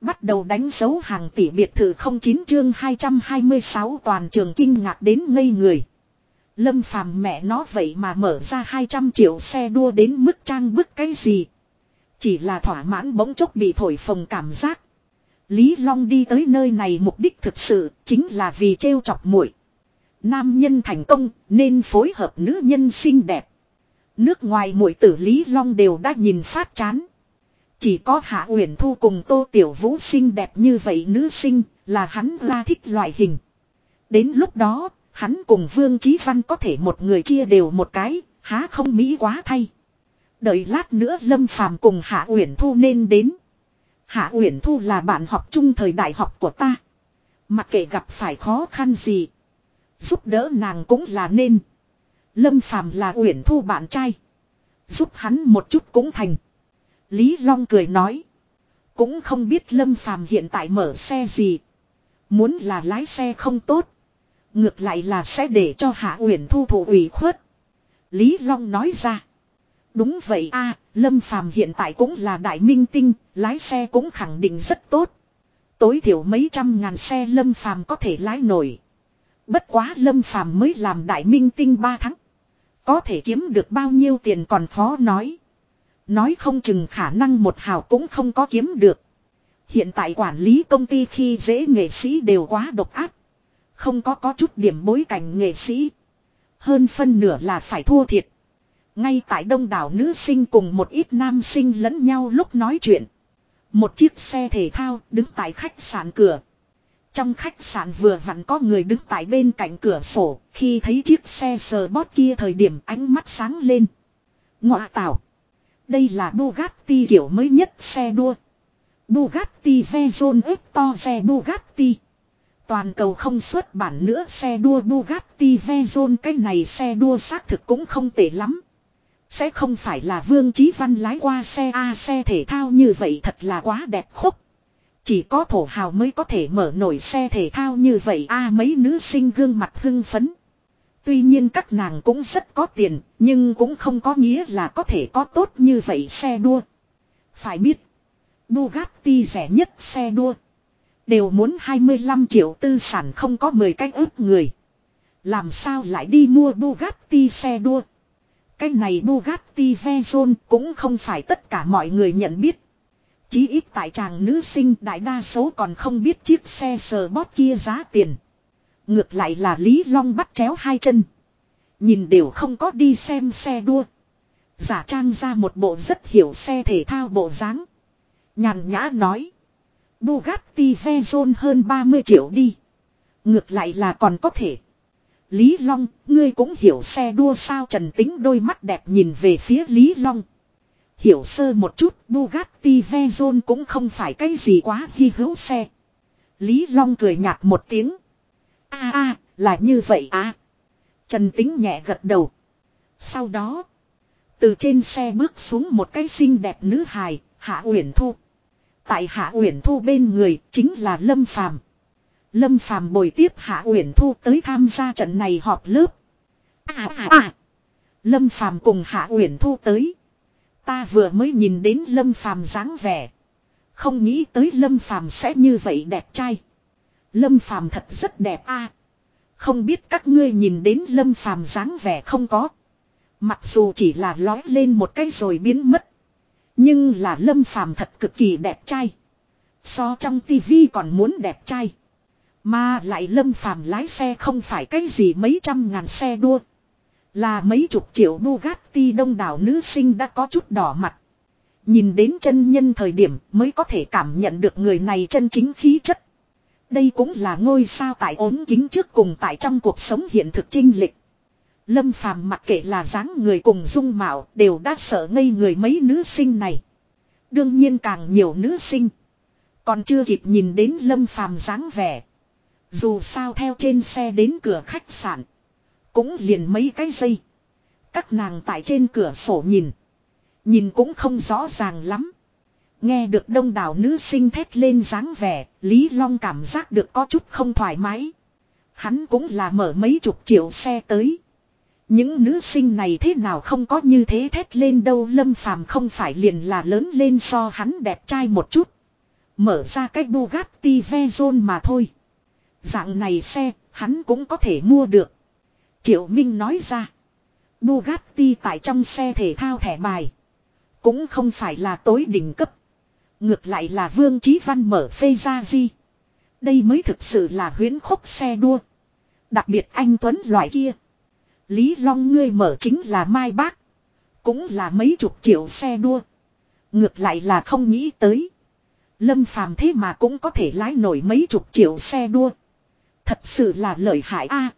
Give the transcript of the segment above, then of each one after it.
Bắt đầu đánh dấu hàng tỷ biệt thự 09 chương 226 toàn trường kinh ngạc đến ngây người. Lâm phàm mẹ nó vậy mà mở ra 200 triệu xe đua đến mức trang bức cái gì. Chỉ là thỏa mãn bỗng chốc bị thổi phồng cảm giác. Lý Long đi tới nơi này mục đích thực sự chính là vì trêu chọc muội. Nam nhân thành công nên phối hợp nữ nhân xinh đẹp. Nước ngoài muội tử Lý Long đều đã nhìn phát chán. Chỉ có Hạ Uyển Thu cùng Tô Tiểu Vũ xinh đẹp như vậy nữ sinh là hắn ra thích loại hình. Đến lúc đó, hắn cùng Vương Chí Văn có thể một người chia đều một cái, há không mỹ quá thay. Đợi lát nữa Lâm Phàm cùng Hạ Uyển Thu nên đến. Hạ Uyển Thu là bạn học chung thời đại học của ta. Mặc kệ gặp phải khó khăn gì, giúp đỡ nàng cũng là nên. Lâm Phàm là Uyển Thu bạn trai, giúp hắn một chút cũng thành. Lý Long cười nói, cũng không biết Lâm Phàm hiện tại mở xe gì, muốn là lái xe không tốt, ngược lại là sẽ để cho Hạ Uyển Thu thủ ủy khuất. Lý Long nói ra, Đúng vậy a, Lâm Phàm hiện tại cũng là đại minh tinh, lái xe cũng khẳng định rất tốt. Tối thiểu mấy trăm ngàn xe Lâm Phàm có thể lái nổi. Bất quá Lâm Phàm mới làm đại minh tinh 3 tháng. Có thể kiếm được bao nhiêu tiền còn khó nói. Nói không chừng khả năng một hào cũng không có kiếm được. Hiện tại quản lý công ty khi dễ nghệ sĩ đều quá độc ác. Không có có chút điểm bối cảnh nghệ sĩ. Hơn phân nửa là phải thua thiệt. Ngay tại đông đảo nữ sinh cùng một ít nam sinh lẫn nhau lúc nói chuyện. Một chiếc xe thể thao đứng tại khách sạn cửa. Trong khách sạn vừa vặn có người đứng tại bên cạnh cửa sổ, khi thấy chiếc xe sờ bót kia thời điểm ánh mắt sáng lên. Ngọa tạo. Đây là Bugatti kiểu mới nhất xe đua. Bugatti Veyron Ector Bugatti. Toàn cầu không xuất bản nữa xe đua Bugatti Veyron cái này xe đua xác thực cũng không tệ lắm. Sẽ không phải là Vương Chí Văn lái qua xe A xe thể thao như vậy thật là quá đẹp khúc. Chỉ có thổ hào mới có thể mở nổi xe thể thao như vậy A à, mấy nữ sinh gương mặt hưng phấn. Tuy nhiên các nàng cũng rất có tiền, nhưng cũng không có nghĩa là có thể có tốt như vậy xe đua. Phải biết, Bugatti rẻ nhất xe đua. Đều muốn 25 triệu tư sản không có 10 cách ước người. Làm sao lại đi mua Bugatti xe đua. Cái này Bugatti Veyron cũng không phải tất cả mọi người nhận biết. Chí ít tại chàng nữ sinh đại đa số còn không biết chiếc xe sờ bót kia giá tiền. Ngược lại là Lý Long bắt chéo hai chân. Nhìn đều không có đi xem xe đua. Giả trang ra một bộ rất hiểu xe thể thao bộ dáng. Nhàn nhã nói. Bugatti Veyron hơn 30 triệu đi. Ngược lại là còn có thể. Lý Long, ngươi cũng hiểu xe đua sao Trần Tính đôi mắt đẹp nhìn về phía Lý Long. Hiểu sơ một chút, Bugatti Veyron cũng không phải cái gì quá hy hữu xe. Lý Long cười nhạt một tiếng a a là như vậy à. Trần Tính nhẹ gật đầu. Sau đó, từ trên xe bước xuống một cái xinh đẹp nữ hài, Hạ Uyển Thu. Tại Hạ Uyển Thu bên người chính là Lâm Phàm. Lâm Phàm bồi tiếp Hạ Uyển Thu tới tham gia trận này họp lớp. À à à. Lâm Phàm cùng Hạ Uyển Thu tới. Ta vừa mới nhìn đến Lâm Phàm dáng vẻ, không nghĩ tới Lâm Phàm sẽ như vậy đẹp trai. Lâm Phàm thật rất đẹp a. Không biết các ngươi nhìn đến Lâm Phàm dáng vẻ không có. Mặc dù chỉ là lói lên một cái rồi biến mất, nhưng là Lâm Phàm thật cực kỳ đẹp trai. So trong tivi còn muốn đẹp trai. Mà lại lâm phàm lái xe không phải cái gì mấy trăm ngàn xe đua. Là mấy chục triệu Bugatti đông đảo nữ sinh đã có chút đỏ mặt. Nhìn đến chân nhân thời điểm mới có thể cảm nhận được người này chân chính khí chất. Đây cũng là ngôi sao tại ốm kính trước cùng tại trong cuộc sống hiện thực trinh lịch. Lâm phàm mặc kệ là dáng người cùng dung mạo đều đã sợ ngây người mấy nữ sinh này. Đương nhiên càng nhiều nữ sinh. Còn chưa kịp nhìn đến lâm phàm dáng vẻ. Dù sao theo trên xe đến cửa khách sạn. Cũng liền mấy cái giây. Các nàng tại trên cửa sổ nhìn. Nhìn cũng không rõ ràng lắm. Nghe được đông đảo nữ sinh thét lên dáng vẻ, Lý Long cảm giác được có chút không thoải mái. Hắn cũng là mở mấy chục triệu xe tới. Những nữ sinh này thế nào không có như thế thét lên đâu Lâm Phàm không phải liền là lớn lên so hắn đẹp trai một chút. Mở ra cái Bugatti Veyron mà thôi. Dạng này xe, hắn cũng có thể mua được. Triệu Minh nói ra. Bugatti tại trong xe thể thao thẻ bài. Cũng không phải là tối đỉnh cấp. Ngược lại là Vương Chí Văn mở phê ra gì. Đây mới thực sự là huyến khúc xe đua. Đặc biệt anh Tuấn loại kia. Lý Long ngươi mở chính là Mai Bác. Cũng là mấy chục triệu xe đua. Ngược lại là không nghĩ tới. Lâm Phàm thế mà cũng có thể lái nổi mấy chục triệu xe đua. Thật sự là lợi hại a.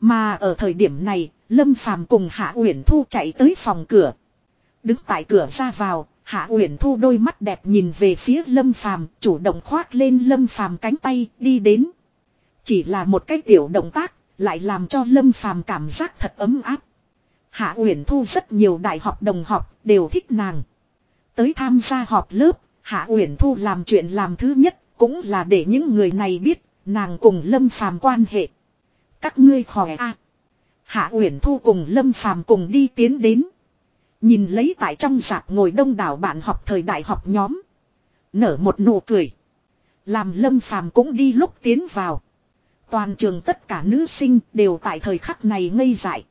mà ở thời điểm này, Lâm Phàm cùng Hạ Uyển Thu chạy tới phòng cửa. Đứng tại cửa ra vào, Hạ Uyển Thu đôi mắt đẹp nhìn về phía Lâm Phàm, chủ động khoác lên Lâm Phàm cánh tay, đi đến. Chỉ là một cái tiểu động tác, lại làm cho Lâm Phàm cảm giác thật ấm áp. Hạ Uyển Thu rất nhiều đại học đồng học đều thích nàng. Tới tham gia họp lớp, Hạ Uyển Thu làm chuyện làm thứ nhất, cũng là để những người này biết, nàng cùng Lâm Phàm quan hệ. Các ngươi khỏe a. Hạ Uyển Thu cùng Lâm Phàm cùng đi tiến đến. Nhìn lấy tại trong giạc ngồi đông đảo bạn học thời đại học nhóm. Nở một nụ cười. Làm Lâm Phàm cũng đi lúc tiến vào. Toàn trường tất cả nữ sinh đều tại thời khắc này ngây dại.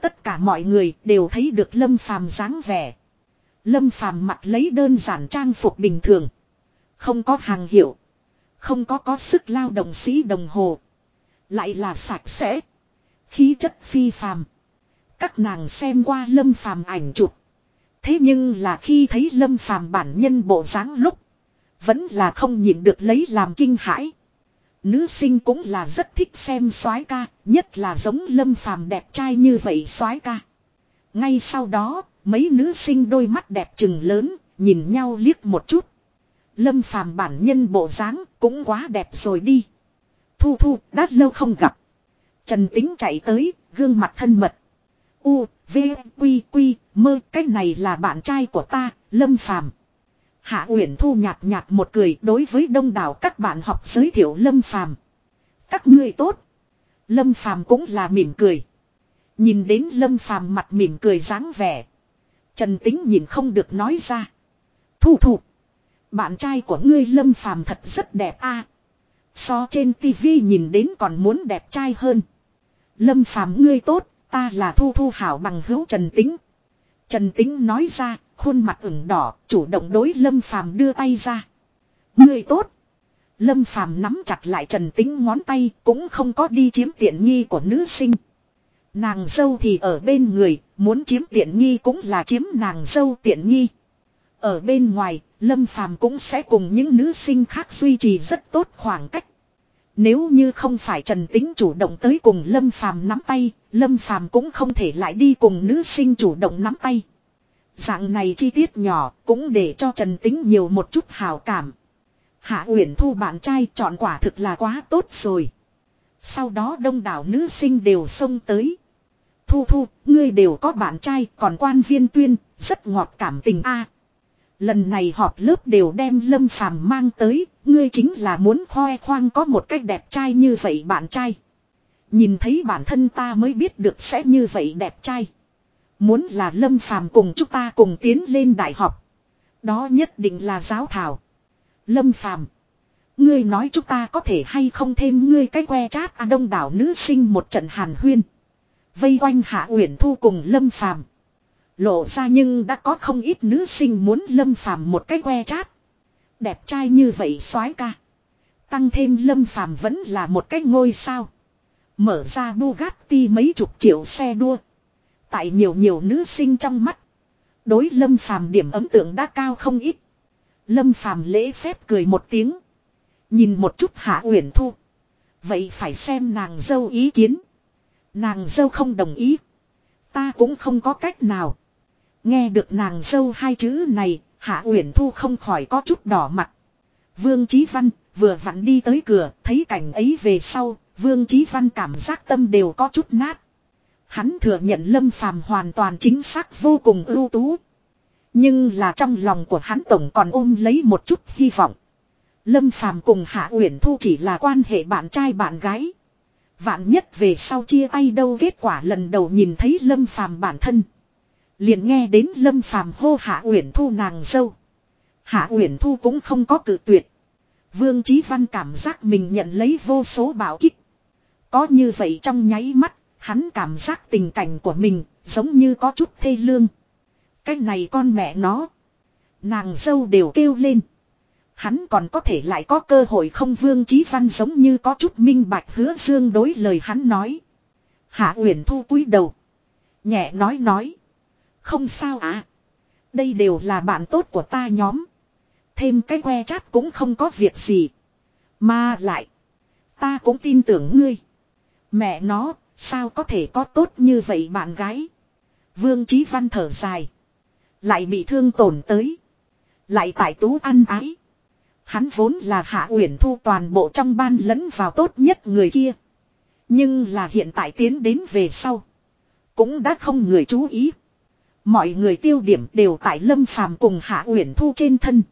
Tất cả mọi người đều thấy được Lâm Phàm dáng vẻ. Lâm Phàm mặc lấy đơn giản trang phục bình thường. Không có hàng hiệu. Không có có sức lao động sĩ đồng hồ. Lại là sạch sẽ. Khí chất phi phàm. Các nàng xem qua Lâm Phàm ảnh chụp. Thế nhưng là khi thấy Lâm Phàm bản nhân bộ dáng lúc. Vẫn là không nhịn được lấy làm kinh hãi. Nữ sinh cũng là rất thích xem soái ca, nhất là giống Lâm Phàm đẹp trai như vậy soái ca. Ngay sau đó, mấy nữ sinh đôi mắt đẹp trừng lớn, nhìn nhau liếc một chút. Lâm Phàm bản nhân bộ dáng cũng quá đẹp rồi đi. Thu thu, đã lâu không gặp. Trần Tính chạy tới, gương mặt thân mật. U, V, Quy, Quy, mơ, cái này là bạn trai của ta, Lâm Phàm Hạ Uyển Thu nhạt nhạt một cười đối với đông đảo các bạn học giới thiệu Lâm Phàm. Các ngươi tốt. Lâm Phàm cũng là mỉm cười. Nhìn đến Lâm Phàm mặt mỉm cười dáng vẻ. Trần Tính nhìn không được nói ra. Thu thụ. Bạn trai của ngươi Lâm Phàm thật rất đẹp a. So trên tivi nhìn đến còn muốn đẹp trai hơn. Lâm Phàm ngươi tốt, ta là Thu Thu hảo bằng hữu Trần Tính. Trần Tính nói ra, khuôn mặt ửng đỏ, chủ động đối Lâm Phàm đưa tay ra. người tốt. Lâm Phàm nắm chặt lại Trần Tính ngón tay, cũng không có đi chiếm tiện nghi của nữ sinh. Nàng dâu thì ở bên người, muốn chiếm tiện nghi cũng là chiếm nàng dâu tiện nghi. Ở bên ngoài, Lâm Phàm cũng sẽ cùng những nữ sinh khác duy trì rất tốt khoảng cách. Nếu như không phải Trần Tính chủ động tới cùng Lâm Phàm nắm tay, Lâm Phàm cũng không thể lại đi cùng nữ sinh chủ động nắm tay. Dạng này chi tiết nhỏ cũng để cho Trần Tính nhiều một chút hào cảm. Hạ Uyển Thu bạn trai chọn quả thực là quá tốt rồi. Sau đó đông đảo nữ sinh đều xông tới. Thu Thu, ngươi đều có bạn trai còn quan viên tuyên, rất ngọt cảm tình a. Lần này họp lớp đều đem Lâm Phàm mang tới, ngươi chính là muốn khoe khoang có một cách đẹp trai như vậy bạn trai. Nhìn thấy bản thân ta mới biết được sẽ như vậy đẹp trai. Muốn là Lâm Phàm cùng chúng ta cùng tiến lên đại học. Đó nhất định là giáo thảo. Lâm Phàm, Ngươi nói chúng ta có thể hay không thêm ngươi cái que chát à đông đảo nữ sinh một trận hàn huyên. Vây quanh Hạ Uyển Thu cùng Lâm Phàm Lộ ra nhưng đã có không ít nữ sinh muốn Lâm Phàm một cái que chát. Đẹp trai như vậy soái ca. Tăng thêm Lâm Phàm vẫn là một cái ngôi sao. Mở ra Bugatti mấy chục triệu xe đua. Tại nhiều nhiều nữ sinh trong mắt. Đối Lâm Phàm điểm ấn tượng đã cao không ít. Lâm Phàm lễ phép cười một tiếng. Nhìn một chút Hạ Uyển Thu. Vậy phải xem nàng dâu ý kiến. Nàng dâu không đồng ý. Ta cũng không có cách nào. Nghe được nàng dâu hai chữ này, Hạ Uyển Thu không khỏi có chút đỏ mặt. Vương Chí Văn vừa vặn đi tới cửa, thấy cảnh ấy về sau, Vương Chí Văn cảm giác tâm đều có chút nát. Hắn thừa nhận Lâm Phàm hoàn toàn chính xác vô cùng ưu tú. Nhưng là trong lòng của hắn tổng còn ôm lấy một chút hy vọng. Lâm Phàm cùng Hạ Uyển Thu chỉ là quan hệ bạn trai bạn gái. Vạn nhất về sau chia tay đâu kết quả lần đầu nhìn thấy Lâm Phàm bản thân. Liền nghe đến Lâm Phàm hô Hạ Uyển Thu nàng dâu. Hạ Uyển Thu cũng không có cự tuyệt. Vương Chí Văn cảm giác mình nhận lấy vô số bảo kích. Có như vậy trong nháy mắt, hắn cảm giác tình cảnh của mình giống như có chút thê lương. Cái này con mẹ nó. Nàng dâu đều kêu lên. Hắn còn có thể lại có cơ hội không Vương Chí Văn giống như có chút minh bạch hứa dương đối lời hắn nói. Hạ Uyển Thu cúi đầu. Nhẹ nói nói. Không sao à. Đây đều là bạn tốt của ta nhóm. Thêm cái que chát cũng không có việc gì. Mà lại. Ta cũng tin tưởng ngươi. Mẹ nó, sao có thể có tốt như vậy bạn gái. Vương Chí Văn thở dài. Lại bị thương tổn tới. Lại tại tú ăn ái. Hắn vốn là hạ uyển thu toàn bộ trong ban lẫn vào tốt nhất người kia. Nhưng là hiện tại tiến đến về sau. Cũng đã không người chú ý. Mọi người tiêu điểm đều tại lâm phàm cùng hạ uyển thu trên thân.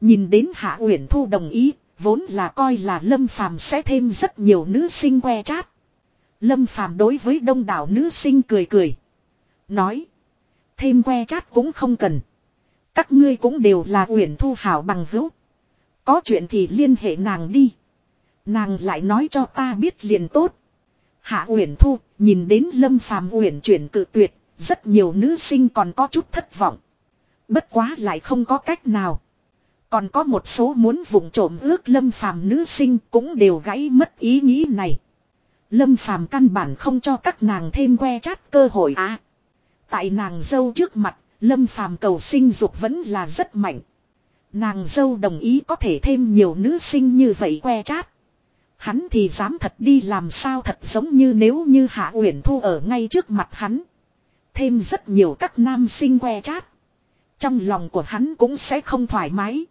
Nhìn đến hạ uyển thu đồng ý, vốn là coi là lâm phàm sẽ thêm rất nhiều nữ sinh que chát. Lâm phàm đối với đông đảo nữ sinh cười cười. Nói. Thêm que chát cũng không cần. Các ngươi cũng đều là uyển thu hảo bằng hữu. Có chuyện thì liên hệ nàng đi. Nàng lại nói cho ta biết liền tốt. Hạ Uyển Thu nhìn đến Lâm Phàm Uyển chuyển cự tuyệt, rất nhiều nữ sinh còn có chút thất vọng. Bất quá lại không có cách nào. Còn có một số muốn vùng trộm ước Lâm Phàm nữ sinh cũng đều gãy mất ý nghĩ này. Lâm Phàm căn bản không cho các nàng thêm que chát cơ hội á. tại nàng dâu trước mặt, Lâm Phàm cầu sinh dục vẫn là rất mạnh. Nàng dâu đồng ý có thể thêm nhiều nữ sinh như vậy que chát. Hắn thì dám thật đi làm sao thật giống như nếu như Hạ Uyển Thu ở ngay trước mặt hắn. Thêm rất nhiều các nam sinh que chát. Trong lòng của hắn cũng sẽ không thoải mái.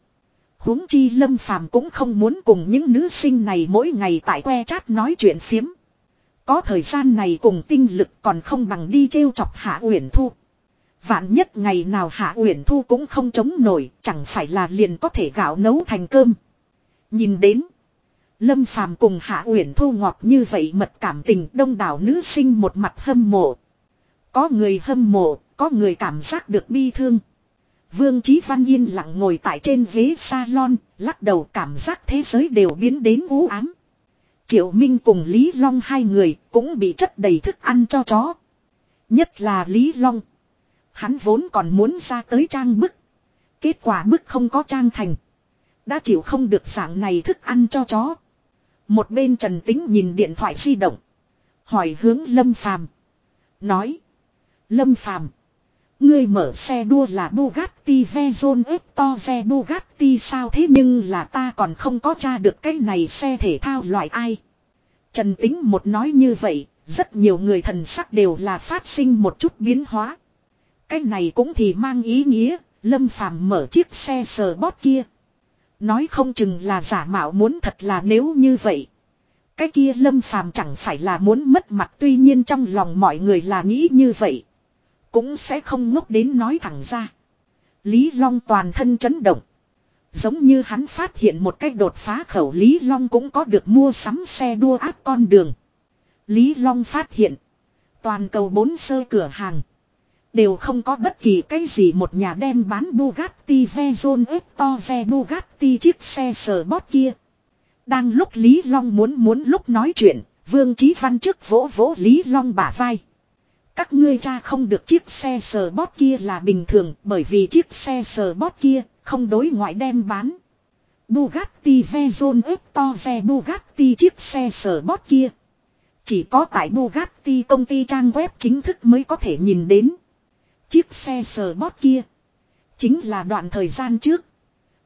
huống chi Lâm Phàm cũng không muốn cùng những nữ sinh này mỗi ngày tại que chát nói chuyện phiếm. Có thời gian này cùng tinh lực còn không bằng đi trêu chọc Hạ Uyển Thu. Vạn nhất ngày nào Hạ Uyển Thu cũng không chống nổi, chẳng phải là liền có thể gạo nấu thành cơm. Nhìn đến, Lâm Phàm cùng Hạ Uyển Thu ngọt như vậy mật cảm tình đông đảo nữ sinh một mặt hâm mộ. Có người hâm mộ, có người cảm giác được bi thương. Vương Chí Văn yên lặng ngồi tại trên ghế salon, lắc đầu cảm giác thế giới đều biến đến u ám. Triệu Minh cùng Lý Long hai người cũng bị chất đầy thức ăn cho chó. Nhất là Lý Long. Hắn vốn còn muốn ra tới trang bức. Kết quả bức không có trang thành. Đã chịu không được dạng này thức ăn cho chó. Một bên Trần Tính nhìn điện thoại di động. Hỏi hướng Lâm Phàm Nói. Lâm Phàm Ngươi mở xe đua là Bugatti Veyron Epto Bugatti sao thế nhưng là ta còn không có tra được cái này xe thể thao loại ai. Trần Tính một nói như vậy, rất nhiều người thần sắc đều là phát sinh một chút biến hóa. Cái này cũng thì mang ý nghĩa, Lâm Phàm mở chiếc xe sờ bót kia. Nói không chừng là giả mạo muốn thật là nếu như vậy. Cái kia Lâm Phàm chẳng phải là muốn mất mặt tuy nhiên trong lòng mọi người là nghĩ như vậy. Cũng sẽ không ngốc đến nói thẳng ra. Lý Long toàn thân chấn động. Giống như hắn phát hiện một cách đột phá khẩu Lý Long cũng có được mua sắm xe đua áp con đường. Lý Long phát hiện. Toàn cầu bốn sơ cửa hàng. Đều không có bất kỳ cái gì một nhà đem bán Bugatti Veyron Epto Bugatti chiếc xe sờ bót kia. Đang lúc Lý Long muốn muốn lúc nói chuyện, Vương Chí Văn trước vỗ vỗ Lý Long bả vai. Các ngươi cha không được chiếc xe sờ bót kia là bình thường, bởi vì chiếc xe sờ bót kia không đối ngoại đem bán. Bugatti Veyron Epto Bugatti chiếc xe sờ bót kia. Chỉ có tại Bugatti công ty trang web chính thức mới có thể nhìn đến. Chiếc xe sờ bót kia. Chính là đoạn thời gian trước.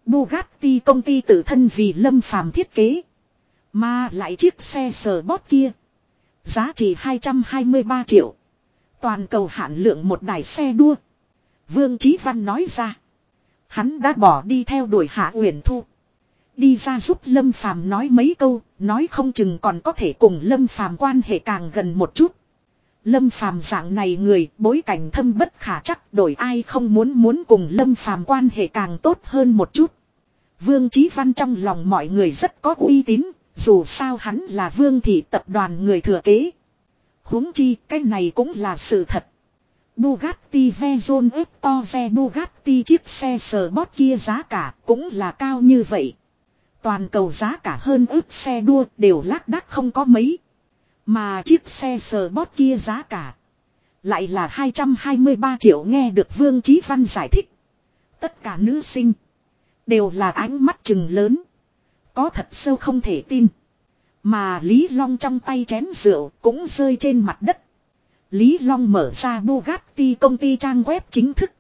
Bugatti công ty tự thân vì lâm phàm thiết kế. Mà lại chiếc xe sờ bót kia. Giá trị 223 triệu. Toàn cầu hạn lượng một đài xe đua. Vương Chí Văn nói ra. Hắn đã bỏ đi theo đuổi Hạ Uyển Thu. Đi ra giúp Lâm Phàm nói mấy câu, nói không chừng còn có thể cùng Lâm Phàm quan hệ càng gần một chút. Lâm Phàm dạng này người, bối cảnh thâm bất khả chắc, đổi ai không muốn muốn cùng Lâm Phàm quan hệ càng tốt hơn một chút. Vương Chí Văn trong lòng mọi người rất có uy tín, dù sao hắn là Vương thị tập đoàn người thừa kế huống chi, cái này cũng là sự thật. Bugatti Veyron ước to xe Bugatti chiếc xe sờ bót kia giá cả cũng là cao như vậy. Toàn cầu giá cả hơn ước xe đua đều lác đác không có mấy. Mà chiếc xe sờ bót kia giá cả. Lại là 223 triệu nghe được Vương Chí Văn giải thích. Tất cả nữ sinh. Đều là ánh mắt chừng lớn. Có thật sâu không thể tin. Mà Lý Long trong tay chén rượu cũng rơi trên mặt đất. Lý Long mở ra Bugatti công ty trang web chính thức.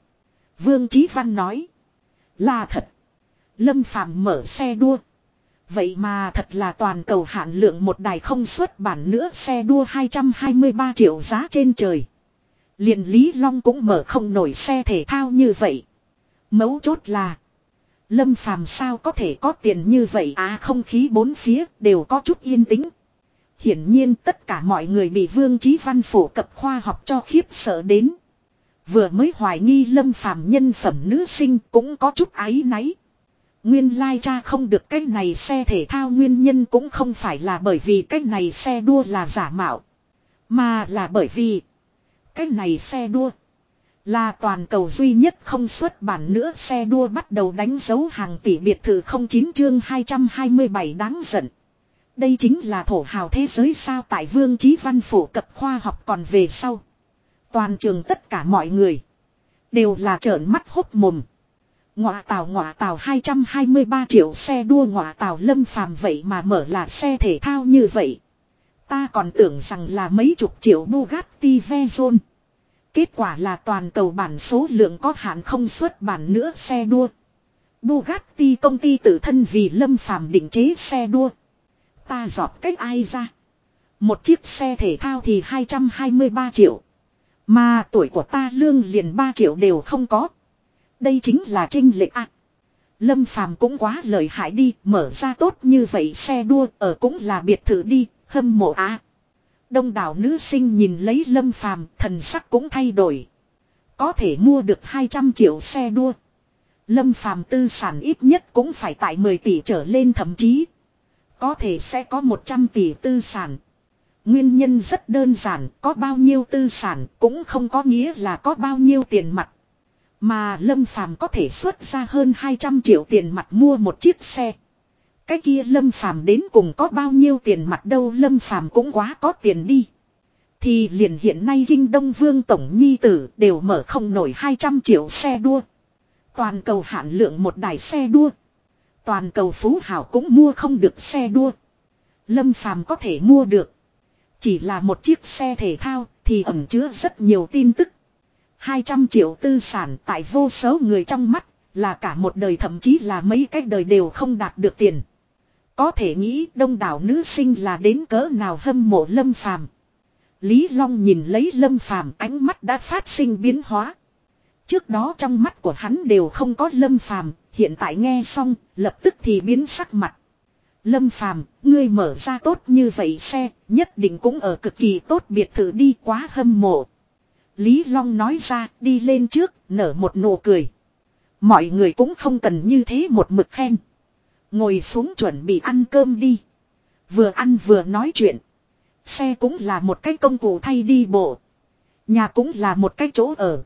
Vương Chí Văn nói. Là thật. Lâm Phạm mở xe đua. Vậy mà thật là toàn cầu hạn lượng một đài không xuất bản nữa xe đua 223 triệu giá trên trời. liền Lý Long cũng mở không nổi xe thể thao như vậy. Mấu chốt là. Lâm phàm sao có thể có tiền như vậy á không khí bốn phía đều có chút yên tĩnh. Hiển nhiên tất cả mọi người bị Vương Chí Văn phổ cập khoa học cho khiếp sợ đến. Vừa mới hoài nghi lâm phàm nhân phẩm nữ sinh cũng có chút áy náy. Nguyên lai cha không được cái này xe thể thao nguyên nhân cũng không phải là bởi vì cái này xe đua là giả mạo. Mà là bởi vì cái này xe đua là toàn cầu duy nhất không xuất bản nữa, xe đua bắt đầu đánh dấu hàng tỷ biệt thự 09 chương 227 đáng giận. Đây chính là thổ hào thế giới sao tại vương trí văn phổ cập khoa học còn về sau. Toàn trường tất cả mọi người đều là trợn mắt hốt mồm. Ngọa tàu ngọa tàu 223 triệu xe đua ngọa tàu lâm phàm vậy mà mở là xe thể thao như vậy. Ta còn tưởng rằng là mấy chục triệu Bugatti Veyron. Kết quả là toàn cầu bản số lượng có hạn không xuất bản nữa xe đua. Bugatti công ty tự thân vì lâm phàm định chế xe đua. Ta dọt cách ai ra. Một chiếc xe thể thao thì 223 triệu. Mà tuổi của ta lương liền 3 triệu đều không có. Đây chính là trinh lệ ạ. Lâm phàm cũng quá lợi hại đi, mở ra tốt như vậy xe đua ở cũng là biệt thự đi, hâm mộ á. Đông đảo nữ sinh nhìn lấy lâm phàm, thần sắc cũng thay đổi. Có thể mua được 200 triệu xe đua. Lâm phàm tư sản ít nhất cũng phải tại 10 tỷ trở lên thậm chí. Có thể sẽ có 100 tỷ tư sản. Nguyên nhân rất đơn giản, có bao nhiêu tư sản cũng không có nghĩa là có bao nhiêu tiền mặt. Mà Lâm Phàm có thể xuất ra hơn 200 triệu tiền mặt mua một chiếc xe. Cái kia Lâm Phàm đến cùng có bao nhiêu tiền mặt đâu, Lâm Phàm cũng quá có tiền đi. Thì liền hiện nay Kinh Đông Vương Tổng Nhi Tử đều mở không nổi 200 triệu xe đua. Toàn cầu hạn lượng một đài xe đua. Toàn cầu Phú Hảo cũng mua không được xe đua. Lâm Phàm có thể mua được. Chỉ là một chiếc xe thể thao thì ẩn chứa rất nhiều tin tức. 200 triệu tư sản tại vô số người trong mắt là cả một đời, thậm chí là mấy cái đời đều không đạt được tiền. Có thể nghĩ đông đảo nữ sinh là đến cỡ nào hâm mộ lâm phàm. Lý Long nhìn lấy lâm phàm ánh mắt đã phát sinh biến hóa. Trước đó trong mắt của hắn đều không có lâm phàm, hiện tại nghe xong, lập tức thì biến sắc mặt. Lâm phàm, ngươi mở ra tốt như vậy xe, nhất định cũng ở cực kỳ tốt biệt thự đi quá hâm mộ. Lý Long nói ra, đi lên trước, nở một nụ cười. Mọi người cũng không cần như thế một mực khen. Ngồi xuống chuẩn bị ăn cơm đi. Vừa ăn vừa nói chuyện. Xe cũng là một cái công cụ thay đi bộ. Nhà cũng là một cái chỗ ở.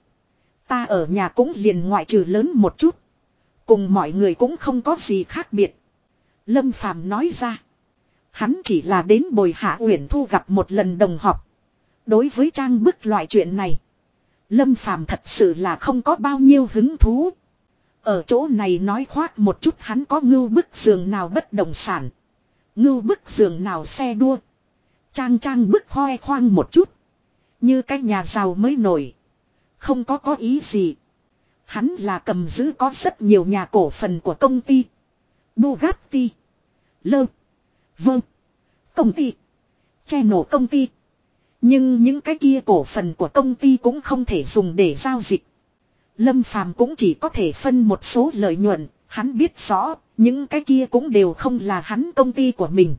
Ta ở nhà cũng liền ngoại trừ lớn một chút. Cùng mọi người cũng không có gì khác biệt. Lâm Phàm nói ra. Hắn chỉ là đến bồi hạ uyển thu gặp một lần đồng học. Đối với trang bức loại chuyện này. Lâm Phàm thật sự là không có bao nhiêu hứng thú. Ở chỗ này nói khoác một chút hắn có ngưu bức giường nào bất động sản. Ngưu bức giường nào xe đua. Trang trang bức hoe khoang một chút. Như cái nhà giàu mới nổi. Không có có ý gì. Hắn là cầm giữ có rất nhiều nhà cổ phần của công ty. Bugatti. Lơ. Vâng. Công ty. Che nổ công ty. Nhưng những cái kia cổ phần của công ty cũng không thể dùng để giao dịch. Lâm Phàm cũng chỉ có thể phân một số lợi nhuận, hắn biết rõ, những cái kia cũng đều không là hắn công ty của mình.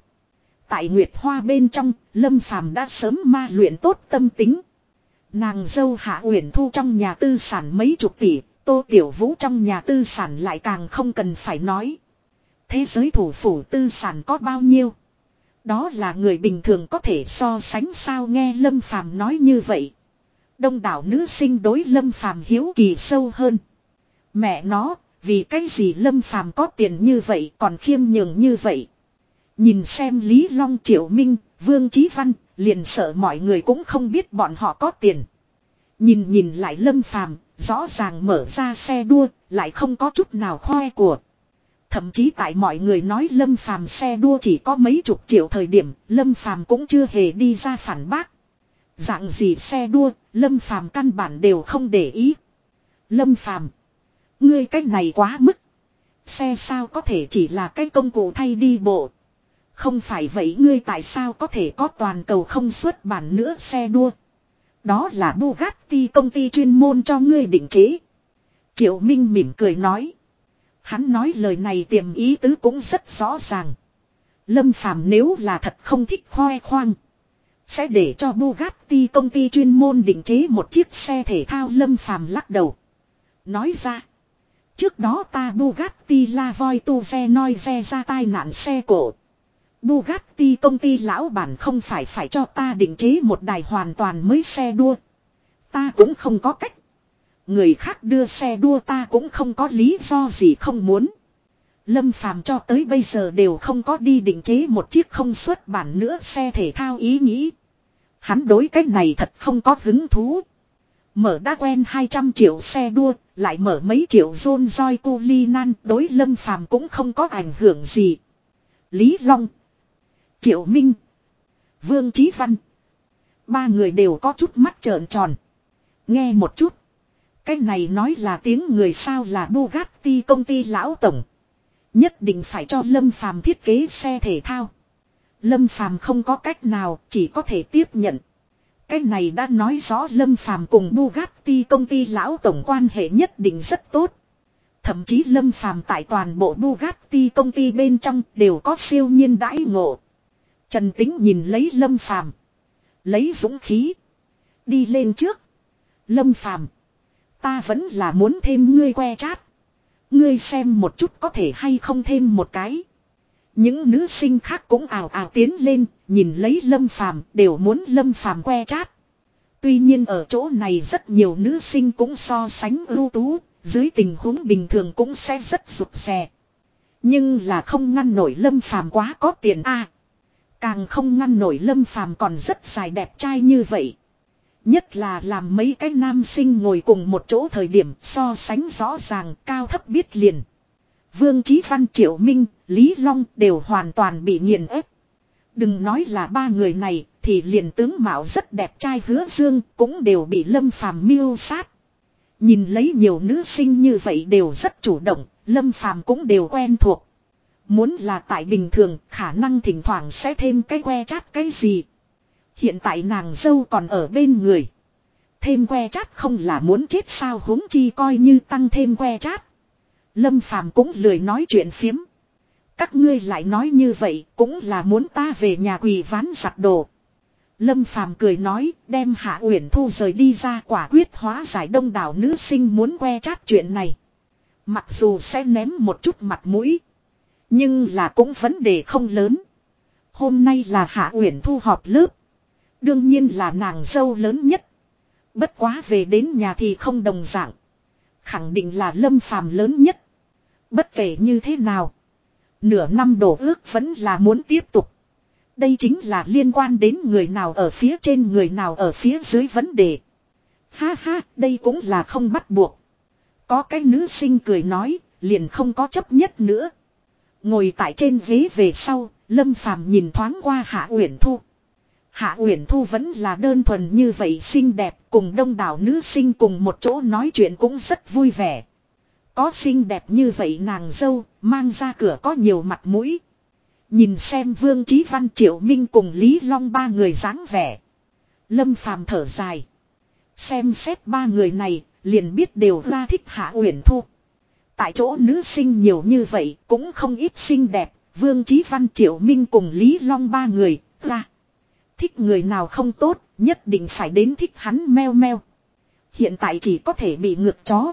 Tại Nguyệt Hoa bên trong, Lâm Phàm đã sớm ma luyện tốt tâm tính. Nàng dâu Hạ Uyển Thu trong nhà tư sản mấy chục tỷ, Tô Tiểu Vũ trong nhà tư sản lại càng không cần phải nói. Thế giới thủ phủ tư sản có bao nhiêu? Đó là người bình thường có thể so sánh sao nghe Lâm Phàm nói như vậy. Đông đảo nữ sinh đối Lâm Phàm hiếu kỳ sâu hơn. Mẹ nó, Vì cái gì Lâm Phàm có tiền như vậy còn khiêm nhường như vậy. Nhìn xem Lý Long Triệu Minh, Vương Chí Văn, liền sợ mọi người cũng không biết bọn họ có tiền. Nhìn nhìn lại Lâm Phàm, rõ ràng mở ra xe đua, lại không có chút nào khoe của. Thậm chí tại mọi người nói Lâm Phàm xe đua chỉ có mấy chục triệu thời điểm, Lâm Phàm cũng chưa hề đi ra phản bác. Dạng gì xe đua, Lâm Phàm căn bản đều không để ý. Lâm Phàm, ngươi cách này quá mức. Xe sao có thể chỉ là cái công cụ thay đi bộ. Không phải vậy ngươi tại sao có thể có toàn cầu không xuất bản nữa xe đua. Đó là Bugatti công ty chuyên môn cho ngươi định chế. Triệu Minh mỉm cười nói. Hắn nói lời này tiềm ý tứ cũng rất rõ ràng. Lâm Phàm nếu là thật không thích khoe khoang. Sẽ để cho Bugatti công ty chuyên môn định chế một chiếc xe thể thao Lâm Phàm lắc đầu. Nói ra. Trước đó ta Bugatti La Voi Tu Ve Noi Ve ra tai nạn xe cổ. Bugatti công ty lão bản không phải phải cho ta định chế một đài hoàn toàn mới xe đua. Ta cũng không có cách. Người khác đưa xe đua ta cũng không có lý do gì không muốn. Lâm Phàm cho tới bây giờ đều không có đi định chế một chiếc không xuất bản nữa xe thể thao ý nghĩ. Hắn đối cách này thật không có hứng thú. Mở đã quen 200 triệu xe đua, lại mở mấy triệu zone roi cu ly nan đối Lâm Phàm cũng không có ảnh hưởng gì. Lý Long, Triệu Minh, Vương Chí Văn. Ba người đều có chút mắt trợn tròn. Nghe một chút. Cái này nói là tiếng người sao là Bugatti công ty lão tổng. Nhất định phải cho Lâm Phàm thiết kế xe thể thao. Lâm Phàm không có cách nào, chỉ có thể tiếp nhận. Cái này đã nói rõ Lâm Phàm cùng Bugatti công ty lão tổng quan hệ nhất định rất tốt. Thậm chí Lâm Phàm tại toàn bộ Bugatti công ty bên trong đều có siêu nhiên đãi ngộ. Trần Tính nhìn lấy Lâm Phàm, lấy dũng khí, đi lên trước. Lâm Phàm, ta vẫn là muốn thêm ngươi que chát. Ngươi xem một chút có thể hay không thêm một cái. Những nữ sinh khác cũng ào ào tiến lên, nhìn lấy Lâm Phàm đều muốn Lâm Phàm que chát. Tuy nhiên ở chỗ này rất nhiều nữ sinh cũng so sánh ưu tú, dưới tình huống bình thường cũng sẽ rất rụt rè. Nhưng là không ngăn nổi Lâm Phàm quá có tiền a. càng không ngăn nổi Lâm Phàm còn rất dài đẹp trai như vậy. Nhất là làm mấy cái nam sinh ngồi cùng một chỗ thời điểm so sánh rõ ràng cao thấp biết liền. Vương Chí Văn Triệu Minh, Lý Long đều hoàn toàn bị nghiền ép. Đừng nói là ba người này thì liền tướng mạo rất đẹp trai hứa dương cũng đều bị lâm phàm miêu sát. Nhìn lấy nhiều nữ sinh như vậy đều rất chủ động, lâm phàm cũng đều quen thuộc. Muốn là tại bình thường khả năng thỉnh thoảng sẽ thêm cái que chát cái gì. Hiện tại nàng dâu còn ở bên người. Thêm que chát không là muốn chết sao huống chi coi như tăng thêm que chát. Lâm Phàm cũng lười nói chuyện phiếm. Các ngươi lại nói như vậy cũng là muốn ta về nhà quỳ ván giặt đồ. Lâm Phàm cười nói, đem Hạ Uyển Thu rời đi ra quả quyết hóa giải đông đảo nữ sinh muốn que chát chuyện này. Mặc dù sẽ ném một chút mặt mũi. Nhưng là cũng vấn đề không lớn. Hôm nay là Hạ Uyển Thu họp lớp. Đương nhiên là nàng dâu lớn nhất. Bất quá về đến nhà thì không đồng dạng. Khẳng định là lâm phàm lớn nhất. Bất kể như thế nào. Nửa năm đổ ước vẫn là muốn tiếp tục. Đây chính là liên quan đến người nào ở phía trên người nào ở phía dưới vấn đề. Ha ha, đây cũng là không bắt buộc. Có cái nữ sinh cười nói, liền không có chấp nhất nữa. Ngồi tại trên ghế về sau, Lâm Phàm nhìn thoáng qua Hạ Uyển Thu. Hạ Uyển Thu vẫn là đơn thuần như vậy xinh đẹp, cùng đông đảo nữ sinh cùng một chỗ nói chuyện cũng rất vui vẻ. Có xinh đẹp như vậy nàng dâu, mang ra cửa có nhiều mặt mũi. Nhìn xem Vương Chí Văn Triệu Minh cùng Lý Long ba người dáng vẻ. Lâm Phàm thở dài. Xem xét ba người này, liền biết đều ra thích Hạ Uyển Thu. Tại chỗ nữ sinh nhiều như vậy, cũng không ít xinh đẹp, Vương Chí Văn Triệu Minh cùng Lý Long ba người, ra. Thích người nào không tốt, nhất định phải đến thích hắn meo meo. Hiện tại chỉ có thể bị ngược chó.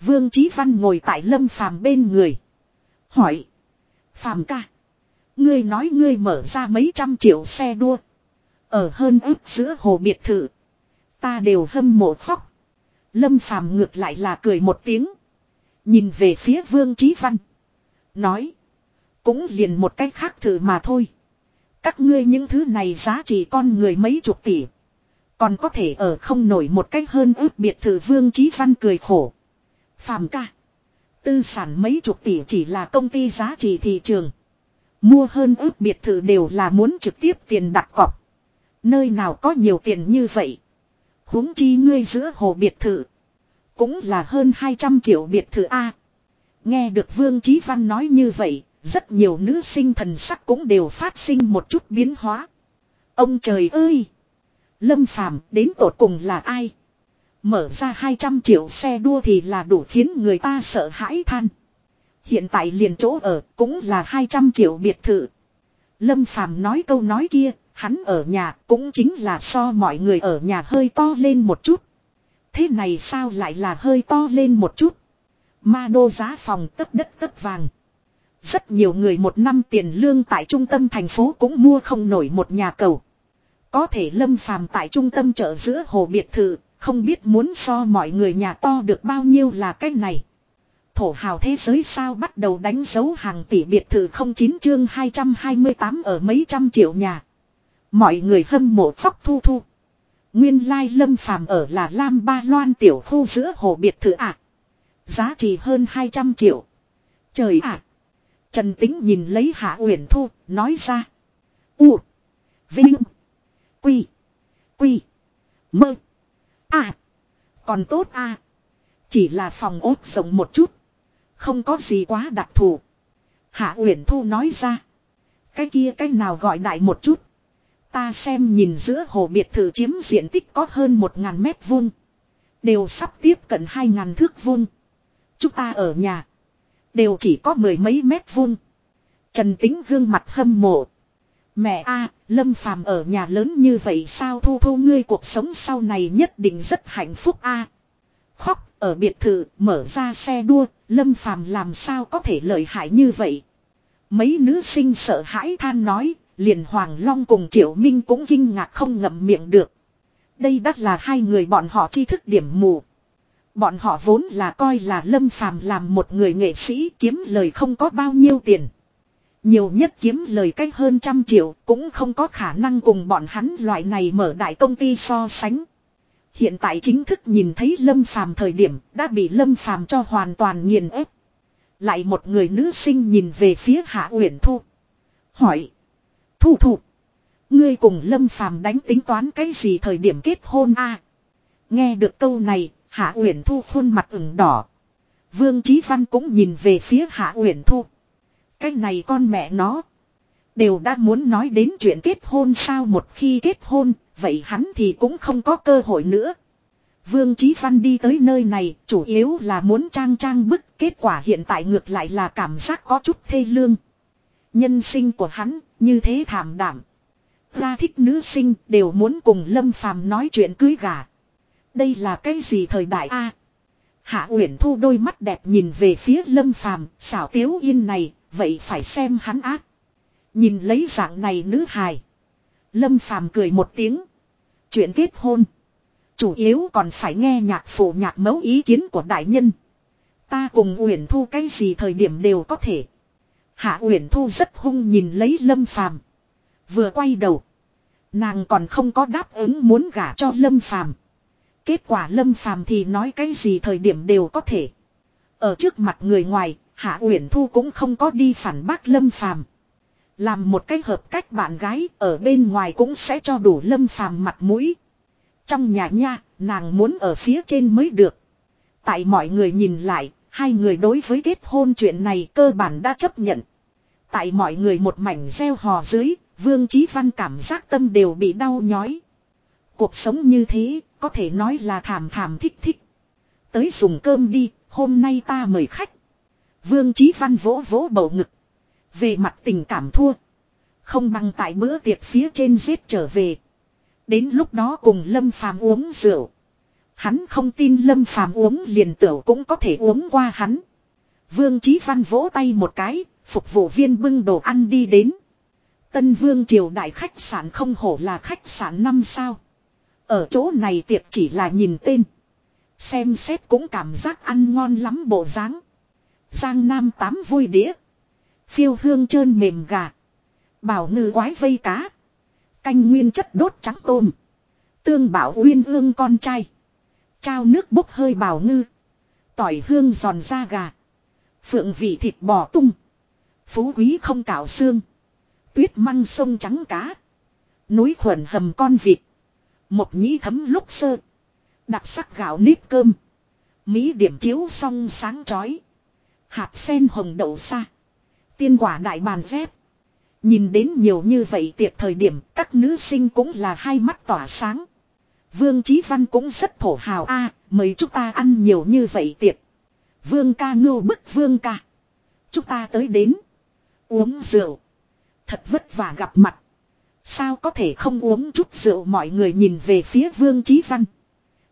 Vương Chí Văn ngồi tại Lâm Phàm bên người. Hỏi. Phàm ca. Ngươi nói ngươi mở ra mấy trăm triệu xe đua. Ở hơn ức giữa hồ biệt thự. Ta đều hâm mộ khóc. Lâm Phàm ngược lại là cười một tiếng. Nhìn về phía Vương Chí Văn. Nói. Cũng liền một cách khác thử mà thôi. Các ngươi những thứ này giá trị con người mấy chục tỷ. Còn có thể ở không nổi một cách hơn ước biệt thự Vương Chí Văn cười khổ. Phàm ca. Tư sản mấy chục tỷ chỉ là công ty giá trị thị trường. Mua hơn ước biệt thự đều là muốn trực tiếp tiền đặt cọc. Nơi nào có nhiều tiền như vậy. huống chi ngươi giữa hồ biệt thự. Cũng là hơn 200 triệu biệt thự A. Nghe được Vương Chí Văn nói như vậy, rất nhiều nữ sinh thần sắc cũng đều phát sinh một chút biến hóa. Ông trời ơi! Lâm Phàm đến tột cùng là ai? Mở ra 200 triệu xe đua thì là đủ khiến người ta sợ hãi than. Hiện tại liền chỗ ở cũng là 200 triệu biệt thự. Lâm Phàm nói câu nói kia, hắn ở nhà cũng chính là so mọi người ở nhà hơi to lên một chút. Thế này sao lại là hơi to lên một chút? Ma đô giá phòng tất đất tất vàng. Rất nhiều người một năm tiền lương tại trung tâm thành phố cũng mua không nổi một nhà cầu. Có thể lâm phàm tại trung tâm chợ giữa hồ biệt thự, không biết muốn so mọi người nhà to được bao nhiêu là cái này. Thổ hào thế giới sao bắt đầu đánh dấu hàng tỷ biệt thự 09 chương 228 ở mấy trăm triệu nhà. Mọi người hâm mộ phóc thu thu. Nguyên lai lâm phàm ở là Lam Ba Loan tiểu khu giữa hồ biệt thự ạ. Giá trị hơn 200 triệu. Trời ạ. Trần Tính nhìn lấy Hạ Uyển Thu, nói ra. U. Vinh. Quy. Quy. Mơ. À. Còn tốt à. Chỉ là phòng ốt rộng một chút. Không có gì quá đặc thù. Hạ Uyển Thu nói ra. Cái kia cái nào gọi đại một chút. Ta xem nhìn giữa hồ biệt thự chiếm diện tích có hơn một ngàn mét vuông. Đều sắp tiếp cận hai ngàn thước vuông. Chúng ta ở nhà. Đều chỉ có mười mấy mét vuông. Trần tính gương mặt hâm mộ. Mẹ a, Lâm Phàm ở nhà lớn như vậy sao thu thu ngươi cuộc sống sau này nhất định rất hạnh phúc a. Khóc, ở biệt thự, mở ra xe đua, Lâm Phàm làm sao có thể lợi hại như vậy? Mấy nữ sinh sợ hãi than nói, Liền Hoàng Long cùng Triệu Minh cũng kinh ngạc không ngậm miệng được. Đây đắt là hai người bọn họ tri thức điểm mù. Bọn họ vốn là coi là Lâm Phàm làm một người nghệ sĩ kiếm lời không có bao nhiêu tiền nhiều nhất kiếm lời cách hơn trăm triệu cũng không có khả năng cùng bọn hắn loại này mở đại công ty so sánh. Hiện tại chính thức nhìn thấy Lâm Phàm thời điểm đã bị Lâm Phàm cho hoàn toàn nghiền ép. Lại một người nữ sinh nhìn về phía Hạ Uyển Thu. Hỏi. Thu Thu. Ngươi cùng Lâm Phàm đánh tính toán cái gì thời điểm kết hôn a? Nghe được câu này, Hạ Uyển Thu khuôn mặt ửng đỏ. Vương Chí Văn cũng nhìn về phía Hạ Uyển Thu. Cái này con mẹ nó. Đều đã muốn nói đến chuyện kết hôn sao một khi kết hôn, vậy hắn thì cũng không có cơ hội nữa. Vương Chí Văn đi tới nơi này chủ yếu là muốn trang trang bức kết quả hiện tại ngược lại là cảm giác có chút thê lương. Nhân sinh của hắn như thế thảm đảm. Ra thích nữ sinh đều muốn cùng Lâm Phàm nói chuyện cưới gà. Đây là cái gì thời đại a? Hạ Uyển Thu đôi mắt đẹp nhìn về phía Lâm Phàm, xảo tiếu yên này, Vậy phải xem hắn ác. Nhìn lấy dạng này nữ hài. Lâm phàm cười một tiếng. Chuyện kết hôn. Chủ yếu còn phải nghe nhạc phụ nhạc mẫu ý kiến của đại nhân. Ta cùng Uyển Thu cái gì thời điểm đều có thể. Hạ Uyển Thu rất hung nhìn lấy Lâm Phàm. Vừa quay đầu, nàng còn không có đáp ứng muốn gả cho Lâm Phàm. Kết quả Lâm Phàm thì nói cái gì thời điểm đều có thể. Ở trước mặt người ngoài, Hạ Uyển Thu cũng không có đi phản bác Lâm Phàm. Làm một cách hợp cách bạn gái ở bên ngoài cũng sẽ cho đủ Lâm Phàm mặt mũi. Trong nhà nha, nàng muốn ở phía trên mới được. Tại mọi người nhìn lại, hai người đối với kết hôn chuyện này cơ bản đã chấp nhận. Tại mọi người một mảnh gieo hò dưới, Vương Chí Văn cảm giác tâm đều bị đau nhói. Cuộc sống như thế, có thể nói là thảm thảm thích thích. Tới dùng cơm đi, hôm nay ta mời khách. Vương Chí Văn vỗ vỗ bầu ngực. Về mặt tình cảm thua. Không bằng tại bữa tiệc phía trên giết trở về. Đến lúc đó cùng Lâm Phàm uống rượu. Hắn không tin Lâm Phàm uống liền tửu cũng có thể uống qua hắn. Vương Chí Văn vỗ tay một cái, phục vụ viên bưng đồ ăn đi đến. Tân Vương triều đại khách sạn không hổ là khách sạn năm sao. Ở chỗ này tiệc chỉ là nhìn tên. Xem xét cũng cảm giác ăn ngon lắm bộ dáng. Giang Nam tám vui đĩa. Phiêu hương trơn mềm gà. Bảo ngư quái vây cá. Canh nguyên chất đốt trắng tôm. Tương bảo uyên ương con trai. Trao nước bốc hơi bảo ngư. Tỏi hương giòn da gà. Phượng vị thịt bò tung. Phú quý không cạo xương. Tuyết măng sông trắng cá. Núi khuẩn hầm con vịt. Một nhĩ thấm lúc sơ. Đặc sắc gạo nếp cơm. Mỹ điểm chiếu song sáng chói. Hạt sen hồng đậu xa. Tiên quả đại bàn dép. Nhìn đến nhiều như vậy tiệc thời điểm, các nữ sinh cũng là hai mắt tỏa sáng. Vương Chí Văn cũng rất thổ hào a, mời chúng ta ăn nhiều như vậy tiệc. Vương ca ngưu bức vương ca. Chúng ta tới đến. Uống rượu. Thật vất vả gặp mặt. Sao có thể không uống chút rượu mọi người nhìn về phía Vương Chí Văn.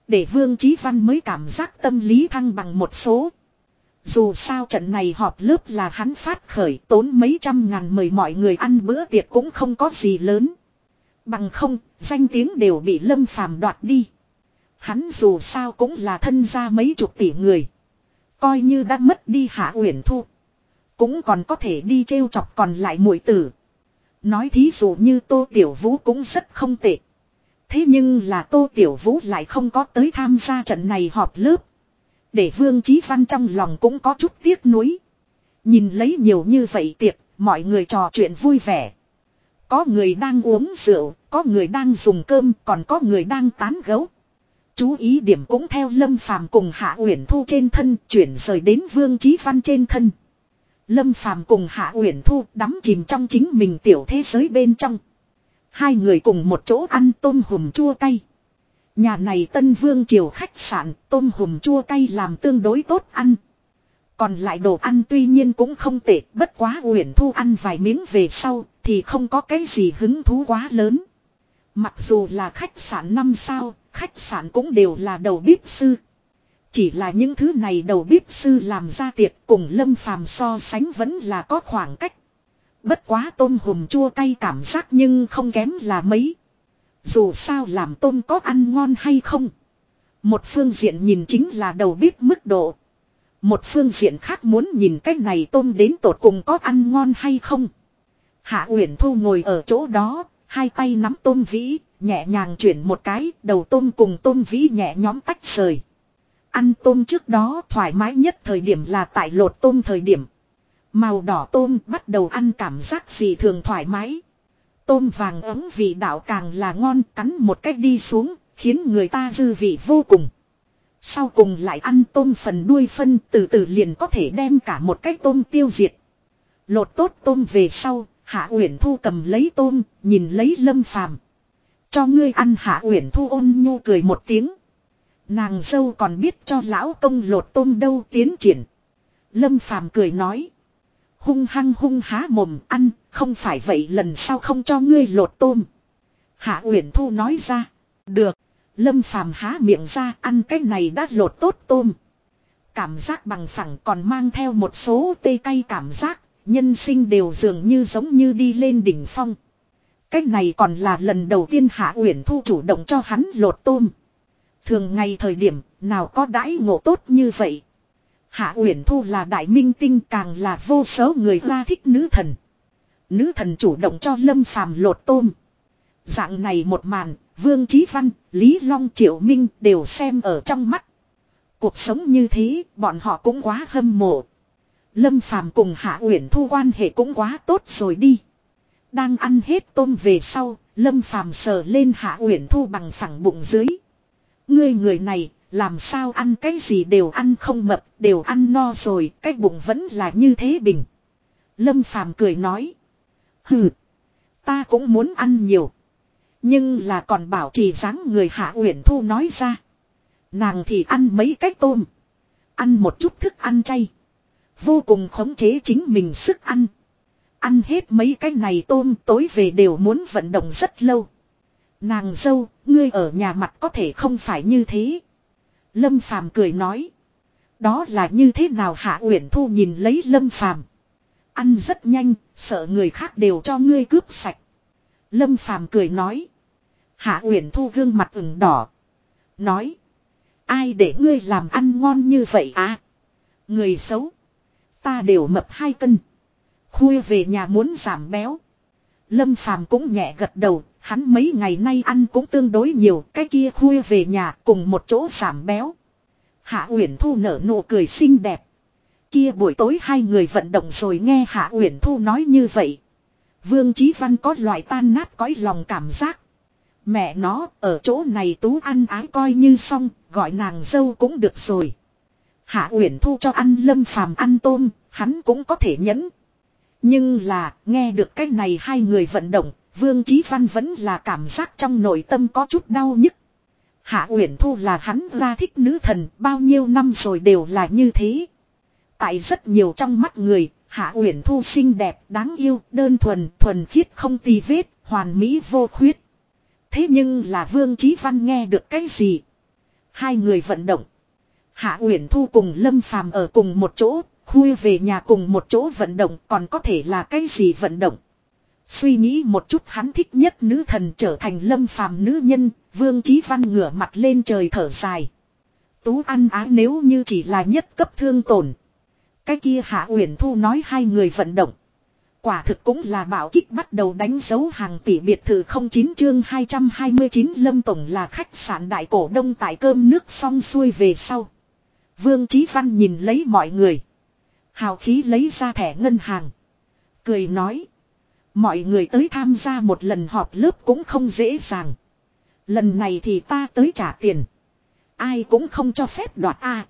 Để Vương Chí Văn mới cảm giác tâm lý thăng bằng một số. Dù sao trận này họp lớp là hắn phát khởi tốn mấy trăm ngàn mời mọi người ăn bữa tiệc cũng không có gì lớn. Bằng không, danh tiếng đều bị Lâm Phàm đoạt đi. Hắn dù sao cũng là thân gia mấy chục tỷ người. Coi như đã mất đi Hạ Uyển Thu. Cũng còn có thể đi trêu chọc còn lại muội tử. Nói thí dụ như Tô Tiểu Vũ cũng rất không tệ. Thế nhưng là Tô Tiểu Vũ lại không có tới tham gia trận này họp lớp. Để Vương Chí Văn trong lòng cũng có chút tiếc nuối. Nhìn lấy nhiều như vậy tiệc, mọi người trò chuyện vui vẻ. Có người đang uống rượu, có người đang dùng cơm, còn có người đang tán gấu. Chú ý điểm cũng theo Lâm Phàm cùng Hạ Uyển Thu trên thân chuyển rời đến Vương Chí Văn trên thân. Lâm Phàm cùng Hạ Uyển Thu đắm chìm trong chính mình tiểu thế giới bên trong. Hai người cùng một chỗ ăn tôm hùm chua cay. Nhà này Tân Vương Triều khách sạn tôm hùm chua cay làm tương đối tốt ăn. Còn lại đồ ăn tuy nhiên cũng không tệ, bất quá Uyển Thu ăn vài miếng về sau thì không có cái gì hứng thú quá lớn. Mặc dù là khách sạn năm sao, khách sạn cũng đều là đầu bếp sư. Chỉ là những thứ này đầu bếp sư làm ra tiệc cùng lâm phàm so sánh vẫn là có khoảng cách. Bất quá tôm hùm chua cay cảm giác nhưng không kém là mấy. Dù sao làm tôm có ăn ngon hay không. Một phương diện nhìn chính là đầu bếp mức độ. Một phương diện khác muốn nhìn cái này tôm đến tột cùng có ăn ngon hay không. Hạ Uyển Thu ngồi ở chỗ đó, hai tay nắm tôm vĩ, nhẹ nhàng chuyển một cái, đầu tôm cùng tôm vĩ nhẹ nhóm tách rời. Ăn tôm trước đó thoải mái nhất thời điểm là tại lột tôm thời điểm. Màu đỏ tôm bắt đầu ăn cảm giác gì thường thoải mái. Tôm vàng ấm vị đạo càng là ngon cắn một cách đi xuống, khiến người ta dư vị vô cùng. Sau cùng lại ăn tôm phần đuôi phân từ từ liền có thể đem cả một cái tôm tiêu diệt. Lột tốt tôm về sau, Hạ Uyển Thu cầm lấy tôm, nhìn lấy Lâm Phàm. Cho ngươi ăn Hạ Uyển Thu ôn nhu cười một tiếng. Nàng dâu còn biết cho lão công lột tôm đâu tiến triển. Lâm Phàm cười nói. Hung hăng hung há mồm ăn, không phải vậy lần sau không cho ngươi lột tôm. Hạ Uyển Thu nói ra. Được. Lâm Phàm há miệng ra ăn cái này đã lột tốt tôm. Cảm giác bằng phẳng còn mang theo một số tê cay cảm giác, nhân sinh đều dường như giống như đi lên đỉnh phong. Cái này còn là lần đầu tiên Hạ Uyển Thu chủ động cho hắn lột tôm. Thường ngày thời điểm, nào có đãi ngộ tốt như vậy. Hạ Uyển Thu là đại minh tinh càng là vô số người ra thích nữ thần. Nữ thần chủ động cho Lâm Phàm lột tôm. Dạng này một màn, Vương Chí Văn, Lý Long Triệu Minh đều xem ở trong mắt. Cuộc sống như thế, bọn họ cũng quá hâm mộ. Lâm Phàm cùng Hạ Uyển Thu quan hệ cũng quá tốt rồi đi. Đang ăn hết tôm về sau, Lâm Phàm sờ lên Hạ Uyển Thu bằng phẳng bụng dưới. Ngươi người này, làm sao ăn cái gì đều ăn không mập, đều ăn no rồi, cái bụng vẫn là như thế bình. Lâm Phàm cười nói. Hừ, ta cũng muốn ăn nhiều. Nhưng là còn bảo trì dáng người Hạ Uyển Thu nói ra. Nàng thì ăn mấy cái tôm. Ăn một chút thức ăn chay. Vô cùng khống chế chính mình sức ăn. Ăn hết mấy cái này tôm tối về đều muốn vận động rất lâu. Nàng dâu, ngươi ở nhà mặt có thể không phải như thế. Lâm Phàm cười nói. Đó là như thế nào Hạ Uyển Thu nhìn lấy Lâm Phàm Ăn rất nhanh, sợ người khác đều cho ngươi cướp sạch. Lâm Phàm cười nói. Hạ Uyển Thu gương mặt ửng đỏ. Nói. Ai để ngươi làm ăn ngon như vậy à? Người xấu. Ta đều mập hai cân. Khuya về nhà muốn giảm béo. Lâm Phàm cũng nhẹ gật đầu, hắn mấy ngày nay ăn cũng tương đối nhiều, cái kia khuya về nhà cùng một chỗ giảm béo. Hạ Uyển Thu nở nụ cười xinh đẹp. Kia buổi tối hai người vận động rồi nghe Hạ Uyển Thu nói như vậy. Vương Chí Văn có loại tan nát cõi lòng cảm giác. Mẹ nó ở chỗ này tú ăn ái coi như xong, gọi nàng dâu cũng được rồi. Hạ Uyển Thu cho ăn Lâm Phàm ăn tôm, hắn cũng có thể nhẫn. Nhưng là, nghe được cái này hai người vận động, Vương Chí Văn vẫn là cảm giác trong nội tâm có chút đau nhức. Hạ Uyển Thu là hắn ra thích nữ thần, bao nhiêu năm rồi đều là như thế. Tại rất nhiều trong mắt người, Hạ Uyển Thu xinh đẹp, đáng yêu, đơn thuần, thuần khiết không tì vết, hoàn mỹ vô khuyết. Thế nhưng là Vương Chí Văn nghe được cái gì? Hai người vận động. Hạ Uyển Thu cùng Lâm Phàm ở cùng một chỗ, khuya về nhà cùng một chỗ vận động còn có thể là cái gì vận động. Suy nghĩ một chút hắn thích nhất nữ thần trở thành lâm phàm nữ nhân, Vương Chí Văn ngửa mặt lên trời thở dài. Tú ăn á nếu như chỉ là nhất cấp thương tổn. Cái kia Hạ Uyển Thu nói hai người vận động. Quả thực cũng là bảo kích bắt đầu đánh dấu hàng tỷ biệt thự 09 chương 229 Lâm Tổng là khách sạn đại cổ đông tại cơm nước xong xuôi về sau. Vương Chí Văn nhìn lấy mọi người. Hào khí lấy ra thẻ ngân hàng. Cười nói. Mọi người tới tham gia một lần họp lớp cũng không dễ dàng. Lần này thì ta tới trả tiền. Ai cũng không cho phép đoạt A.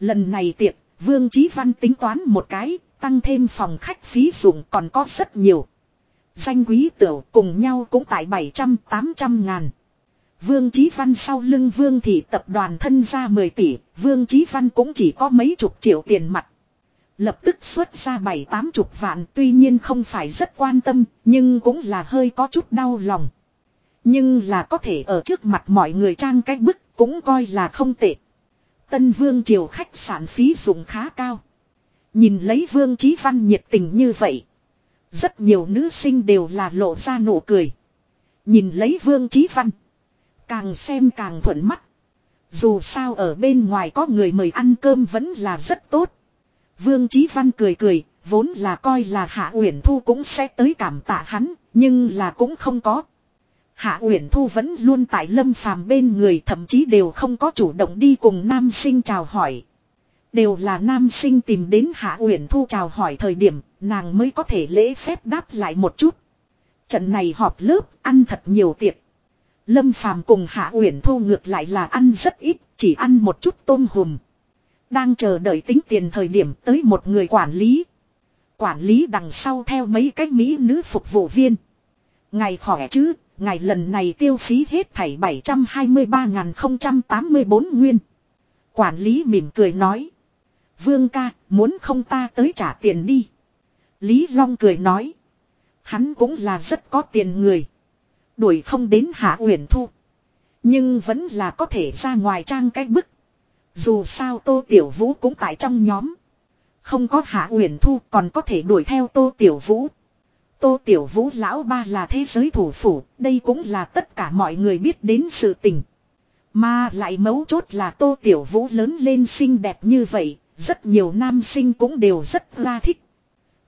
Lần này tiệc, Vương Chí Văn tính toán một cái, tăng thêm phòng khách phí dụng còn có rất nhiều. Danh quý tiểu cùng nhau cũng tại 700-800 ngàn. Vương Chí Văn sau lưng Vương Thị tập đoàn thân ra 10 tỷ, Vương Chí Văn cũng chỉ có mấy chục triệu tiền mặt. Lập tức xuất ra bảy tám chục vạn, tuy nhiên không phải rất quan tâm, nhưng cũng là hơi có chút đau lòng. Nhưng là có thể ở trước mặt mọi người trang cái bức cũng coi là không tệ. Tân Vương Triều khách sạn phí dùng khá cao. Nhìn lấy Vương Chí Văn nhiệt tình như vậy. Rất nhiều nữ sinh đều là lộ ra nụ cười. Nhìn lấy Vương Chí Văn. Càng xem càng thuận mắt. Dù sao ở bên ngoài có người mời ăn cơm vẫn là rất tốt. Vương Chí Văn cười cười, vốn là coi là Hạ Uyển Thu cũng sẽ tới cảm tạ hắn, nhưng là cũng không có. Hạ Uyển Thu vẫn luôn tại Lâm Phàm bên người, thậm chí đều không có chủ động đi cùng nam sinh chào hỏi. Đều là nam sinh tìm đến Hạ Uyển Thu chào hỏi thời điểm, nàng mới có thể lễ phép đáp lại một chút. Trận này họp lớp, ăn thật nhiều tiệc. Lâm Phàm cùng Hạ Uyển Thu ngược lại là ăn rất ít, chỉ ăn một chút tôm hùm. Đang chờ đợi tính tiền thời điểm tới một người quản lý. Quản lý đằng sau theo mấy cái mỹ nữ phục vụ viên. Ngày khỏe chứ, ngày lần này tiêu phí hết thảy 723.084 nguyên. Quản lý mỉm cười nói. Vương ca, muốn không ta tới trả tiền đi. Lý Long cười nói. Hắn cũng là rất có tiền người. Đuổi không đến Hạ Uyển Thu. Nhưng vẫn là có thể ra ngoài trang cái bức. Dù sao Tô Tiểu Vũ cũng tại trong nhóm. Không có Hạ Uyển Thu còn có thể đuổi theo Tô Tiểu Vũ. Tô Tiểu Vũ lão ba là thế giới thủ phủ, đây cũng là tất cả mọi người biết đến sự tình. Mà lại mấu chốt là Tô Tiểu Vũ lớn lên xinh đẹp như vậy, rất nhiều nam sinh cũng đều rất la thích.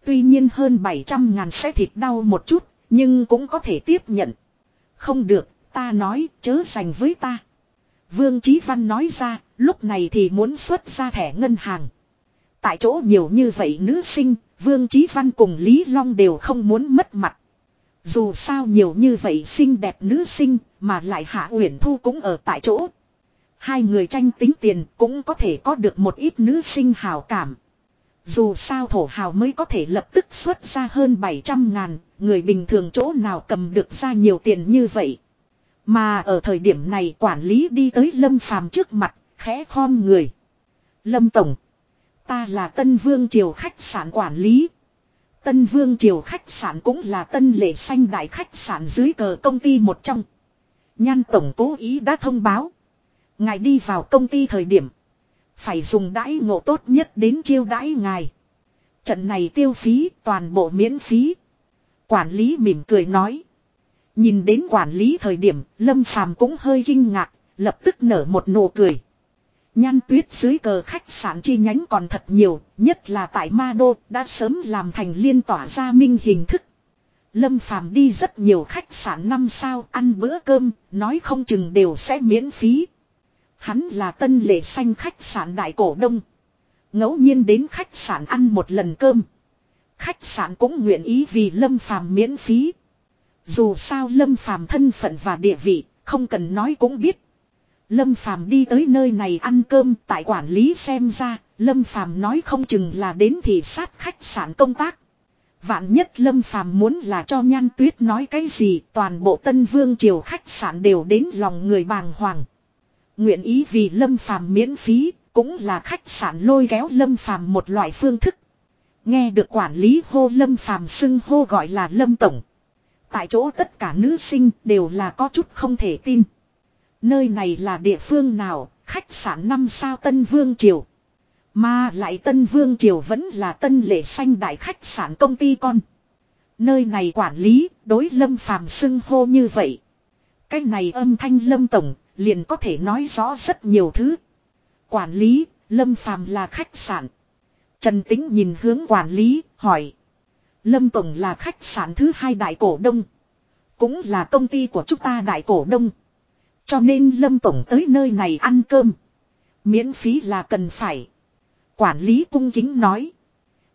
Tuy nhiên hơn 700 ngàn sẽ thịt đau một chút, nhưng cũng có thể tiếp nhận. Không được, ta nói, chớ dành với ta. Vương Chí Văn nói ra, lúc này thì muốn xuất ra thẻ ngân hàng. Tại chỗ nhiều như vậy nữ sinh, Vương Chí Văn cùng Lý Long đều không muốn mất mặt. Dù sao nhiều như vậy xinh đẹp nữ sinh, mà lại Hạ Uyển Thu cũng ở tại chỗ. Hai người tranh tính tiền cũng có thể có được một ít nữ sinh hào cảm. Dù sao thổ hào mới có thể lập tức xuất ra hơn 700 ngàn, người bình thường chỗ nào cầm được ra nhiều tiền như vậy. Mà ở thời điểm này quản lý đi tới Lâm Phàm trước mặt, khẽ khom người. Lâm Tổng. Ta là Tân Vương Triều khách sạn quản lý. Tân Vương Triều khách sạn cũng là tân lệ xanh đại khách sạn dưới cờ công ty một trong. Nhan Tổng cố ý đã thông báo. Ngài đi vào công ty thời điểm. Phải dùng đãi ngộ tốt nhất đến chiêu đãi ngài. Trận này tiêu phí toàn bộ miễn phí. Quản lý mỉm cười nói. Nhìn đến quản lý thời điểm, Lâm Phàm cũng hơi kinh ngạc, lập tức nở một nụ cười. Nhan tuyết dưới cờ khách sạn chi nhánh còn thật nhiều, nhất là tại Ma Đô đã sớm làm thành liên tỏa ra minh hình thức. Lâm Phàm đi rất nhiều khách sạn năm sao ăn bữa cơm, nói không chừng đều sẽ miễn phí. Hắn là tân lệ xanh khách sạn đại cổ đông. ngẫu nhiên đến khách sạn ăn một lần cơm. Khách sạn cũng nguyện ý vì Lâm Phàm miễn phí. Dù sao Lâm Phàm thân phận và địa vị, không cần nói cũng biết. Lâm Phàm đi tới nơi này ăn cơm, tại quản lý xem ra, Lâm Phàm nói không chừng là đến thị sát khách sạn công tác. Vạn nhất Lâm Phàm muốn là cho Nhan Tuyết nói cái gì, toàn bộ Tân Vương triều khách sạn đều đến lòng người bàng hoàng. Nguyện ý vì Lâm Phàm miễn phí, cũng là khách sạn lôi kéo Lâm Phàm một loại phương thức. Nghe được quản lý hô Lâm Phàm xưng hô gọi là Lâm Tổng. Tại chỗ tất cả nữ sinh đều là có chút không thể tin. Nơi này là địa phương nào, khách sạn năm sao Tân Vương Triều. Mà lại Tân Vương Triều vẫn là tân lệ xanh đại khách sạn công ty con. Nơi này quản lý, đối lâm phàm xưng hô như vậy. Cái này âm thanh lâm tổng, liền có thể nói rõ rất nhiều thứ. Quản lý, lâm phàm là khách sạn. Trần Tính nhìn hướng quản lý, hỏi. Lâm Tổng là khách sạn thứ hai đại cổ đông. Cũng là công ty của chúng ta đại cổ đông. Cho nên Lâm Tổng tới nơi này ăn cơm. Miễn phí là cần phải. Quản lý cung kính nói.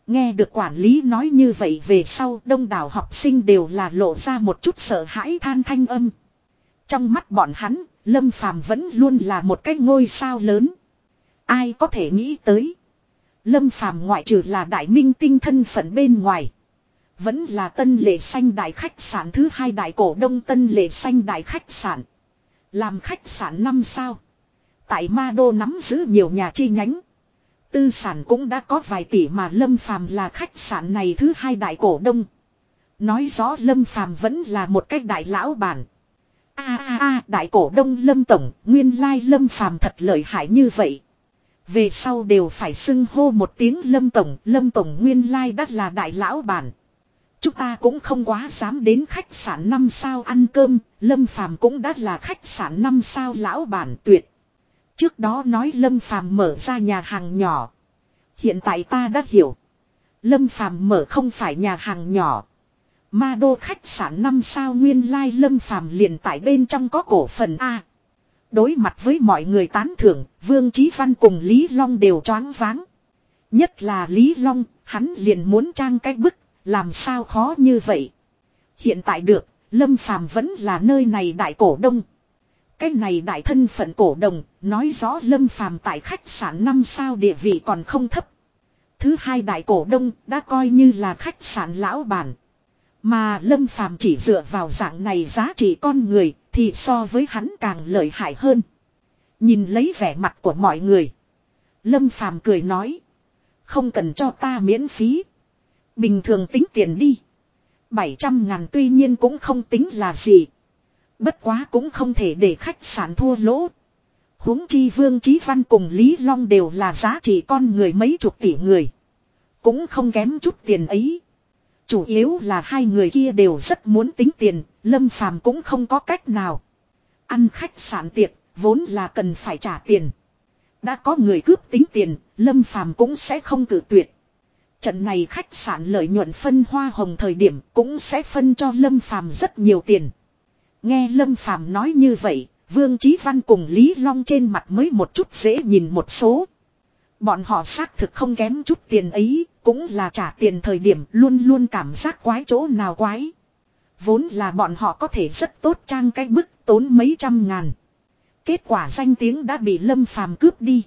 Nghe được quản lý nói như vậy về sau đông đảo học sinh đều là lộ ra một chút sợ hãi than thanh âm. Trong mắt bọn hắn, Lâm Phàm vẫn luôn là một cái ngôi sao lớn. Ai có thể nghĩ tới. Lâm Phàm ngoại trừ là đại minh tinh thân phận bên ngoài. Vẫn là tân lệ xanh đại khách sạn thứ hai đại cổ đông tân lệ xanh đại khách sạn. Làm khách sạn năm sao. Tại Ma Đô nắm giữ nhiều nhà chi nhánh. Tư sản cũng đã có vài tỷ mà Lâm Phàm là khách sạn này thứ hai đại cổ đông. Nói rõ Lâm Phàm vẫn là một cách đại lão bản. A a a đại cổ đông Lâm Tổng, nguyên lai Lâm Phàm thật lợi hại như vậy. Về sau đều phải xưng hô một tiếng Lâm Tổng, Lâm Tổng nguyên lai đắt là đại lão bản. Chúng ta cũng không quá dám đến khách sạn năm sao ăn cơm, Lâm Phàm cũng đã là khách sạn năm sao lão bản tuyệt. Trước đó nói Lâm Phàm mở ra nhà hàng nhỏ. Hiện tại ta đã hiểu. Lâm Phàm mở không phải nhà hàng nhỏ. Ma đô khách sạn năm sao nguyên lai Lâm Phàm liền tại bên trong có cổ phần A. Đối mặt với mọi người tán thưởng, Vương Chí Văn cùng Lý Long đều choáng váng. Nhất là Lý Long, hắn liền muốn trang cái bức, làm sao khó như vậy. Hiện tại được, Lâm Phàm vẫn là nơi này đại cổ đông. Cái này đại thân phận cổ đồng, nói rõ Lâm Phàm tại khách sạn năm sao địa vị còn không thấp. Thứ hai đại cổ đông đã coi như là khách sạn lão bản. Mà Lâm Phàm chỉ dựa vào dạng này giá trị con người thì so với hắn càng lợi hại hơn. Nhìn lấy vẻ mặt của mọi người. Lâm Phàm cười nói. Không cần cho ta miễn phí. Bình thường tính tiền đi. 700 ngàn tuy nhiên cũng không tính là gì. Bất quá cũng không thể để khách sạn thua lỗ. huống chi Vương Chí Văn cùng Lý Long đều là giá trị con người mấy chục tỷ người. Cũng không kém chút tiền ấy. Chủ yếu là hai người kia đều rất muốn tính tiền, Lâm Phàm cũng không có cách nào. Ăn khách sạn tiệc, vốn là cần phải trả tiền. Đã có người cướp tính tiền, Lâm Phàm cũng sẽ không cử tuyệt. Trận này khách sạn lợi nhuận phân hoa hồng thời điểm cũng sẽ phân cho Lâm Phàm rất nhiều tiền. Nghe Lâm Phàm nói như vậy, Vương Chí Văn cùng Lý Long trên mặt mới một chút dễ nhìn một số. Bọn họ xác thực không kém chút tiền ấy, cũng là trả tiền thời điểm luôn luôn cảm giác quái chỗ nào quái. Vốn là bọn họ có thể rất tốt trang cái bức tốn mấy trăm ngàn. Kết quả danh tiếng đã bị Lâm Phàm cướp đi.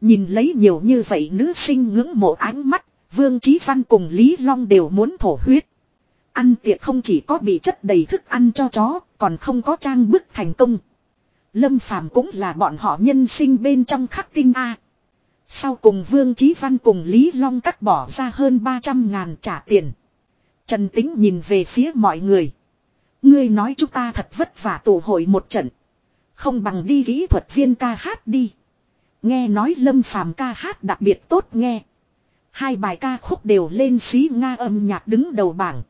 Nhìn lấy nhiều như vậy nữ sinh ngưỡng mộ ánh mắt, Vương Chí Văn cùng Lý Long đều muốn thổ huyết. Ăn tiệc không chỉ có bị chất đầy thức ăn cho chó, còn không có trang bức thành công. Lâm Phàm cũng là bọn họ nhân sinh bên trong khắc tinh A. Sau cùng Vương Chí Văn cùng Lý Long cắt bỏ ra hơn 300 ngàn trả tiền. Trần Tính nhìn về phía mọi người. Ngươi nói chúng ta thật vất vả tụ hội một trận. Không bằng đi kỹ thuật viên ca hát đi. Nghe nói Lâm Phàm ca hát đặc biệt tốt nghe. Hai bài ca khúc đều lên xí Nga âm nhạc đứng đầu bảng.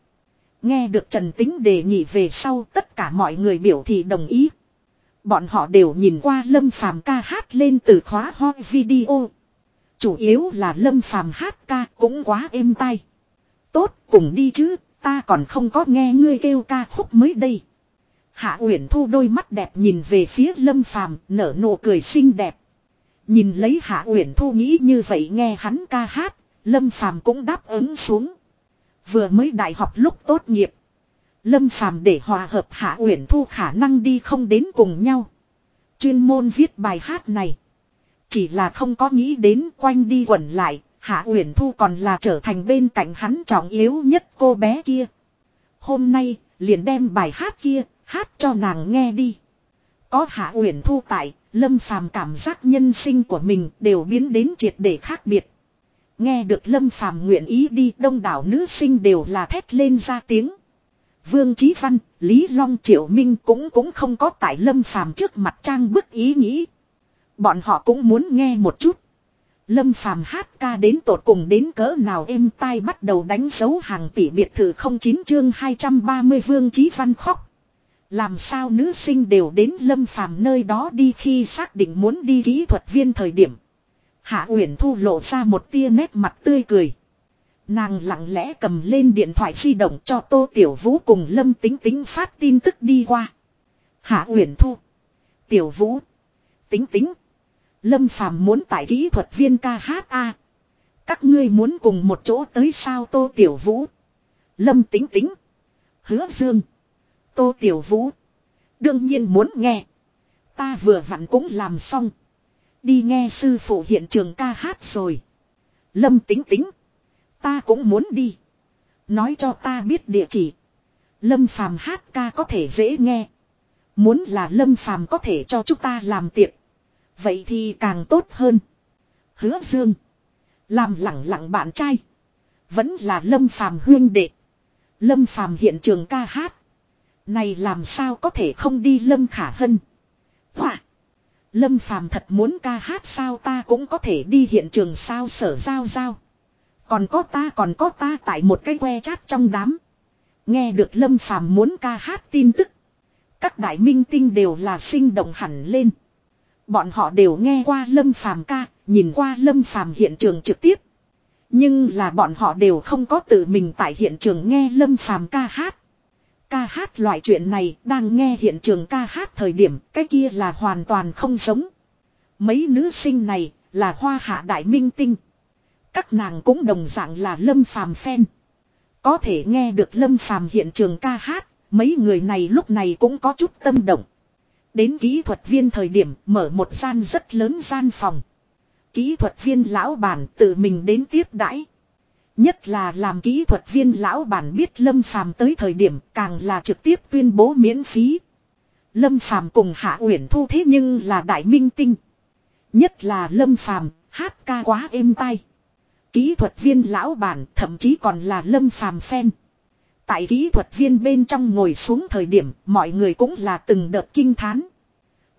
Nghe được Trần Tính đề nghị về sau tất cả mọi người biểu thị đồng ý. Bọn họ đều nhìn qua Lâm Phàm ca hát lên từ khóa hoi video. Chủ yếu là Lâm Phàm hát ca cũng quá êm tai. Tốt, cùng đi chứ, ta còn không có nghe ngươi kêu ca khúc mới đây. Hạ Uyển Thu đôi mắt đẹp nhìn về phía Lâm Phàm, nở nụ cười xinh đẹp. Nhìn lấy Hạ Uyển Thu nghĩ như vậy nghe hắn ca hát, Lâm Phàm cũng đáp ứng xuống. Vừa mới đại học lúc tốt nghiệp, Lâm Phàm để hòa hợp Hạ Uyển Thu khả năng đi không đến cùng nhau. Chuyên môn viết bài hát này, chỉ là không có nghĩ đến quanh đi quẩn lại, Hạ Uyển Thu còn là trở thành bên cạnh hắn trọng yếu nhất cô bé kia. Hôm nay, liền đem bài hát kia hát cho nàng nghe đi. Có Hạ Uyển Thu tại, Lâm Phàm cảm giác nhân sinh của mình đều biến đến triệt để khác biệt. Nghe được Lâm Phàm nguyện ý đi, đông đảo nữ sinh đều là thét lên ra tiếng. Vương Chí Văn, Lý Long Triệu Minh cũng cũng không có tại Lâm Phàm trước mặt trang bức ý nghĩ. Bọn họ cũng muốn nghe một chút. Lâm Phàm hát ca đến tột cùng đến cỡ nào êm tai bắt đầu đánh dấu hàng tỷ biệt thự 09 chương 230 Vương Chí Văn khóc. Làm sao nữ sinh đều đến Lâm Phàm nơi đó đi khi xác định muốn đi kỹ thuật viên thời điểm. Hạ Uyển Thu lộ ra một tia nét mặt tươi cười. Nàng lặng lẽ cầm lên điện thoại di động cho Tô Tiểu Vũ cùng Lâm Tính Tính phát tin tức đi qua. Hạ Uyển Thu. Tiểu Vũ. Tính Tính. Lâm Phàm muốn tại kỹ thuật viên ca hát A. Các ngươi muốn cùng một chỗ tới sao Tô Tiểu Vũ. Lâm Tính Tính. Hứa Dương. Tô Tiểu Vũ. Đương nhiên muốn nghe. Ta vừa vặn cũng làm xong. Đi nghe sư phụ hiện trường ca hát rồi. Lâm Tính Tính. Ta cũng muốn đi. Nói cho ta biết địa chỉ. Lâm Phàm hát ca có thể dễ nghe. Muốn là Lâm Phàm có thể cho chúng ta làm tiệc. Vậy thì càng tốt hơn. Hứa Dương. Làm lẳng lặng bạn trai. Vẫn là Lâm Phàm huyên đệ. Lâm Phàm hiện trường ca hát. Này làm sao có thể không đi Lâm Khả Hân. Hỏa. Lâm Phàm thật muốn ca hát sao ta cũng có thể đi hiện trường sao sở giao giao. Còn có ta còn có ta tại một cái que chát trong đám. Nghe được Lâm Phàm muốn ca hát tin tức. Các đại minh tinh đều là sinh động hẳn lên. Bọn họ đều nghe qua Lâm Phàm ca, nhìn qua Lâm Phàm hiện trường trực tiếp. Nhưng là bọn họ đều không có tự mình tại hiện trường nghe Lâm Phàm ca hát. Ca hát loại chuyện này đang nghe hiện trường ca hát thời điểm cái kia là hoàn toàn không giống. Mấy nữ sinh này là hoa hạ đại minh tinh. Các nàng cũng đồng dạng là lâm phàm phen. Có thể nghe được lâm phàm hiện trường ca hát, mấy người này lúc này cũng có chút tâm động. Đến kỹ thuật viên thời điểm mở một gian rất lớn gian phòng. Kỹ thuật viên lão bản tự mình đến tiếp đãi. Nhất là làm kỹ thuật viên lão bản biết Lâm Phàm tới thời điểm càng là trực tiếp tuyên bố miễn phí. Lâm Phàm cùng Hạ Uyển Thu thế nhưng là đại minh tinh. Nhất là Lâm Phàm, hát ca quá êm tai. Kỹ thuật viên lão bản, thậm chí còn là Lâm Phàm fan. Tại kỹ thuật viên bên trong ngồi xuống thời điểm, mọi người cũng là từng đợt kinh thán.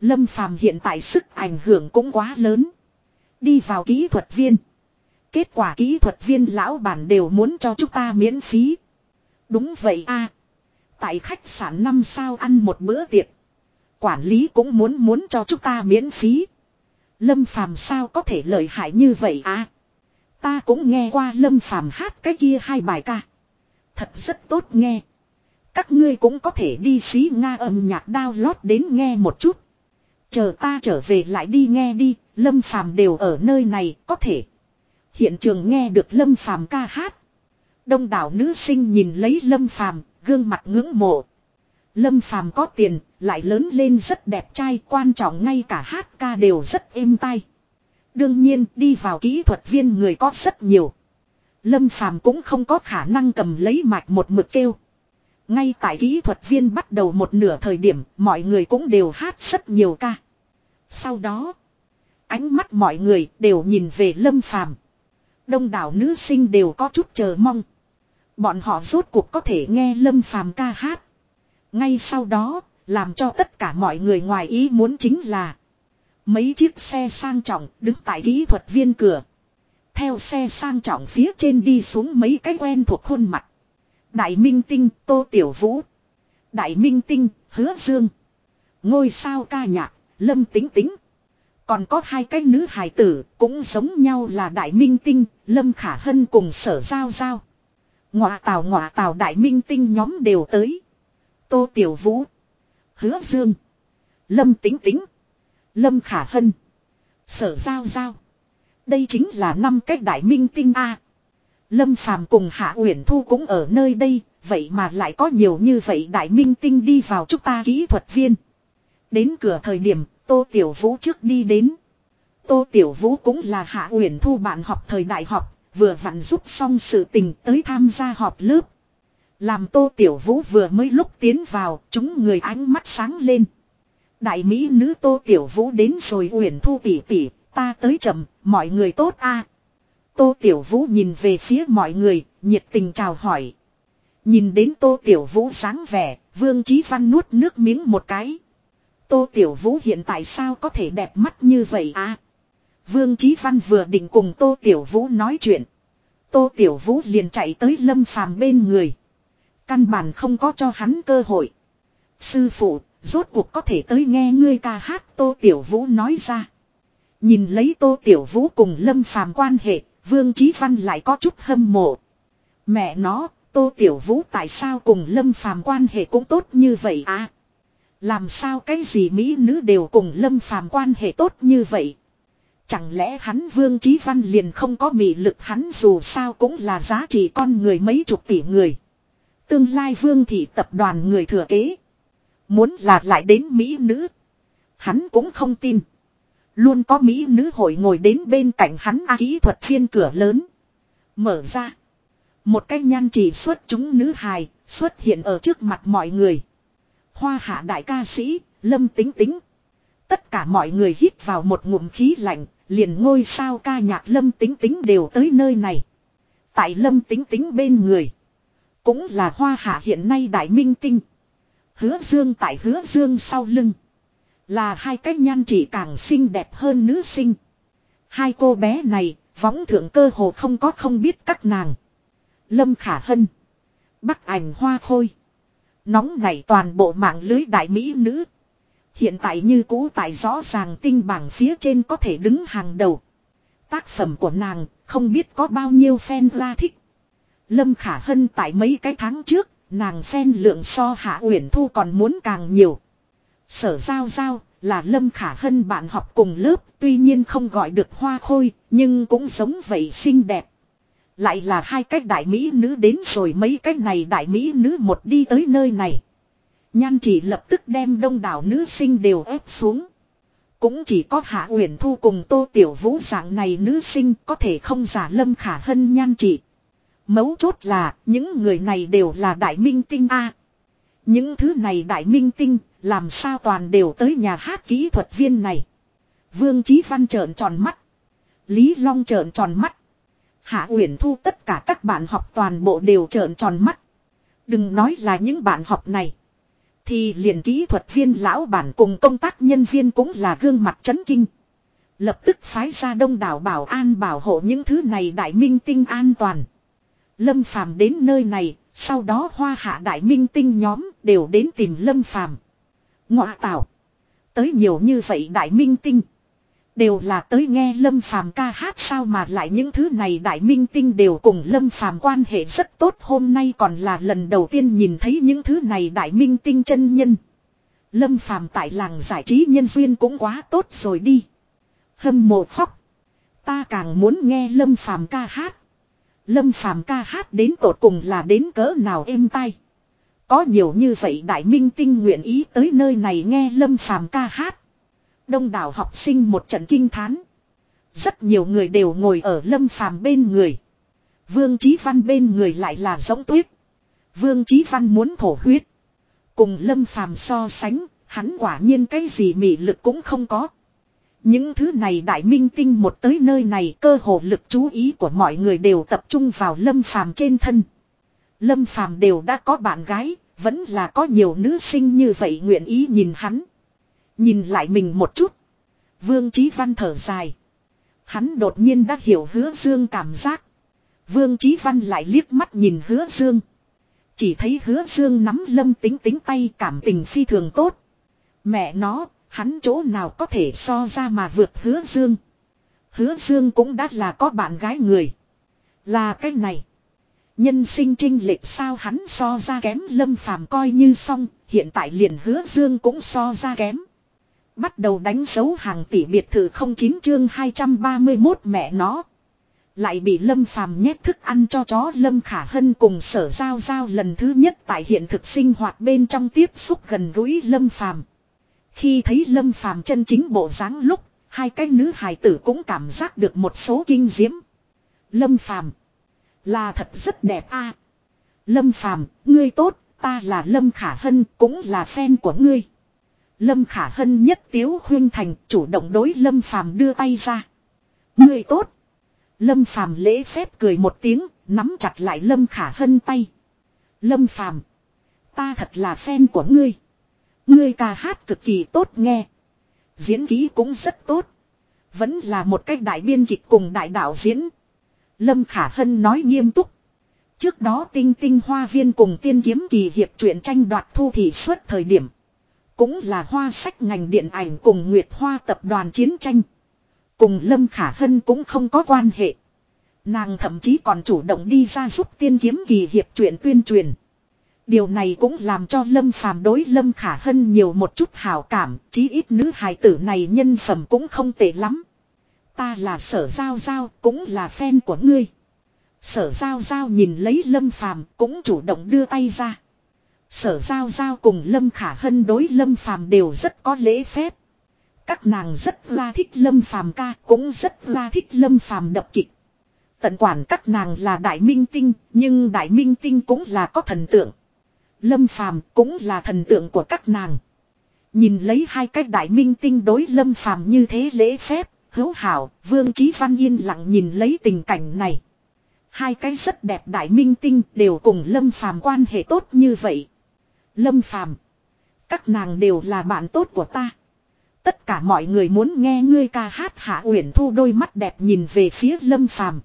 Lâm Phàm hiện tại sức ảnh hưởng cũng quá lớn. Đi vào kỹ thuật viên. Kết quả kỹ thuật viên lão bản đều muốn cho chúng ta miễn phí. Đúng vậy a Tại khách sạn 5 sao ăn một bữa tiệc. Quản lý cũng muốn muốn cho chúng ta miễn phí. Lâm phàm sao có thể lợi hại như vậy a Ta cũng nghe qua Lâm phàm hát cái kia hai bài ca. Thật rất tốt nghe. Các ngươi cũng có thể đi xí Nga âm nhạc download đến nghe một chút. Chờ ta trở về lại đi nghe đi, Lâm phàm đều ở nơi này, có thể. Hiện trường nghe được Lâm Phàm ca hát. Đông đảo nữ sinh nhìn lấy Lâm Phàm, gương mặt ngưỡng mộ. Lâm Phàm có tiền, lại lớn lên rất đẹp trai, quan trọng ngay cả hát ca đều rất êm tai. Đương nhiên, đi vào kỹ thuật viên người có rất nhiều. Lâm Phàm cũng không có khả năng cầm lấy mạch một mực kêu. Ngay tại kỹ thuật viên bắt đầu một nửa thời điểm, mọi người cũng đều hát rất nhiều ca. Sau đó, ánh mắt mọi người đều nhìn về Lâm Phàm. Đông đảo nữ sinh đều có chút chờ mong. Bọn họ rốt cuộc có thể nghe Lâm Phàm ca hát. Ngay sau đó, làm cho tất cả mọi người ngoài ý muốn chính là mấy chiếc xe sang trọng đứng tại kỹ thuật viên cửa. Theo xe sang trọng phía trên đi xuống mấy cái quen thuộc khuôn mặt. Đại Minh Tinh, Tô Tiểu Vũ. Đại Minh Tinh, Hứa Dương. Ngôi sao ca nhạc, lâm tính tính. Còn có hai cái nữ hài tử cũng giống nhau là đại minh tinh, lâm khả hân cùng sở giao giao. Ngọa tào ngọa tào đại minh tinh nhóm đều tới. Tô Tiểu Vũ. Hứa Dương. Lâm Tính Tính. Lâm Khả Hân. Sở Giao Giao. Đây chính là năm cách đại minh tinh A. Lâm Phàm cùng Hạ Uyển Thu cũng ở nơi đây, vậy mà lại có nhiều như vậy đại minh tinh đi vào chúng ta kỹ thuật viên. Đến cửa thời điểm, Tô Tiểu Vũ trước đi đến. Tô Tiểu Vũ cũng là Hạ Uyển Thu bạn học thời đại học, vừa vặn giúp xong sự tình tới tham gia họp lớp. Làm Tô Tiểu Vũ vừa mới lúc tiến vào, chúng người ánh mắt sáng lên. Đại Mỹ nữ Tô Tiểu Vũ đến rồi Uyển Thu tỉ tỉ, ta tới chậm, mọi người tốt a. Tô Tiểu Vũ nhìn về phía mọi người, nhiệt tình chào hỏi. Nhìn đến Tô Tiểu Vũ sáng vẻ, Vương Chí Văn nuốt nước miếng một cái. Tô Tiểu Vũ hiện tại sao có thể đẹp mắt như vậy à? Vương Chí Văn vừa định cùng Tô Tiểu Vũ nói chuyện. Tô Tiểu Vũ liền chạy tới Lâm Phàm bên người. Căn bản không có cho hắn cơ hội. Sư phụ, rốt cuộc có thể tới nghe ngươi ca hát Tô Tiểu Vũ nói ra. Nhìn lấy Tô Tiểu Vũ cùng Lâm Phàm quan hệ, Vương Chí Văn lại có chút hâm mộ. Mẹ nó, Tô Tiểu Vũ tại sao cùng Lâm Phàm quan hệ cũng tốt như vậy à? Làm sao cái gì Mỹ nữ đều cùng Lâm Phàm quan hệ tốt như vậy? Chẳng lẽ hắn Vương Chí Văn liền không có mị lực hắn dù sao cũng là giá trị con người mấy chục tỷ người. Tương lai Vương Thị tập đoàn người thừa kế. Muốn là lại đến Mỹ nữ. Hắn cũng không tin. Luôn có Mỹ nữ hội ngồi đến bên cạnh hắn A kỹ thuật phiên cửa lớn. Mở ra. Một cái nhan chỉ xuất chúng nữ hài xuất hiện ở trước mặt mọi người. Hoa hạ đại ca sĩ, lâm tính tính. Tất cả mọi người hít vào một ngụm khí lạnh, liền ngôi sao ca nhạc lâm tính tính đều tới nơi này. Tại lâm tính tính bên người. Cũng là hoa hạ hiện nay đại minh tinh. Hứa dương tại hứa dương sau lưng. Là hai cách nhan chỉ càng xinh đẹp hơn nữ sinh. Hai cô bé này, võng thượng cơ hồ không có không biết các nàng. Lâm Khả Hân. Bắc ảnh hoa khôi. Nóng này toàn bộ mạng lưới đại mỹ nữ. Hiện tại như cũ tại rõ ràng tinh bảng phía trên có thể đứng hàng đầu. Tác phẩm của nàng không biết có bao nhiêu fan ra thích. Lâm Khả Hân tại mấy cái tháng trước, nàng fan lượng so Hạ Uyển Thu còn muốn càng nhiều. Sở Giao Giao là Lâm Khả Hân bạn học cùng lớp, tuy nhiên không gọi được hoa khôi, nhưng cũng giống vậy xinh đẹp. Lại là hai cách đại mỹ nữ đến rồi mấy cách này đại mỹ nữ một đi tới nơi này. Nhan chỉ lập tức đem đông đảo nữ sinh đều ép xuống. Cũng chỉ có Hạ Uyển Thu cùng Tô Tiểu Vũ dạng này nữ sinh có thể không giả lâm khả hân nhan chỉ. Mấu chốt là, những người này đều là đại minh tinh A. những thứ này đại minh tinh, làm sao toàn đều tới nhà hát kỹ thuật viên này. Vương Chí Văn trợn tròn mắt. Lý Long trợn tròn mắt. Hạ Uyển Thu tất cả các bạn học toàn bộ đều trợn tròn mắt. Đừng nói là những bạn học này. Thì liền kỹ thuật viên lão bản cùng công tác nhân viên cũng là gương mặt chấn kinh. Lập tức phái ra đông đảo bảo an bảo hộ những thứ này đại minh tinh an toàn. Lâm Phàm đến nơi này, sau đó hoa hạ đại minh tinh nhóm đều đến tìm Lâm Phàm. Ngọa tạo. Tới nhiều như vậy đại minh tinh. Đều là tới nghe Lâm Phàm ca hát sao mà lại những thứ này đại minh tinh đều cùng Lâm Phàm quan hệ rất tốt hôm nay còn là lần đầu tiên nhìn thấy những thứ này đại minh tinh chân nhân. Lâm Phàm tại làng giải trí nhân duyên cũng quá tốt rồi đi. Hâm mộ khóc. Ta càng muốn nghe Lâm Phàm ca hát. Lâm Phàm ca hát đến tột cùng là đến cỡ nào êm tai. Có nhiều như vậy đại minh tinh nguyện ý tới nơi này nghe Lâm Phàm ca hát. Đông đảo học sinh một trận kinh thán. Rất nhiều người đều ngồi ở Lâm Phàm bên người. Vương Chí Văn bên người lại là giống tuyết. Vương Chí Văn muốn thổ huyết. Cùng Lâm Phàm so sánh, hắn quả nhiên cái gì mị lực cũng không có. Những thứ này đại minh tinh một tới nơi này cơ hồ lực chú ý của mọi người đều tập trung vào Lâm Phàm trên thân. Lâm Phàm đều đã có bạn gái, vẫn là có nhiều nữ sinh như vậy nguyện ý nhìn hắn. Nhìn lại mình một chút. Vương Chí Văn thở dài. Hắn đột nhiên đã hiểu hứa dương cảm giác. Vương Chí Văn lại liếc mắt nhìn hứa dương. Chỉ thấy hứa dương nắm lâm tính tính tay cảm tình phi thường tốt. Mẹ nó, hắn chỗ nào có thể so ra mà vượt hứa dương. Hứa dương cũng đã là có bạn gái người. Là cái này. Nhân sinh trinh lệch sao hắn so ra kém lâm phàm coi như xong, hiện tại liền hứa dương cũng so ra kém. Bắt đầu đánh dấu hàng tỷ biệt thự 09 chương 231 mẹ nó. Lại bị Lâm Phàm nhét thức ăn cho chó Lâm Khả Hân cùng sở giao giao lần thứ nhất tại hiện thực sinh hoạt bên trong tiếp xúc gần gũi Lâm Phàm. Khi thấy Lâm Phàm chân chính bộ dáng lúc, hai cái nữ hài tử cũng cảm giác được một số kinh diễm. Lâm Phàm là thật rất đẹp a. Lâm Phàm, ngươi tốt, ta là Lâm Khả Hân, cũng là fan của ngươi. Lâm Khả Hân nhất tiếu khuyên thành chủ động đối Lâm Phàm đưa tay ra. Ngươi tốt. Lâm Phàm lễ phép cười một tiếng, nắm chặt lại Lâm Khả Hân tay. Lâm Phàm, ta thật là fan của ngươi. Ngươi ca hát cực kỳ tốt nghe. Diễn ký cũng rất tốt. Vẫn là một cách đại biên kịch cùng đại đạo diễn. Lâm Khả Hân nói nghiêm túc. Trước đó tinh tinh hoa viên cùng tiên kiếm kỳ hiệp truyện tranh đoạt thu thị suốt thời điểm. Cũng là hoa sách ngành điện ảnh cùng Nguyệt Hoa tập đoàn chiến tranh. Cùng Lâm Khả Hân cũng không có quan hệ. Nàng thậm chí còn chủ động đi ra giúp tiên kiếm kỳ hiệp truyện tuyên truyền. Điều này cũng làm cho Lâm Phàm đối Lâm Khả Hân nhiều một chút hào cảm, chí ít nữ hài tử này nhân phẩm cũng không tệ lắm. Ta là sở giao giao, cũng là fan của ngươi. Sở giao giao nhìn lấy Lâm Phàm cũng chủ động đưa tay ra. Sở giao giao cùng Lâm Khả Hân đối Lâm Phàm đều rất có lễ phép. Các nàng rất la thích Lâm Phàm ca, cũng rất la thích Lâm Phàm đập kịch. Tận quản các nàng là đại minh tinh, nhưng đại minh tinh cũng là có thần tượng. Lâm Phàm cũng là thần tượng của các nàng. Nhìn lấy hai cái đại minh tinh đối Lâm Phàm như thế lễ phép, hữu hảo, Vương Chí Văn yên lặng nhìn lấy tình cảnh này. Hai cái rất đẹp đại minh tinh đều cùng Lâm Phàm quan hệ tốt như vậy. Lâm Phàm, các nàng đều là bạn tốt của ta. Tất cả mọi người muốn nghe ngươi ca hát Hạ Uyển Thu đôi mắt đẹp nhìn về phía Lâm Phàm.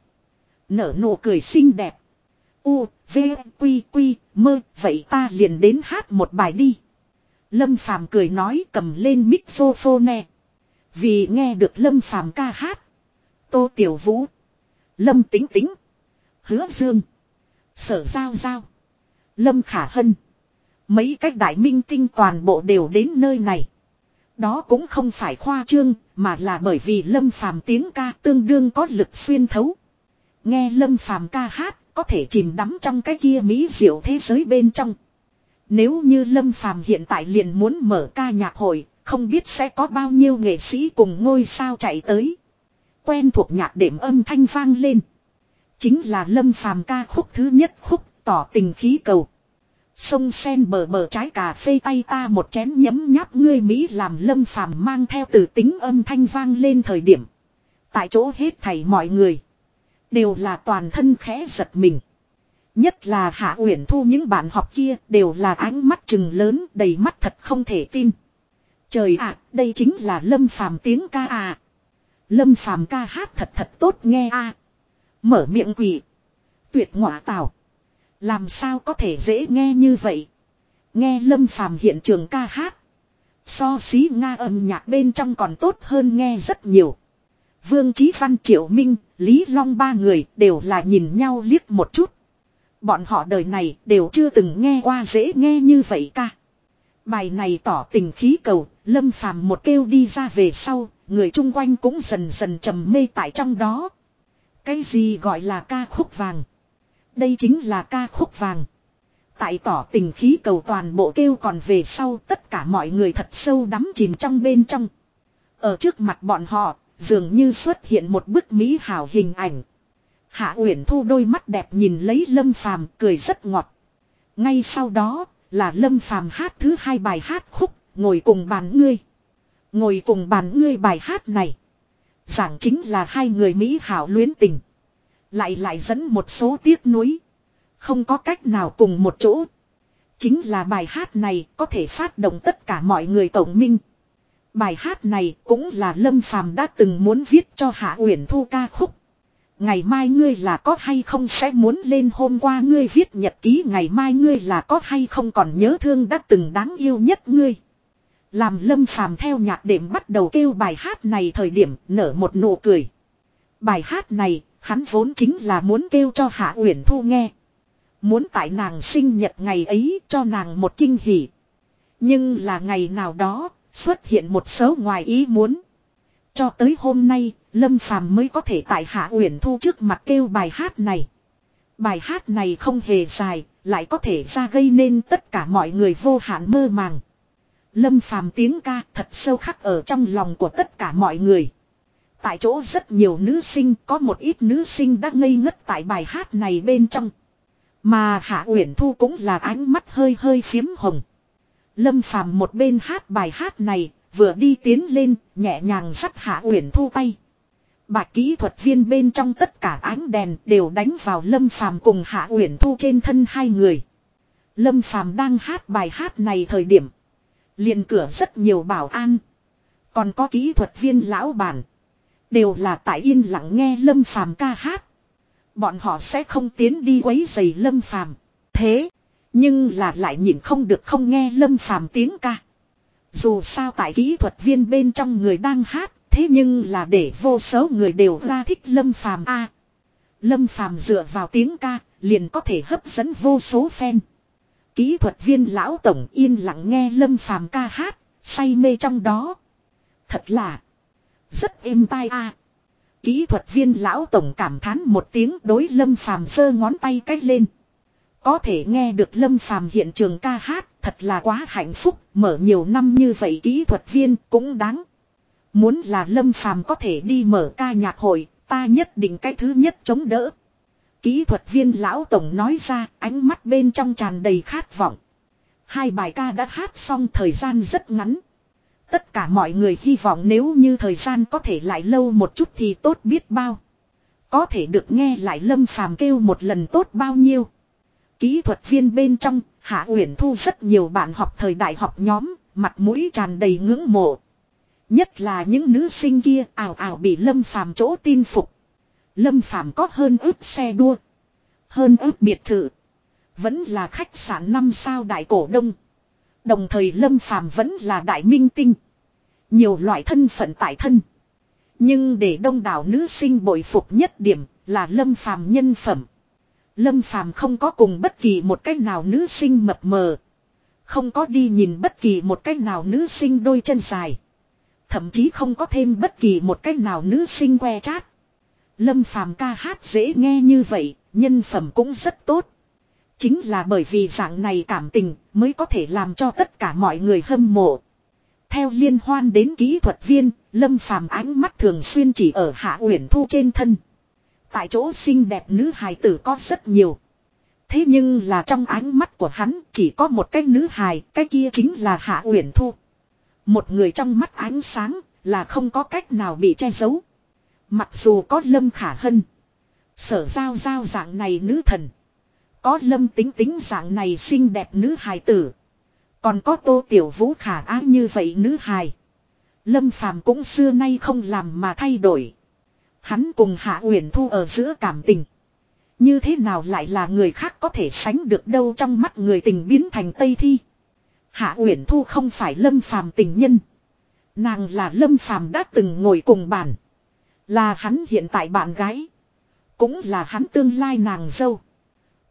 Nở nụ cười xinh đẹp. U, V, Quy, Quy, mơ, vậy ta liền đến hát một bài đi. Lâm Phàm cười nói cầm lên mixophone. Vì nghe được Lâm Phàm ca hát. Tô Tiểu Vũ. Lâm Tính Tính. Hứa Dương. Sở Giao Giao. Lâm Khả Hân. Mấy cách đại minh tinh toàn bộ đều đến nơi này. Đó cũng không phải khoa trương, mà là bởi vì Lâm Phàm tiếng ca tương đương có lực xuyên thấu. Nghe Lâm Phàm ca hát, có thể chìm đắm trong cái kia mỹ diệu thế giới bên trong. Nếu như Lâm Phàm hiện tại liền muốn mở ca nhạc hội, không biết sẽ có bao nhiêu nghệ sĩ cùng ngôi sao chạy tới. Quen thuộc nhạc đệm âm thanh vang lên. Chính là Lâm Phàm ca khúc thứ nhất khúc tỏ tình khí cầu. Sông sen bờ bờ trái cà phê tay ta một chén nhấm nháp ngươi Mỹ làm lâm phàm mang theo từ tính âm thanh vang lên thời điểm. Tại chỗ hết thảy mọi người. Đều là toàn thân khẽ giật mình. Nhất là Hạ Uyển Thu những bạn học kia đều là ánh mắt chừng lớn đầy mắt thật không thể tin. Trời ạ, đây chính là Lâm Phàm tiếng ca à. Lâm Phàm ca hát thật thật tốt nghe a. Mở miệng quỷ. Tuyệt ngọa tào. Làm sao có thể dễ nghe như vậy. Nghe Lâm Phàm hiện trường ca hát. So xí Nga âm nhạc bên trong còn tốt hơn nghe rất nhiều. Vương Chí Văn Triệu Minh, Lý Long ba người đều là nhìn nhau liếc một chút. Bọn họ đời này đều chưa từng nghe qua dễ nghe như vậy ca. Bài này tỏ tình khí cầu, Lâm Phàm một kêu đi ra về sau, người chung quanh cũng dần dần trầm mê tại trong đó. Cái gì gọi là ca khúc vàng? Đây chính là ca khúc vàng. Tại tỏ tình khí cầu toàn bộ kêu còn về sau tất cả mọi người thật sâu đắm chìm trong bên trong. Ở trước mặt bọn họ, dường như xuất hiện một bức mỹ hào hình ảnh. Hạ Uyển Thu đôi mắt đẹp nhìn lấy Lâm Phàm cười rất ngọt. Ngay sau đó là Lâm Phàm hát thứ hai bài hát khúc, ngồi cùng bàn ngươi. Ngồi cùng bàn ngươi bài hát này. Giảng chính là hai người Mỹ hảo luyến tình. Lại lại dẫn một số tiếc nuối. Không có cách nào cùng một chỗ. Chính là bài hát này có thể phát động tất cả mọi người tổng minh. Bài hát này cũng là Lâm Phàm đã từng muốn viết cho Hạ Uyển Thu ca khúc. Ngày mai ngươi là có hay không sẽ muốn lên hôm qua ngươi viết nhật ký ngày mai ngươi là có hay không còn nhớ thương đã từng đáng yêu nhất ngươi. Làm lâm phàm theo nhạc đệm bắt đầu kêu bài hát này thời điểm nở một nụ cười. Bài hát này, hắn vốn chính là muốn kêu cho Hạ Uyển Thu nghe. Muốn tại nàng sinh nhật ngày ấy cho nàng một kinh hỉ. Nhưng là ngày nào đó, xuất hiện một số ngoài ý muốn. Cho tới hôm nay, Lâm Phàm mới có thể tại Hạ Uyển Thu trước mặt kêu bài hát này. Bài hát này không hề dài, lại có thể ra gây nên tất cả mọi người vô hạn mơ màng. Lâm Phàm tiếng ca thật sâu khắc ở trong lòng của tất cả mọi người. Tại chỗ rất nhiều nữ sinh, có một ít nữ sinh đã ngây ngất tại bài hát này bên trong. Mà Hạ Uyển Thu cũng là ánh mắt hơi hơi phiếm hồng. Lâm Phàm một bên hát bài hát này, vừa đi tiến lên, nhẹ nhàng dắt Hạ Uyển Thu tay. Bạc kỹ thuật viên bên trong tất cả ánh đèn đều đánh vào Lâm Phàm cùng Hạ Uyển Thu trên thân hai người. Lâm Phàm đang hát bài hát này thời điểm, liền cửa rất nhiều bảo an, còn có kỹ thuật viên lão bản, đều là tại yên lặng nghe Lâm Phàm ca hát. Bọn họ sẽ không tiến đi quấy giày Lâm Phàm. Thế, nhưng là lại nhìn không được không nghe Lâm Phàm tiếng ca. Dù sao tại kỹ thuật viên bên trong người đang hát, thế nhưng là để vô số người đều ra thích Lâm Phàm a. Lâm Phàm dựa vào tiếng ca, liền có thể hấp dẫn vô số fan. Kỹ thuật viên lão tổng yên lặng nghe Lâm Phàm ca hát, say mê trong đó. Thật là rất êm tai a. Kỹ thuật viên lão tổng cảm thán một tiếng đối Lâm Phàm sơ ngón tay cách lên. Có thể nghe được Lâm Phàm hiện trường ca hát, thật là quá hạnh phúc, mở nhiều năm như vậy kỹ thuật viên cũng đáng. Muốn là Lâm Phàm có thể đi mở ca nhạc hội, ta nhất định cái thứ nhất chống đỡ. Kỹ thuật viên lão tổng nói ra, ánh mắt bên trong tràn đầy khát vọng. Hai bài ca đã hát xong thời gian rất ngắn. Tất cả mọi người hy vọng nếu như thời gian có thể lại lâu một chút thì tốt biết bao. Có thể được nghe lại Lâm Phàm kêu một lần tốt bao nhiêu. Kỹ thuật viên bên trong, Hạ Uyển Thu rất nhiều bạn học thời đại học nhóm, mặt mũi tràn đầy ngưỡng mộ. Nhất là những nữ sinh kia ảo ảo bị Lâm Phàm chỗ tin phục. Lâm Phàm có hơn ước xe đua, hơn ước biệt thự, vẫn là khách sạn năm sao đại cổ đông. Đồng thời Lâm Phàm vẫn là đại minh tinh. Nhiều loại thân phận tại thân. Nhưng để đông đảo nữ sinh bội phục nhất điểm là Lâm Phàm nhân phẩm. Lâm Phàm không có cùng bất kỳ một cách nào nữ sinh mập mờ. Không có đi nhìn bất kỳ một cách nào nữ sinh đôi chân dài. Thậm chí không có thêm bất kỳ một cách nào nữ sinh que chát. Lâm Phàm ca hát dễ nghe như vậy, nhân phẩm cũng rất tốt. Chính là bởi vì dạng này cảm tình mới có thể làm cho tất cả mọi người hâm mộ. Theo liên hoan đến kỹ thuật viên, Lâm Phàm ánh mắt thường xuyên chỉ ở Hạ Uyển Thu trên thân. Tại chỗ xinh đẹp nữ hài tử có rất nhiều. Thế nhưng là trong ánh mắt của hắn chỉ có một cái nữ hài, cái kia chính là Hạ Uyển Thu. Một người trong mắt ánh sáng là không có cách nào bị che giấu. Mặc dù có Lâm Khả Hân. Sở giao giao dạng này nữ thần. Có Lâm tính tính dạng này xinh đẹp nữ hài tử. Còn có tô tiểu vũ khả ái như vậy nữ hài. Lâm phàm cũng xưa nay không làm mà thay đổi. Hắn cùng Hạ Uyển Thu ở giữa cảm tình. Như thế nào lại là người khác có thể sánh được đâu trong mắt người tình biến thành Tây Thi. Hạ Uyển Thu không phải Lâm Phàm tình nhân. Nàng là Lâm Phàm đã từng ngồi cùng bàn. Là hắn hiện tại bạn gái. Cũng là hắn tương lai nàng dâu.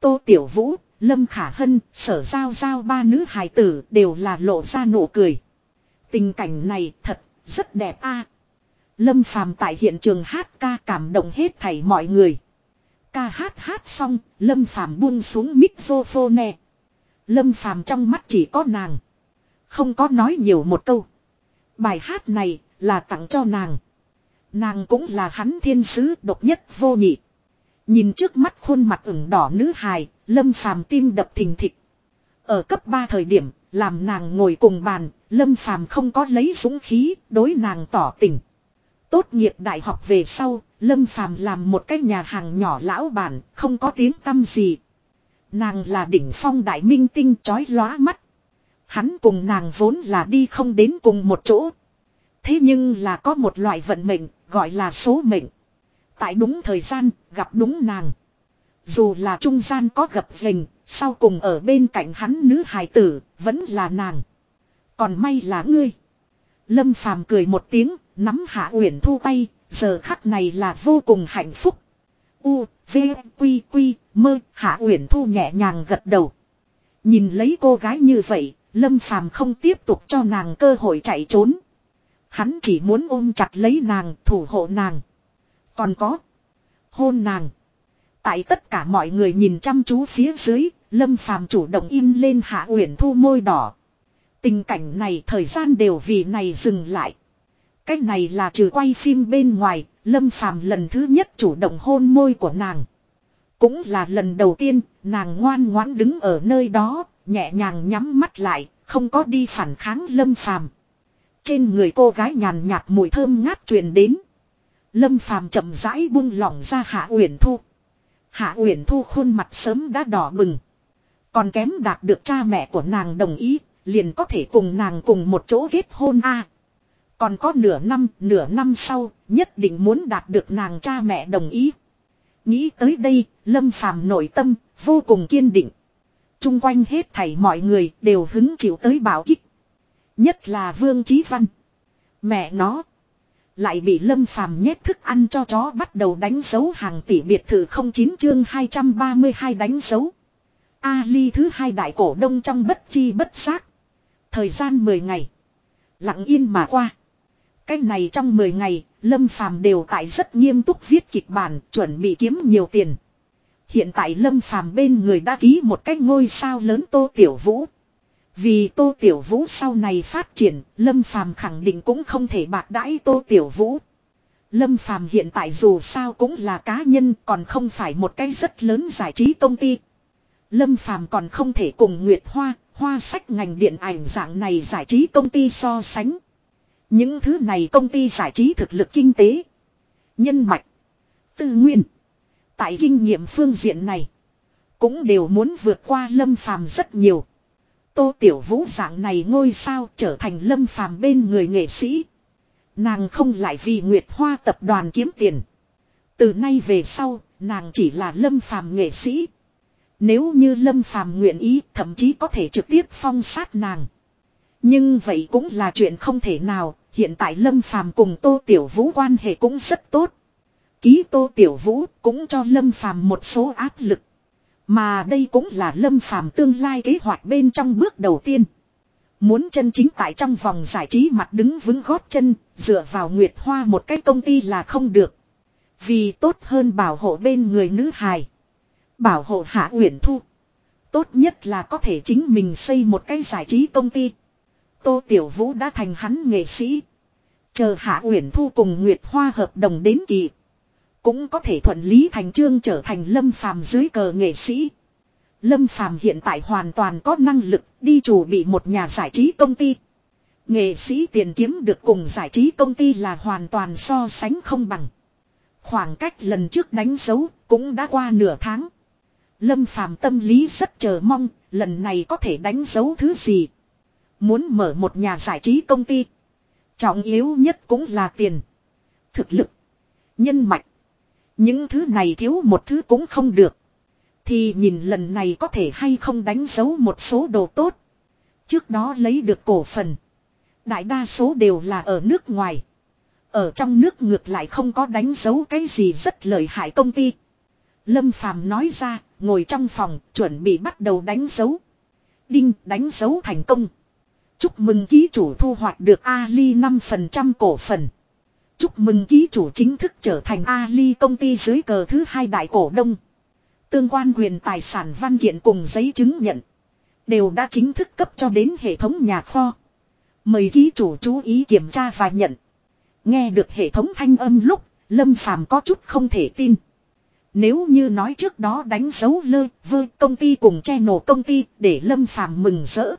Tô Tiểu Vũ, Lâm Khả Hân, sở giao giao ba nữ hài tử đều là lộ ra nụ cười. Tình cảnh này thật, rất đẹp a. Lâm Phàm tại hiện trường hát ca cảm động hết thảy mọi người. Ca hát hát xong, Lâm Phàm buông xuống microphone. Lâm Phàm trong mắt chỉ có nàng. Không có nói nhiều một câu. Bài hát này là tặng cho nàng. Nàng cũng là hắn thiên sứ độc nhất vô nhị. Nhìn trước mắt khuôn mặt ửng đỏ nữ hài, Lâm Phàm tim đập thình thịch. Ở cấp 3 thời điểm, làm nàng ngồi cùng bàn, Lâm Phàm không có lấy dũng khí, đối nàng tỏ tình. Tốt nghiệp đại học về sau, Lâm Phàm làm một cái nhà hàng nhỏ lão bản, không có tiếng tâm gì. Nàng là đỉnh phong đại minh tinh chói lóa mắt. Hắn cùng nàng vốn là đi không đến cùng một chỗ. Thế nhưng là có một loại vận mệnh, gọi là số mệnh. Tại đúng thời gian, gặp đúng nàng. Dù là trung gian có gặp rình, sau cùng ở bên cạnh hắn nữ hài tử, vẫn là nàng. Còn may là ngươi. Lâm Phàm cười một tiếng, nắm Hạ Uyển Thu tay, giờ khắc này là vô cùng hạnh phúc. U, V, Quy, Quy, mơ, Hạ Uyển Thu nhẹ nhàng gật đầu. Nhìn lấy cô gái như vậy, Lâm Phàm không tiếp tục cho nàng cơ hội chạy trốn. Hắn chỉ muốn ôm chặt lấy nàng, thủ hộ nàng. Còn có, hôn nàng. Tại tất cả mọi người nhìn chăm chú phía dưới, Lâm Phàm chủ động in lên Hạ Uyển Thu môi đỏ. Tình cảnh này thời gian đều vì này dừng lại. Cái này là trừ quay phim bên ngoài, Lâm Phàm lần thứ nhất chủ động hôn môi của nàng. Cũng là lần đầu tiên, nàng ngoan ngoãn đứng ở nơi đó, nhẹ nhàng nhắm mắt lại, không có đi phản kháng Lâm Phàm. Trên người cô gái nhàn nhạt mùi thơm ngát truyền đến. Lâm Phàm chậm rãi buông lỏng ra Hạ Uyển Thu. Hạ Uyển Thu khuôn mặt sớm đã đỏ bừng. Còn kém đạt được cha mẹ của nàng đồng ý, liền có thể cùng nàng cùng một chỗ kết hôn a. còn có nửa năm, nửa năm sau, nhất định muốn đạt được nàng cha mẹ đồng ý. Nghĩ tới đây, Lâm Phàm nội tâm, vô cùng kiên định. Trung quanh hết thảy mọi người đều hứng chịu tới bảo kích. Nhất là Vương Chí Văn. Mẹ nó. Lại bị Lâm Phàm nhét thức ăn cho chó bắt đầu đánh dấu hàng tỷ biệt thự 09 chương 232 đánh dấu. Ali thứ hai đại cổ đông trong bất chi bất giác. Thời gian 10 ngày. Lặng yên mà qua. Cái này trong 10 ngày, Lâm Phàm đều tại rất nghiêm túc viết kịch bản, chuẩn bị kiếm nhiều tiền. Hiện tại Lâm Phàm bên người đã ký một cái ngôi sao lớn Tô Tiểu Vũ. Vì Tô Tiểu Vũ sau này phát triển, Lâm Phàm khẳng định cũng không thể bạc đãi Tô Tiểu Vũ. Lâm Phàm hiện tại dù sao cũng là cá nhân, còn không phải một cái rất lớn giải trí công ty. Lâm Phàm còn không thể cùng Nguyệt Hoa, Hoa sách ngành điện ảnh dạng này giải trí công ty so sánh. Những thứ này công ty giải trí thực lực kinh tế, nhân mạch, tư nguyên. Tại kinh nghiệm phương diện này, cũng đều muốn vượt qua Lâm Phàm rất nhiều. Tô Tiểu Vũ dạng này ngôi sao trở thành Lâm Phàm bên người nghệ sĩ. Nàng không lại vì Nguyệt Hoa tập đoàn kiếm tiền. Từ nay về sau, nàng chỉ là Lâm Phàm nghệ sĩ. Nếu như Lâm Phàm nguyện ý, thậm chí có thể trực tiếp phong sát nàng. Nhưng vậy cũng là chuyện không thể nào, hiện tại Lâm Phàm cùng Tô Tiểu Vũ quan hệ cũng rất tốt. Ký Tô Tiểu Vũ cũng cho Lâm Phàm một số áp lực. Mà đây cũng là Lâm Phàm tương lai kế hoạch bên trong bước đầu tiên. Muốn chân chính tại trong vòng giải trí mặt đứng vững gót chân, dựa vào Nguyệt Hoa một cái công ty là không được. Vì tốt hơn bảo hộ bên người nữ hài. Bảo hộ Hạ Uyển Thu. Tốt nhất là có thể chính mình xây một cái giải trí công ty. Tô Tiểu Vũ đã thành hắn nghệ sĩ. Chờ Hạ Uyển Thu cùng Nguyệt Hoa hợp đồng đến kỳ. Cũng có thể thuận lý thành trương trở thành Lâm Phàm dưới cờ nghệ sĩ. Lâm Phàm hiện tại hoàn toàn có năng lực đi chủ bị một nhà giải trí công ty. Nghệ sĩ tiền kiếm được cùng giải trí công ty là hoàn toàn so sánh không bằng. Khoảng cách lần trước đánh dấu cũng đã qua nửa tháng. Lâm Phàm tâm lý rất chờ mong, lần này có thể đánh dấu thứ gì. Muốn mở một nhà giải trí công ty. Trọng yếu nhất cũng là tiền. Thực lực. Nhân mạch. Những thứ này thiếu một thứ cũng không được. Thì nhìn lần này có thể hay không đánh dấu một số đồ tốt. Trước đó lấy được cổ phần. Đại đa số đều là ở nước ngoài. Ở trong nước ngược lại không có đánh dấu cái gì rất lợi hại công ty. Lâm Phàm nói ra, ngồi trong phòng, chuẩn bị bắt đầu đánh dấu. Đinh, đánh dấu thành công. Chúc mừng ký chủ thu hoạch được Ali 5% cổ phần. Chúc mừng ký chủ chính thức trở thành Ali công ty dưới cờ thứ hai đại cổ đông. Tương quan quyền tài sản văn kiện cùng giấy chứng nhận. Đều đã chính thức cấp cho đến hệ thống nhà kho. Mời ký chủ chú ý kiểm tra và nhận. Nghe được hệ thống thanh âm lúc, Lâm Phàm có chút không thể tin. Nếu như nói trước đó đánh dấu lơ vơ công ty cùng che nổ công ty để Lâm Phàm mừng rỡ.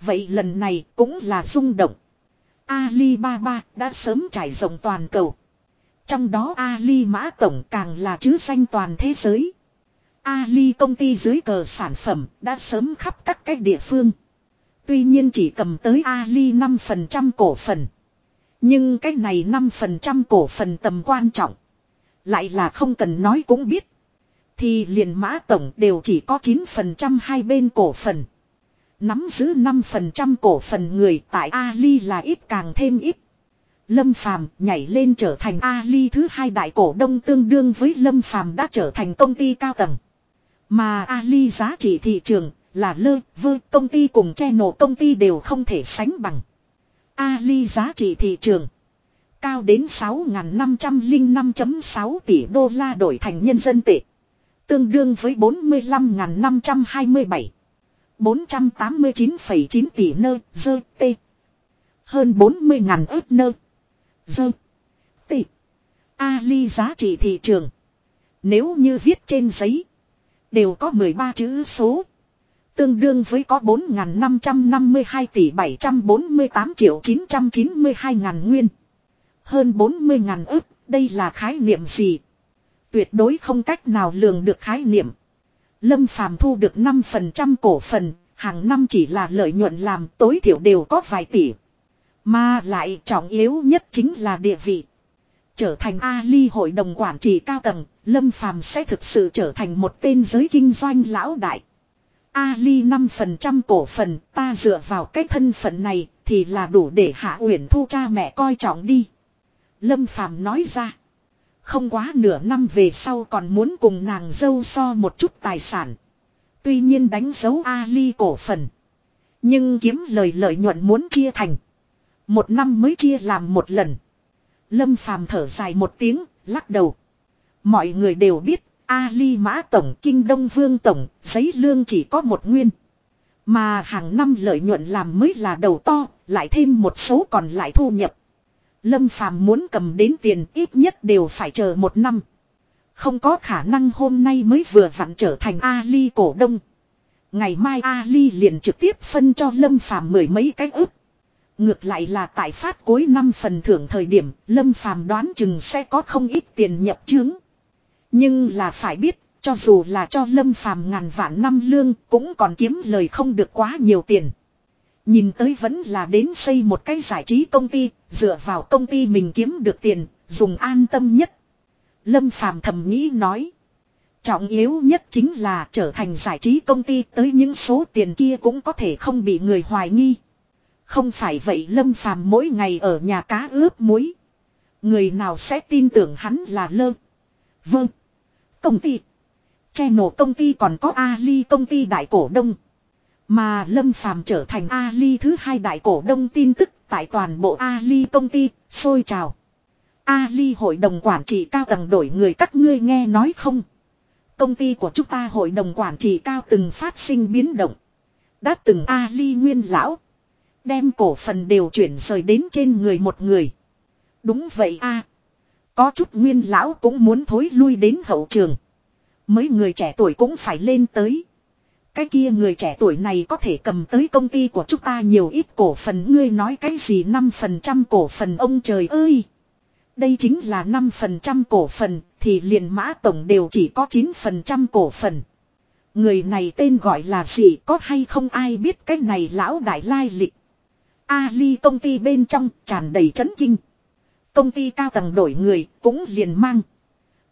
Vậy lần này cũng là rung động. Alibaba đã sớm trải rộng toàn cầu. Trong đó Ali Mã Tổng càng là chứ danh toàn thế giới. Ali công ty dưới cờ sản phẩm đã sớm khắp các cái địa phương. Tuy nhiên chỉ cầm tới Ali 5% cổ phần. Nhưng cái này 5% cổ phần tầm quan trọng. Lại là không cần nói cũng biết. Thì liền mã tổng đều chỉ có 9% hai bên cổ phần. Nắm giữ 5% cổ phần người tại Ali là ít càng thêm ít. Lâm Phàm nhảy lên trở thành Ali thứ hai đại cổ đông tương đương với Lâm Phàm đã trở thành công ty cao tầng. Mà Ali giá trị thị trường là lơ, vơ, công ty cùng che nổ công ty đều không thể sánh bằng. Ali giá trị thị trường cao đến 6.505.6 tỷ đô la đổi thành nhân dân tệ. Tương đương với 45.527. 489,9 tỷ nơ, dơ, tê. Hơn 40.000 ước nơ, dơ, tê. Ali giá trị thị trường. Nếu như viết trên giấy. Đều có 13 chữ số. Tương đương với có 4.552 tỷ 748 triệu 992 ngàn nguyên. Hơn 40 ngàn ức, đây là khái niệm gì? Tuyệt đối không cách nào lường được khái niệm. Lâm Phàm thu được 5% cổ phần, hàng năm chỉ là lợi nhuận làm tối thiểu đều có vài tỷ. Mà lại trọng yếu nhất chính là địa vị. Trở thành Ali hội đồng quản trị cao tầng, Lâm Phàm sẽ thực sự trở thành một tên giới kinh doanh lão đại. Ali 5% cổ phần, ta dựa vào cái thân phận này thì là đủ để Hạ Uyển Thu cha mẹ coi trọng đi. Lâm Phàm nói ra. Không quá nửa năm về sau còn muốn cùng nàng dâu so một chút tài sản. Tuy nhiên đánh dấu Ali cổ phần. Nhưng kiếm lời lợi nhuận muốn chia thành. Một năm mới chia làm một lần. Lâm Phàm thở dài một tiếng, lắc đầu. Mọi người đều biết, Ali Mã Tổng Kinh Đông Vương Tổng, giấy lương chỉ có một nguyên. Mà hàng năm lợi nhuận làm mới là đầu to, lại thêm một số còn lại thu nhập. Lâm Phàm muốn cầm đến tiền ít nhất đều phải chờ một năm. Không có khả năng hôm nay mới vừa vặn trở thành Ali cổ đông. Ngày mai Ali liền trực tiếp phân cho Lâm Phàm mười mấy cái ức. Ngược lại là tại phát cuối năm phần thưởng thời điểm, Lâm Phàm đoán chừng sẽ có không ít tiền nhập chứng. Nhưng là phải biết, cho dù là cho Lâm Phàm ngàn vạn năm lương, cũng còn kiếm lời không được quá nhiều tiền. Nhìn tới vẫn là đến xây một cái giải trí công ty, dựa vào công ty mình kiếm được tiền, dùng an tâm nhất. Lâm Phàm thầm nghĩ nói. Trọng yếu nhất chính là trở thành giải trí công ty tới những số tiền kia cũng có thể không bị người hoài nghi. Không phải vậy Lâm Phàm mỗi ngày ở nhà cá ướp muối. Người nào sẽ tin tưởng hắn là lơ. Vâng. Công ty. che nổ công ty còn có Ali công ty đại cổ đông. Mà Lâm Phàm trở thành Ali thứ hai đại cổ đông tin tức tại toàn bộ Ali công ty, sôi trào. Ali hội đồng quản trị cao tầng đổi người các ngươi nghe nói không? Công ty của chúng ta hội đồng quản trị cao từng phát sinh biến động. Đã từng Ali nguyên lão. Đem cổ phần đều chuyển rời đến trên người một người. Đúng vậy a Có chút nguyên lão cũng muốn thối lui đến hậu trường. Mấy người trẻ tuổi cũng phải lên tới. Cái kia người trẻ tuổi này có thể cầm tới công ty của chúng ta nhiều ít cổ phần ngươi nói cái gì 5% cổ phần ông trời ơi. Đây chính là 5% cổ phần, thì liền mã tổng đều chỉ có 9% cổ phần. Người này tên gọi là gì có hay không ai biết cái này lão đại lai lịch. Ali công ty bên trong tràn đầy chấn kinh. Công ty cao tầng đổi người cũng liền mang.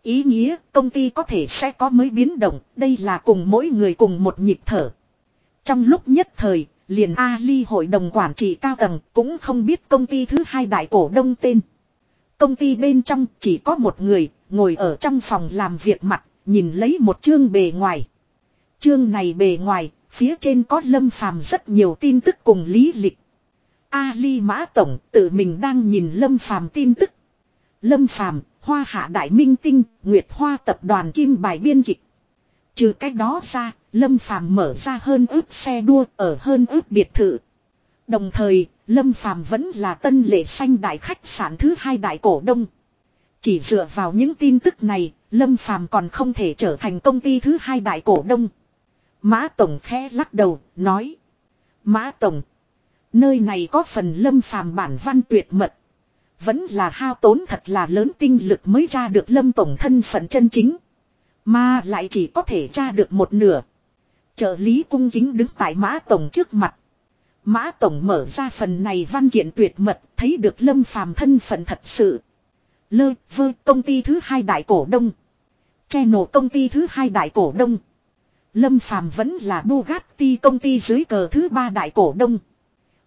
Ý nghĩa công ty có thể sẽ có mới biến động, đây là cùng mỗi người cùng một nhịp thở. Trong lúc nhất thời, liền Ali hội đồng quản trị cao tầng cũng không biết công ty thứ hai đại cổ đông tên. Công ty bên trong chỉ có một người, ngồi ở trong phòng làm việc mặt, nhìn lấy một chương bề ngoài. Chương này bề ngoài, phía trên có lâm phàm rất nhiều tin tức cùng lý lịch. Ali Mã Tổng tự mình đang nhìn lâm phàm tin tức. Lâm phàm Hoa hạ đại minh tinh, Nguyệt Hoa tập đoàn kim bài biên kịch. Trừ cách đó ra, Lâm Phàm mở ra hơn ước xe đua ở hơn ước biệt thự. Đồng thời, Lâm Phàm vẫn là tân lệ xanh đại khách sạn thứ hai đại cổ đông. Chỉ dựa vào những tin tức này, Lâm Phàm còn không thể trở thành công ty thứ hai đại cổ đông. Mã Tổng khẽ lắc đầu, nói. Mã Tổng, nơi này có phần Lâm Phàm bản văn tuyệt mật. Vẫn là hao tốn thật là lớn tinh lực mới tra được lâm tổng thân phận chân chính. Mà lại chỉ có thể tra được một nửa. Trợ lý cung kính đứng tại mã tổng trước mặt. Mã tổng mở ra phần này văn kiện tuyệt mật thấy được lâm phàm thân phận thật sự. Lơ vơ công ty thứ hai đại cổ đông. Che nổ công ty thứ hai đại cổ đông. Lâm Phàm vẫn là Bugatti công ty dưới cờ thứ ba đại cổ đông.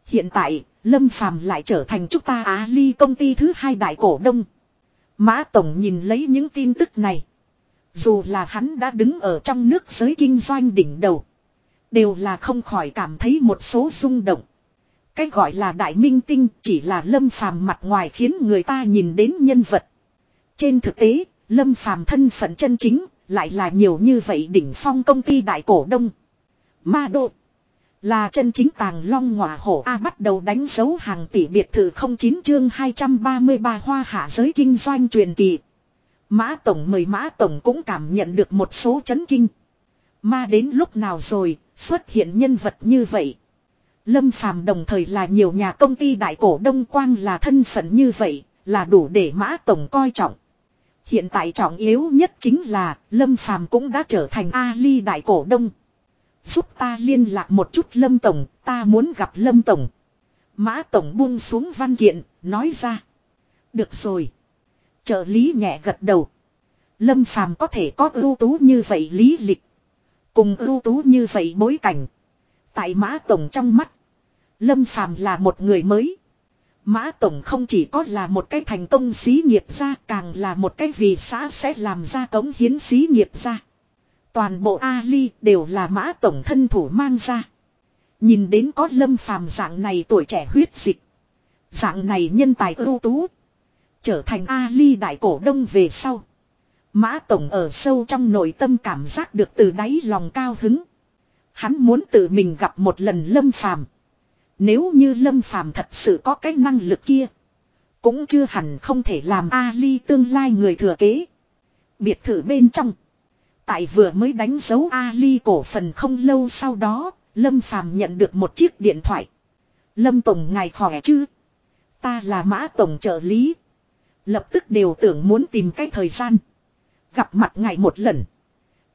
Hiện tại, Lâm Phàm lại trở thành chúng ta Á Ly công ty thứ hai đại cổ đông. Mã Tổng nhìn lấy những tin tức này. Dù là hắn đã đứng ở trong nước giới kinh doanh đỉnh đầu. Đều là không khỏi cảm thấy một số rung động. Cái gọi là đại minh tinh chỉ là lâm phàm mặt ngoài khiến người ta nhìn đến nhân vật. Trên thực tế, lâm phàm thân phận chân chính, lại là nhiều như vậy đỉnh phong công ty đại cổ đông. Ma độ là chân chính tàng long ngọa hổ A bắt đầu đánh dấu hàng tỷ biệt thự 09 chương 233 hoa hạ giới kinh doanh truyền kỳ. Mã Tổng mời Mã Tổng cũng cảm nhận được một số chấn kinh. Ma đến lúc nào rồi, xuất hiện nhân vật như vậy. Lâm Phàm đồng thời là nhiều nhà công ty đại cổ đông quang là thân phận như vậy, là đủ để Mã Tổng coi trọng. Hiện tại trọng yếu nhất chính là Lâm Phàm cũng đã trở thành Ali đại cổ đông. Giúp ta liên lạc một chút Lâm Tổng, ta muốn gặp Lâm Tổng. Mã Tổng buông xuống văn kiện, nói ra. Được rồi. Trợ lý nhẹ gật đầu. Lâm Phàm có thể có ưu tú như vậy lý lịch. Cùng ưu tú như vậy bối cảnh. Tại Mã Tổng trong mắt. Lâm Phàm là một người mới. Mã Tổng không chỉ có là một cái thành công xí nghiệp gia càng là một cái vì xã sẽ làm ra cống hiến xí nghiệp gia. Toàn bộ Ali đều là Mã Tổng thân thủ mang ra. Nhìn đến có Lâm Phàm dạng này tuổi trẻ huyết dịch. Dạng này nhân tài ưu tú. Trở thành Ali đại cổ đông về sau. Mã Tổng ở sâu trong nội tâm cảm giác được từ đáy lòng cao hứng. Hắn muốn tự mình gặp một lần Lâm Phàm. Nếu như Lâm Phàm thật sự có cái năng lực kia. Cũng chưa hẳn không thể làm Ali tương lai người thừa kế. Biệt thự bên trong. Tại vừa mới đánh dấu Ali cổ phần không lâu sau đó, Lâm Phàm nhận được một chiếc điện thoại. Lâm Tổng ngài khỏe chứ? Ta là Mã Tổng trợ lý. Lập tức đều tưởng muốn tìm cái thời gian. Gặp mặt ngài một lần.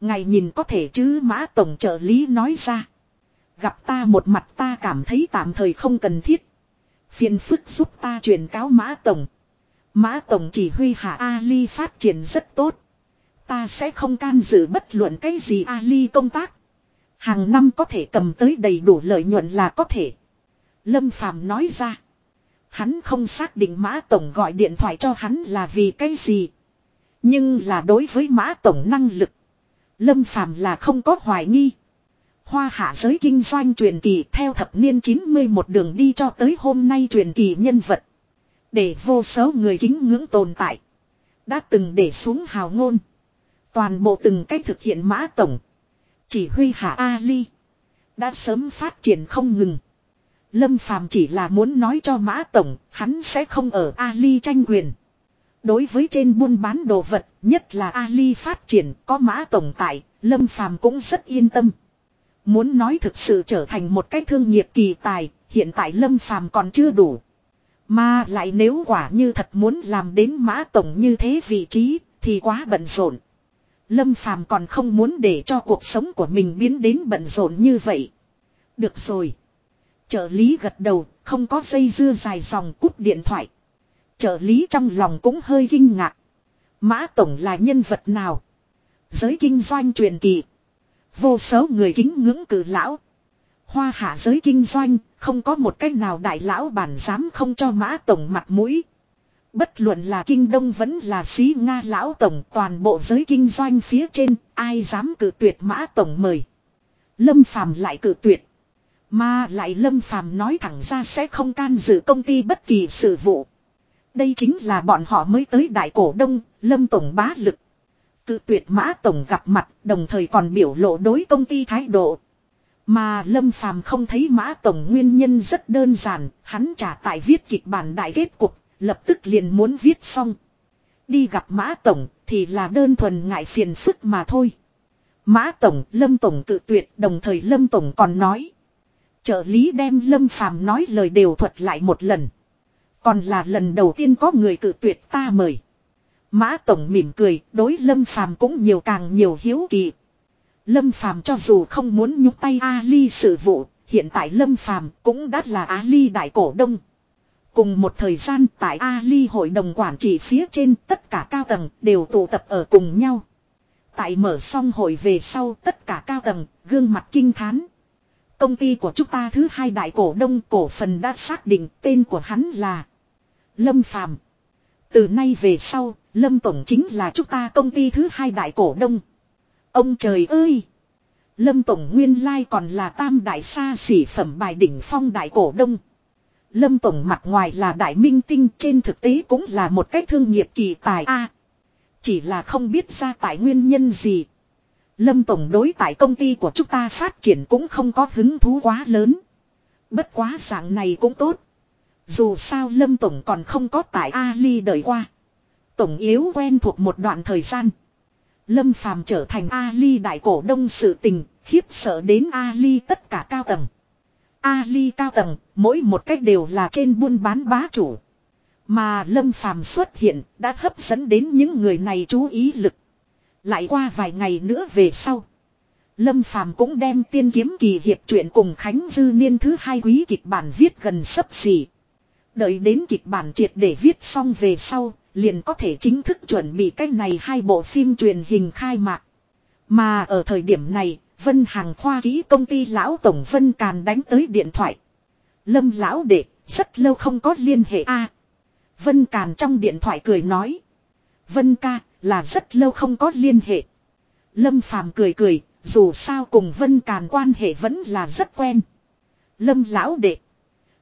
Ngài nhìn có thể chứ Mã Tổng trợ lý nói ra. Gặp ta một mặt ta cảm thấy tạm thời không cần thiết. Phiền phức giúp ta truyền cáo Mã Tổng. Mã Tổng chỉ huy hạ Ali phát triển rất tốt. Ta sẽ không can dự bất luận cái gì Ali công tác. Hàng năm có thể cầm tới đầy đủ lợi nhuận là có thể. Lâm Phàm nói ra. Hắn không xác định Mã Tổng gọi điện thoại cho hắn là vì cái gì. Nhưng là đối với Mã Tổng năng lực. Lâm Phàm là không có hoài nghi. Hoa hạ giới kinh doanh truyền kỳ theo thập niên 90 một đường đi cho tới hôm nay truyền kỳ nhân vật. Để vô số người kính ngưỡng tồn tại. Đã từng để xuống hào ngôn. Toàn bộ từng cách thực hiện mã tổng. Chỉ huy hạ Ali. Đã sớm phát triển không ngừng. Lâm Phàm chỉ là muốn nói cho mã tổng, hắn sẽ không ở Ali tranh quyền. Đối với trên buôn bán đồ vật, nhất là Ali phát triển có mã tổng tại, Lâm Phàm cũng rất yên tâm. Muốn nói thực sự trở thành một cái thương nghiệp kỳ tài, hiện tại Lâm Phàm còn chưa đủ. Mà lại nếu quả như thật muốn làm đến mã tổng như thế vị trí, thì quá bận rộn. Lâm Phàm còn không muốn để cho cuộc sống của mình biến đến bận rộn như vậy. Được rồi. Trợ lý gật đầu, không có dây dưa dài dòng cút điện thoại. Trợ lý trong lòng cũng hơi kinh ngạc. Mã Tổng là nhân vật nào? Giới kinh doanh truyền kỳ. Vô số người kính ngưỡng cử lão. Hoa hạ giới kinh doanh, không có một cách nào đại lão bản dám không cho mã tổng mặt mũi. Bất luận là kinh đông vẫn là xí Nga lão tổng toàn bộ giới kinh doanh phía trên, ai dám cử tuyệt mã tổng mời. Lâm Phàm lại cử tuyệt. Mà lại Lâm Phàm nói thẳng ra sẽ không can dự công ty bất kỳ sự vụ. Đây chính là bọn họ mới tới đại cổ đông, Lâm Tổng bá lực. Cự tuyệt mã tổng gặp mặt đồng thời còn biểu lộ đối công ty thái độ. Mà Lâm Phàm không thấy mã tổng nguyên nhân rất đơn giản, hắn trả tại viết kịch bản đại kết cục, lập tức liền muốn viết xong. Đi gặp mã tổng thì là đơn thuần ngại phiền phức mà thôi. Mã tổng, Lâm tổng cự tuyệt, đồng thời Lâm tổng còn nói. Trợ lý đem Lâm Phàm nói lời đều thuật lại một lần. Còn là lần đầu tiên có người cự tuyệt ta mời. Mã Tổng mỉm cười, đối Lâm Phàm cũng nhiều càng nhiều hiếu kỳ. Lâm Phàm cho dù không muốn nhúc tay Ali sự vụ, hiện tại Lâm Phàm cũng đã là Ali đại cổ đông. Cùng một thời gian tại Ali hội đồng quản trị phía trên tất cả cao tầng đều tụ tập ở cùng nhau. Tại mở xong hội về sau tất cả cao tầng, gương mặt kinh thán. Công ty của chúng ta thứ hai đại cổ đông cổ phần đã xác định tên của hắn là Lâm Phàm. Từ nay về sau, Lâm Tổng chính là chúng ta công ty thứ hai đại cổ đông. Ông trời ơi! Lâm Tổng nguyên lai còn là tam đại xa xỉ phẩm bài đỉnh phong đại cổ đông. Lâm Tổng mặt ngoài là đại minh tinh trên thực tế cũng là một cái thương nghiệp kỳ tài A. chỉ là không biết ra tại nguyên nhân gì. Lâm Tổng đối tại công ty của chúng ta phát triển cũng không có hứng thú quá lớn. Bất quá dạng này cũng tốt. Dù sao Lâm Tổng còn không có tại Ali đợi qua. Tổng yếu quen thuộc một đoạn thời gian. Lâm Phàm trở thành Ali đại cổ đông sự tình, khiếp sợ đến Ali tất cả cao tầng. Ali cao tầng, mỗi một cách đều là trên buôn bán bá chủ. Mà Lâm Phàm xuất hiện đã hấp dẫn đến những người này chú ý lực. Lại qua vài ngày nữa về sau. Lâm Phàm cũng đem tiên kiếm kỳ hiệp truyện cùng Khánh Dư Niên thứ hai quý kịch bản viết gần sấp xỉ. Đợi đến kịch bản triệt để viết xong về sau, liền có thể chính thức chuẩn bị cách này hai bộ phim truyền hình khai mạc. Mà ở thời điểm này, Vân Hàng khoa ký công ty lão tổng Vân Càn đánh tới điện thoại. Lâm lão đệ, rất lâu không có liên hệ a. Vân Càn trong điện thoại cười nói. Vân ca, là rất lâu không có liên hệ. Lâm Phàm cười cười, dù sao cùng Vân Càn quan hệ vẫn là rất quen. Lâm lão đệ.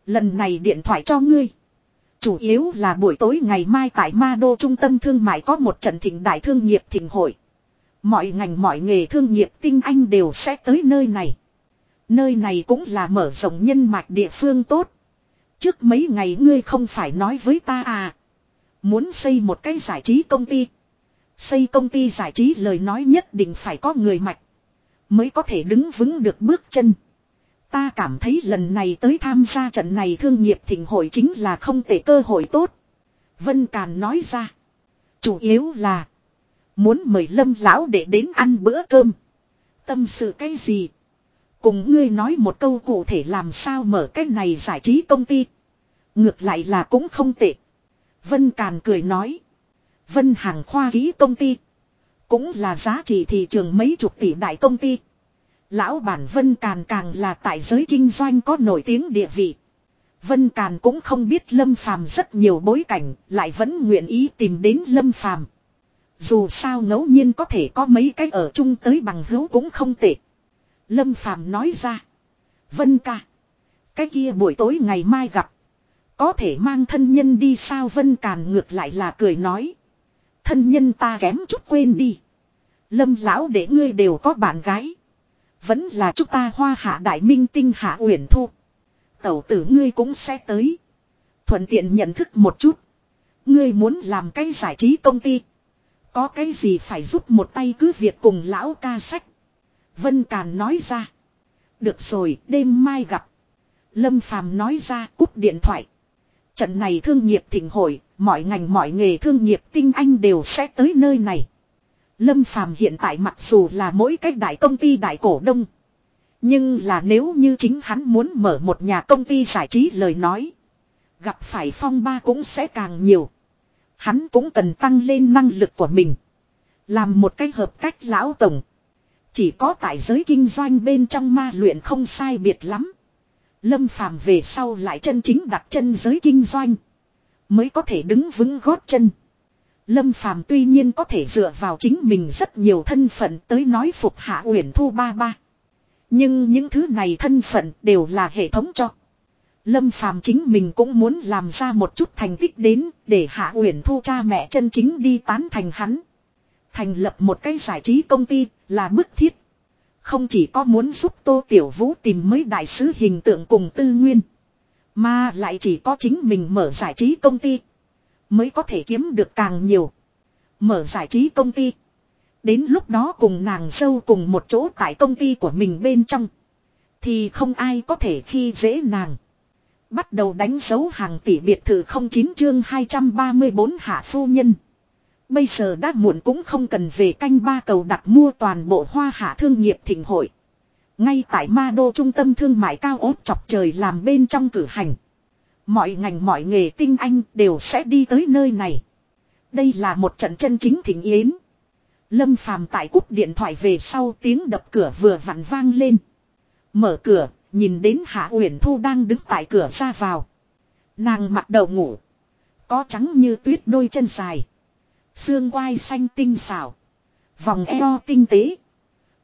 Lần này điện thoại cho ngươi. Chủ yếu là buổi tối ngày mai tại Ma Đô Trung tâm Thương mại có một trận thịnh đại thương nghiệp thịnh hội. Mọi ngành mọi nghề thương nghiệp tinh anh đều sẽ tới nơi này. Nơi này cũng là mở rộng nhân mạch địa phương tốt. Trước mấy ngày ngươi không phải nói với ta à. Muốn xây một cái giải trí công ty. Xây công ty giải trí lời nói nhất định phải có người mạch. Mới có thể đứng vững được bước chân. Ta cảm thấy lần này tới tham gia trận này thương nghiệp thịnh hội chính là không tệ cơ hội tốt. Vân Càn nói ra. Chủ yếu là. Muốn mời lâm lão để đến ăn bữa cơm. Tâm sự cái gì? Cùng ngươi nói một câu cụ thể làm sao mở cái này giải trí công ty. Ngược lại là cũng không tệ. Vân Càn cười nói. Vân Hàng khoa ký công ty. Cũng là giá trị thị trường mấy chục tỷ đại công ty. Lão bản Vân Càn càng là tại giới kinh doanh có nổi tiếng địa vị. Vân Càn cũng không biết Lâm Phàm rất nhiều bối cảnh, lại vẫn nguyện ý tìm đến Lâm Phàm. Dù sao ngẫu nhiên có thể có mấy cái ở chung tới bằng hữu cũng không tệ. Lâm Phàm nói ra. Vân ca. Cái kia buổi tối ngày mai gặp. Có thể mang thân nhân đi sao Vân Càn ngược lại là cười nói. Thân nhân ta kém chút quên đi. Lâm lão để ngươi đều có bạn gái. Vẫn là chúng ta hoa hạ đại minh tinh hạ uyển thu. Tẩu tử ngươi cũng sẽ tới. Thuận tiện nhận thức một chút. Ngươi muốn làm cái giải trí công ty. Có cái gì phải giúp một tay cứ việc cùng lão ca sách. Vân Càn nói ra. Được rồi, đêm mai gặp. Lâm Phàm nói ra cúp điện thoại. Trận này thương nghiệp thịnh hội, mọi ngành mọi nghề thương nghiệp tinh anh đều sẽ tới nơi này. Lâm Phàm hiện tại mặc dù là mỗi cách đại công ty đại cổ đông. Nhưng là nếu như chính hắn muốn mở một nhà công ty giải trí lời nói. Gặp phải phong ba cũng sẽ càng nhiều. Hắn cũng cần tăng lên năng lực của mình. Làm một cái hợp cách lão tổng. Chỉ có tại giới kinh doanh bên trong ma luyện không sai biệt lắm. Lâm phàm về sau lại chân chính đặt chân giới kinh doanh. Mới có thể đứng vững gót chân. Lâm phàm tuy nhiên có thể dựa vào chính mình rất nhiều thân phận tới nói phục hạ uyển thu ba ba. Nhưng những thứ này thân phận đều là hệ thống cho. Lâm Phàm chính mình cũng muốn làm ra một chút thành tích đến để Hạ Uyển Thu cha mẹ chân chính đi tán thành hắn. Thành lập một cái giải trí công ty là bức thiết. Không chỉ có muốn giúp Tô Tiểu Vũ tìm mấy đại sứ hình tượng cùng tư nguyên. Mà lại chỉ có chính mình mở giải trí công ty. Mới có thể kiếm được càng nhiều. Mở giải trí công ty. Đến lúc đó cùng nàng dâu cùng một chỗ tại công ty của mình bên trong. Thì không ai có thể khi dễ nàng. Bắt đầu đánh dấu hàng tỷ biệt thự 09 chương 234 hạ phu nhân. Bây giờ đã muộn cũng không cần về canh ba cầu đặt mua toàn bộ hoa hạ thương nghiệp thịnh hội. Ngay tại ma đô trung tâm thương mại cao ốt chọc trời làm bên trong cử hành. Mọi ngành mọi nghề tinh anh đều sẽ đi tới nơi này. Đây là một trận chân chính thịnh yến. Lâm Phàm tại cúp điện thoại về sau tiếng đập cửa vừa vặn vang lên. Mở cửa, nhìn đến Hạ Uyển Thu đang đứng tại cửa ra vào. Nàng mặc đầu ngủ. Có trắng như tuyết đôi chân dài. Xương quai xanh tinh xảo. Vòng eo tinh tế.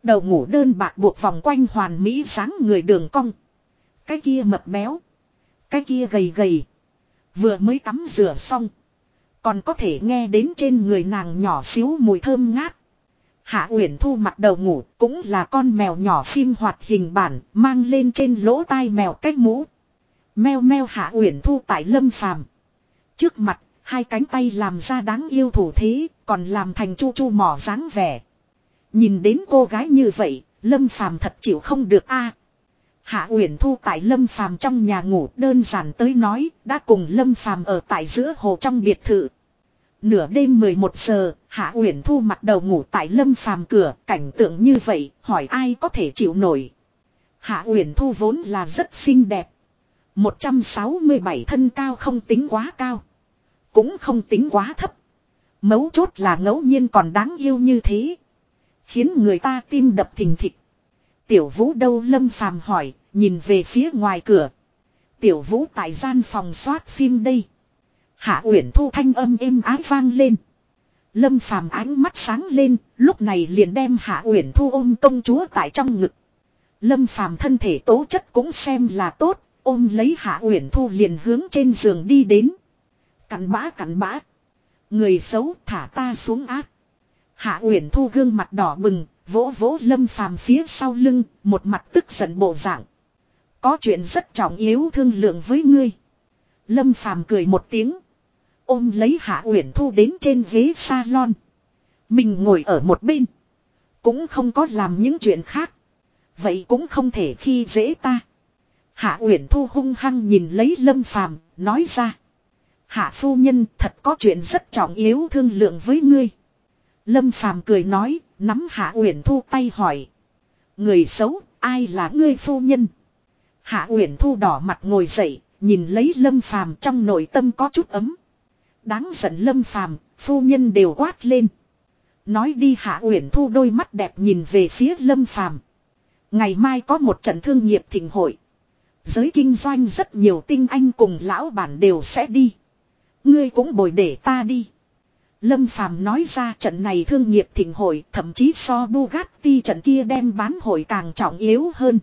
Đầu ngủ đơn bạc buộc vòng quanh hoàn mỹ sáng người đường cong. Cái kia mập béo. Cái kia gầy gầy. Vừa mới tắm rửa xong. Còn có thể nghe đến trên người nàng nhỏ xíu mùi thơm ngát. Hạ Uyển Thu mặt đầu ngủ cũng là con mèo nhỏ phim hoạt hình bản mang lên trên lỗ tai mèo cách mũ. Mèo mèo Hạ Uyển Thu tại lâm phàm. Trước mặt, hai cánh tay làm ra đáng yêu thủ thế, còn làm thành chu chu mỏ dáng vẻ. Nhìn đến cô gái như vậy, lâm phàm thật chịu không được a. Hạ Uyển Thu tại Lâm Phàm trong nhà ngủ đơn giản tới nói, đã cùng Lâm Phàm ở tại giữa hồ trong biệt thự. Nửa đêm 11 giờ, Hạ Uyển Thu mặt đầu ngủ tại Lâm Phàm cửa, cảnh tượng như vậy, hỏi ai có thể chịu nổi. Hạ Uyển Thu vốn là rất xinh đẹp. 167 thân cao không tính quá cao. Cũng không tính quá thấp. Mấu chốt là ngẫu nhiên còn đáng yêu như thế. Khiến người ta tim đập thình thịch. Tiểu vũ đâu lâm phàm hỏi, nhìn về phía ngoài cửa. Tiểu vũ tại gian phòng soát phim đây. Hạ Uyển Thu thanh âm êm ái vang lên. Lâm Phàm ánh mắt sáng lên, lúc này liền đem Hạ Uyển Thu ôm công chúa tại trong ngực. Lâm Phàm thân thể tố chất cũng xem là tốt, ôm lấy Hạ Uyển Thu liền hướng trên giường đi đến. Cắn bã cắn bã. Người xấu thả ta xuống ác. Hạ Uyển Thu gương mặt đỏ bừng, vỗ vỗ Lâm Phàm phía sau lưng, một mặt tức giận bộ dạng. Có chuyện rất trọng yếu thương lượng với ngươi. Lâm Phàm cười một tiếng. Ôm lấy Hạ Uyển Thu đến trên ghế salon. Mình ngồi ở một bên. Cũng không có làm những chuyện khác. Vậy cũng không thể khi dễ ta. Hạ Uyển Thu hung hăng nhìn lấy Lâm Phàm, nói ra: "Hạ phu nhân, thật có chuyện rất trọng yếu thương lượng với ngươi." Lâm Phàm cười nói, nắm Hạ Uyển Thu tay hỏi: "Người xấu, ai là ngươi phu nhân?" Hạ Uyển Thu đỏ mặt ngồi dậy, nhìn lấy Lâm Phàm trong nội tâm có chút ấm. Đáng giận Lâm Phàm, phu nhân đều quát lên. Nói đi Hạ Uyển Thu đôi mắt đẹp nhìn về phía Lâm Phàm. Ngày mai có một trận thương nghiệp thịnh hội. Giới kinh doanh rất nhiều tinh anh cùng lão bản đều sẽ đi. Ngươi cũng bồi để ta đi. Lâm Phàm nói ra trận này thương nghiệp thịnh hội thậm chí so Bugatti trận kia đem bán hội càng trọng yếu hơn.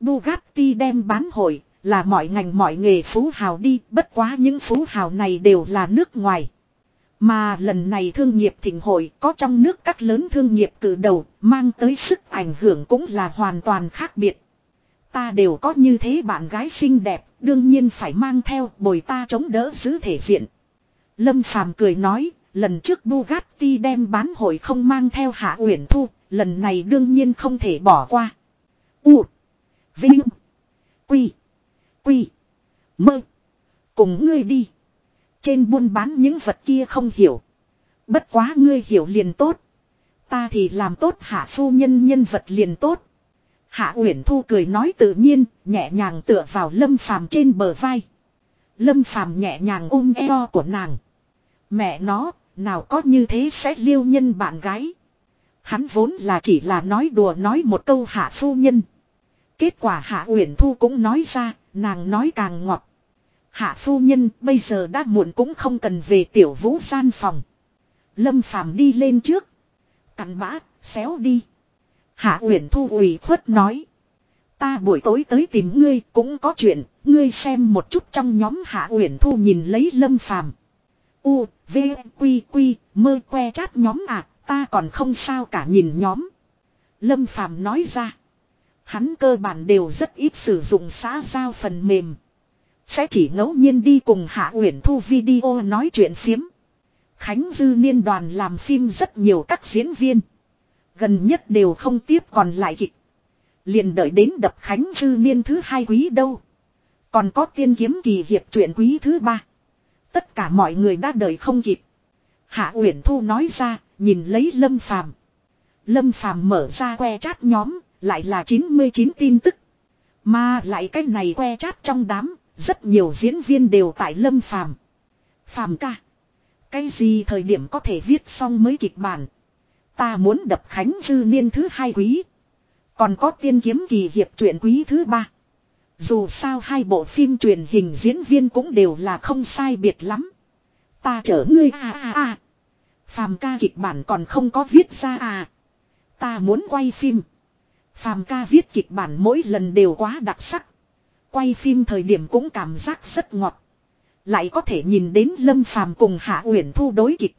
Bugatti đem bán hội là mọi ngành mọi nghề phú hào đi bất quá những phú hào này đều là nước ngoài. Mà lần này thương nghiệp thịnh hội có trong nước các lớn thương nghiệp cử đầu mang tới sức ảnh hưởng cũng là hoàn toàn khác biệt. Ta đều có như thế bạn gái xinh đẹp, đương nhiên phải mang theo bồi ta chống đỡ giữ thể diện. Lâm Phàm cười nói, lần trước Bugatti đem bán hội không mang theo Hạ Uyển Thu, lần này đương nhiên không thể bỏ qua. U Vinh Quy Quy Mơ Cùng ngươi đi. Trên buôn bán những vật kia không hiểu. Bất quá ngươi hiểu liền tốt. Ta thì làm tốt hạ phu nhân nhân vật liền tốt. Hạ Uyển Thu cười nói tự nhiên, nhẹ nhàng tựa vào Lâm Phàm trên bờ vai. Lâm Phàm nhẹ nhàng ôm eo của nàng. Mẹ nó, nào có như thế sẽ liêu nhân bạn gái. Hắn vốn là chỉ là nói đùa nói một câu hạ phu nhân. Kết quả hạ Uyển Thu cũng nói ra, nàng nói càng ngọt. Hạ phu nhân bây giờ đã muộn cũng không cần về tiểu vũ gian phòng. Lâm Phàm đi lên trước. Cắn bã, xéo đi. Hạ Uyển Thu ủy khuất nói. Ta buổi tối tới tìm ngươi cũng có chuyện, ngươi xem một chút trong nhóm Hạ Uyển Thu nhìn lấy Lâm Phàm. U, V, Quy, Quy, mơ que chát nhóm à, ta còn không sao cả nhìn nhóm. Lâm Phàm nói ra. Hắn cơ bản đều rất ít sử dụng xã giao phần mềm. Sẽ chỉ ngẫu nhiên đi cùng Hạ Uyển Thu video nói chuyện phiếm. Khánh Dư Niên đoàn làm phim rất nhiều các diễn viên. Gần nhất đều không tiếp còn lại kịch. Liền đợi đến đập Khánh Dư Niên thứ hai quý đâu. Còn có tiên kiếm kỳ hiệp truyện quý thứ ba. Tất cả mọi người đã đợi không kịp. Hạ Uyển Thu nói ra, nhìn lấy Lâm Phàm. Lâm Phàm mở ra que chat nhóm, lại là 99 tin tức. Mà lại cái này que chat trong đám, rất nhiều diễn viên đều tại Lâm Phàm. Phàm ca. Cái gì thời điểm có thể viết xong mới kịch bản. Ta muốn đập Khánh Dư Niên thứ hai quý. Còn có tiên kiếm kỳ hiệp truyện quý thứ ba. Dù sao hai bộ phim truyền hình diễn viên cũng đều là không sai biệt lắm. Ta chở ngươi à à à. Phàm ca kịch bản còn không có viết ra à. Ta muốn quay phim. Phàm ca viết kịch bản mỗi lần đều quá đặc sắc. Quay phim thời điểm cũng cảm giác rất ngọt. Lại có thể nhìn đến Lâm Phàm cùng Hạ Uyển Thu đối kịch.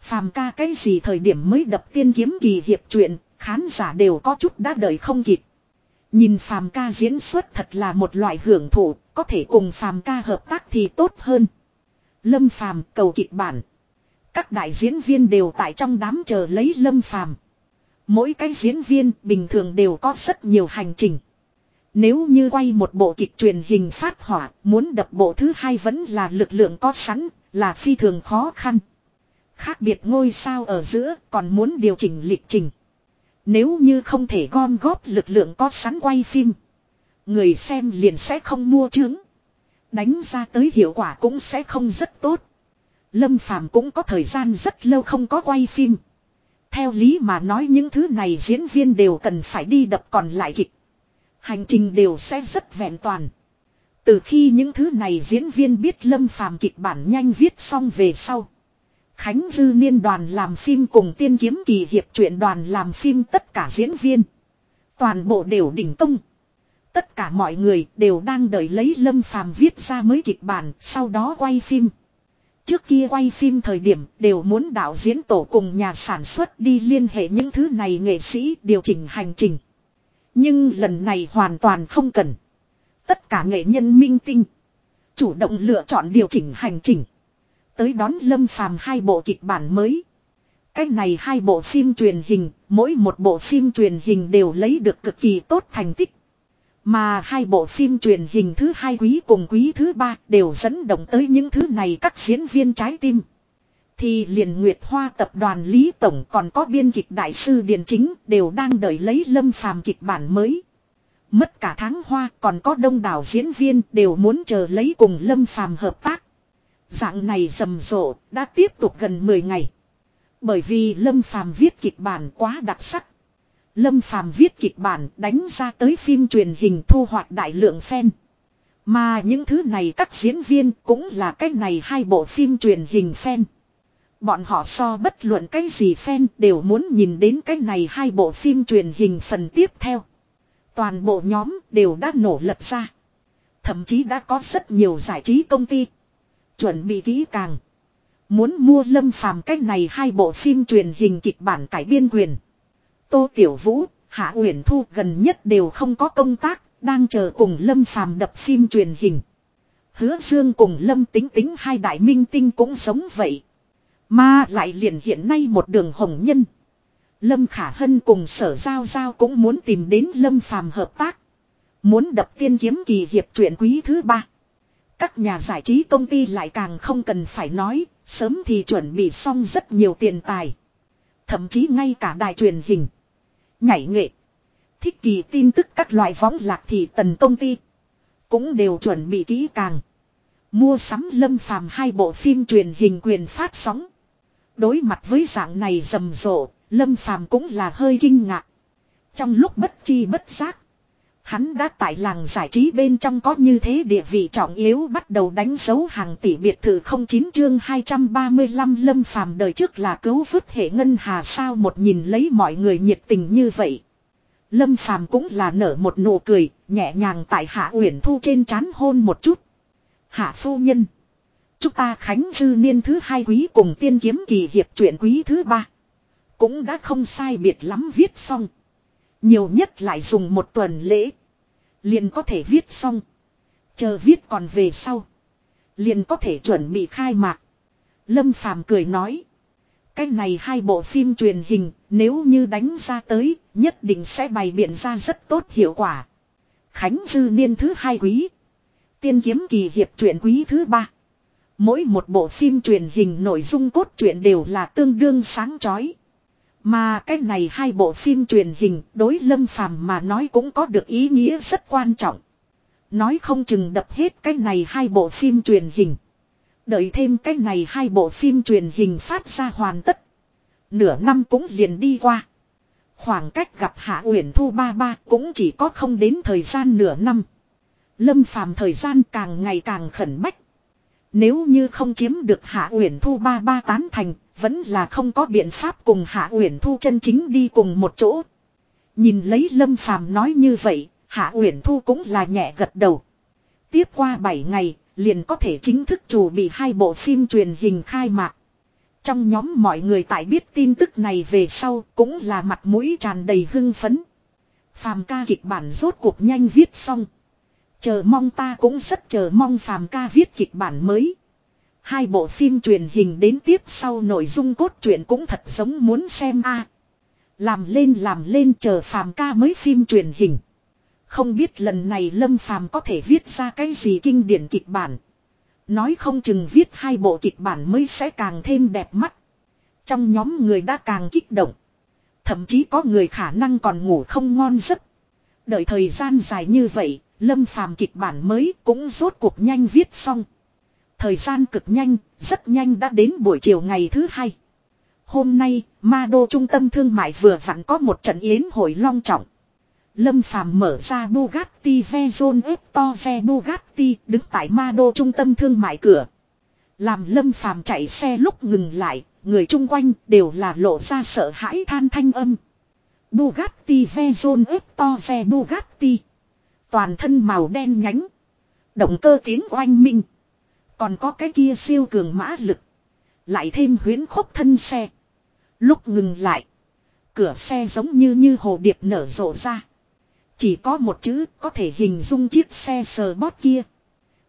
Phàm ca cái gì thời điểm mới đập tiên kiếm kỳ hiệp truyện, khán giả đều có chút đã đợi không kịp. Nhìn Phàm ca diễn xuất thật là một loại hưởng thụ, có thể cùng Phàm ca hợp tác thì tốt hơn. Lâm Phàm cầu kịch bản. Các đại diễn viên đều tại trong đám chờ lấy Lâm Phàm. Mỗi cái diễn viên bình thường đều có rất nhiều hành trình. Nếu như quay một bộ kịch truyền hình phát hỏa, muốn đập bộ thứ hai vẫn là lực lượng có sẵn, là phi thường khó khăn. Khác biệt ngôi sao ở giữa còn muốn điều chỉnh lịch trình. Nếu như không thể gom góp lực lượng có sẵn quay phim. Người xem liền sẽ không mua chứng. Đánh ra tới hiệu quả cũng sẽ không rất tốt. Lâm Phàm cũng có thời gian rất lâu không có quay phim. Theo lý mà nói những thứ này diễn viên đều cần phải đi đập còn lại kịch. Hành trình đều sẽ rất vẹn toàn. Từ khi những thứ này diễn viên biết Lâm Phàm kịch bản nhanh viết xong về sau. Khánh Dư Niên đoàn làm phim cùng tiên kiếm kỳ hiệp truyện đoàn làm phim tất cả diễn viên. Toàn bộ đều đỉnh tung. Tất cả mọi người đều đang đợi lấy Lâm Phàm viết ra mới kịch bản, sau đó quay phim. Trước kia quay phim thời điểm đều muốn đạo diễn tổ cùng nhà sản xuất đi liên hệ những thứ này nghệ sĩ điều chỉnh hành trình. Nhưng lần này hoàn toàn không cần. Tất cả nghệ nhân minh tinh. Chủ động lựa chọn điều chỉnh hành trình. Tới đón Lâm Phàm hai bộ kịch bản mới. Cách này hai bộ phim truyền hình, mỗi một bộ phim truyền hình đều lấy được cực kỳ tốt thành tích. Mà hai bộ phim truyền hình thứ hai quý cùng quý thứ ba đều dẫn động tới những thứ này các diễn viên trái tim. Thì liền Nguyệt Hoa tập đoàn Lý Tổng còn có biên kịch đại sư Điền Chính đều đang đợi lấy lâm phàm kịch bản mới. Mất cả tháng hoa còn có đông đảo diễn viên đều muốn chờ lấy cùng lâm phàm hợp tác. Dạng này rầm rộ đã tiếp tục gần 10 ngày. Bởi vì lâm phàm viết kịch bản quá đặc sắc. Lâm Phàm viết kịch bản đánh ra tới phim truyền hình thu hoạch đại lượng fan. Mà những thứ này các diễn viên cũng là cái này hai bộ phim truyền hình fan. Bọn họ so bất luận cái gì fan đều muốn nhìn đến cái này hai bộ phim truyền hình phần tiếp theo. Toàn bộ nhóm đều đã nổ lật ra. Thậm chí đã có rất nhiều giải trí công ty. Chuẩn bị kỹ càng. Muốn mua lâm phàm cái này hai bộ phim truyền hình kịch bản cải biên quyền. Tô Tiểu Vũ, Hạ Uyển Thu gần nhất đều không có công tác, đang chờ cùng Lâm Phàm đập phim truyền hình. Hứa Dương cùng Lâm Tính Tính hai đại minh tinh cũng sống vậy. Mà lại liền hiện nay một đường hồng nhân. Lâm Khả Hân cùng Sở Giao Giao cũng muốn tìm đến Lâm Phàm hợp tác. Muốn đập tiên kiếm kỳ hiệp truyện quý thứ ba. Các nhà giải trí công ty lại càng không cần phải nói, sớm thì chuẩn bị xong rất nhiều tiền tài. Thậm chí ngay cả đài truyền hình. Nhảy nghệ. Thích kỳ tin tức các loại võng lạc thị tần công ty. Cũng đều chuẩn bị kỹ càng. Mua sắm lâm phàm hai bộ phim truyền hình quyền phát sóng. Đối mặt với dạng này rầm rộ, lâm phàm cũng là hơi kinh ngạc. Trong lúc bất chi bất giác. Hắn đã tại làng giải trí bên trong có như thế địa vị trọng yếu bắt đầu đánh dấu hàng tỷ biệt thự 09 chương 235 lâm phàm đời trước là cứu vứt hệ ngân hà sao một nhìn lấy mọi người nhiệt tình như vậy. Lâm phàm cũng là nở một nụ cười, nhẹ nhàng tại hạ uyển thu trên trán hôn một chút. Hạ phu nhân. Chúng ta khánh dư niên thứ hai quý cùng tiên kiếm kỳ hiệp truyện quý thứ ba. Cũng đã không sai biệt lắm viết xong. Nhiều nhất lại dùng một tuần lễ. Liền có thể viết xong. Chờ viết còn về sau. Liền có thể chuẩn bị khai mạc. Lâm Phàm cười nói. Cái này hai bộ phim truyền hình, nếu như đánh ra tới, nhất định sẽ bày biện ra rất tốt hiệu quả. Khánh Dư Niên thứ hai quý. Tiên kiếm kỳ hiệp truyện quý thứ ba. Mỗi một bộ phim truyền hình nội dung cốt truyện đều là tương đương sáng chói. Mà cái này hai bộ phim truyền hình đối lâm phàm mà nói cũng có được ý nghĩa rất quan trọng. Nói không chừng đập hết cái này hai bộ phim truyền hình. Đợi thêm cái này hai bộ phim truyền hình phát ra hoàn tất. Nửa năm cũng liền đi qua. Khoảng cách gặp Hạ Uyển Thu ba ba cũng chỉ có không đến thời gian nửa năm. Lâm Phàm thời gian càng ngày càng khẩn bách. Nếu như không chiếm được Hạ Uyển Thu ba ba tán thành, vẫn là không có biện pháp cùng Hạ Uyển Thu chân chính đi cùng một chỗ. Nhìn lấy Lâm Phàm nói như vậy, Hạ Uyển Thu cũng là nhẹ gật đầu. Tiếp qua 7 ngày, liền có thể chính thức chủ bị hai bộ phim truyền hình khai mạc. Trong nhóm mọi người tại biết tin tức này về sau cũng là mặt mũi tràn đầy hưng phấn. Phàm ca kịch bản rốt cuộc nhanh viết xong. Chờ mong ta cũng rất chờ mong phàm ca viết kịch bản mới. Hai bộ phim truyền hình đến tiếp sau nội dung cốt truyện cũng thật giống muốn xem a. Làm lên làm lên chờ phàm ca mới phim truyền hình. Không biết lần này Lâm Phàm có thể viết ra cái gì kinh điển kịch bản. Nói không chừng viết hai bộ kịch bản mới sẽ càng thêm đẹp mắt. Trong nhóm người đã càng kích động. Thậm chí có người khả năng còn ngủ không ngon giấc. Đợi thời gian dài như vậy, Lâm Phàm kịch bản mới cũng rốt cuộc nhanh viết xong. Thời gian cực nhanh, rất nhanh đã đến buổi chiều ngày thứ hai. Hôm nay, Ma Đô trung tâm thương mại vừa vặn có một trận yến hội long trọng. Lâm Phàm mở ra Bugatti Veyron Eptoze Bugatti đứng tại Ma Đô trung tâm thương mại cửa. Làm Lâm Phàm chạy xe lúc ngừng lại, người chung quanh đều là lộ ra sợ hãi than thanh âm. Bugatti Veyron Eptoze Bugatti. Toàn thân màu đen nhánh. Động cơ tiếng oanh minh. Còn có cái kia siêu cường mã lực. Lại thêm huyến khúc thân xe. Lúc ngừng lại. Cửa xe giống như như hồ điệp nở rộ ra. Chỉ có một chữ có thể hình dung chiếc xe sờ bót kia.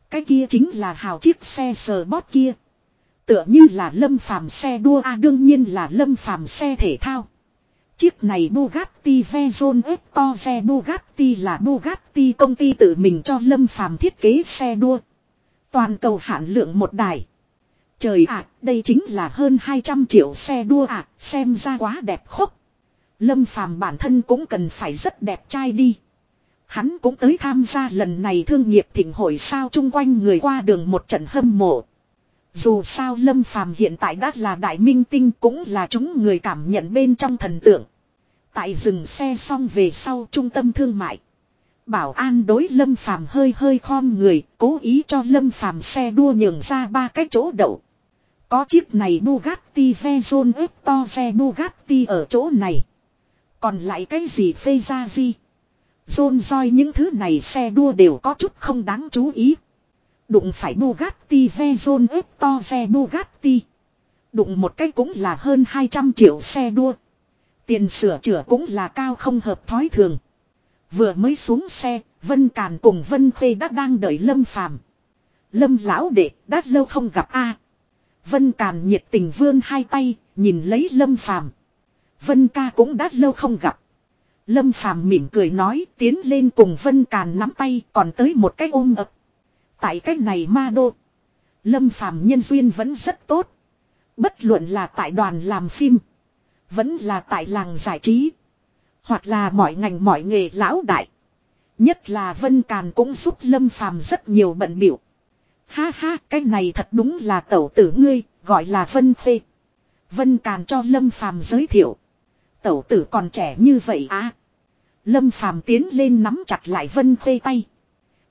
Cái kia chính là hào chiếc xe sờ bót kia. Tựa như là lâm phàm xe đua a, đương nhiên là lâm phàm xe thể thao. Chiếc này Bugatti Veyron to xe Bugatti là Bugatti công ty tự mình cho lâm phàm thiết kế xe đua. Toàn cầu hạn lượng một đài. Trời ạ, đây chính là hơn 200 triệu xe đua ạ, xem ra quá đẹp khốc. Lâm Phàm bản thân cũng cần phải rất đẹp trai đi. Hắn cũng tới tham gia lần này thương nghiệp thịnh hội sao chung quanh người qua đường một trận hâm mộ. Dù sao Lâm Phàm hiện tại đã là đại minh tinh cũng là chúng người cảm nhận bên trong thần tượng. Tại dừng xe xong về sau trung tâm thương mại. Bảo an đối Lâm Phàm hơi hơi khom người, cố ý cho Lâm Phàm xe đua nhường ra ba cái chỗ đậu. Có chiếc này Bugatti Veyron Eptoze Bugatti ở chỗ này. Còn lại cái gì phê ra gì? zon roi những thứ này xe đua đều có chút không đáng chú ý. Đụng phải Bugatti Veyron Eptoze Bugatti. Đụng một cái cũng là hơn 200 triệu xe đua. Tiền sửa chữa cũng là cao không hợp thói thường. Vừa mới xuống xe, Vân Càn cùng Vân Khê đã đang đợi Lâm Phàm. Lâm lão đệ, đã lâu không gặp a. Vân Càn nhiệt tình vươn hai tay, nhìn lấy Lâm Phàm. Vân ca cũng đã lâu không gặp. Lâm Phàm mỉm cười nói tiến lên cùng Vân Càn nắm tay còn tới một cái ôm ập. Tại cái này ma đô. Lâm Phàm nhân duyên vẫn rất tốt. Bất luận là tại đoàn làm phim. Vẫn là tại làng giải trí. Hoặc là mọi ngành mọi nghề lão đại. Nhất là Vân Càn cũng giúp Lâm Phàm rất nhiều bận biểu. Ha ha, cái này thật đúng là tẩu tử ngươi, gọi là Vân Phê. Vân Càn cho Lâm Phàm giới thiệu. Tẩu tử còn trẻ như vậy à. Lâm Phàm tiến lên nắm chặt lại Vân Phê tay.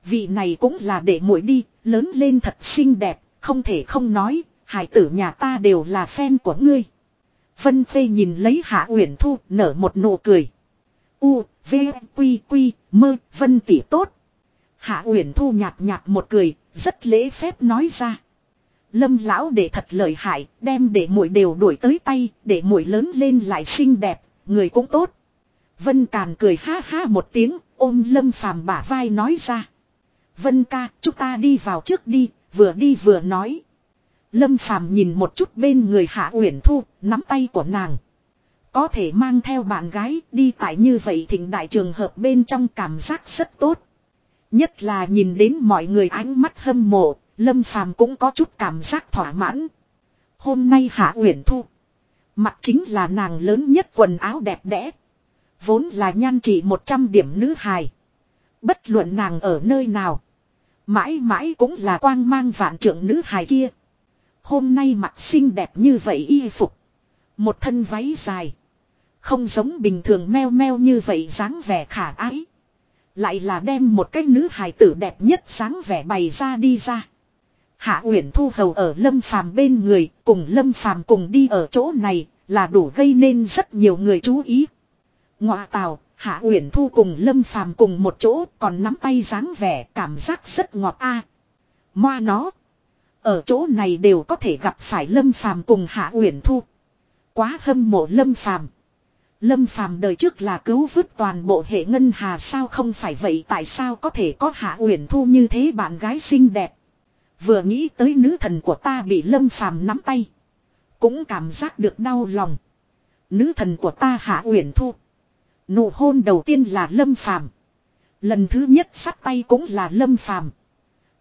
Vị này cũng là để muội đi, lớn lên thật xinh đẹp, không thể không nói, hải tử nhà ta đều là fan của ngươi. Vân Phê nhìn lấy Hạ Uyển Thu, nở một nụ cười. U, V, Quy, Quy, Mơ, Vân tỷ tốt. Hạ Uyển Thu nhạt nhạt một cười, rất lễ phép nói ra. Lâm lão để thật lợi hại, đem để muội đều đuổi tới tay, để muội lớn lên lại xinh đẹp, người cũng tốt. Vân Càn cười ha ha một tiếng, ôm Lâm Phàm bả vai nói ra. Vân ca, chúng ta đi vào trước đi, vừa đi vừa nói. Lâm Phàm nhìn một chút bên người Hạ Uyển Thu, nắm tay của nàng. Có thể mang theo bạn gái đi tại như vậy thịnh đại trường hợp bên trong cảm giác rất tốt. Nhất là nhìn đến mọi người ánh mắt hâm mộ, Lâm Phàm cũng có chút cảm giác thỏa mãn. Hôm nay Hạ Uyển Thu. Mặt chính là nàng lớn nhất quần áo đẹp đẽ. Vốn là nhan chỉ 100 điểm nữ hài. Bất luận nàng ở nơi nào. Mãi mãi cũng là quang mang vạn trưởng nữ hài kia. Hôm nay mặt xinh đẹp như vậy y phục. Một thân váy dài. Không giống bình thường meo meo như vậy dáng vẻ khả ái. Lại là đem một cái nữ hài tử đẹp nhất dáng vẻ bày ra đi ra. Hạ Uyển Thu hầu ở Lâm Phàm bên người, cùng Lâm Phàm cùng đi ở chỗ này, là đủ gây nên rất nhiều người chú ý. Ngoại tào, Hạ Uyển Thu cùng Lâm Phàm cùng một chỗ, còn nắm tay dáng vẻ, cảm giác rất ngọt a. Moa nó, ở chỗ này đều có thể gặp phải Lâm Phàm cùng Hạ Uyển Thu. Quá hâm mộ Lâm Phàm. Lâm Phàm đời trước là cứu vớt toàn bộ hệ ngân hà sao không phải vậy tại sao có thể có Hạ Uyển Thu như thế bạn gái xinh đẹp. Vừa nghĩ tới nữ thần của ta bị Lâm Phàm nắm tay, cũng cảm giác được đau lòng. Nữ thần của ta Hạ Uyển Thu, nụ hôn đầu tiên là Lâm Phàm, lần thứ nhất sát tay cũng là Lâm Phàm.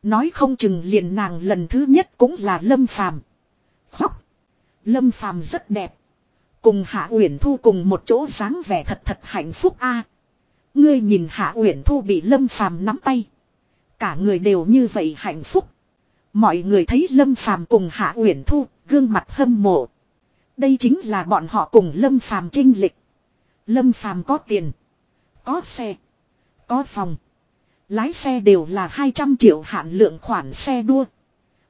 Nói không chừng liền nàng lần thứ nhất cũng là Lâm Phàm. Khóc. Lâm Phàm rất đẹp. Cùng Hạ Uyển Thu cùng một chỗ dáng vẻ thật thật hạnh phúc a. Ngươi nhìn Hạ Uyển Thu bị Lâm Phàm nắm tay, cả người đều như vậy hạnh phúc. Mọi người thấy Lâm Phàm cùng Hạ Uyển Thu, gương mặt hâm mộ. Đây chính là bọn họ cùng Lâm Phàm trinh lịch. Lâm Phàm có tiền, có xe, có phòng. Lái xe đều là 200 triệu hạn lượng khoản xe đua.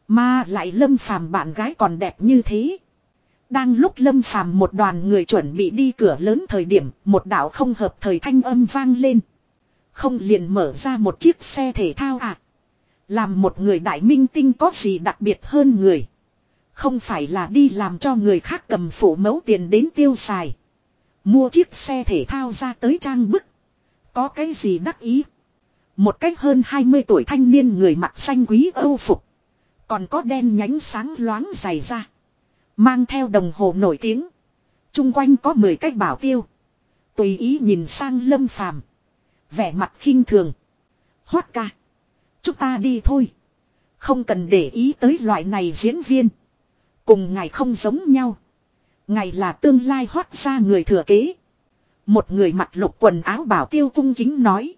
Mà lại Lâm Phàm bạn gái còn đẹp như thế. Đang lúc Lâm Phàm một đoàn người chuẩn bị đi cửa lớn thời điểm, một đạo không hợp thời thanh âm vang lên. Không liền mở ra một chiếc xe thể thao à. Làm một người đại minh tinh có gì đặc biệt hơn người. Không phải là đi làm cho người khác cầm phủ mẫu tiền đến tiêu xài. Mua chiếc xe thể thao ra tới trang bức. Có cái gì đắc ý. Một cách hơn 20 tuổi thanh niên người mặc xanh quý âu phục. Còn có đen nhánh sáng loáng dày ra. Mang theo đồng hồ nổi tiếng. Trung quanh có 10 cách bảo tiêu. Tùy ý nhìn sang lâm phàm. Vẻ mặt khinh thường. Hoát ca. Chúng ta đi thôi. Không cần để ý tới loại này diễn viên. Cùng ngài không giống nhau. Ngài là tương lai hoát ra người thừa kế. Một người mặc lục quần áo bảo tiêu cung kính nói.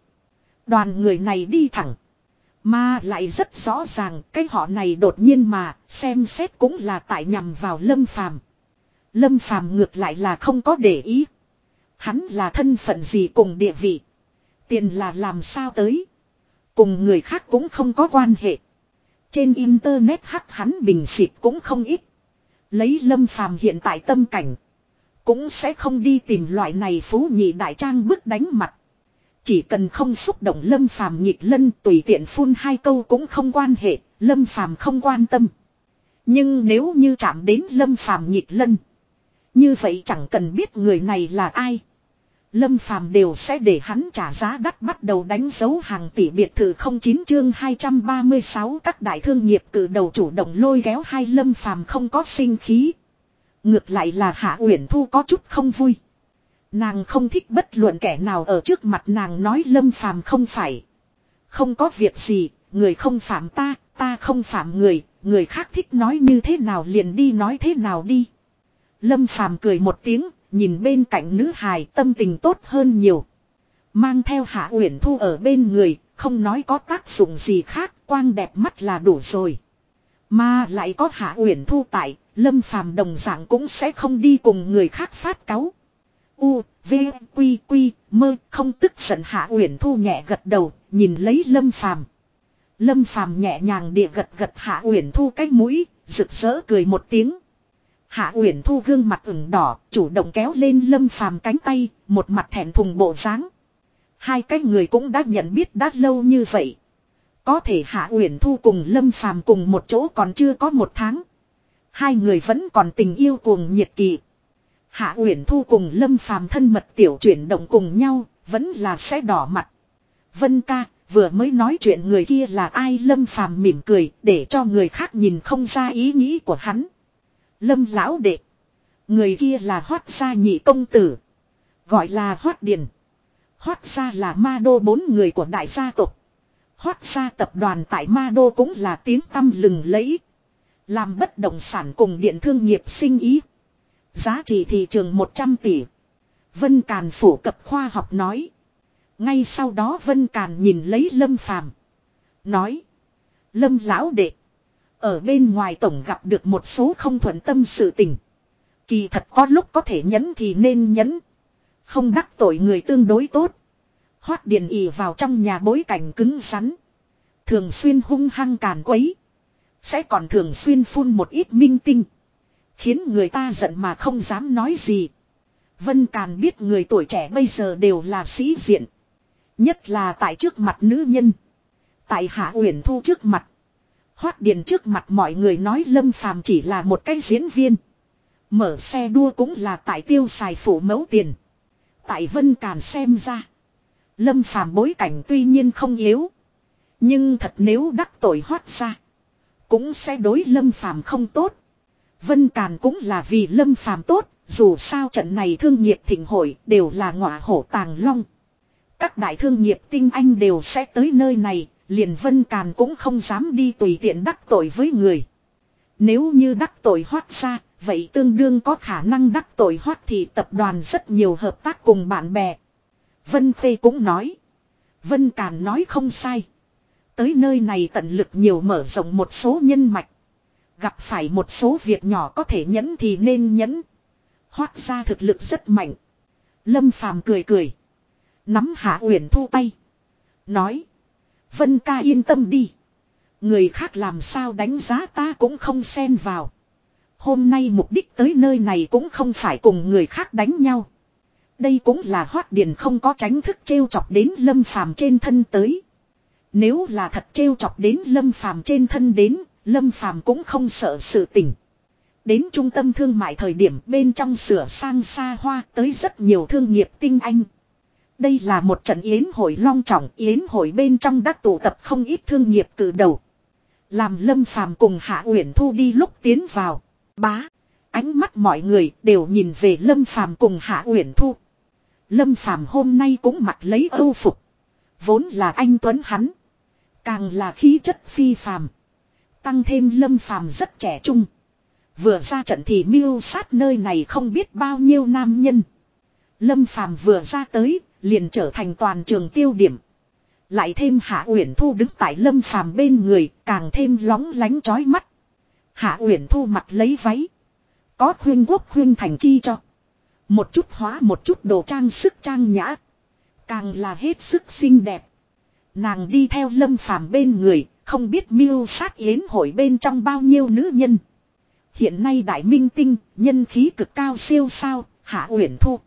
Đoàn người này đi thẳng. Mà lại rất rõ ràng, cái họ này đột nhiên mà, xem xét cũng là tại nhằm vào Lâm Phàm. Lâm Phàm ngược lại là không có để ý. Hắn là thân phận gì cùng địa vị. Tiền là làm sao tới. Cùng người khác cũng không có quan hệ. Trên internet hắc hắn bình xịt cũng không ít. Lấy Lâm Phàm hiện tại tâm cảnh. Cũng sẽ không đi tìm loại này phú nhị đại trang bức đánh mặt. Chỉ cần không xúc động Lâm Phàm nhịp lân tùy tiện phun hai câu cũng không quan hệ, Lâm Phàm không quan tâm. Nhưng nếu như chạm đến Lâm Phàm nhịp lân, như vậy chẳng cần biết người này là ai. Lâm Phàm đều sẽ để hắn trả giá đắt bắt đầu đánh dấu hàng tỷ biệt thự 09 chương 236 các đại thương nghiệp cử đầu chủ động lôi kéo hai Lâm Phàm không có sinh khí. Ngược lại là Hạ Uyển Thu có chút không vui. Nàng không thích bất luận kẻ nào ở trước mặt nàng nói lâm phàm không phải. Không có việc gì, người không phạm ta, ta không phạm người, người khác thích nói như thế nào liền đi nói thế nào đi. Lâm phàm cười một tiếng, nhìn bên cạnh nữ hài tâm tình tốt hơn nhiều. Mang theo hạ uyển thu ở bên người, không nói có tác dụng gì khác, quang đẹp mắt là đủ rồi. Mà lại có hạ uyển thu tại, lâm phàm đồng dạng cũng sẽ không đi cùng người khác phát cáu. U, V, Quy, Quy, mơ, không tức giận Hạ Uyển Thu nhẹ gật đầu, nhìn lấy Lâm Phàm. Lâm Phàm nhẹ nhàng địa gật gật Hạ Uyển Thu cái mũi, rực rỡ cười một tiếng. Hạ Uyển Thu gương mặt ửng đỏ, chủ động kéo lên Lâm Phàm cánh tay, một mặt thẹn thùng bộ dáng. Hai cái người cũng đã nhận biết đã lâu như vậy. Có thể Hạ Uyển Thu cùng Lâm Phàm cùng một chỗ còn chưa có một tháng. Hai người vẫn còn tình yêu cuồng nhiệt kỳ. Hạ Uyển Thu cùng Lâm Phàm thân mật tiểu chuyển động cùng nhau, vẫn là sẽ đỏ mặt. Vân ca, vừa mới nói chuyện người kia là ai Lâm Phàm mỉm cười, để cho người khác nhìn không ra ý nghĩ của hắn. Lâm lão đệ, người kia là Hoát gia nhị công tử, gọi là Hoát Điền. Hoát gia là ma đô bốn người của đại gia tộc. Hoát gia tập đoàn tại ma đô cũng là tiếng tăm lừng lẫy. Làm bất động sản cùng điện thương nghiệp sinh ý. Giá trị thị trường 100 tỷ. Vân Càn phủ cập khoa học nói. Ngay sau đó Vân Càn nhìn lấy Lâm Phàm Nói. Lâm lão đệ. Ở bên ngoài tổng gặp được một số không thuận tâm sự tình. Kỳ thật có lúc có thể nhấn thì nên nhấn, Không đắc tội người tương đối tốt. Hoát điện ỉ vào trong nhà bối cảnh cứng rắn. Thường xuyên hung hăng càn quấy. Sẽ còn thường xuyên phun một ít minh tinh. Khiến người ta giận mà không dám nói gì. Vân Càn biết người tuổi trẻ bây giờ đều là sĩ diện. Nhất là tại trước mặt nữ nhân. Tại Hạ Uyển Thu trước mặt. Hoát Điền trước mặt mọi người nói Lâm Phàm chỉ là một cái diễn viên. Mở xe đua cũng là tại tiêu xài phủ mẫu tiền. Tại Vân Càn xem ra. Lâm Phàm bối cảnh tuy nhiên không yếu. Nhưng thật nếu đắc tội hoát ra. Cũng sẽ đối Lâm Phàm không tốt. Vân Càn cũng là vì Lâm Phàm tốt. Dù sao trận này thương nghiệp thịnh hội đều là ngọa hổ tàng long. Các đại thương nghiệp tinh anh đều sẽ tới nơi này, liền Vân Càn cũng không dám đi tùy tiện đắc tội với người. Nếu như đắc tội hoát ra, vậy tương đương có khả năng đắc tội hoát thì tập đoàn rất nhiều hợp tác cùng bạn bè. Vân Khê cũng nói. Vân Càn nói không sai. Tới nơi này tận lực nhiều mở rộng một số nhân mạch. Gặp phải một số việc nhỏ có thể nhẫn thì nên nhẫn. Hoác ra thực lực rất mạnh. Lâm Phàm cười cười. Nắm Hạ Uyển Thu tay. Nói. Vân ca yên tâm đi. Người khác làm sao đánh giá ta cũng không xen vào. Hôm nay mục đích tới nơi này cũng không phải cùng người khác đánh nhau. Đây cũng là hoát điền không có tránh thức trêu chọc đến lâm phàm trên thân tới. Nếu là thật trêu chọc đến lâm phàm trên thân đến, lâm phàm cũng không sợ sự tình. Đến trung tâm thương mại thời điểm bên trong sửa sang xa hoa tới rất nhiều thương nghiệp tinh anh. Đây là một trận yến hội long trọng, yến hội bên trong đã tụ tập không ít thương nghiệp từ đầu. Làm lâm phàm cùng hạ uyển thu đi lúc tiến vào. Bá. Ánh mắt mọi người đều nhìn về lâm phàm cùng hạ uyển thu. Lâm phàm hôm nay cũng mặc lấy âu phục. Vốn là anh Tuấn hắn. Càng là khí chất phi phàm. Tăng thêm lâm phàm rất trẻ trung. Vừa ra trận thì miêu sát nơi này không biết bao nhiêu nam nhân. Lâm phàm vừa ra tới, liền trở thành toàn trường tiêu điểm. Lại thêm Hạ Uyển Thu đứng tại Lâm Phàm bên người, càng thêm lóng lánh chói mắt. Hạ Uyển Thu mặc lấy váy, có khuyên quốc khuyên thành chi cho. Một chút hóa một chút đồ trang sức trang nhã, càng là hết sức xinh đẹp. Nàng đi theo Lâm Phàm bên người, không biết miêu sát yến hội bên trong bao nhiêu nữ nhân. Hiện nay đại minh tinh, nhân khí cực cao siêu sao, Hạ Uyển Thu.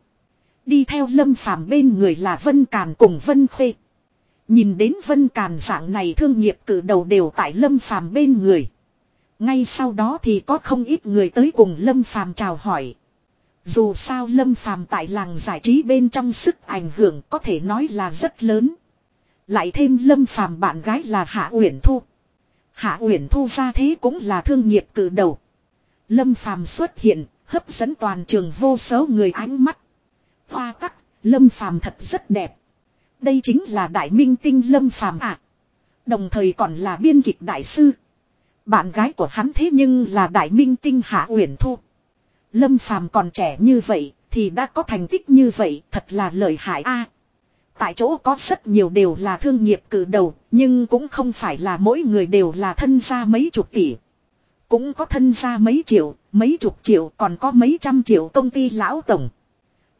Đi theo Lâm Phàm bên người là Vân Càn cùng Vân Khê. Nhìn đến Vân Càn dạng này thương nghiệp cử đầu đều tại Lâm Phàm bên người. Ngay sau đó thì có không ít người tới cùng Lâm Phàm chào hỏi. Dù sao Lâm Phàm tại làng giải trí bên trong sức ảnh hưởng có thể nói là rất lớn. Lại thêm Lâm Phàm bạn gái là Hạ Uyển Thu. Hạ Uyển Thu ra thế cũng là thương nghiệp cử đầu. Lâm Phàm xuất hiện, hấp dẫn toàn trường vô số người ánh mắt. Hoa tắc, Lâm Phàm thật rất đẹp. Đây chính là đại minh tinh Lâm Phàm ạ. À. Đồng thời còn là biên kịch đại sư. Bạn gái của hắn thế nhưng là đại minh tinh Hạ Uyển Thu. Lâm Phàm còn trẻ như vậy thì đã có thành tích như vậy, thật là lợi hại a tại chỗ có rất nhiều đều là thương nghiệp cử đầu, nhưng cũng không phải là mỗi người đều là thân gia mấy chục tỷ. Cũng có thân gia mấy triệu, mấy chục triệu, còn có mấy trăm triệu công ty lão tổng.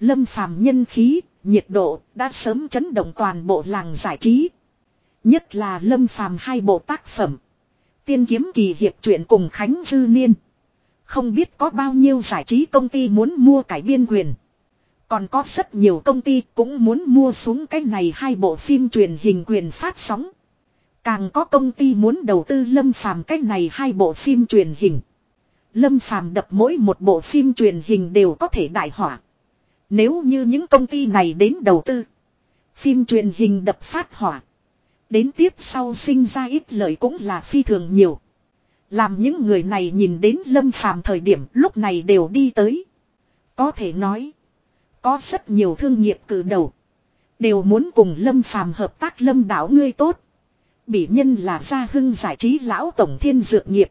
Lâm phàm nhân khí, nhiệt độ đã sớm chấn động toàn bộ làng giải trí. Nhất là lâm phàm hai bộ tác phẩm. Tiên kiếm kỳ hiệp truyện cùng Khánh Dư Niên. Không biết có bao nhiêu giải trí công ty muốn mua cải biên quyền. Còn có rất nhiều công ty cũng muốn mua xuống cái này hai bộ phim truyền hình quyền phát sóng. Càng có công ty muốn đầu tư lâm phàm cái này hai bộ phim truyền hình. Lâm phàm đập mỗi một bộ phim truyền hình đều có thể đại hỏa. Nếu như những công ty này đến đầu tư. Phim truyền hình đập phát hỏa. Đến tiếp sau sinh ra ít lợi cũng là phi thường nhiều. Làm những người này nhìn đến lâm phàm thời điểm lúc này đều đi tới. Có thể nói. Có rất nhiều thương nghiệp cử đầu. Đều muốn cùng lâm phàm hợp tác lâm đảo ngươi tốt. Bỉ nhân là gia hưng giải trí lão tổng thiên dược nghiệp.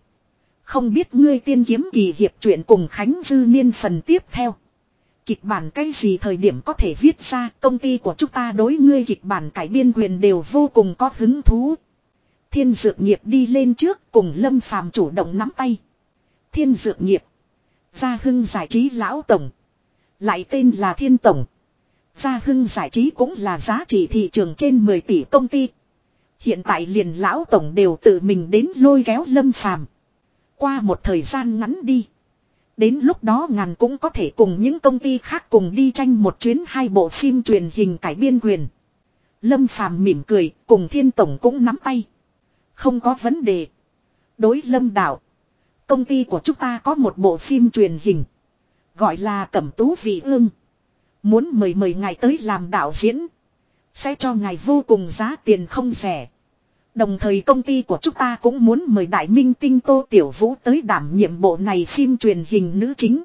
Không biết ngươi tiên kiếm kỳ hiệp chuyện cùng Khánh Dư Niên phần tiếp theo. Kịch bản cái gì thời điểm có thể viết ra, công ty của chúng ta đối ngươi kịch bản cải biên quyền đều vô cùng có hứng thú. Thiên dược nghiệp đi lên trước cùng lâm phàm chủ động nắm tay. Thiên dược nghiệp. Gia Hưng giải trí lão tổng. Lại tên là Thiên Tổng. Gia Hưng giải trí cũng là giá trị thị trường trên 10 tỷ công ty. Hiện tại liền lão tổng đều tự mình đến lôi kéo lâm phàm. Qua một thời gian ngắn đi. Đến lúc đó ngàn cũng có thể cùng những công ty khác cùng đi tranh một chuyến hai bộ phim truyền hình cải biên quyền. Lâm phàm mỉm cười, cùng thiên tổng cũng nắm tay. Không có vấn đề. Đối lâm đạo. Công ty của chúng ta có một bộ phim truyền hình. Gọi là Cẩm Tú Vị Ương. Muốn mời mời ngài tới làm đạo diễn. Sẽ cho ngài vô cùng giá tiền không rẻ. Đồng thời công ty của chúng ta cũng muốn mời đại minh tinh Tô Tiểu Vũ tới đảm nhiệm bộ này phim truyền hình nữ chính.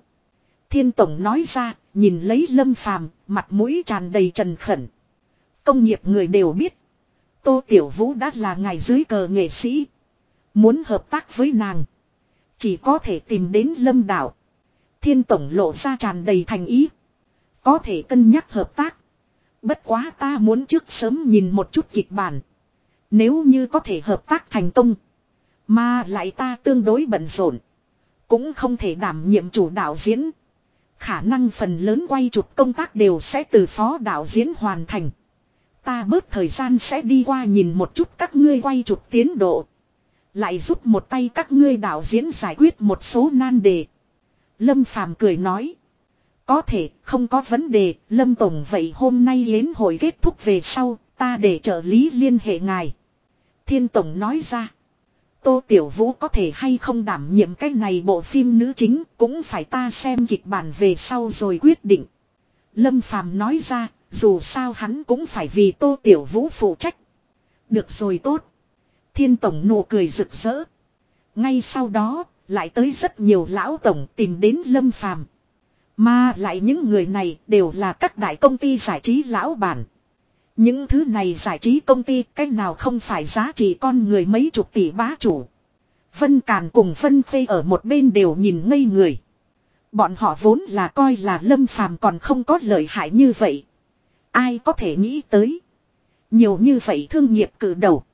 Thiên Tổng nói ra, nhìn lấy lâm phàm, mặt mũi tràn đầy trần khẩn. Công nghiệp người đều biết. Tô Tiểu Vũ đã là ngài dưới cờ nghệ sĩ. Muốn hợp tác với nàng. Chỉ có thể tìm đến lâm đạo Thiên Tổng lộ ra tràn đầy thành ý. Có thể cân nhắc hợp tác. Bất quá ta muốn trước sớm nhìn một chút kịch bản. Nếu như có thể hợp tác thành công. Mà lại ta tương đối bận rộn. Cũng không thể đảm nhiệm chủ đạo diễn. Khả năng phần lớn quay chụp công tác đều sẽ từ phó đạo diễn hoàn thành. Ta bớt thời gian sẽ đi qua nhìn một chút các ngươi quay chụp tiến độ. Lại giúp một tay các ngươi đạo diễn giải quyết một số nan đề. Lâm Phàm cười nói. Có thể, không có vấn đề, Lâm Tổng vậy hôm nay yến hội kết thúc về sau, ta để trợ lý liên hệ ngài. Thiên Tổng nói ra. Tô Tiểu Vũ có thể hay không đảm nhiệm cái này bộ phim nữ chính cũng phải ta xem kịch bản về sau rồi quyết định. Lâm Phàm nói ra, dù sao hắn cũng phải vì Tô Tiểu Vũ phụ trách. Được rồi tốt. Thiên Tổng nụ cười rực rỡ. Ngay sau đó, lại tới rất nhiều lão tổng tìm đến Lâm Phàm. Mà lại những người này đều là các đại công ty giải trí lão bản. Những thứ này giải trí công ty cách nào không phải giá trị con người mấy chục tỷ bá chủ. Vân Càn cùng Vân Khê ở một bên đều nhìn ngây người. Bọn họ vốn là coi là Lâm Phàm còn không có lợi hại như vậy. Ai có thể nghĩ tới. Nhiều như vậy thương nghiệp cử đầu.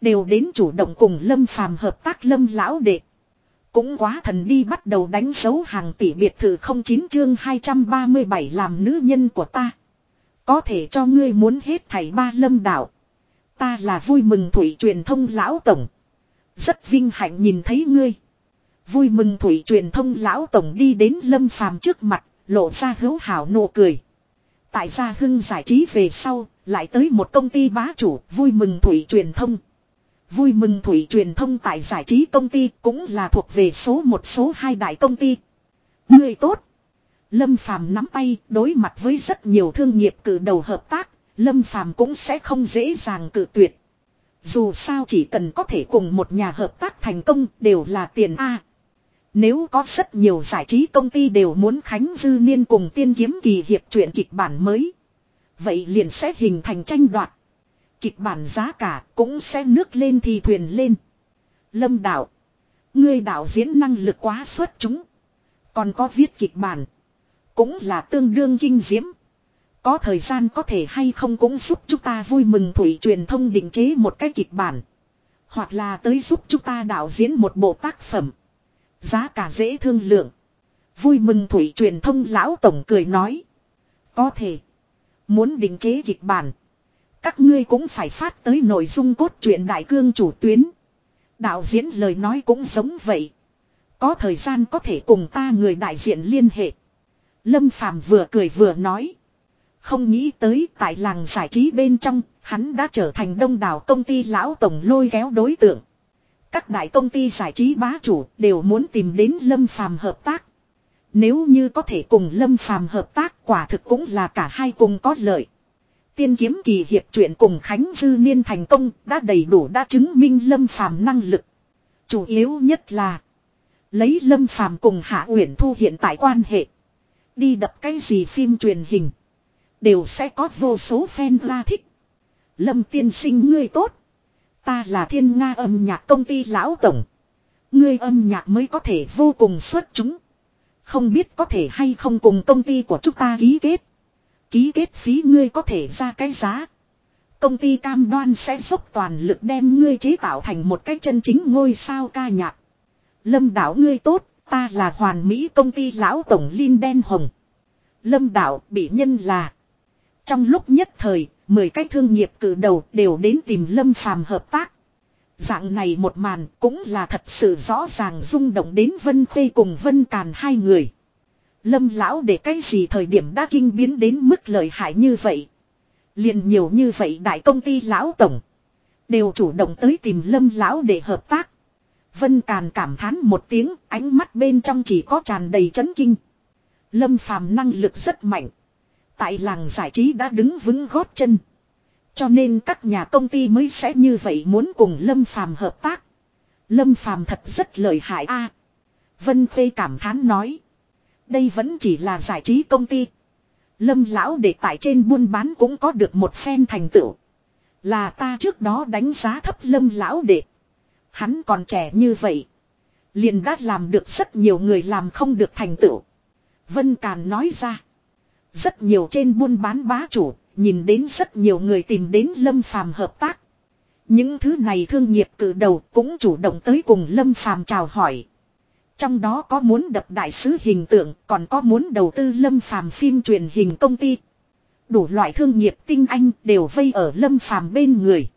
Đều đến chủ động cùng Lâm Phàm hợp tác Lâm Lão Đệ. Cũng quá thần đi bắt đầu đánh dấu hàng tỷ biệt thự không chín chương 237 làm nữ nhân của ta. Có thể cho ngươi muốn hết thảy ba lâm đạo Ta là vui mừng thủy truyền thông lão tổng. Rất vinh hạnh nhìn thấy ngươi. Vui mừng thủy truyền thông lão tổng đi đến lâm phàm trước mặt, lộ ra hữu hảo nụ cười. Tại gia hưng giải trí về sau, lại tới một công ty bá chủ, vui mừng thủy truyền thông. Vui mừng thủy truyền thông tại giải trí công ty cũng là thuộc về số một số hai đại công ty. Người tốt. Lâm Phàm nắm tay đối mặt với rất nhiều thương nghiệp cử đầu hợp tác, Lâm Phàm cũng sẽ không dễ dàng cử tuyệt. Dù sao chỉ cần có thể cùng một nhà hợp tác thành công đều là tiền A. Nếu có rất nhiều giải trí công ty đều muốn Khánh Dư Niên cùng tiên kiếm kỳ hiệp truyện kịch bản mới. Vậy liền sẽ hình thành tranh đoạt. Kịch bản giá cả cũng sẽ nước lên thì thuyền lên. Lâm đạo. Ngươi đạo diễn năng lực quá xuất chúng. Còn có viết kịch bản. Cũng là tương đương kinh diễm. Có thời gian có thể hay không cũng giúp chúng ta vui mừng thủy truyền thông định chế một cái kịch bản. Hoặc là tới giúp chúng ta đạo diễn một bộ tác phẩm. Giá cả dễ thương lượng. Vui mừng thủy truyền thông lão tổng cười nói. Có thể. Muốn định chế kịch bản. Các ngươi cũng phải phát tới nội dung cốt truyện đại cương chủ tuyến. Đạo diễn lời nói cũng giống vậy. Có thời gian có thể cùng ta người đại diện liên hệ. Lâm Phàm vừa cười vừa nói. Không nghĩ tới tại làng giải trí bên trong, hắn đã trở thành đông đảo công ty lão tổng lôi kéo đối tượng. Các đại công ty giải trí bá chủ đều muốn tìm đến Lâm Phàm hợp tác. Nếu như có thể cùng Lâm Phàm hợp tác quả thực cũng là cả hai cùng có lợi. Tiên kiếm kỳ hiệp truyện cùng Khánh Dư Niên thành công đã đầy đủ đã chứng minh Lâm Phàm năng lực. Chủ yếu nhất là, lấy Lâm Phàm cùng Hạ Uyển Thu hiện tại quan hệ. Đi đập cái gì phim truyền hình. Đều sẽ có vô số fan la thích. Lâm tiên sinh ngươi tốt. Ta là thiên nga âm nhạc công ty lão tổng. Ngươi âm nhạc mới có thể vô cùng xuất chúng. Không biết có thể hay không cùng công ty của chúng ta ký kết. Ký kết phí ngươi có thể ra cái giá. Công ty cam đoan sẽ dốc toàn lực đem ngươi chế tạo thành một cái chân chính ngôi sao ca nhạc. Lâm đảo ngươi tốt, Ta là hoàn mỹ công ty lão tổng Linh Đen Hồng. Lâm đạo bị nhân là. Trong lúc nhất thời, 10 cái thương nghiệp cử đầu đều đến tìm Lâm Phàm hợp tác. Dạng này một màn cũng là thật sự rõ ràng rung động đến Vân Khê cùng Vân Càn hai người. Lâm lão để cái gì thời điểm đã kinh biến đến mức lợi hại như vậy. liền nhiều như vậy đại công ty lão tổng. Đều chủ động tới tìm lâm lão để hợp tác. Vân Càn cảm thán một tiếng, ánh mắt bên trong chỉ có tràn đầy chấn kinh. Lâm phàm năng lực rất mạnh. Tại làng giải trí đã đứng vững gót chân. Cho nên các nhà công ty mới sẽ như vậy muốn cùng Lâm phàm hợp tác. Lâm phàm thật rất lợi hại a. Vân Khê cảm thán nói. Đây vẫn chỉ là giải trí công ty. Lâm lão để tại trên buôn bán cũng có được một phen thành tựu. Là ta trước đó đánh giá thấp lâm lão đệ. Hắn còn trẻ như vậy. Liền đã làm được rất nhiều người làm không được thành tựu. Vân Càn nói ra. Rất nhiều trên buôn bán bá chủ, nhìn đến rất nhiều người tìm đến Lâm Phàm hợp tác. Những thứ này thương nghiệp cử đầu cũng chủ động tới cùng Lâm Phàm chào hỏi. Trong đó có muốn đập đại sứ hình tượng, còn có muốn đầu tư Lâm Phàm phim truyền hình công ty. Đủ loại thương nghiệp tinh anh đều vây ở Lâm Phàm bên người.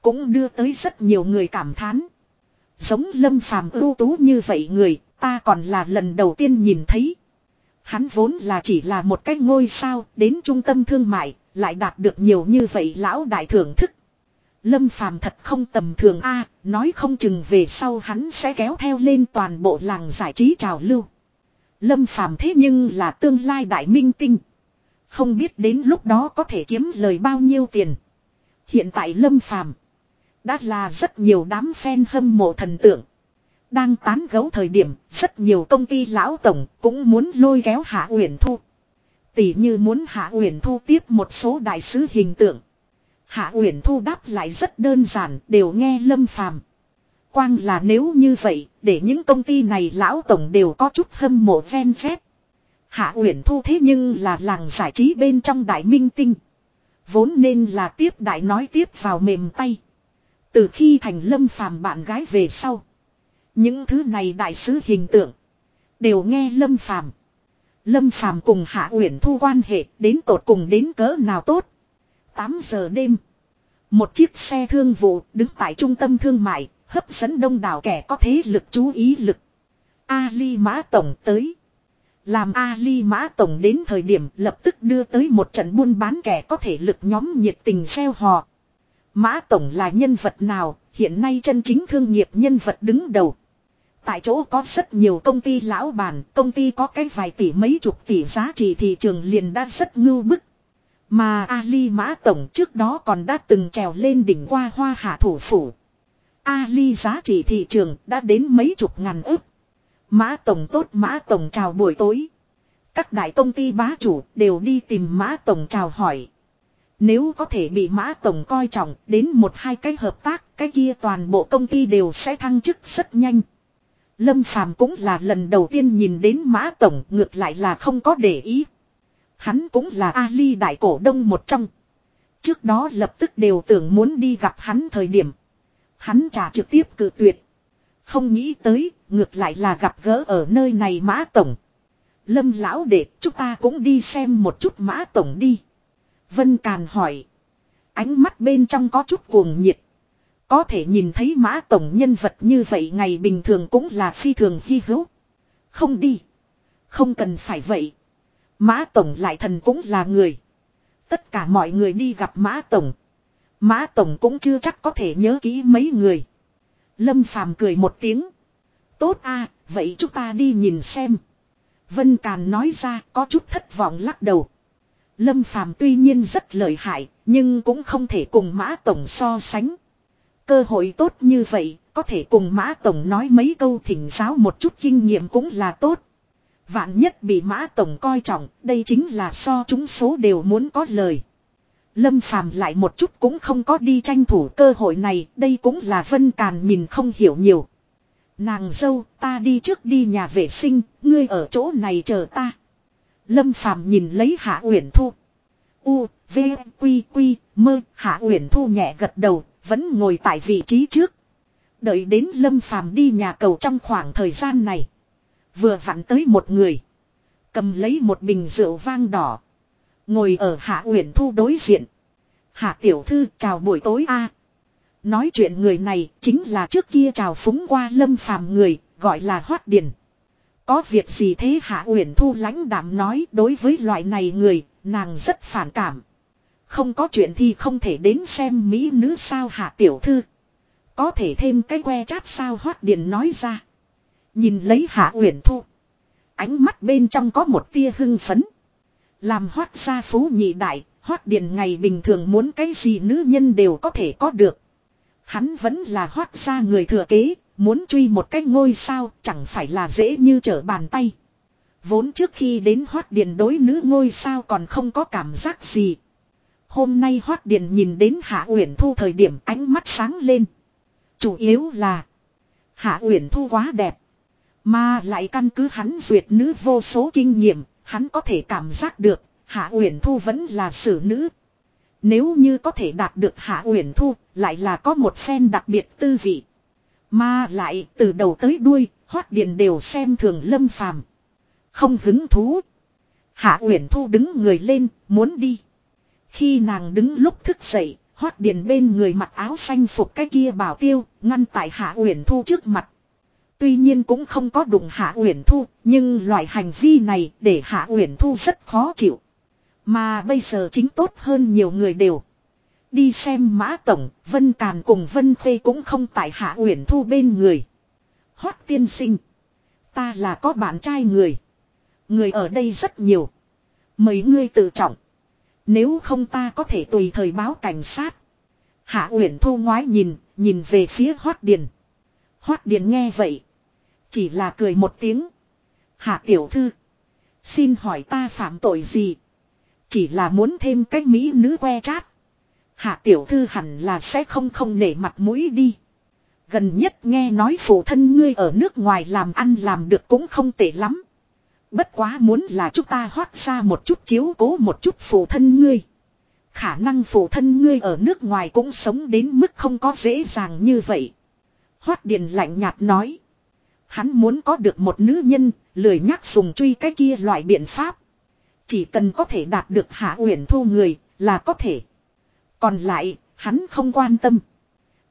Cũng đưa tới rất nhiều người cảm thán. Giống Lâm Phàm ưu tú như vậy người, ta còn là lần đầu tiên nhìn thấy. Hắn vốn là chỉ là một cái ngôi sao, đến trung tâm thương mại, lại đạt được nhiều như vậy lão đại thưởng thức. Lâm Phàm thật không tầm thường a, nói không chừng về sau hắn sẽ kéo theo lên toàn bộ làng giải trí trào lưu. Lâm Phàm thế nhưng là tương lai đại minh tinh. Không biết đến lúc đó có thể kiếm lời bao nhiêu tiền. Hiện tại Lâm Phàm đã là rất nhiều đám fan hâm mộ thần tượng. Đang tán gấu thời điểm, rất nhiều công ty lão tổng cũng muốn lôi kéo Hạ Uyển Thu. Tỷ như muốn Hạ Uyển Thu tiếp một số đại sứ hình tượng. Hạ Uyển Thu đáp lại rất đơn giản, đều nghe Lâm Phàm. Quang là nếu như vậy, để những công ty này lão tổng đều có chút hâm mộ ven phép. Hạ Uyển Thu thế nhưng là làng giải trí bên trong đại minh tinh. Vốn nên là tiếp đại nói tiếp vào mềm tay. Từ khi thành lâm phàm bạn gái về sau. Những thứ này đại sứ hình tượng. Đều nghe lâm phàm. Lâm phàm cùng Hạ Uyển Thu quan hệ đến tột cùng đến cỡ nào tốt. 8 giờ đêm. Một chiếc xe thương vụ đứng tại trung tâm thương mại, hấp dẫn đông đảo kẻ có thế lực chú ý lực. Ali Mã Tổng tới. Làm Ali Mã Tổng đến thời điểm lập tức đưa tới một trận buôn bán kẻ có thể lực nhóm nhiệt tình xeo hò. Mã Tổng là nhân vật nào, hiện nay chân chính thương nghiệp nhân vật đứng đầu. Tại chỗ có rất nhiều công ty lão bản, công ty có cái vài tỷ mấy chục tỷ giá trị thị trường liền đã rất ngưu bức. Mà Ali Mã Tổng trước đó còn đã từng trèo lên đỉnh qua hoa hạ thủ phủ. Ali giá trị thị trường đã đến mấy chục ngàn ức. Mã Tổng tốt Mã Tổng chào buổi tối. Các đại công ty bá chủ đều đi tìm Mã Tổng chào hỏi. Nếu có thể bị Mã Tổng coi trọng đến một hai cái hợp tác, cái kia toàn bộ công ty đều sẽ thăng chức rất nhanh. Lâm Phàm cũng là lần đầu tiên nhìn đến Mã Tổng ngược lại là không có để ý. Hắn cũng là Ali đại cổ đông một trong. Trước đó lập tức đều tưởng muốn đi gặp hắn thời điểm. Hắn trả trực tiếp cự tuyệt. Không nghĩ tới, ngược lại là gặp gỡ ở nơi này Mã Tổng. Lâm lão đệ chúng ta cũng đi xem một chút Mã Tổng đi. Vân Càn hỏi. Ánh mắt bên trong có chút cuồng nhiệt. Có thể nhìn thấy Mã Tổng nhân vật như vậy ngày bình thường cũng là phi thường hy hữu. Không đi. Không cần phải vậy. Mã Tổng lại thần cũng là người. Tất cả mọi người đi gặp Mã Tổng. Mã Tổng cũng chưa chắc có thể nhớ kỹ mấy người. Lâm Phàm cười một tiếng. Tốt a, vậy chúng ta đi nhìn xem. Vân Càn nói ra có chút thất vọng lắc đầu. Lâm Phàm tuy nhiên rất lợi hại, nhưng cũng không thể cùng Mã Tổng so sánh. Cơ hội tốt như vậy, có thể cùng Mã Tổng nói mấy câu thỉnh giáo một chút kinh nghiệm cũng là tốt. Vạn nhất bị Mã Tổng coi trọng, đây chính là so chúng số đều muốn có lời. Lâm Phàm lại một chút cũng không có đi tranh thủ cơ hội này, đây cũng là Vân Càn nhìn không hiểu nhiều. Nàng dâu, ta đi trước đi nhà vệ sinh, ngươi ở chỗ này chờ ta. Lâm Phàm nhìn lấy Hạ Uyển Thu. U, V, Quy, Quy, Mơ, Hạ Uyển Thu nhẹ gật đầu, vẫn ngồi tại vị trí trước. Đợi đến Lâm Phàm đi nhà cầu trong khoảng thời gian này. Vừa vặn tới một người. Cầm lấy một bình rượu vang đỏ. Ngồi ở Hạ Uyển Thu đối diện. Hạ tiểu thư chào buổi tối a. Nói chuyện người này chính là trước kia chào phúng qua lâm phàm người, gọi là Hoát Điền. Có việc gì thế Hạ Uyển Thu lãnh đạm nói đối với loại này người, nàng rất phản cảm. Không có chuyện thì không thể đến xem mỹ nữ sao Hạ tiểu thư. Có thể thêm cái que chát sao Hoát Điền nói ra. Nhìn lấy Hạ Uyển Thu. Ánh mắt bên trong có một tia hưng phấn. Làm hoát gia phú nhị đại, hoát điền ngày bình thường muốn cái gì nữ nhân đều có thể có được. Hắn vẫn là hoát gia người thừa kế, muốn truy một cái ngôi sao chẳng phải là dễ như trở bàn tay. Vốn trước khi đến hoát điền đối nữ ngôi sao còn không có cảm giác gì. Hôm nay hoát điền nhìn đến Hạ Uyển Thu thời điểm ánh mắt sáng lên. Chủ yếu là Hạ Uyển Thu quá đẹp. Mà lại căn cứ hắn duyệt nữ vô số kinh nghiệm, hắn có thể cảm giác được, Hạ Uyển Thu vẫn là xử nữ. Nếu như có thể đạt được Hạ Uyển Thu, lại là có một phen đặc biệt tư vị. Mà lại từ đầu tới đuôi, hoắc điền đều xem thường Lâm Phàm. Không hứng thú. Hạ Uyển Thu đứng người lên, muốn đi. Khi nàng đứng lúc thức dậy, hoắc điền bên người mặc áo xanh phục cái kia bảo tiêu, ngăn tại Hạ Uyển Thu trước mặt. Tuy nhiên cũng không có đụng Hạ Uyển Thu, nhưng loại hành vi này để Hạ Uyển Thu rất khó chịu. Mà bây giờ chính tốt hơn nhiều người đều. Đi xem Mã Tổng, Vân Càn cùng Vân Khê cũng không tại Hạ Uyển Thu bên người. Hoắc tiên sinh. Ta là có bạn trai người. Người ở đây rất nhiều. Mấy ngươi tự trọng. Nếu không ta có thể tùy thời báo cảnh sát. Hạ Uyển Thu ngoái nhìn, nhìn về phía Hoắc Điền. Hoắc Điền nghe vậy, chỉ là cười một tiếng. Hạ tiểu thư. Xin hỏi ta phạm tội gì? Chỉ là muốn thêm cái mỹ nữ que chát. Hạ tiểu thư hẳn là sẽ không không nể mặt mũi đi. Gần nhất nghe nói phụ thân ngươi ở nước ngoài làm ăn làm được cũng không tệ lắm. Bất quá muốn là chúng ta hoát ra một chút chiếu cố một chút phụ thân ngươi. Khả năng phụ thân ngươi ở nước ngoài cũng sống đến mức không có dễ dàng như vậy. Hoát điền lạnh nhạt nói. Hắn muốn có được một nữ nhân, lười nhắc dùng truy cái kia loại biện pháp. Chỉ cần có thể đạt được hạ uyển thu người, là có thể. Còn lại, hắn không quan tâm.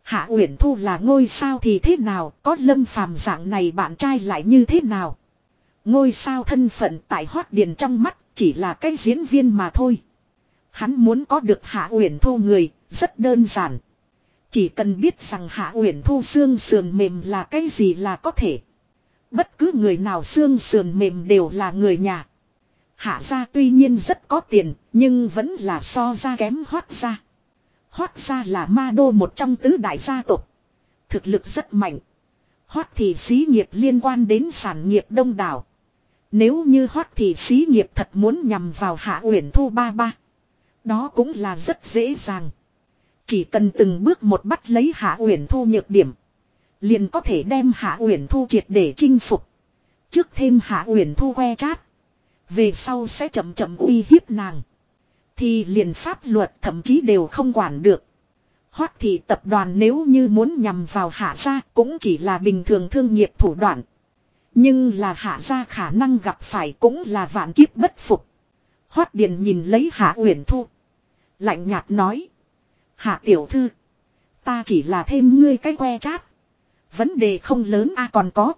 Hạ Uyển Thu là ngôi sao thì thế nào, có lâm phàm dạng này bạn trai lại như thế nào. Ngôi sao thân phận tại hoát điền trong mắt chỉ là cái diễn viên mà thôi. Hắn muốn có được Hạ Uyển Thu người, rất đơn giản. Chỉ cần biết rằng Hạ Uyển Thu xương sườn mềm là cái gì là có thể. Bất cứ người nào xương sườn mềm đều là người nhà. Hạ gia tuy nhiên rất có tiền, nhưng vẫn là so ra kém hoát gia. Hoát gia là ma đô một trong tứ đại gia tộc. Thực lực rất mạnh. Hoát thì xí nghiệp liên quan đến sản nghiệp đông đảo. Nếu như hoát thì xí nghiệp thật muốn nhằm vào hạ uyển thu ba ba. Đó cũng là rất dễ dàng. Chỉ cần từng bước một bắt lấy hạ uyển thu nhược điểm. Liền có thể đem Hạ Uyển Thu triệt để chinh phục. Trước thêm Hạ Uyển Thu que chát. Về sau sẽ chậm chậm uy hiếp nàng. Thì liền pháp luật thậm chí đều không quản được. Hoắc thị tập đoàn nếu như muốn nhằm vào hạ gia cũng chỉ là bình thường thương nghiệp thủ đoạn. Nhưng là hạ gia khả năng gặp phải cũng là vạn kiếp bất phục. Hoắc Điền nhìn lấy Hạ Uyển Thu. Lạnh nhạt nói. Hạ tiểu thư. Ta chỉ là thêm ngươi cái que chát. Vấn đề không lớn a còn có.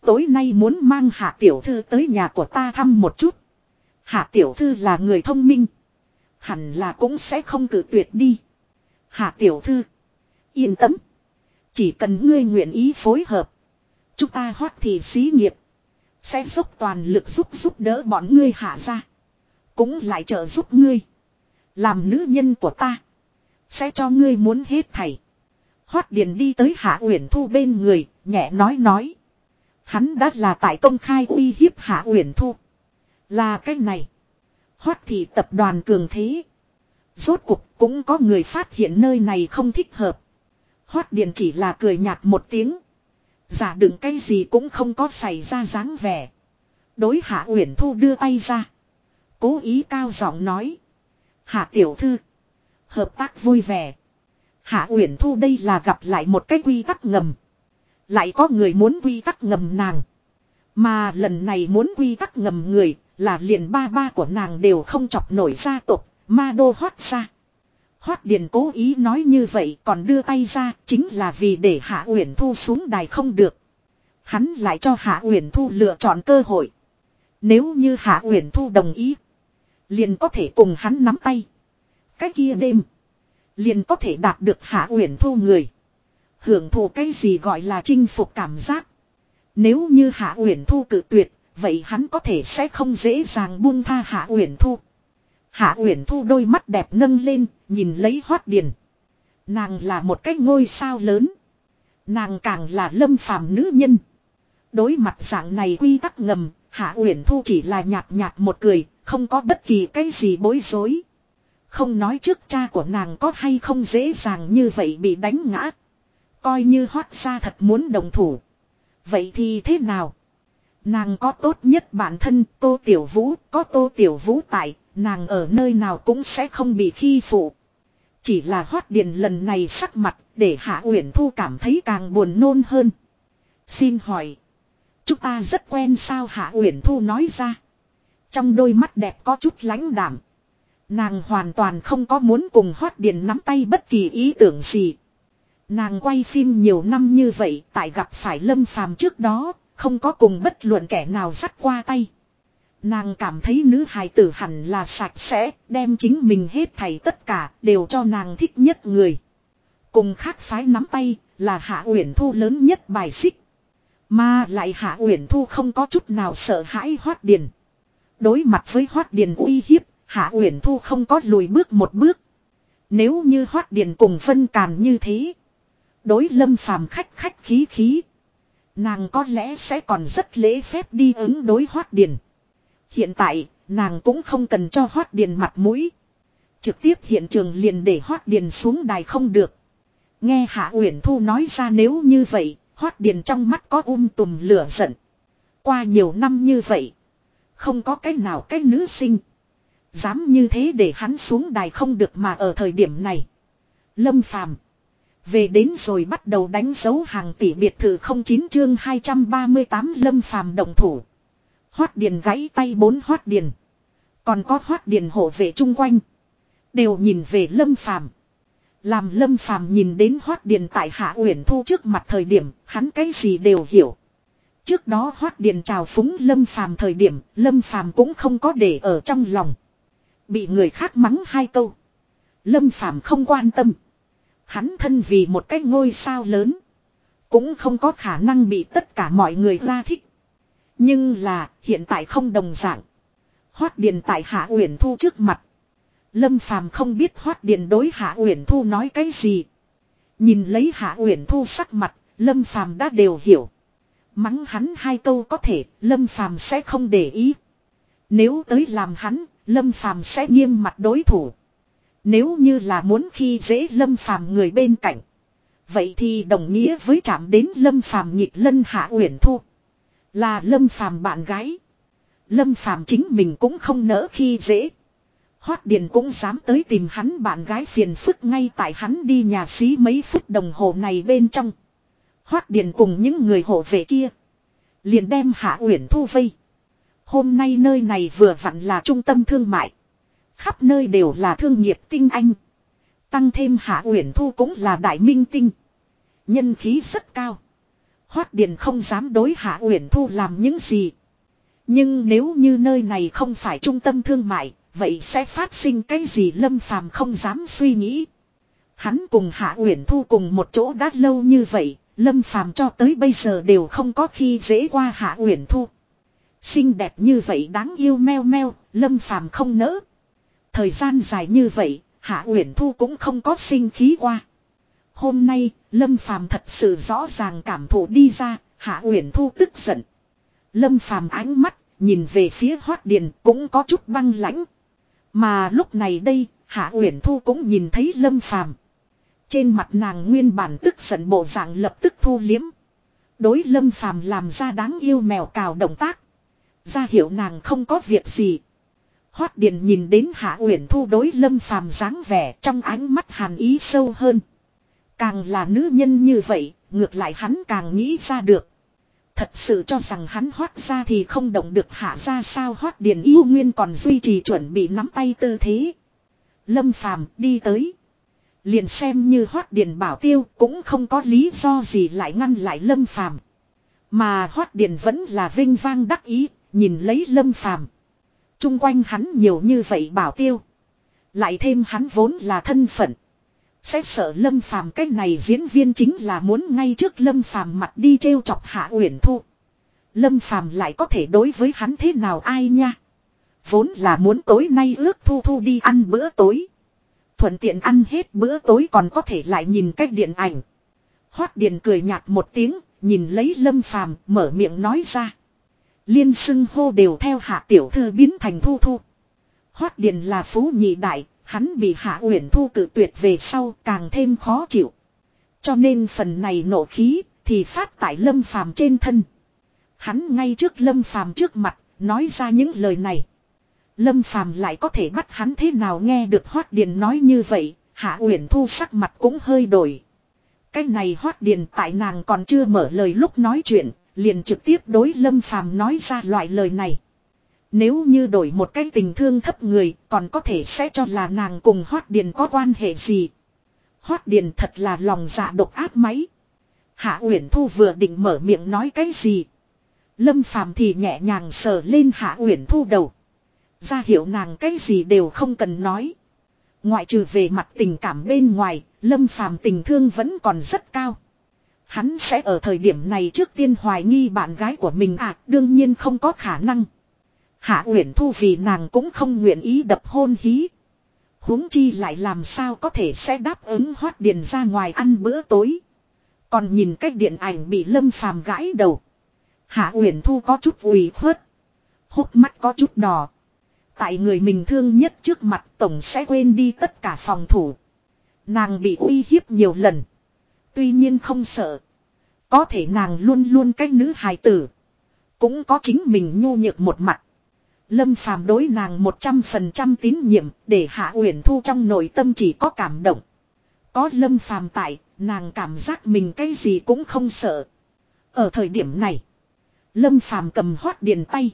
Tối nay muốn mang hạ tiểu thư tới nhà của ta thăm một chút. Hạ tiểu thư là người thông minh. Hẳn là cũng sẽ không cử tuyệt đi. Hạ tiểu thư. Yên tâm. Chỉ cần ngươi nguyện ý phối hợp. Chúng ta hoát thì xí nghiệp. Sẽ dốc toàn lực giúp giúp đỡ bọn ngươi hạ ra. Cũng lại trợ giúp ngươi. Làm nữ nhân của ta. Sẽ cho ngươi muốn hết thảy. Hoát Điền đi tới Hạ Uyển Thu bên người, nhẹ nói nói. Hắn đã là tại công khai uy hiếp Hạ Uyển Thu. Là cái này. Hoát thì tập đoàn cường thế. Rốt cuộc cũng có người phát hiện nơi này không thích hợp. Hoát Điền chỉ là cười nhạt một tiếng. Giả đựng cái gì cũng không có xảy ra dáng vẻ. Đối Hạ Uyển Thu đưa tay ra. Cố ý cao giọng nói. Hạ tiểu thư. Hợp tác vui vẻ. Hạ Uyển Thu đây là gặp lại một cái quy tắc ngầm. Lại có người muốn quy tắc ngầm nàng. Mà lần này muốn quy tắc ngầm người là liền ba ba của nàng đều không chọc nổi gia tộc ma đô hoát ra. Hoát Điền cố ý nói như vậy còn đưa tay ra chính là vì để Hạ Uyển Thu xuống đài không được. Hắn lại cho Hạ Uyển Thu lựa chọn cơ hội. Nếu như Hạ Uyển Thu đồng ý, liền có thể cùng hắn nắm tay. Cái kia đêm, liền có thể đạt được Hạ Uyển Thu người. Hưởng thụ cái gì gọi là chinh phục cảm giác. Nếu như Hạ Uyển Thu cự tuyệt, vậy hắn có thể sẽ không dễ dàng buông tha Hạ Uyển Thu. Hạ Uyển Thu đôi mắt đẹp nâng lên, nhìn lấy Hoát Điền. Nàng là một cái ngôi sao lớn. Nàng càng là lâm phàm nữ nhân. Đối mặt dạng này quy tắc ngầm, Hạ Uyển Thu chỉ là nhạt nhạt một cười, không có bất kỳ cái gì bối rối. Không nói trước cha của nàng có hay không dễ dàng như vậy bị đánh ngã. Coi như hoác ra thật muốn đồng thủ. Vậy thì thế nào? Nàng có tốt nhất bản thân Tô Tiểu Vũ, có Tô Tiểu Vũ tại, nàng ở nơi nào cũng sẽ không bị khi phụ. Chỉ là hoát điện lần này sắc mặt để Hạ Uyển Thu cảm thấy càng buồn nôn hơn. Xin hỏi, chúng ta rất quen sao Hạ Uyển Thu nói ra. Trong đôi mắt đẹp có chút lãnh đảm. Nàng hoàn toàn không có muốn cùng hoát điện nắm tay bất kỳ ý tưởng gì. Nàng quay phim nhiều năm như vậy tại gặp phải lâm phàm trước đó, không có cùng bất luận kẻ nào dắt qua tay. Nàng cảm thấy nữ hài tử hẳn là sạch sẽ, đem chính mình hết thảy tất cả đều cho nàng thích nhất người. Cùng khác phái nắm tay là Hạ Uyển Thu lớn nhất bài xích. Mà lại Hạ Uyển Thu không có chút nào sợ hãi Hoát Điền. Đối mặt với Hoát Điền uy hiếp, Hạ Uyển Thu không có lùi bước một bước. Nếu như Hoát Điền cùng phân càn như thế, đối Lâm Phàm khách khách khí khí, nàng có lẽ sẽ còn rất lễ phép đi ứng đối Hoát Điền. Hiện tại, nàng cũng không cần cho Hoát Điền mặt mũi. Trực tiếp hiện trường liền để Hoát Điền xuống đài không được. Nghe Hạ Uyển Thu nói ra nếu như vậy, Hoát Điền trong mắt có um tùm lửa giận. Qua nhiều năm như vậy, không có cái nào cái nữ sinh. Dám như thế để hắn xuống đài không được mà ở thời điểm này. Lâm Phàm Về đến rồi bắt đầu đánh dấu hàng tỷ biệt thự 09 chương 238 Lâm Phàm động thủ. Hoát điền gãy tay bốn hoát điền. Còn có hoát điền hộ vệ chung quanh. Đều nhìn về lâm phàm. Làm lâm phàm nhìn đến hoát điền tại hạ uyển thu trước mặt thời điểm, hắn cái gì đều hiểu. Trước đó hoát điền chào phúng lâm phàm thời điểm, lâm phàm cũng không có để ở trong lòng. Bị người khác mắng hai câu. Lâm phàm không quan tâm. Hắn thân vì một cái ngôi sao lớn. Cũng không có khả năng bị tất cả mọi người ra thích. Nhưng là hiện tại không đồng dạng. Hoát Điền tại Hạ Uyển Thu trước mặt. Lâm Phàm không biết Hoát Điền đối Hạ Uyển Thu nói cái gì. Nhìn lấy Hạ Uyển Thu sắc mặt, Lâm Phàm đã đều hiểu. Mắng hắn hai câu có thể, Lâm Phàm sẽ không để ý. Nếu tới làm hắn, Lâm Phàm sẽ nghiêm mặt đối thủ. Nếu như là muốn khi dễ Lâm Phàm người bên cạnh, vậy thì đồng nghĩa với chạm đến Lâm Phàm nhịp lân Hạ Uyển Thu. Là Lâm Phàm bạn gái. Lâm Phàm chính mình cũng không nỡ khi dễ. Hoát Điền cũng dám tới tìm hắn bạn gái phiền phức ngay tại hắn đi nhà xí mấy phút đồng hồ này bên trong. Hoát Điền cùng những người hộ vệ kia. Liền đem Hạ Uyển Thu vây. Hôm nay nơi này vừa vặn là trung tâm thương mại. Khắp nơi đều là thương nghiệp tinh anh. Tăng thêm Hạ Uyển Thu cũng là đại minh tinh. Nhân khí rất cao. Hoát Điền không dám đối Hạ Uyển Thu làm những gì. Nhưng nếu như nơi này không phải trung tâm thương mại, vậy sẽ phát sinh cái gì Lâm Phàm không dám suy nghĩ. Hắn cùng Hạ Uyển Thu cùng một chỗ đã lâu như vậy, Lâm Phàm cho tới bây giờ đều không có khi dễ qua Hạ Uyển Thu. Xinh đẹp như vậy đáng yêu meo meo, Lâm Phàm không nỡ. Thời gian dài như vậy, Hạ Uyển Thu cũng không có sinh khí qua. Hôm nay, Lâm Phàm thật sự rõ ràng cảm thụ đi ra, Hạ Uyển Thu tức giận. Lâm Phàm ánh mắt nhìn về phía Hoát Điền cũng có chút băng lãnh. Mà lúc này đây, Hạ Uyển Thu cũng nhìn thấy Lâm Phàm. Trên mặt nàng nguyên bản tức giận bộ dạng lập tức thu liếm. Đối Lâm Phàm làm ra đáng yêu mèo cào động tác. Ra hiệu nàng không có việc gì. Hoát Điền nhìn đến Hạ Uyển Thu đối Lâm Phàm dáng vẻ trong ánh mắt hàn ý sâu hơn. Càng là nữ nhân như vậy, ngược lại hắn càng nghĩ ra được. Thật sự cho rằng hắn hoát ra thì không động được hạ ra sao hoát điền yêu nguyên còn duy trì chuẩn bị nắm tay tư thế. Lâm phàm đi tới. Liền xem như hoát điền bảo tiêu cũng không có lý do gì lại ngăn lại lâm phàm. Mà hoát điền vẫn là vinh vang đắc ý, nhìn lấy lâm phàm. Trung quanh hắn nhiều như vậy bảo tiêu. Lại thêm hắn vốn là thân phận. Sẽ sợ Lâm Phàm cái này diễn viên chính là muốn ngay trước Lâm Phàm mặt đi trêu chọc Hạ Uyển Thu. Lâm Phàm lại có thể đối với hắn thế nào ai nha. Vốn là muốn tối nay ước Thu Thu đi ăn bữa tối. Thuận tiện ăn hết bữa tối còn có thể lại nhìn cách điện ảnh. Hoát Điền cười nhạt một tiếng, nhìn lấy Lâm Phàm mở miệng nói ra. Liên xưng hô đều theo hạ tiểu thư biến thành Thu Thu. Hoát Điền là phú nhị đại, Hắn bị Hạ Uyển Thu cự tuyệt về sau càng thêm khó chịu. Cho nên phần này nổ khí thì phát tại Lâm Phàm trên thân. Hắn ngay trước Lâm Phàm trước mặt nói ra những lời này. Lâm Phàm lại có thể bắt hắn thế nào nghe được Hoát Điền nói như vậy, Hạ Uyển Thu sắc mặt cũng hơi đổi. Cái này Hoát Điền tại nàng còn chưa mở lời lúc nói chuyện, liền trực tiếp đối Lâm Phàm nói ra loại lời này. Nếu như đổi một cái tình thương thấp người còn có thể sẽ cho là nàng cùng Hoát Điền có quan hệ gì. Hoát Điền thật là lòng dạ độc ác máy. Hạ Uyển Thu vừa định mở miệng nói cái gì. Lâm Phàm thì nhẹ nhàng sờ lên Hạ Uyển Thu đầu. Ra hiệu nàng cái gì đều không cần nói. Ngoại trừ về mặt tình cảm bên ngoài, Lâm Phàm tình thương vẫn còn rất cao. Hắn sẽ ở thời điểm này trước tiên hoài nghi bạn gái của mình à, đương nhiên không có khả năng. Hạ Uyển Thu vì nàng cũng không nguyện ý đập hôn hí. huống chi lại làm sao có thể sẽ đáp ứng hoát điền ra ngoài ăn bữa tối. Còn nhìn cách điện ảnh bị lâm phàm gãi đầu. Hạ Uyển Thu có chút ủy khuất. Hốc mắt có chút đỏ. Tại người mình thương nhất trước mặt tổng sẽ quên đi tất cả phòng thủ. Nàng bị uy hiếp nhiều lần. Tuy nhiên không sợ. Có thể nàng luôn luôn cách nữ hài tử. Cũng có chính mình nhu nhược một mặt. Lâm Phàm đối nàng 100% tín nhiệm, để Hạ Uyển Thu trong nội tâm chỉ có cảm động. Có Lâm Phàm tại, nàng cảm giác mình cái gì cũng không sợ. Ở thời điểm này, Lâm Phàm cầm hoát điền tay.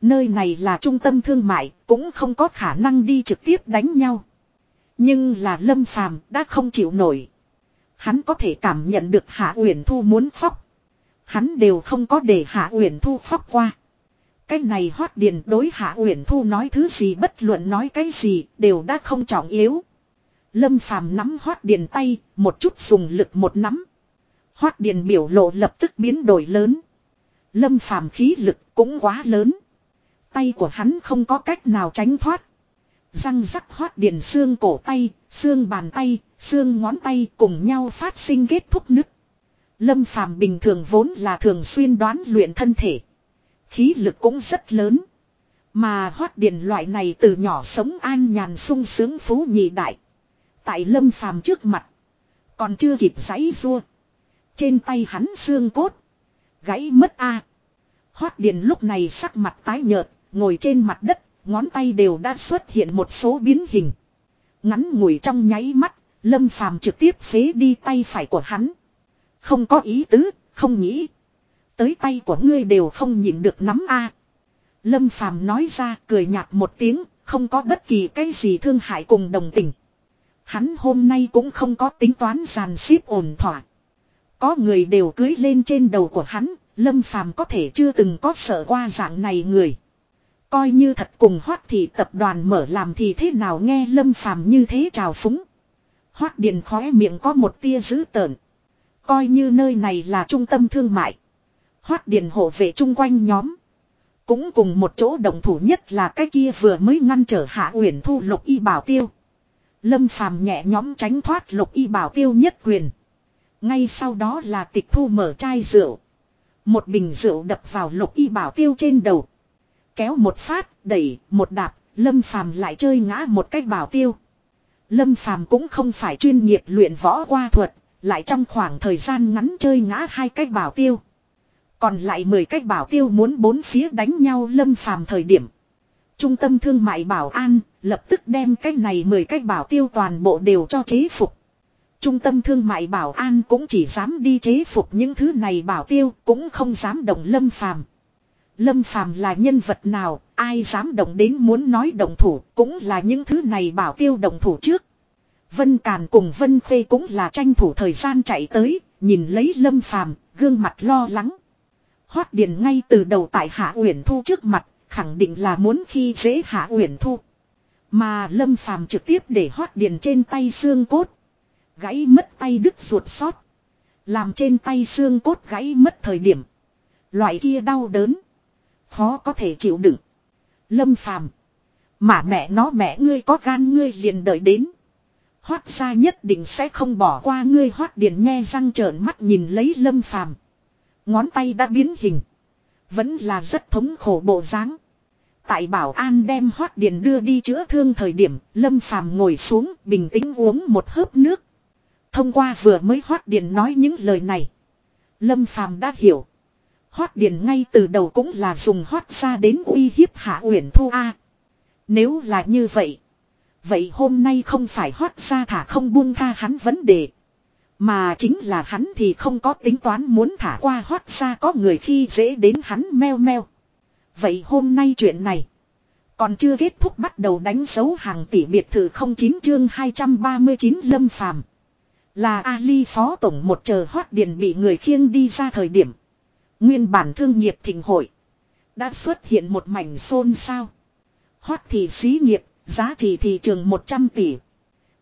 Nơi này là trung tâm thương mại, cũng không có khả năng đi trực tiếp đánh nhau. Nhưng là Lâm Phàm đã không chịu nổi. Hắn có thể cảm nhận được Hạ Uyển Thu muốn khóc. Hắn đều không có để Hạ Uyển Thu khóc qua. Cái này hoát điền đối hạ uyển thu nói thứ gì bất luận nói cái gì đều đã không trọng yếu. Lâm phàm nắm hoát điền tay, một chút dùng lực một nắm. Hoát điền biểu lộ lập tức biến đổi lớn. Lâm phàm khí lực cũng quá lớn. Tay của hắn không có cách nào tránh thoát. Răng rắc hoát điền xương cổ tay, xương bàn tay, xương ngón tay cùng nhau phát sinh kết thúc nứt. Lâm phàm bình thường vốn là thường xuyên đoán luyện thân thể. Khí lực cũng rất lớn. Mà hoát điền loại này từ nhỏ sống an nhàn sung sướng phú nhị đại. Tại lâm phàm trước mặt. Còn chưa kịp giấy rua. Trên tay hắn xương cốt. Gãy mất a. Hoát điền lúc này sắc mặt tái nhợt. Ngồi trên mặt đất. Ngón tay đều đã xuất hiện một số biến hình. Ngắn ngủi trong nháy mắt. Lâm phàm trực tiếp phế đi tay phải của hắn. Không có ý tứ. Không nghĩ. Tới tay của ngươi đều không nhịn được nắm a. Lâm Phàm nói ra cười nhạt một tiếng, không có bất kỳ cái gì thương hại cùng đồng tình. Hắn hôm nay cũng không có tính toán giàn xếp ổn thỏa. Có người đều cưới lên trên đầu của hắn, Lâm Phàm có thể chưa từng có sợ qua dạng này người. Coi như thật cùng hoác thị tập đoàn mở làm thì thế nào nghe Lâm Phàm như thế trào phúng. Hoác Điền khóe miệng có một tia dữ tợn. Coi như nơi này là trung tâm thương mại. Hoác điền hộ vệ chung quanh nhóm. Cũng cùng một chỗ đồng thủ nhất là cái kia vừa mới ngăn trở hạ uyển thu lục y bảo tiêu. Lâm phàm nhẹ nhóm tránh thoát lục y bảo tiêu nhất quyền. Ngay sau đó là tịch thu mở chai rượu. Một bình rượu đập vào lục y bảo tiêu trên đầu. Kéo một phát, đẩy, một đạp, lâm phàm lại chơi ngã một cách bảo tiêu. Lâm phàm cũng không phải chuyên nghiệp luyện võ qua thuật, lại trong khoảng thời gian ngắn chơi ngã hai cách bảo tiêu. Còn lại 10 cách bảo tiêu muốn bốn phía đánh nhau lâm phàm thời điểm. Trung tâm thương mại bảo an lập tức đem cách này 10 cách bảo tiêu toàn bộ đều cho chế phục. Trung tâm thương mại bảo an cũng chỉ dám đi chế phục những thứ này bảo tiêu, cũng không dám động Lâm Phàm. Lâm Phàm là nhân vật nào, ai dám động đến muốn nói động thủ, cũng là những thứ này bảo tiêu động thủ trước. Vân Càn cùng Vân Khê cũng là tranh thủ thời gian chạy tới, nhìn lấy Lâm Phàm, gương mặt lo lắng. Hoát Điền ngay từ đầu tại Hạ Uyển Thu trước mặt, khẳng định là muốn khi dễ Hạ Uyển Thu. Mà Lâm Phàm trực tiếp để Hoát Điền trên tay xương cốt, gãy mất tay đứt ruột sót, làm trên tay xương cốt gãy mất thời điểm, loại kia đau đớn, khó có thể chịu đựng. Lâm Phàm, mà mẹ nó mẹ ngươi có gan ngươi liền đợi đến. Hoát ra nhất định sẽ không bỏ qua ngươi hoát điền nghe răng trợn mắt nhìn lấy lâm phàm. Ngón tay đã biến hình. Vẫn là rất thống khổ bộ dáng. Tại bảo an đem hoát điền đưa đi chữa thương thời điểm, lâm phàm ngồi xuống bình tĩnh uống một hớp nước. Thông qua vừa mới hoát điền nói những lời này. Lâm phàm đã hiểu. Hoác điền ngay từ đầu cũng là dùng hoác ra đến uy hiếp hạ uyển thu A. Nếu là như vậy. Vậy hôm nay không phải hoác ra thả không buông tha hắn vấn đề. Mà chính là hắn thì không có tính toán muốn thả qua hoác ra có người khi dễ đến hắn meo meo. Vậy hôm nay chuyện này. Còn chưa kết thúc bắt đầu đánh dấu hàng tỷ biệt thự 09 chương 239 lâm phàm. Là Ali phó tổng một chờ hoát điền bị người khiêng đi ra thời điểm. Nguyên bản thương nghiệp thịnh hội. Đã xuất hiện một mảnh xôn xao. Hoát thị xí nghiệp Giá trị thị trường 100 tỷ.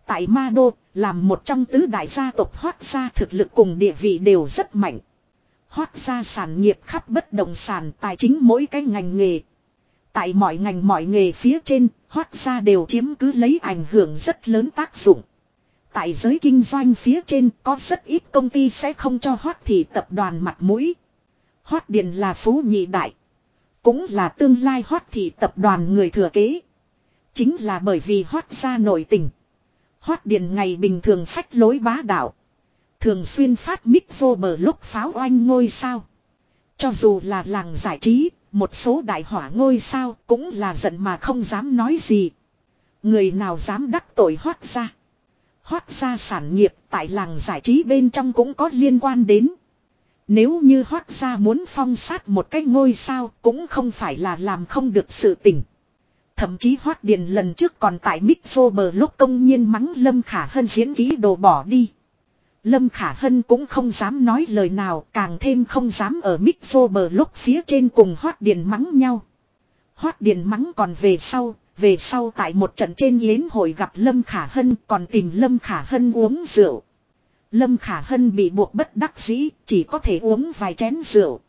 Tại Ma Đô, làm một trong tứ đại gia tộc hoác gia thực lực cùng địa vị đều rất mạnh. Hoác gia sản nghiệp khắp bất động sản tài chính mỗi cái ngành nghề. Tại mọi ngành mọi nghề phía trên, hoác gia đều chiếm cứ lấy ảnh hưởng rất lớn tác dụng. Tại giới kinh doanh phía trên có rất ít công ty sẽ không cho hoác thị tập đoàn mặt mũi. Hoác Điền là phú nhị đại. Cũng là tương lai hoác thị tập đoàn người thừa kế. Chính là bởi vì hoát ra nội tình. Hoát Điền ngày bình thường phách lối bá đạo. Thường xuyên phát mic vô bờ lúc pháo oanh ngôi sao. Cho dù là làng giải trí, một số đại hỏa ngôi sao cũng là giận mà không dám nói gì. Người nào dám đắc tội hoát ra. Hoát ra sản nghiệp tại làng giải trí bên trong cũng có liên quan đến. Nếu như hoác ra muốn phong sát một cái ngôi sao cũng không phải là làm không được sự tình. Thậm chí hoác Điền lần trước còn tại Mixo bờ lúc công nhiên mắng Lâm Khả Hân diễn ký đồ bỏ đi. Lâm Khả Hân cũng không dám nói lời nào, càng thêm không dám ở Mixo bờ lúc phía trên cùng hoác Điền mắng nhau. Hoác Điền mắng còn về sau, về sau tại một trận trên yến hội gặp Lâm Khả Hân còn tìm Lâm Khả Hân uống rượu. Lâm Khả Hân bị buộc bất đắc dĩ, chỉ có thể uống vài chén rượu.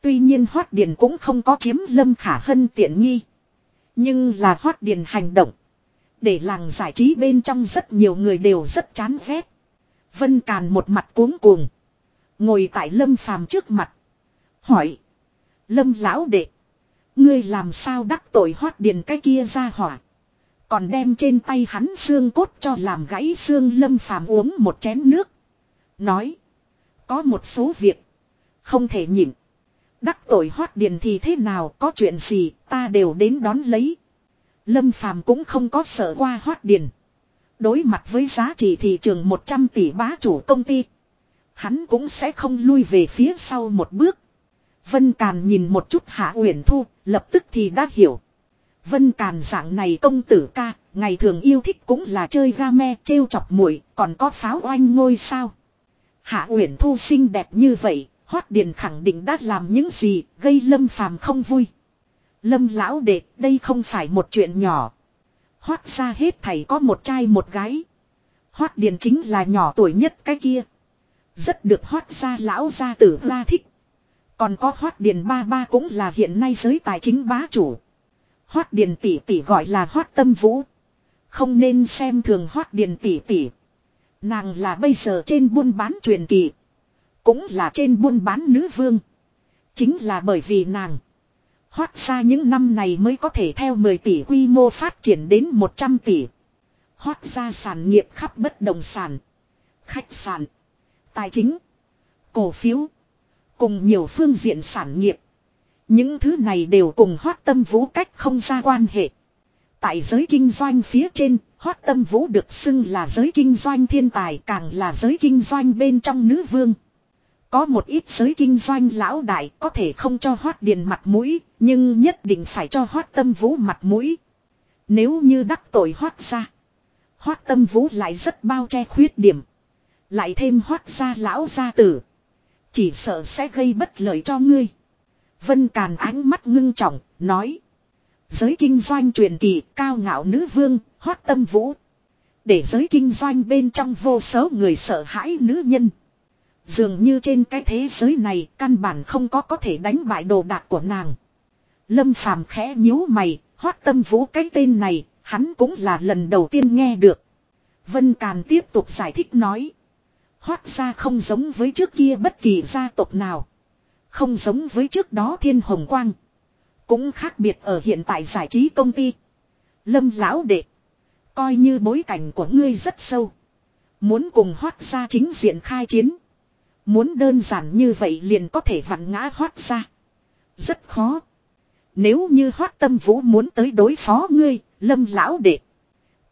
Tuy nhiên Hoát Điền cũng không có chiếm Lâm Khả Hân tiện nghi. Nhưng là hoát điền hành động. Để làng giải trí bên trong rất nhiều người đều rất chán ghét. Vân Càn một mặt cuống cuồng. Ngồi tại Lâm Phàm trước mặt. Hỏi. Lâm lão đệ. Ngươi làm sao đắc tội hoát điền cái kia ra hỏa. Còn đem trên tay hắn xương cốt cho làm gãy xương Lâm Phàm uống một chén nước. Nói. Có một số việc. Không thể nhịn. Đắc tội hoát điền thì thế nào có chuyện gì ta đều đến đón lấy. Lâm phàm cũng không có sợ qua hoát điền. Đối mặt với giá trị thị trường 100 tỷ bá chủ công ty. Hắn cũng sẽ không lui về phía sau một bước. Vân Càn nhìn một chút Hạ Uyển Thu, lập tức thì đã hiểu. Vân Càn dạng này công tử ca, ngày thường yêu thích cũng là chơi game, trêu chọc muội, còn có pháo oanh ngôi sao. Hạ Uyển Thu xinh đẹp như vậy, Hoát Điền khẳng định đã làm những gì gây Lâm Phàm không vui. Lâm lão đệ, đây không phải một chuyện nhỏ. Hoát gia hết thầy có một trai một gái. Hoát Điền chính là nhỏ tuổi nhất cái kia. Rất được hoát gia lão gia tử la thích. Còn có hoát điền ba ba cũng là hiện nay giới tài chính bá chủ. Hoát điền tỷ tỷ gọi là hoát tâm vũ. Không nên xem thường hoát điền tỷ tỷ. Nàng là bây giờ trên buôn bán truyền kỳ. Cũng là trên buôn bán nữ vương. Chính là bởi vì nàng. Hoác ra những năm này mới có thể theo 10 tỷ quy mô phát triển đến 100 tỷ. Hoác ra sản nghiệp khắp bất động sản. Khách sạn. Tài chính. Cổ phiếu. Cùng nhiều phương diện sản nghiệp. Những thứ này đều cùng hoác tâm vũ cách không ra quan hệ. Tại giới kinh doanh phía trên, Hoát Tâm Vũ được xưng là giới kinh doanh thiên tài càng là giới kinh doanh bên trong nữ vương. Có một ít giới kinh doanh lão đại có thể không cho Hoát Điền mặt mũi, nhưng nhất định phải cho Hoát Tâm Vũ mặt mũi. Nếu như đắc tội Hoát ra, Hoát Tâm Vũ lại rất bao che khuyết điểm. Lại thêm Hoát ra lão gia tử. Chỉ sợ sẽ gây bất lợi cho ngươi. Vân Càn ánh mắt ngưng trọng, nói. Giới kinh doanh truyền kỳ cao ngạo nữ vương, hoát tâm vũ. Để giới kinh doanh bên trong vô số người sợ hãi nữ nhân. Dường như trên cái thế giới này căn bản không có có thể đánh bại đồ đạc của nàng. Lâm phàm khẽ nhíu mày, hoát tâm vũ cái tên này, hắn cũng là lần đầu tiên nghe được. Vân Càn tiếp tục giải thích nói. Hoát ra không giống với trước kia bất kỳ gia tộc nào. Không giống với trước đó thiên hồng quang. Cũng khác biệt ở hiện tại giải trí công ty. Lâm lão đệ. Coi như bối cảnh của ngươi rất sâu. Muốn cùng hoát ra chính diện khai chiến. Muốn đơn giản như vậy liền có thể vặn ngã hoát ra. Rất khó. Nếu như hoát tâm vũ muốn tới đối phó ngươi, lâm lão đệ.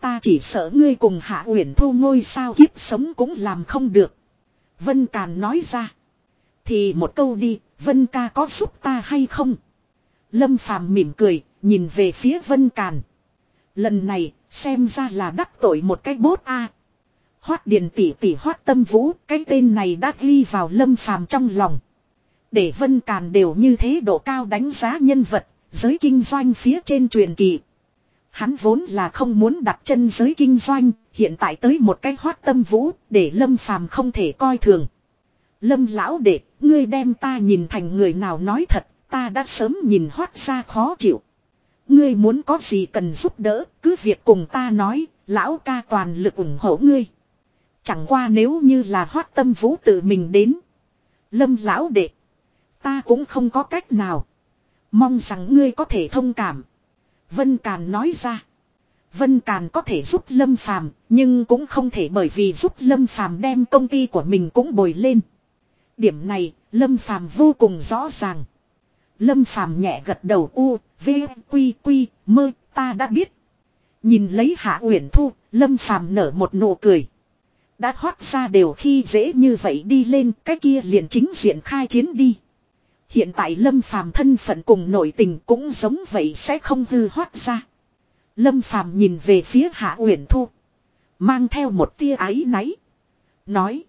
Ta chỉ sợ ngươi cùng hạ uyển thu ngôi sao kiếp sống cũng làm không được. Vân Càn nói ra. Thì một câu đi, Vân ca có giúp ta hay không? Lâm Phàm mỉm cười, nhìn về phía Vân Càn. Lần này, xem ra là đắc tội một cái bốt a. Hoát Điền tỷ tỷ Hoát Tâm Vũ, cái tên này đã ghi vào Lâm Phàm trong lòng. Để Vân Càn đều như thế độ cao đánh giá nhân vật, giới kinh doanh phía trên truyền kỳ. Hắn vốn là không muốn đặt chân giới kinh doanh, hiện tại tới một cái Hoát Tâm Vũ, để Lâm Phàm không thể coi thường. Lâm lão đệ, ngươi đem ta nhìn thành người nào nói thật, ta đã sớm nhìn hoác ra khó chịu. Ngươi muốn có gì cần giúp đỡ, cứ việc cùng ta nói, lão ca toàn lực ủng hộ ngươi. Chẳng qua nếu như là hoác tâm vũ tự mình đến. Lâm lão đệ, ta cũng không có cách nào. Mong rằng ngươi có thể thông cảm. Vân Càn nói ra. Vân Càn có thể giúp Lâm Phàm, nhưng cũng không thể bởi vì giúp Lâm Phàm đem công ty của mình cũng bồi lên. Điểm này, Lâm Phàm vô cùng rõ ràng. Lâm Phàm nhẹ gật đầu u, v, quy quy, mơ, ta đã biết. Nhìn lấy Hạ Uyển Thu, Lâm Phàm nở một nụ cười. Đã thoát ra đều khi dễ như vậy đi lên, cái kia liền chính diện khai chiến đi. Hiện tại Lâm Phàm thân phận cùng nội tình cũng giống vậy sẽ không hư hoát ra. Lâm Phàm nhìn về phía Hạ Uyển Thu, mang theo một tia ái náy, nói: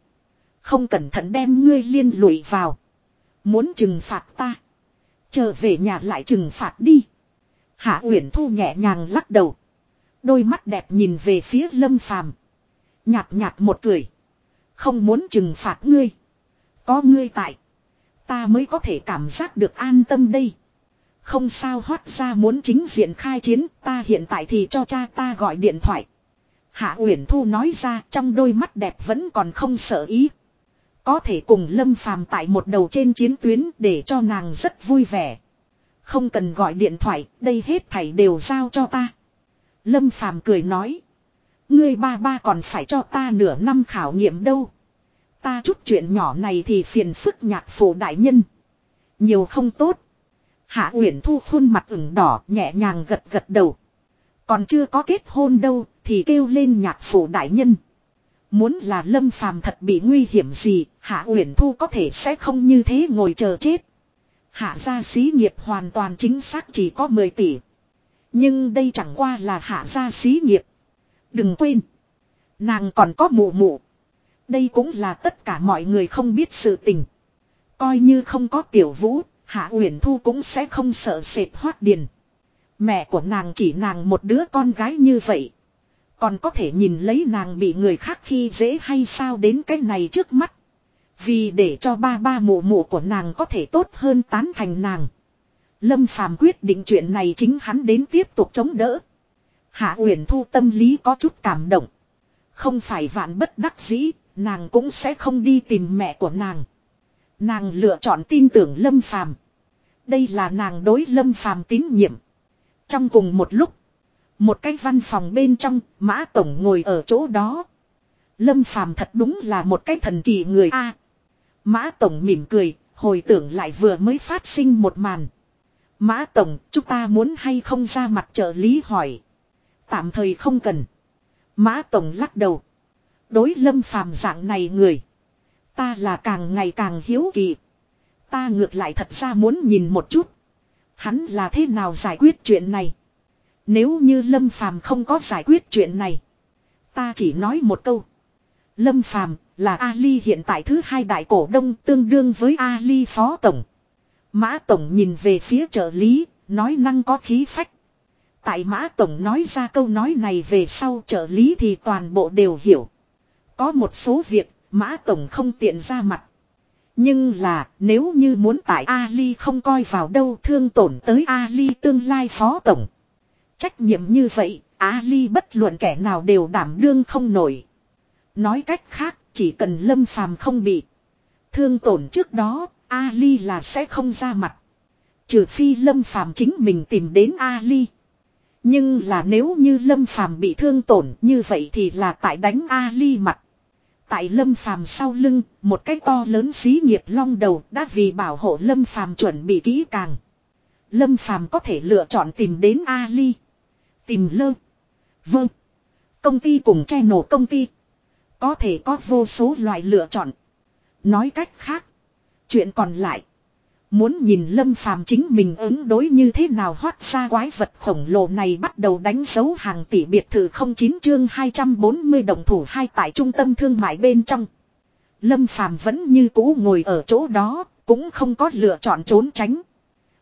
không cẩn thận đem ngươi liên lụy vào. Muốn trừng phạt ta chờ về nhà lại trừng phạt đi. Hạ Uyển Thu nhẹ nhàng lắc đầu. Đôi mắt đẹp nhìn về phía Lâm Phàm. Nhạt nhạt một cười. Không muốn trừng phạt ngươi. Có ngươi tại. Ta mới có thể cảm giác được an tâm đây. Không sao hoát ra muốn chính diện khai chiến. Ta hiện tại thì cho cha ta gọi điện thoại. Hạ Uyển Thu nói ra, trong đôi mắt đẹp vẫn còn không sợ ý. Có thể cùng Lâm Phàm tại một đầu trên chiến tuyến để cho nàng rất vui vẻ. Không cần gọi điện thoại, đây hết thảy đều giao cho ta. Lâm Phàm cười nói. Ngươi ba ba còn phải cho ta nửa năm khảo nghiệm đâu. Ta chút chuyện nhỏ này thì phiền phức nhạc phổ đại nhân. Nhiều không tốt. Hạ Uyển Thu khuôn mặt ửng đỏ nhẹ nhàng gật gật đầu. Còn chưa có kết hôn đâu thì kêu lên nhạc phổ đại nhân. Muốn là lâm phàm thật bị nguy hiểm gì, Hạ Uyển Thu có thể sẽ không như thế ngồi chờ chết. Hạ gia xí nghiệp hoàn toàn chính xác chỉ có 10 tỷ. Nhưng đây chẳng qua là hạ gia xí nghiệp. Đừng quên. Nàng còn có mụ mụ. Đây cũng là tất cả mọi người không biết sự tình. Coi như không có tiểu vũ, Hạ Uyển Thu cũng sẽ không sợ sệt hoát điền. Mẹ của nàng chỉ nàng một đứa con gái như vậy. Còn có thể nhìn lấy nàng bị người khác khi dễ hay sao đến cái này trước mắt. Vì để cho ba ba mụ mụ của nàng có thể tốt hơn tán thành nàng. Lâm Phàm quyết định chuyện này chính hắn đến tiếp tục chống đỡ. Hạ Uyển Thu tâm lý có chút cảm động. Không phải vạn bất đắc dĩ, nàng cũng sẽ không đi tìm mẹ của nàng. Nàng lựa chọn tin tưởng Lâm Phàm. Đây là nàng đối Lâm Phàm tín nhiệm. Trong cùng một lúc, một cái văn phòng bên trong, Mã Tổng ngồi ở chỗ đó. Lâm Phàm thật đúng là một cái thần kỳ người a. Mã Tổng mỉm cười, hồi tưởng lại vừa mới phát sinh một màn. Mã Tổng, chúng ta muốn hay không ra mặt trợ lý hỏi. Tạm thời không cần. Mã Tổng lắc đầu. Đối lâm phàm dạng này người. Ta là càng ngày càng hiếu kỳ. Ta ngược lại thật ra muốn nhìn một chút. Hắn là thế nào giải quyết chuyện này. Nếu như lâm phàm không có giải quyết chuyện này. Ta chỉ nói một câu. Lâm phàm là Ali hiện tại thứ hai đại cổ đông tương đương với Ali phó tổng. Mã tổng nhìn về phía trợ lý, nói năng có khí phách. Tại Mã tổng nói ra câu nói này về sau trợ lý thì toàn bộ đều hiểu. Có một số việc, Mã tổng không tiện ra mặt. Nhưng là, nếu như muốn tại Ali không coi vào đâu thương tổn tới Ali tương lai phó tổng. Trách nhiệm như vậy, Ali bất luận kẻ nào đều đảm đương không nổi. Nói cách khác, chỉ cần lâm phàm không bị thương tổn trước đó, Ali là sẽ không ra mặt. Trừ phi lâm phàm chính mình tìm đến Ali. Nhưng là nếu như lâm phàm bị thương tổn như vậy thì là tại đánh Ali mặt. Tại lâm phàm sau lưng, một cái to lớn xí nghiệp long đầu đã vì bảo hộ lâm phàm chuẩn bị kỹ càng. Lâm phàm có thể lựa chọn tìm đến Ali. Tìm lơ. Vâng. Công ty cùng che nổ công ty. Có thể có vô số loại lựa chọn. Nói cách khác. Chuyện còn lại. Muốn nhìn lâm phàm chính mình ứng đối như thế nào hoát ra quái vật khổng lồ này bắt đầu đánh dấu hàng tỷ biệt thự 09 chương 240 đồng thủ hai tại trung tâm thương mại bên trong. Lâm phàm vẫn như cũ ngồi ở chỗ đó, cũng không có lựa chọn trốn tránh.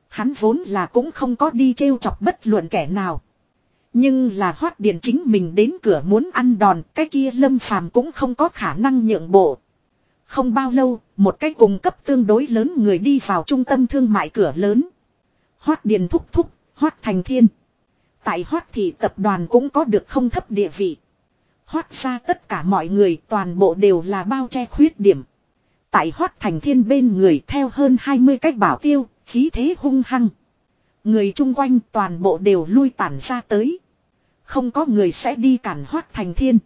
Hắn vốn là cũng không có đi trêu chọc bất luận kẻ nào. Nhưng là hoát Điền chính mình đến cửa muốn ăn đòn, cái kia lâm phàm cũng không có khả năng nhượng bộ. Không bao lâu, một cái cung cấp tương đối lớn người đi vào trung tâm thương mại cửa lớn. Hoát Điền thúc thúc, hoát thành thiên. Tại hoát thì tập đoàn cũng có được không thấp địa vị. Hoát ra tất cả mọi người toàn bộ đều là bao che khuyết điểm. Tại hoát thành thiên bên người theo hơn 20 cách bảo tiêu, khí thế hung hăng. Người chung quanh toàn bộ đều lui tản ra tới. Không có người sẽ đi cản hoác thành thiên.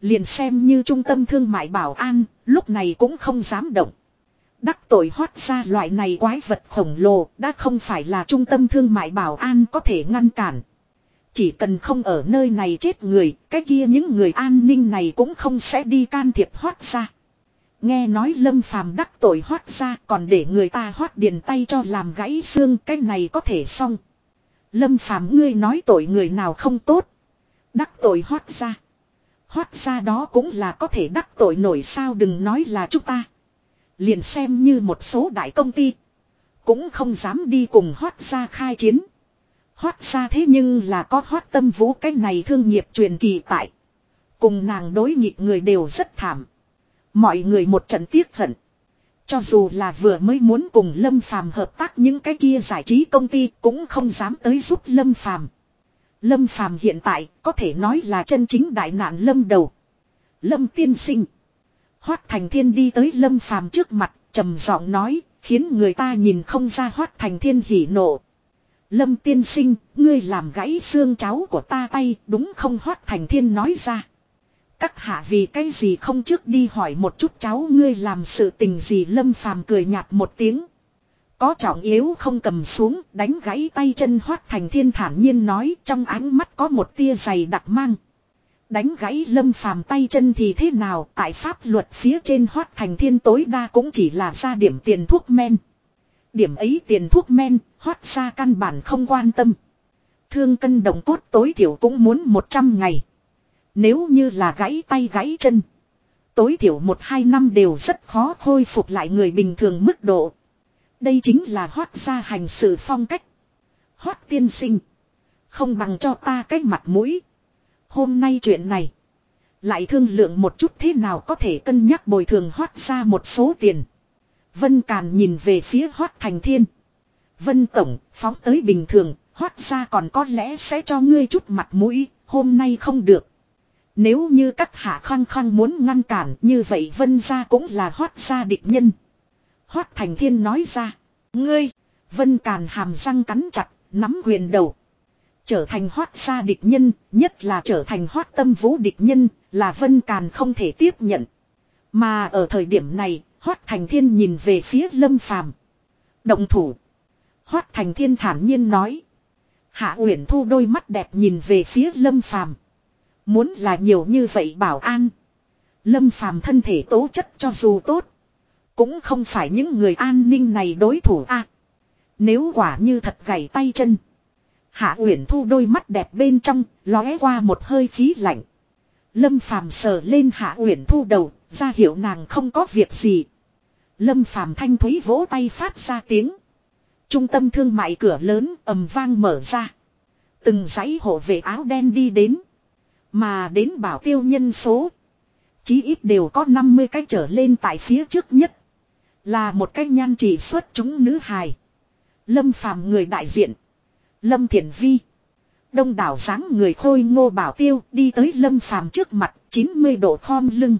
Liền xem như trung tâm thương mại bảo an, lúc này cũng không dám động. Đắc tội hoác ra loại này quái vật khổng lồ đã không phải là trung tâm thương mại bảo an có thể ngăn cản. Chỉ cần không ở nơi này chết người, cái kia những người an ninh này cũng không sẽ đi can thiệp hoác ra. Nghe nói lâm phàm đắc tội hoác ra còn để người ta hoác điền tay cho làm gãy xương cái này có thể xong. Lâm phàm ngươi nói tội người nào không tốt. Đắc tội hoát ra. Hoát ra đó cũng là có thể đắc tội nổi sao đừng nói là chúng ta. Liền xem như một số đại công ty. Cũng không dám đi cùng hoát ra khai chiến. Hoát ra thế nhưng là có hoát tâm vũ cái này thương nghiệp truyền kỳ tại. Cùng nàng đối nghịch người đều rất thảm. Mọi người một trận tiếc hận. Cho dù là vừa mới muốn cùng Lâm Phàm hợp tác những cái kia giải trí công ty cũng không dám tới giúp Lâm Phàm. Lâm Phàm hiện tại có thể nói là chân chính đại nạn lâm đầu. Lâm tiên sinh. Hoát Thành Thiên đi tới Lâm Phàm trước mặt, trầm giọng nói, khiến người ta nhìn không ra Hoát Thành Thiên hỉ nộ. Lâm tiên sinh, ngươi làm gãy xương cháu của ta tay, đúng không Hoát Thành Thiên nói ra. Các hạ vì cái gì không trước đi hỏi một chút cháu ngươi làm sự tình gì Lâm Phàm cười nhạt một tiếng. Có trọng yếu không cầm xuống, đánh gãy tay chân hoát thành thiên thản nhiên nói trong ánh mắt có một tia dày đặc mang. Đánh gãy lâm phàm tay chân thì thế nào tại pháp luật phía trên hoát thành thiên tối đa cũng chỉ là ra điểm tiền thuốc men. Điểm ấy tiền thuốc men, hoát ra căn bản không quan tâm. Thương cân đồng cốt tối thiểu cũng muốn 100 ngày. Nếu như là gãy tay gãy chân. Tối thiểu 1-2 năm đều rất khó khôi phục lại người bình thường mức độ. Đây chính là hoác ra hành sự phong cách. Hoác tiên sinh. Không bằng cho ta cái mặt mũi. Hôm nay chuyện này. Lại thương lượng một chút thế nào có thể cân nhắc bồi thường hoác ra một số tiền. Vân Càn nhìn về phía hoác thành thiên. Vân Tổng, phóng tới bình thường, hoác ra còn có lẽ sẽ cho ngươi chút mặt mũi, hôm nay không được. Nếu như các hạ khăng khăng muốn ngăn cản như vậy Vân ra cũng là hoát ra địch nhân. Hoát Thành Thiên nói ra. Ngươi, Vân Càn hàm răng cắn chặt, nắm quyền đầu. Trở thành hoát gia địch nhân, nhất là trở thành hoát tâm vũ địch nhân, là Vân Càn không thể tiếp nhận. Mà ở thời điểm này, hoát thành thiên nhìn về phía lâm phàm. Động thủ. Hoát thành thiên thản nhiên nói. Hạ Uyển Thu đôi mắt đẹp nhìn về phía Lâm Phàm. Muốn là nhiều như vậy bảo an. Lâm Phàm thân thể tố chất cho dù tốt, cũng không phải những người an ninh này đối thủ a. À, nếu quả như thật gãy tay chân, Hạ Uyển Thu đôi mắt đẹp bên trong lóe qua một hơi khí lạnh. Lâm Phàm sờ lên Hạ Uyển Thu đầu, ra hiệu nàng không có việc gì. Lâm Phàm thanh thúy vỗ tay phát ra tiếng. Trung tâm thương mại cửa lớn ầm vang mở ra. Từng dãy hộ vệ áo đen đi đến. Mà đến bảo tiêu nhân số. Chí ít đều có 50 cái trở lên tại phía trước nhất. Là một cái nhan trị xuất chúng nữ hài. Lâm phàm người đại diện. Lâm Thiển Vi. Đông đảo dáng người khôi ngô bảo tiêu đi tới Lâm phàm trước mặt 90 độ khom lưng.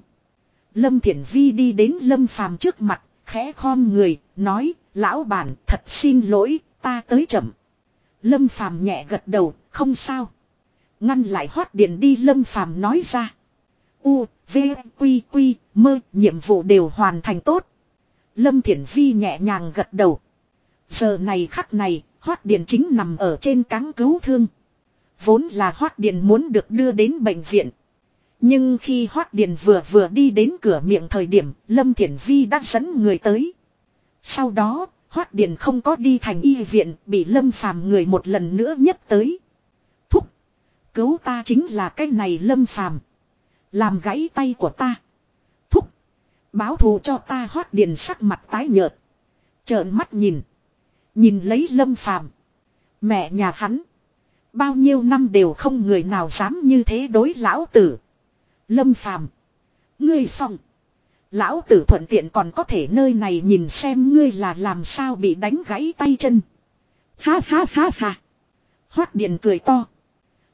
Lâm Thiển Vi đi đến Lâm phàm trước mặt, khẽ khom người, nói, lão bản thật xin lỗi, ta tới chậm. Lâm phàm nhẹ gật đầu, không sao. Ngăn lại hoát điện đi Lâm phàm nói ra. U, V, Quy, Quy, mơ, nhiệm vụ đều hoàn thành tốt. Lâm Thiển Vi nhẹ nhàng gật đầu. Giờ này khắc này, hoát điện chính nằm ở trên cáng cứu thương. Vốn là hoát điện muốn được đưa đến bệnh viện. Nhưng khi hoát điện vừa vừa đi đến cửa miệng thời điểm, Lâm Thiển Vi đã dẫn người tới. Sau đó, hoát điện không có đi thành y viện, bị Lâm Phàm người một lần nữa nhấc tới. Cứu ta chính là cái này Lâm Phàm Làm gãy tay của ta. Thúc! Báo thù cho ta hoát điền sắc mặt tái nhợt. Trợn mắt nhìn. Nhìn lấy Lâm Phàm Mẹ nhà hắn. Bao nhiêu năm đều không người nào dám như thế đối lão tử. Lâm Phàm Ngươi xong. Lão tử thuận tiện còn có thể nơi này nhìn xem ngươi là làm sao bị đánh gãy tay chân. Ha ha ha ha. Hoát điện cười to.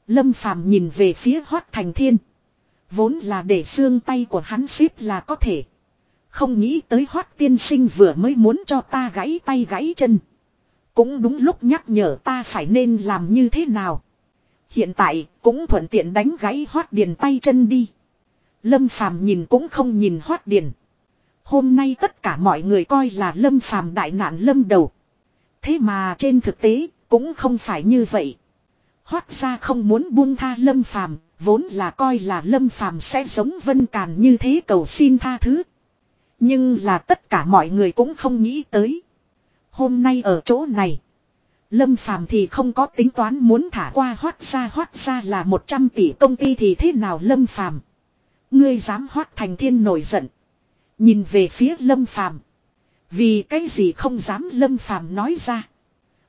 Lâm Phàm nhìn về phía Hoát Thành Thiên. Vốn là để xương tay của hắn xếp là có thể. Không nghĩ tới Hoát tiên sinh vừa mới muốn cho ta gãy tay gãy chân. Cũng đúng lúc nhắc nhở ta phải nên làm như thế nào. Hiện tại cũng thuận tiện đánh gãy Hoát Điền tay chân đi. Lâm Phàm nhìn cũng không nhìn Hoát Điền. Hôm nay tất cả mọi người coi là Lâm Phàm đại nạn lâm đầu. Thế mà trên thực tế cũng không phải như vậy. Hoát ra không muốn buông tha Lâm Phàm, vốn là coi là Lâm Phàm sẽ giống Vân Càn như thế cầu xin tha thứ. Nhưng là tất cả mọi người cũng không nghĩ tới. Hôm nay ở chỗ này. Lâm Phàm thì không có tính toán muốn thả qua hoát ra hoát ra là 100 tỷ công ty thì thế nào Lâm Phàm Ngươi dám hoát thành thiên nổi giận. Nhìn về phía Lâm Phàm Vì cái gì không dám Lâm Phàm nói ra.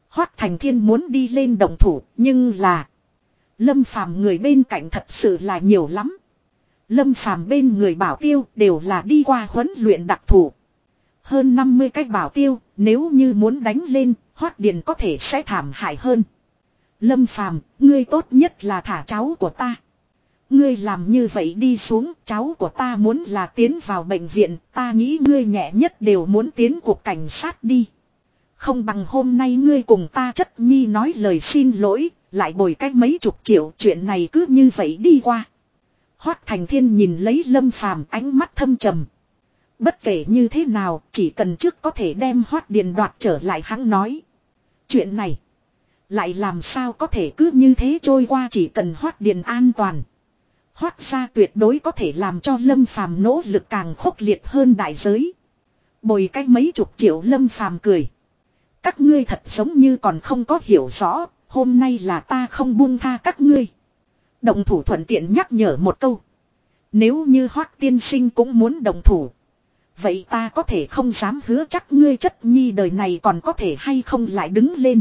Hoác thành thiên muốn đi lên đồng thủ nhưng là. Lâm Phàm người bên cạnh thật sự là nhiều lắm. Lâm Phàm bên người bảo tiêu đều là đi qua huấn luyện đặc thù. Hơn 50 cách bảo tiêu, nếu như muốn đánh lên, Hoác điền có thể sẽ thảm hại hơn. Lâm Phàm, ngươi tốt nhất là thả cháu của ta. Ngươi làm như vậy đi xuống, cháu của ta muốn là tiến vào bệnh viện, ta nghĩ ngươi nhẹ nhất đều muốn tiến cuộc cảnh sát đi. Không bằng hôm nay ngươi cùng ta chất nhi nói lời xin lỗi, lại bồi cách mấy chục triệu chuyện này cứ như vậy đi qua. Hoát Thành Thiên nhìn lấy Lâm Phàm ánh mắt thâm trầm. Bất kể như thế nào, chỉ cần trước có thể đem Hoát Điền đoạt trở lại hắn nói. Chuyện này, lại làm sao có thể cứ như thế trôi qua chỉ cần Hoát Điền an toàn. Hoát ra tuyệt đối có thể làm cho Lâm Phàm nỗ lực càng khốc liệt hơn đại giới. Bồi cách mấy chục triệu Lâm Phàm cười. Các ngươi thật giống như còn không có hiểu rõ, hôm nay là ta không buông tha các ngươi. Động thủ thuận tiện nhắc nhở một câu. Nếu như Hoác tiên sinh cũng muốn đồng thủ. Vậy ta có thể không dám hứa chắc ngươi chất nhi đời này còn có thể hay không lại đứng lên.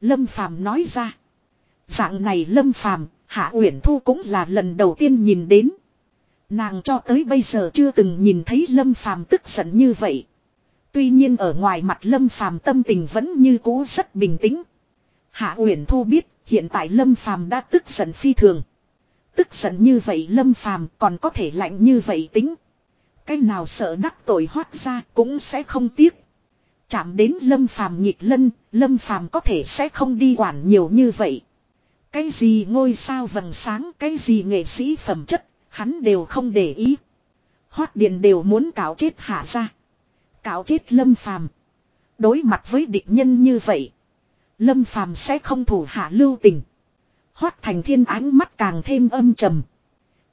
Lâm Phàm nói ra. Dạng này Lâm Phàm Hạ Uyển Thu cũng là lần đầu tiên nhìn đến. Nàng cho tới bây giờ chưa từng nhìn thấy Lâm Phàm tức giận như vậy. Tuy nhiên ở ngoài mặt Lâm Phàm tâm tình vẫn như cũ rất bình tĩnh. Hạ Uyển Thu biết, hiện tại Lâm Phàm đã tức giận phi thường. Tức giận như vậy Lâm Phàm còn có thể lạnh như vậy tính. Cái nào sợ đắc tội hoát ra cũng sẽ không tiếc. Chạm đến Lâm Phàm nhịp lân, Lâm Phàm có thể sẽ không đi quản nhiều như vậy. Cái gì ngôi sao vầng sáng, cái gì nghệ sĩ phẩm chất, hắn đều không để ý. Hoát điện đều muốn cáo chết hạ ra. Cáo chết lâm phàm. Đối mặt với địch nhân như vậy. Lâm phàm sẽ không thủ hạ lưu tình. Hoát thành thiên ánh mắt càng thêm âm trầm.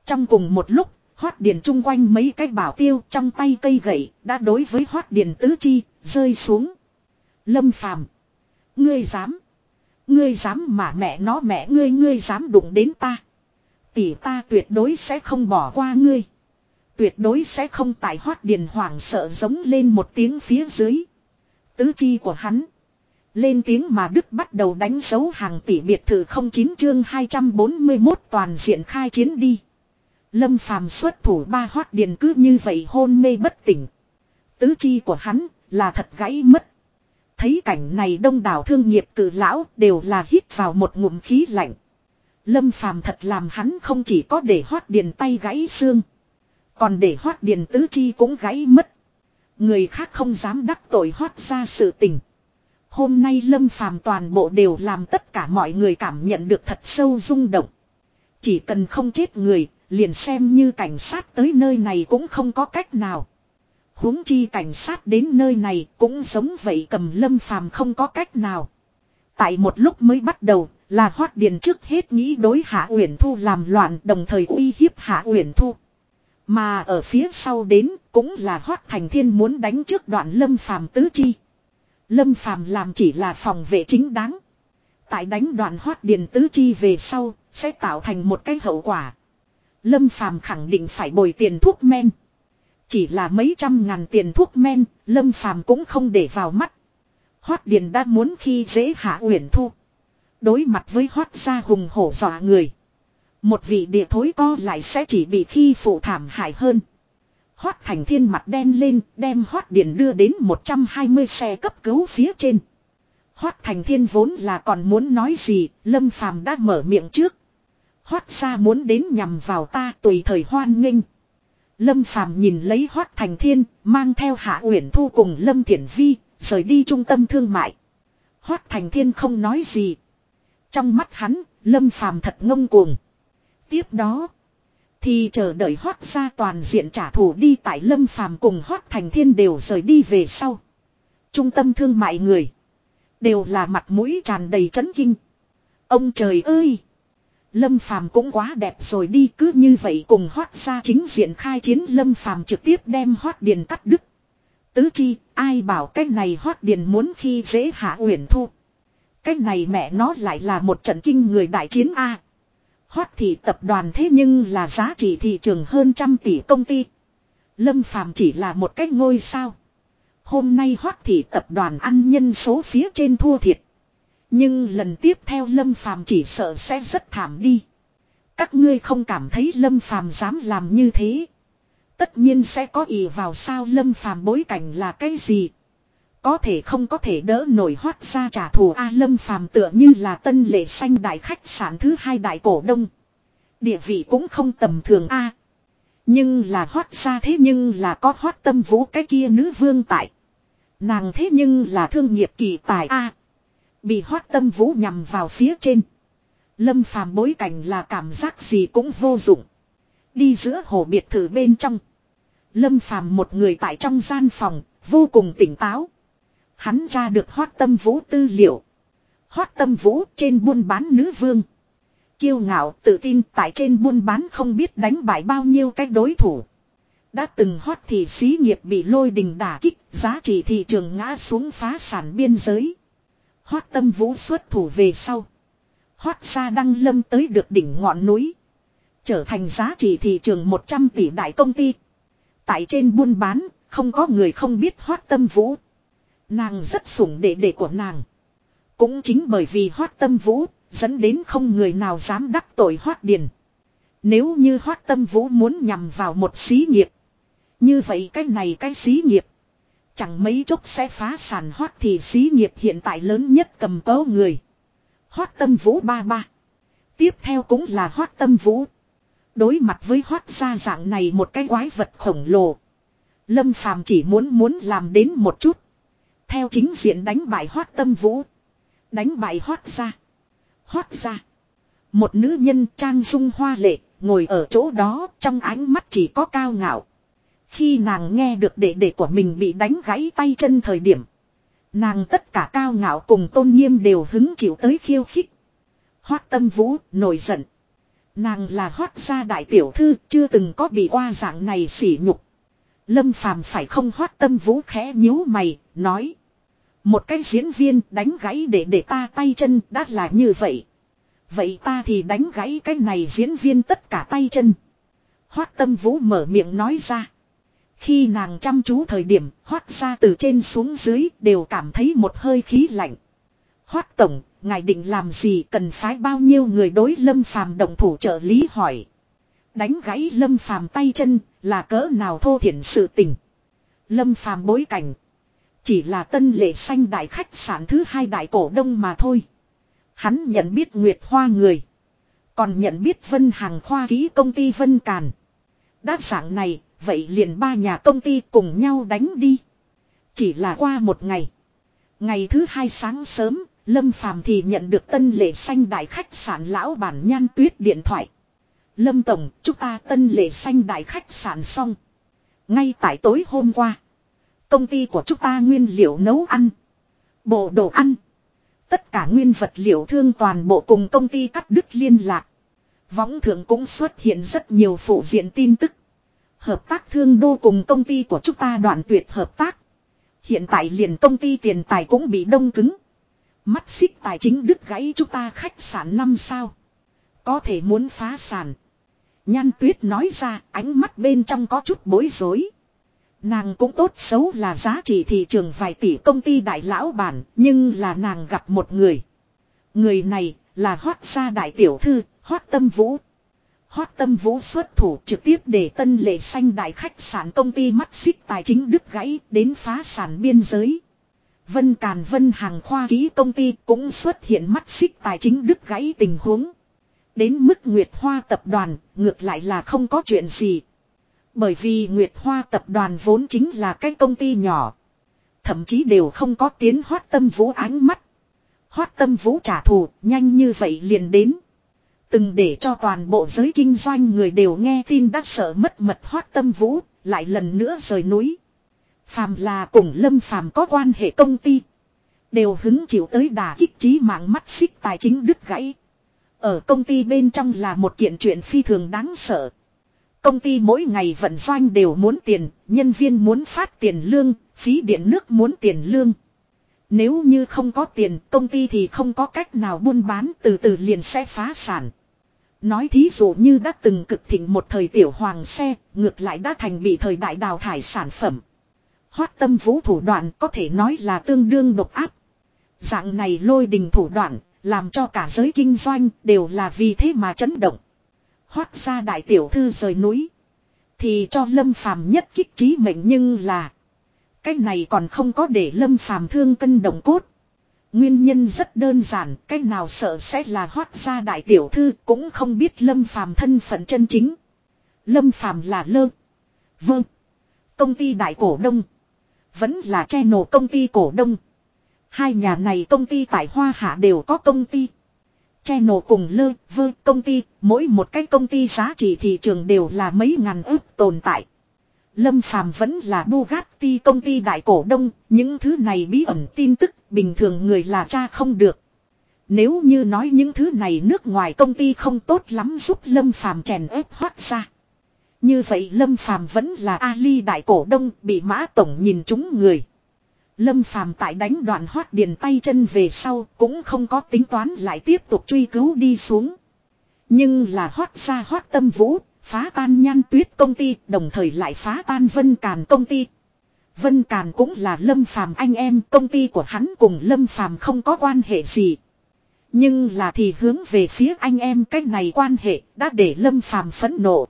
Trong cùng một lúc, Hoát Điền chung quanh mấy cái bảo tiêu trong tay cây gậy đã đối với Hoát Điền tứ chi, rơi xuống. Lâm phàm. Ngươi dám. Ngươi dám mà mẹ nó mẹ ngươi ngươi dám đụng đến ta. Tỷ ta tuyệt đối sẽ không bỏ qua ngươi. Tuyệt đối sẽ không tại Hoát Điền hoảng sợ giống lên một tiếng phía dưới. Tứ chi của hắn. Lên tiếng mà Đức bắt đầu đánh dấu hàng tỷ biệt thự 09 chương 241 toàn diện khai chiến đi. Lâm phàm xuất thủ ba hoát điền cứ như vậy hôn mê bất tỉnh. Tứ chi của hắn là thật gãy mất. Thấy cảnh này đông đảo thương nghiệp cử lão đều là hít vào một ngụm khí lạnh. Lâm phàm thật làm hắn không chỉ có để hoát điền tay gãy xương. Còn để hoát điền tứ chi cũng gãy mất. Người khác không dám đắc tội hoát ra sự tình. Hôm nay lâm phàm toàn bộ đều làm tất cả mọi người cảm nhận được thật sâu rung động. Chỉ cần không chết người, liền xem như cảnh sát tới nơi này cũng không có cách nào. huống chi cảnh sát đến nơi này cũng giống vậy cầm lâm phàm không có cách nào. Tại một lúc mới bắt đầu, là Hoát Điền trước hết nghĩ đối Hạ Uyển Thu làm loạn đồng thời uy hiếp Hạ Uyển Thu. Mà ở phía sau đến cũng là Hoác Thành Thiên muốn đánh trước đoạn lâm phàm tứ chi. Lâm phàm làm chỉ là phòng vệ chính đáng. Tại đánh đoạn Hoác Điền tứ chi về sau, sẽ tạo thành một cái hậu quả. Lâm Phàm khẳng định phải bồi tiền thuốc men. Chỉ là mấy trăm ngàn tiền thuốc men, Lâm Phàm cũng không để vào mắt. Hoác Điền đã muốn khi dễ hạ uyển thu. Đối mặt với Hoác gia hùng hổ dọa người. Một vị địa thối co lại sẽ chỉ bị khi phụ thảm hại hơn. Hoát thành thiên mặt đen lên, đem Hoát điện đưa đến 120 xe cấp cứu phía trên. Hoát thành thiên vốn là còn muốn nói gì, Lâm Phàm đã mở miệng trước. Hoát ra muốn đến nhằm vào ta tùy thời hoan nghênh. Lâm Phàm nhìn lấy Hoát Thành Thiên, mang theo Hạ Uyển Thu cùng Lâm Thiển Vi, rời đi trung tâm thương mại. Hoát Thành Thiên không nói gì. Trong mắt hắn, Lâm Phàm thật ngông cuồng. Tiếp đó, thì chờ đợi hoác ra toàn diện trả thù đi tại Lâm Phàm cùng hoác Thành Thiên đều rời đi về sau. Trung tâm thương mại người, đều là mặt mũi tràn đầy chấn kinh. Ông trời ơi! Lâm Phàm cũng quá đẹp rồi đi cứ như vậy cùng hoác ra chính diện khai chiến Lâm Phàm trực tiếp đem hoác điền cắt đứt. Tứ chi, ai bảo cái này hoác điền muốn khi dễ hạ uyển thu. Cái này mẹ nó lại là một trận kinh người đại chiến A. Hoát thị tập đoàn thế nhưng là giá trị thị trường hơn trăm tỷ công ty. Lâm Phàm chỉ là một cái ngôi sao. Hôm nay hoát thị tập đoàn ăn nhân số phía trên thua thiệt. Nhưng lần tiếp theo Lâm Phàm chỉ sợ sẽ rất thảm đi. Các ngươi không cảm thấy Lâm Phàm dám làm như thế. Tất nhiên sẽ có ý vào sao Lâm Phàm bối cảnh là cái gì. Có thể không có thể đỡ nổi hoát ra trả thù A Lâm Phàm tựa như là tân lệ xanh đại khách sạn thứ hai đại cổ đông. Địa vị cũng không tầm thường A. Nhưng là hoát ra thế nhưng là có hoát tâm vũ cái kia nữ vương tại. Nàng thế nhưng là thương nghiệp kỳ tài A. Bị hoát tâm vũ nhằm vào phía trên. Lâm phàm bối cảnh là cảm giác gì cũng vô dụng. Đi giữa hồ biệt thự bên trong. Lâm phàm một người tại trong gian phòng, vô cùng tỉnh táo. Hắn ra được hoác tâm vũ tư liệu. Hoác tâm vũ trên buôn bán nữ vương. Kiêu ngạo tự tin tại trên buôn bán không biết đánh bại bao nhiêu cách đối thủ. Đã từng hoát thì xí nghiệp bị lôi đình đả kích, giá trị thị trường ngã xuống phá sản biên giới. Hoát tâm vũ xuất thủ về sau. Hoát xa đăng lâm tới được đỉnh ngọn núi. Trở thành giá trị thị trường 100 tỷ đại công ty. Tại trên buôn bán, không có người không biết hoát tâm vũ. Nàng rất sủng đệ đệ của nàng. Cũng chính bởi vì hoát tâm vũ, dẫn đến không người nào dám đắc tội hoát điền. Nếu như hoát tâm vũ muốn nhằm vào một xí nghiệp. Như vậy cái này cái xí nghiệp. Chẳng mấy chốc sẽ phá sản hoát thì xí nghiệp hiện tại lớn nhất cầm cố người. Hoát tâm vũ ba ba. Tiếp theo cũng là hoát tâm vũ. Đối mặt với hoát gia dạng này một cái quái vật khổng lồ. Lâm phàm chỉ muốn muốn làm đến một chút. Theo chính diện đánh bại hoát tâm vũ. Đánh bại hoát ra, Hoát ra. Một nữ nhân trang dung hoa lệ, ngồi ở chỗ đó trong ánh mắt chỉ có cao ngạo. Khi nàng nghe được đệ đệ của mình bị đánh gãy tay chân thời điểm. Nàng tất cả cao ngạo cùng tôn nghiêm đều hứng chịu tới khiêu khích. Hoác tâm vũ nổi giận. Nàng là hoác gia đại tiểu thư chưa từng có bị qua dạng này sỉ nhục. Lâm phàm phải không hoát tâm vũ khẽ nhíu mày, nói. Một cái diễn viên đánh gãy để để ta tay chân đã là như vậy. Vậy ta thì đánh gãy cái này diễn viên tất cả tay chân. Hoác tâm vũ mở miệng nói ra. Khi nàng chăm chú thời điểm hoác ra từ trên xuống dưới đều cảm thấy một hơi khí lạnh. Hoác tổng, ngài định làm gì cần phái bao nhiêu người đối lâm phàm động thủ trợ lý hỏi. Đánh gãy lâm phàm tay chân là cỡ nào thô thiển sự tình. Lâm phàm bối cảnh. Chỉ là tân lệ xanh đại khách sạn thứ hai đại cổ đông mà thôi. Hắn nhận biết Nguyệt Hoa người. Còn nhận biết Vân Hàng Khoa ký công ty Vân Càn. Đa dạng này, vậy liền ba nhà công ty cùng nhau đánh đi. Chỉ là qua một ngày. Ngày thứ hai sáng sớm, Lâm Phàm thì nhận được tân lệ xanh đại khách sạn lão bản nhan tuyết điện thoại. Lâm Tổng, chúng ta tân lệ xanh đại khách sạn xong. Ngay tại tối hôm qua. Công ty của chúng ta nguyên liệu nấu ăn. Bộ đồ ăn. Tất cả nguyên vật liệu thương toàn bộ cùng công ty cắt đứt liên lạc. Võng thượng cũng xuất hiện rất nhiều phụ diện tin tức. Hợp tác thương đô cùng công ty của chúng ta đoạn tuyệt hợp tác. Hiện tại liền công ty tiền tài cũng bị đông cứng. Mắt xích tài chính đứt gãy chúng ta khách sạn năm sao. Có thể muốn phá sản. Nhan tuyết nói ra ánh mắt bên trong có chút bối rối. Nàng cũng tốt xấu là giá trị thị trường vài tỷ công ty đại lão bản, nhưng là nàng gặp một người. Người này là hoác gia đại tiểu thư, hoác tâm vũ. Hoác tâm vũ xuất thủ trực tiếp để tân lệ xanh đại khách sạn công ty mắt xích tài chính đứt gãy đến phá sản biên giới. Vân Càn Vân hàng khoa ký công ty cũng xuất hiện mắt xích tài chính đứt gãy tình huống. Đến mức Nguyệt Hoa tập đoàn, ngược lại là không có chuyện gì. Bởi vì Nguyệt Hoa tập đoàn vốn chính là cái công ty nhỏ. Thậm chí đều không có tiến hoát tâm vũ ánh mắt. Hoát tâm vũ trả thù, nhanh như vậy liền đến. Từng để cho toàn bộ giới kinh doanh người đều nghe tin đã sợ mất mật hoát tâm vũ, lại lần nữa rời núi. Phàm là cùng lâm phàm có quan hệ công ty. Đều hứng chịu tới đà kích trí mạng mắt xích tài chính đứt gãy. Ở công ty bên trong là một kiện chuyện phi thường đáng sợ. Công ty mỗi ngày vận doanh đều muốn tiền, nhân viên muốn phát tiền lương, phí điện nước muốn tiền lương. Nếu như không có tiền, công ty thì không có cách nào buôn bán từ từ liền sẽ phá sản. Nói thí dụ như đã từng cực thịnh một thời tiểu hoàng xe, ngược lại đã thành bị thời đại đào thải sản phẩm. Hoát tâm vũ thủ đoạn có thể nói là tương đương độc áp. Dạng này lôi đình thủ đoạn, làm cho cả giới kinh doanh đều là vì thế mà chấn động. Hoắc ra đại tiểu thư rời núi. Thì cho lâm phàm nhất kích trí mệnh nhưng là. Cái này còn không có để lâm phàm thương cân động cốt. Nguyên nhân rất đơn giản, cái nào sợ sẽ là Hoắc ra đại tiểu thư cũng không biết lâm phàm thân phận chân chính. Lâm phàm là lơ. Vâng. Công ty đại cổ đông. Vẫn là che nổ công ty cổ đông. Hai nhà này công ty tại Hoa Hạ đều có công ty. Channel cùng lơ, vơ công ty, mỗi một cái công ty giá trị thị trường đều là mấy ngàn ước tồn tại. Lâm Phàm vẫn là Bugatti công ty đại cổ đông, những thứ này bí ẩn tin tức bình thường người là cha không được. Nếu như nói những thứ này nước ngoài công ty không tốt lắm giúp Lâm Phàm chèn ép hoát ra. Như vậy Lâm Phàm vẫn là Ali đại cổ đông bị Mã Tổng nhìn chúng người. Lâm Phàm tại đánh đoạn hoát điền tay chân về sau cũng không có tính toán lại tiếp tục truy cứu đi xuống. Nhưng là hoát ra hoát tâm vũ, phá tan nhan tuyết công ty, đồng thời lại phá tan Vân Càn công ty. Vân Càn cũng là Lâm Phàm anh em, công ty của hắn cùng Lâm Phàm không có quan hệ gì. Nhưng là thì hướng về phía anh em cái này quan hệ đã để Lâm Phàm phẫn nộ.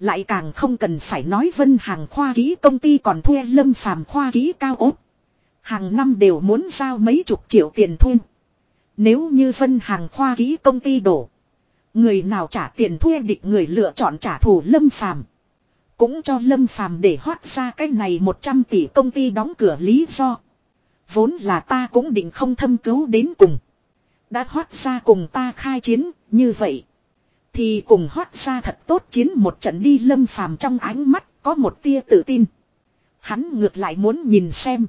Lại càng không cần phải nói Vân Hàng khoa ký công ty còn thuê Lâm Phàm khoa ký cao ốt. Hàng năm đều muốn giao mấy chục triệu tiền thuê. Nếu như phân hàng khoa ký công ty đổ. Người nào trả tiền thuê địch người lựa chọn trả thù lâm phàm. Cũng cho lâm phàm để hoát ra cái này 100 tỷ công ty đóng cửa lý do. Vốn là ta cũng định không thâm cứu đến cùng. Đã hoát ra cùng ta khai chiến, như vậy. Thì cùng hoát ra thật tốt chiến một trận đi lâm phàm trong ánh mắt có một tia tự tin. Hắn ngược lại muốn nhìn xem.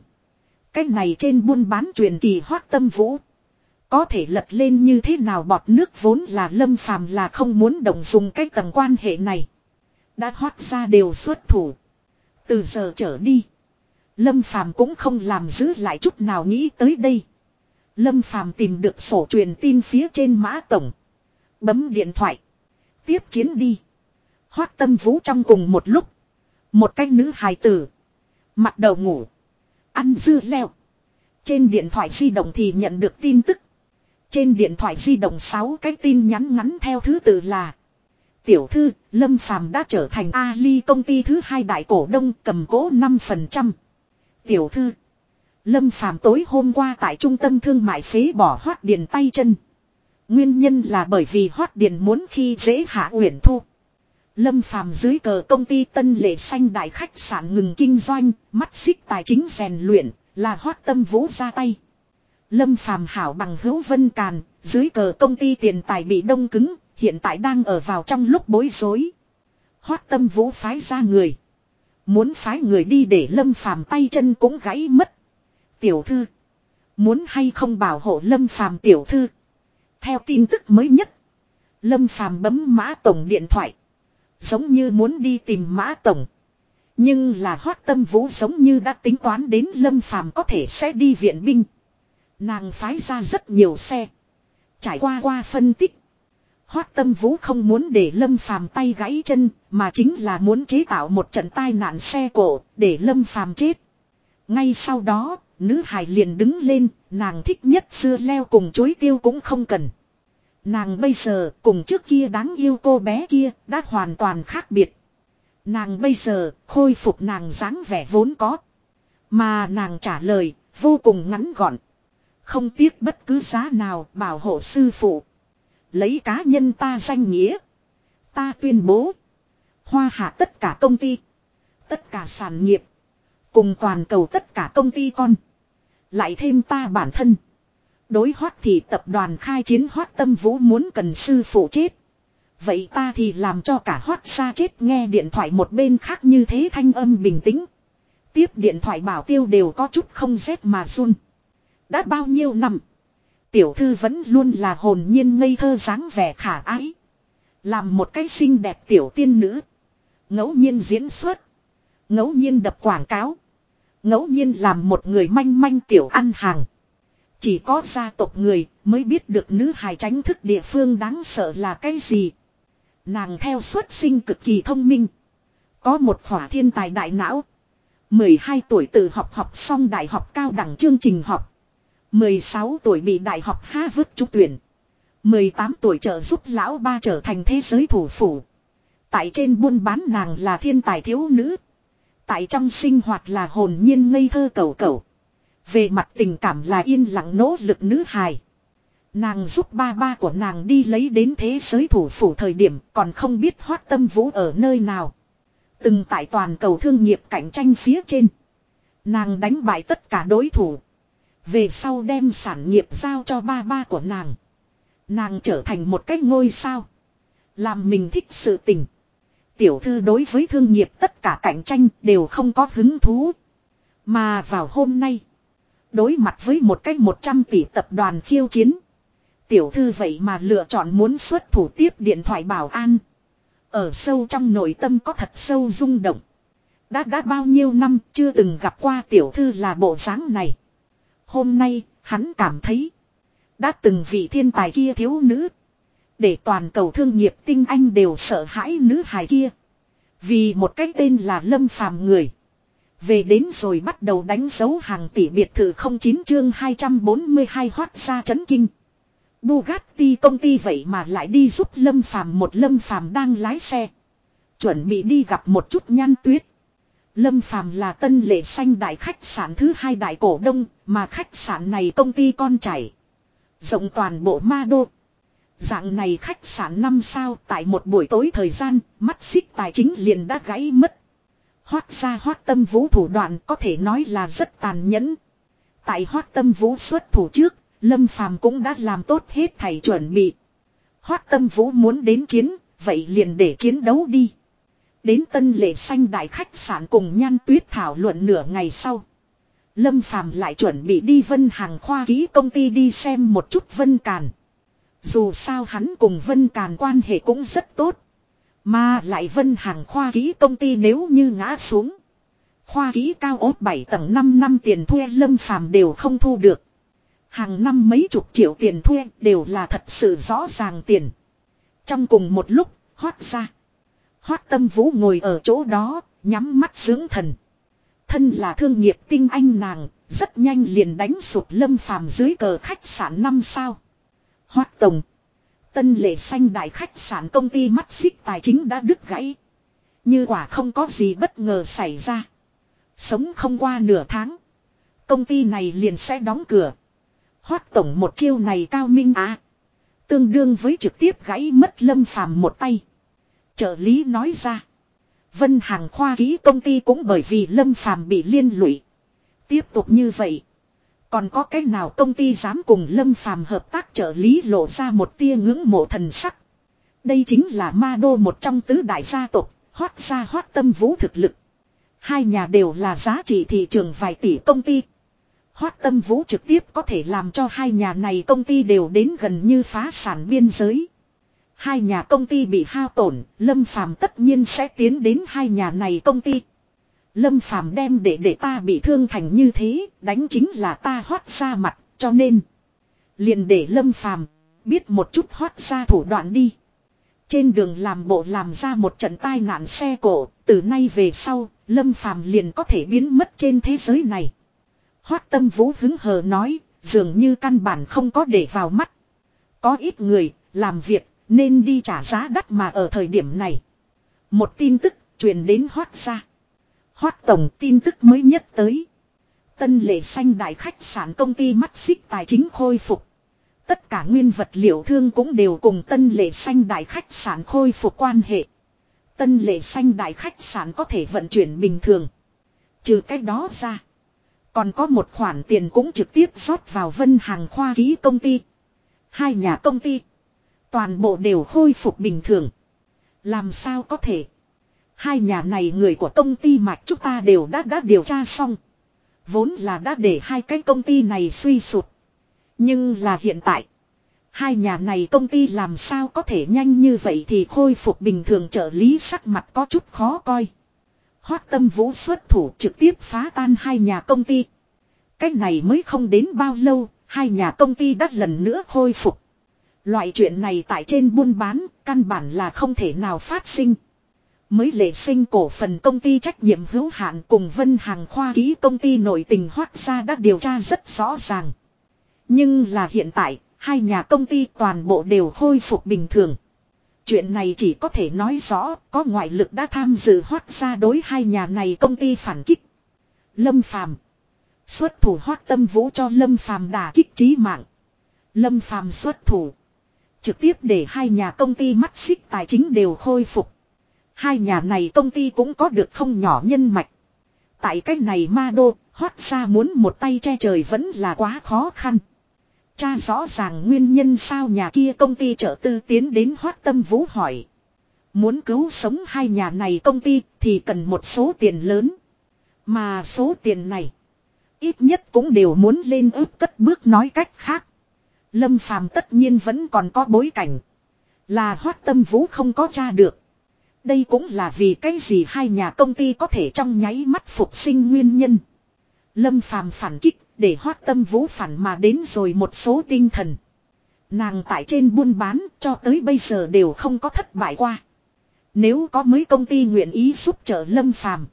Cái này trên buôn bán truyền kỳ hoác tâm vũ. Có thể lật lên như thế nào bọt nước vốn là lâm phàm là không muốn đồng dùng cái tầng quan hệ này. Đã hoác ra đều xuất thủ. Từ giờ trở đi. Lâm phàm cũng không làm giữ lại chút nào nghĩ tới đây. Lâm phàm tìm được sổ truyền tin phía trên mã tổng. Bấm điện thoại. Tiếp chiến đi. Hoác tâm vũ trong cùng một lúc. Một cái nữ hài tử. Mặt đầu ngủ. Ăn dưa leo. Trên điện thoại di động thì nhận được tin tức. Trên điện thoại di động 6 cái tin nhắn ngắn theo thứ tự là. Tiểu thư, Lâm Phàm đã trở thành Ali công ty thứ hai đại cổ đông cầm cố 5%. Tiểu thư. Lâm Phàm tối hôm qua tại trung tâm thương mại phế bỏ hoát điện tay chân. Nguyên nhân là bởi vì hoát điện muốn khi dễ hạ uyển thu. Lâm Phàm dưới cờ công ty Tân Lệ Xanh đại khách sạn ngừng kinh doanh, mắt xích tài chính rèn luyện, là hoát tâm vũ ra tay. Lâm Phàm hảo bằng hữu vân càn, dưới cờ công ty tiền tài bị đông cứng, hiện tại đang ở vào trong lúc bối rối. Hoát tâm vũ phái ra người. Muốn phái người đi để lâm phàm tay chân cũng gãy mất. Tiểu thư. Muốn hay không bảo hộ lâm phàm tiểu thư. Theo tin tức mới nhất. Lâm phàm bấm mã tổng điện thoại. Giống như muốn đi tìm mã tổng. Nhưng là hoát tâm vũ giống như đã tính toán đến lâm phàm có thể sẽ đi viện binh. Nàng phái ra rất nhiều xe. Trải qua qua phân tích. Hoác tâm vũ không muốn để lâm phàm tay gãy chân, mà chính là muốn chế tạo một trận tai nạn xe cổ, để lâm phàm chết. Ngay sau đó, nữ hải liền đứng lên, nàng thích nhất xưa leo cùng chối tiêu cũng không cần. Nàng bây giờ cùng trước kia đáng yêu cô bé kia đã hoàn toàn khác biệt. Nàng bây giờ khôi phục nàng dáng vẻ vốn có. Mà nàng trả lời vô cùng ngắn gọn. Không tiếc bất cứ giá nào bảo hộ sư phụ. Lấy cá nhân ta danh nghĩa. Ta tuyên bố. Hoa hạ tất cả công ty. Tất cả sản nghiệp. Cùng toàn cầu tất cả công ty con. Lại thêm ta bản thân. Đối hoát thì tập đoàn khai chiến hoát tâm vũ muốn cần sư phụ chết. Vậy ta thì làm cho cả hoát xa chết nghe điện thoại một bên khác như thế thanh âm bình tĩnh. Tiếp điện thoại bảo tiêu đều có chút không rét mà run. Đã bao nhiêu năm. Tiểu thư vẫn luôn là hồn nhiên ngây thơ dáng vẻ khả ái. Làm một cái xinh đẹp tiểu tiên nữ. ngẫu nhiên diễn xuất. ngẫu nhiên đập quảng cáo. ngẫu nhiên làm một người manh manh tiểu ăn hàng. Chỉ có gia tộc người mới biết được nữ hài tránh thức địa phương đáng sợ là cái gì. Nàng theo xuất sinh cực kỳ thông minh. Có một khỏa thiên tài đại não. 12 tuổi tự học học xong đại học cao đẳng chương trình học. 16 tuổi bị đại học ha vứt trúng tuyển. 18 tuổi trợ giúp lão ba trở thành thế giới thủ phủ. Tại trên buôn bán nàng là thiên tài thiếu nữ. Tại trong sinh hoạt là hồn nhiên ngây thơ cầu cầu. Về mặt tình cảm là yên lặng nỗ lực nữ hài. Nàng giúp ba ba của nàng đi lấy đến thế giới thủ phủ thời điểm còn không biết hoác tâm vũ ở nơi nào. Từng tại toàn cầu thương nghiệp cạnh tranh phía trên. Nàng đánh bại tất cả đối thủ. Về sau đem sản nghiệp giao cho ba ba của nàng. Nàng trở thành một cái ngôi sao. Làm mình thích sự tình. Tiểu thư đối với thương nghiệp tất cả cạnh tranh đều không có hứng thú. Mà vào hôm nay. Đối mặt với một cách 100 tỷ tập đoàn khiêu chiến. Tiểu thư vậy mà lựa chọn muốn xuất thủ tiếp điện thoại bảo an. Ở sâu trong nội tâm có thật sâu rung động. Đã đã bao nhiêu năm chưa từng gặp qua tiểu thư là bộ dáng này. Hôm nay, hắn cảm thấy. Đã từng vị thiên tài kia thiếu nữ. Để toàn cầu thương nghiệp tinh anh đều sợ hãi nữ hài kia. Vì một cái tên là Lâm Phàm người. Về đến rồi bắt đầu đánh dấu hàng tỷ biệt thự 09 chương 242 hoát ra chấn kinh. Bugatti công ty vậy mà lại đi giúp Lâm Phàm một Lâm Phàm đang lái xe. Chuẩn bị đi gặp một chút nhan tuyết. Lâm Phàm là tân lệ xanh đại khách sạn thứ hai đại cổ đông, mà khách sạn này công ty con chảy. Rộng toàn bộ ma đô. Dạng này khách sạn năm sao tại một buổi tối thời gian, mắt xích tài chính liền đã gãy mất. Hoác ra hoác tâm vũ thủ đoạn có thể nói là rất tàn nhẫn. Tại hoác tâm vũ xuất thủ trước, Lâm Phàm cũng đã làm tốt hết thầy chuẩn bị. Hoác tâm vũ muốn đến chiến, vậy liền để chiến đấu đi. Đến tân lệ xanh đại khách sạn cùng nhan tuyết thảo luận nửa ngày sau. Lâm Phàm lại chuẩn bị đi Vân Hàng khoa ký công ty đi xem một chút Vân Càn. Dù sao hắn cùng Vân Càn quan hệ cũng rất tốt. Mà lại Vân Hàng khoa ký công ty nếu như ngã xuống. Khoa ký cao ốt 7 tầng 5 năm tiền thuê Lâm Phàm đều không thu được. Hàng năm mấy chục triệu tiền thuê đều là thật sự rõ ràng tiền. Trong cùng một lúc, hoát ra. Hoát tâm vũ ngồi ở chỗ đó, nhắm mắt dưỡng thần. Thân là thương nghiệp tinh anh nàng, rất nhanh liền đánh sụt lâm phàm dưới cờ khách sạn năm sao. Hoát tổng. Tân lệ xanh đại khách sạn công ty mắt xích tài chính đã đứt gãy. Như quả không có gì bất ngờ xảy ra. Sống không qua nửa tháng. Công ty này liền sẽ đóng cửa. Hoát tổng một chiêu này cao minh á. Tương đương với trực tiếp gãy mất lâm phàm một tay. Trợ lý nói ra. Vân hàng khoa ký công ty cũng bởi vì lâm phàm bị liên lụy. Tiếp tục như vậy. Còn có cái nào công ty dám cùng lâm phàm hợp tác trợ lý lộ ra một tia ngưỡng mộ thần sắc. Đây chính là ma đô một trong tứ đại gia tộc, hoát ra hoát tâm vũ thực lực. Hai nhà đều là giá trị thị trường vài tỷ công ty. Hoát tâm vũ trực tiếp có thể làm cho hai nhà này công ty đều đến gần như phá sản biên giới. Hai nhà công ty bị hao tổn, Lâm Phàm tất nhiên sẽ tiến đến hai nhà này công ty. Lâm Phàm đem để để ta bị thương thành như thế, đánh chính là ta hoát ra mặt, cho nên liền để Lâm Phàm biết một chút hoát ra thủ đoạn đi. Trên đường làm bộ làm ra một trận tai nạn xe cổ, từ nay về sau, Lâm Phàm liền có thể biến mất trên thế giới này. Hoát tâm vũ hứng hờ nói, dường như căn bản không có để vào mắt. Có ít người, làm việc, nên đi trả giá đắt mà ở thời điểm này. Một tin tức, truyền đến hoát ra. Hoát tổng tin tức mới nhất tới. Tân lệ xanh đại khách sạn công ty mắt xích tài chính khôi phục. Tất cả nguyên vật liệu thương cũng đều cùng tân lệ xanh đại khách sạn khôi phục quan hệ. Tân lệ xanh đại khách sạn có thể vận chuyển bình thường. Trừ cách đó ra. Còn có một khoản tiền cũng trực tiếp rót vào vân hàng khoa ký công ty. Hai nhà công ty. Toàn bộ đều khôi phục bình thường. Làm sao có thể. Hai nhà này người của công ty mạch chúng ta đều đã đã điều tra xong. Vốn là đã để hai cái công ty này suy sụt. Nhưng là hiện tại. Hai nhà này công ty làm sao có thể nhanh như vậy thì khôi phục bình thường trợ lý sắc mặt có chút khó coi. Hoác tâm vũ xuất thủ trực tiếp phá tan hai nhà công ty. Cách này mới không đến bao lâu, hai nhà công ty đã lần nữa khôi phục. Loại chuyện này tại trên buôn bán, căn bản là không thể nào phát sinh. Mới lệ sinh cổ phần công ty trách nhiệm hữu hạn cùng Vân Hàng Khoa ký công ty nội tình hoác ra đã điều tra rất rõ ràng. Nhưng là hiện tại, hai nhà công ty toàn bộ đều khôi phục bình thường. Chuyện này chỉ có thể nói rõ có ngoại lực đã tham dự hoác ra đối hai nhà này công ty phản kích. Lâm Phàm Xuất thủ hoác tâm vũ cho Lâm Phàm đả kích trí mạng. Lâm Phàm xuất thủ. Trực tiếp để hai nhà công ty mắt xích tài chính đều khôi phục. Hai nhà này công ty cũng có được không nhỏ nhân mạch. Tại cách này ma đô, hoát ra muốn một tay che trời vẫn là quá khó khăn. Cha rõ ràng nguyên nhân sao nhà kia công ty trợ tư tiến đến hoát tâm vũ hỏi. Muốn cứu sống hai nhà này công ty thì cần một số tiền lớn. Mà số tiền này, ít nhất cũng đều muốn lên ước cất bước nói cách khác. Lâm Phàm tất nhiên vẫn còn có bối cảnh. Là hoát tâm vũ không có cha được. Đây cũng là vì cái gì hai nhà công ty có thể trong nháy mắt phục sinh nguyên nhân. Lâm Phàm phản kích để hoát tâm vũ phản mà đến rồi một số tinh thần. Nàng tại trên buôn bán cho tới bây giờ đều không có thất bại qua. Nếu có mấy công ty nguyện ý giúp trợ Lâm Phàm,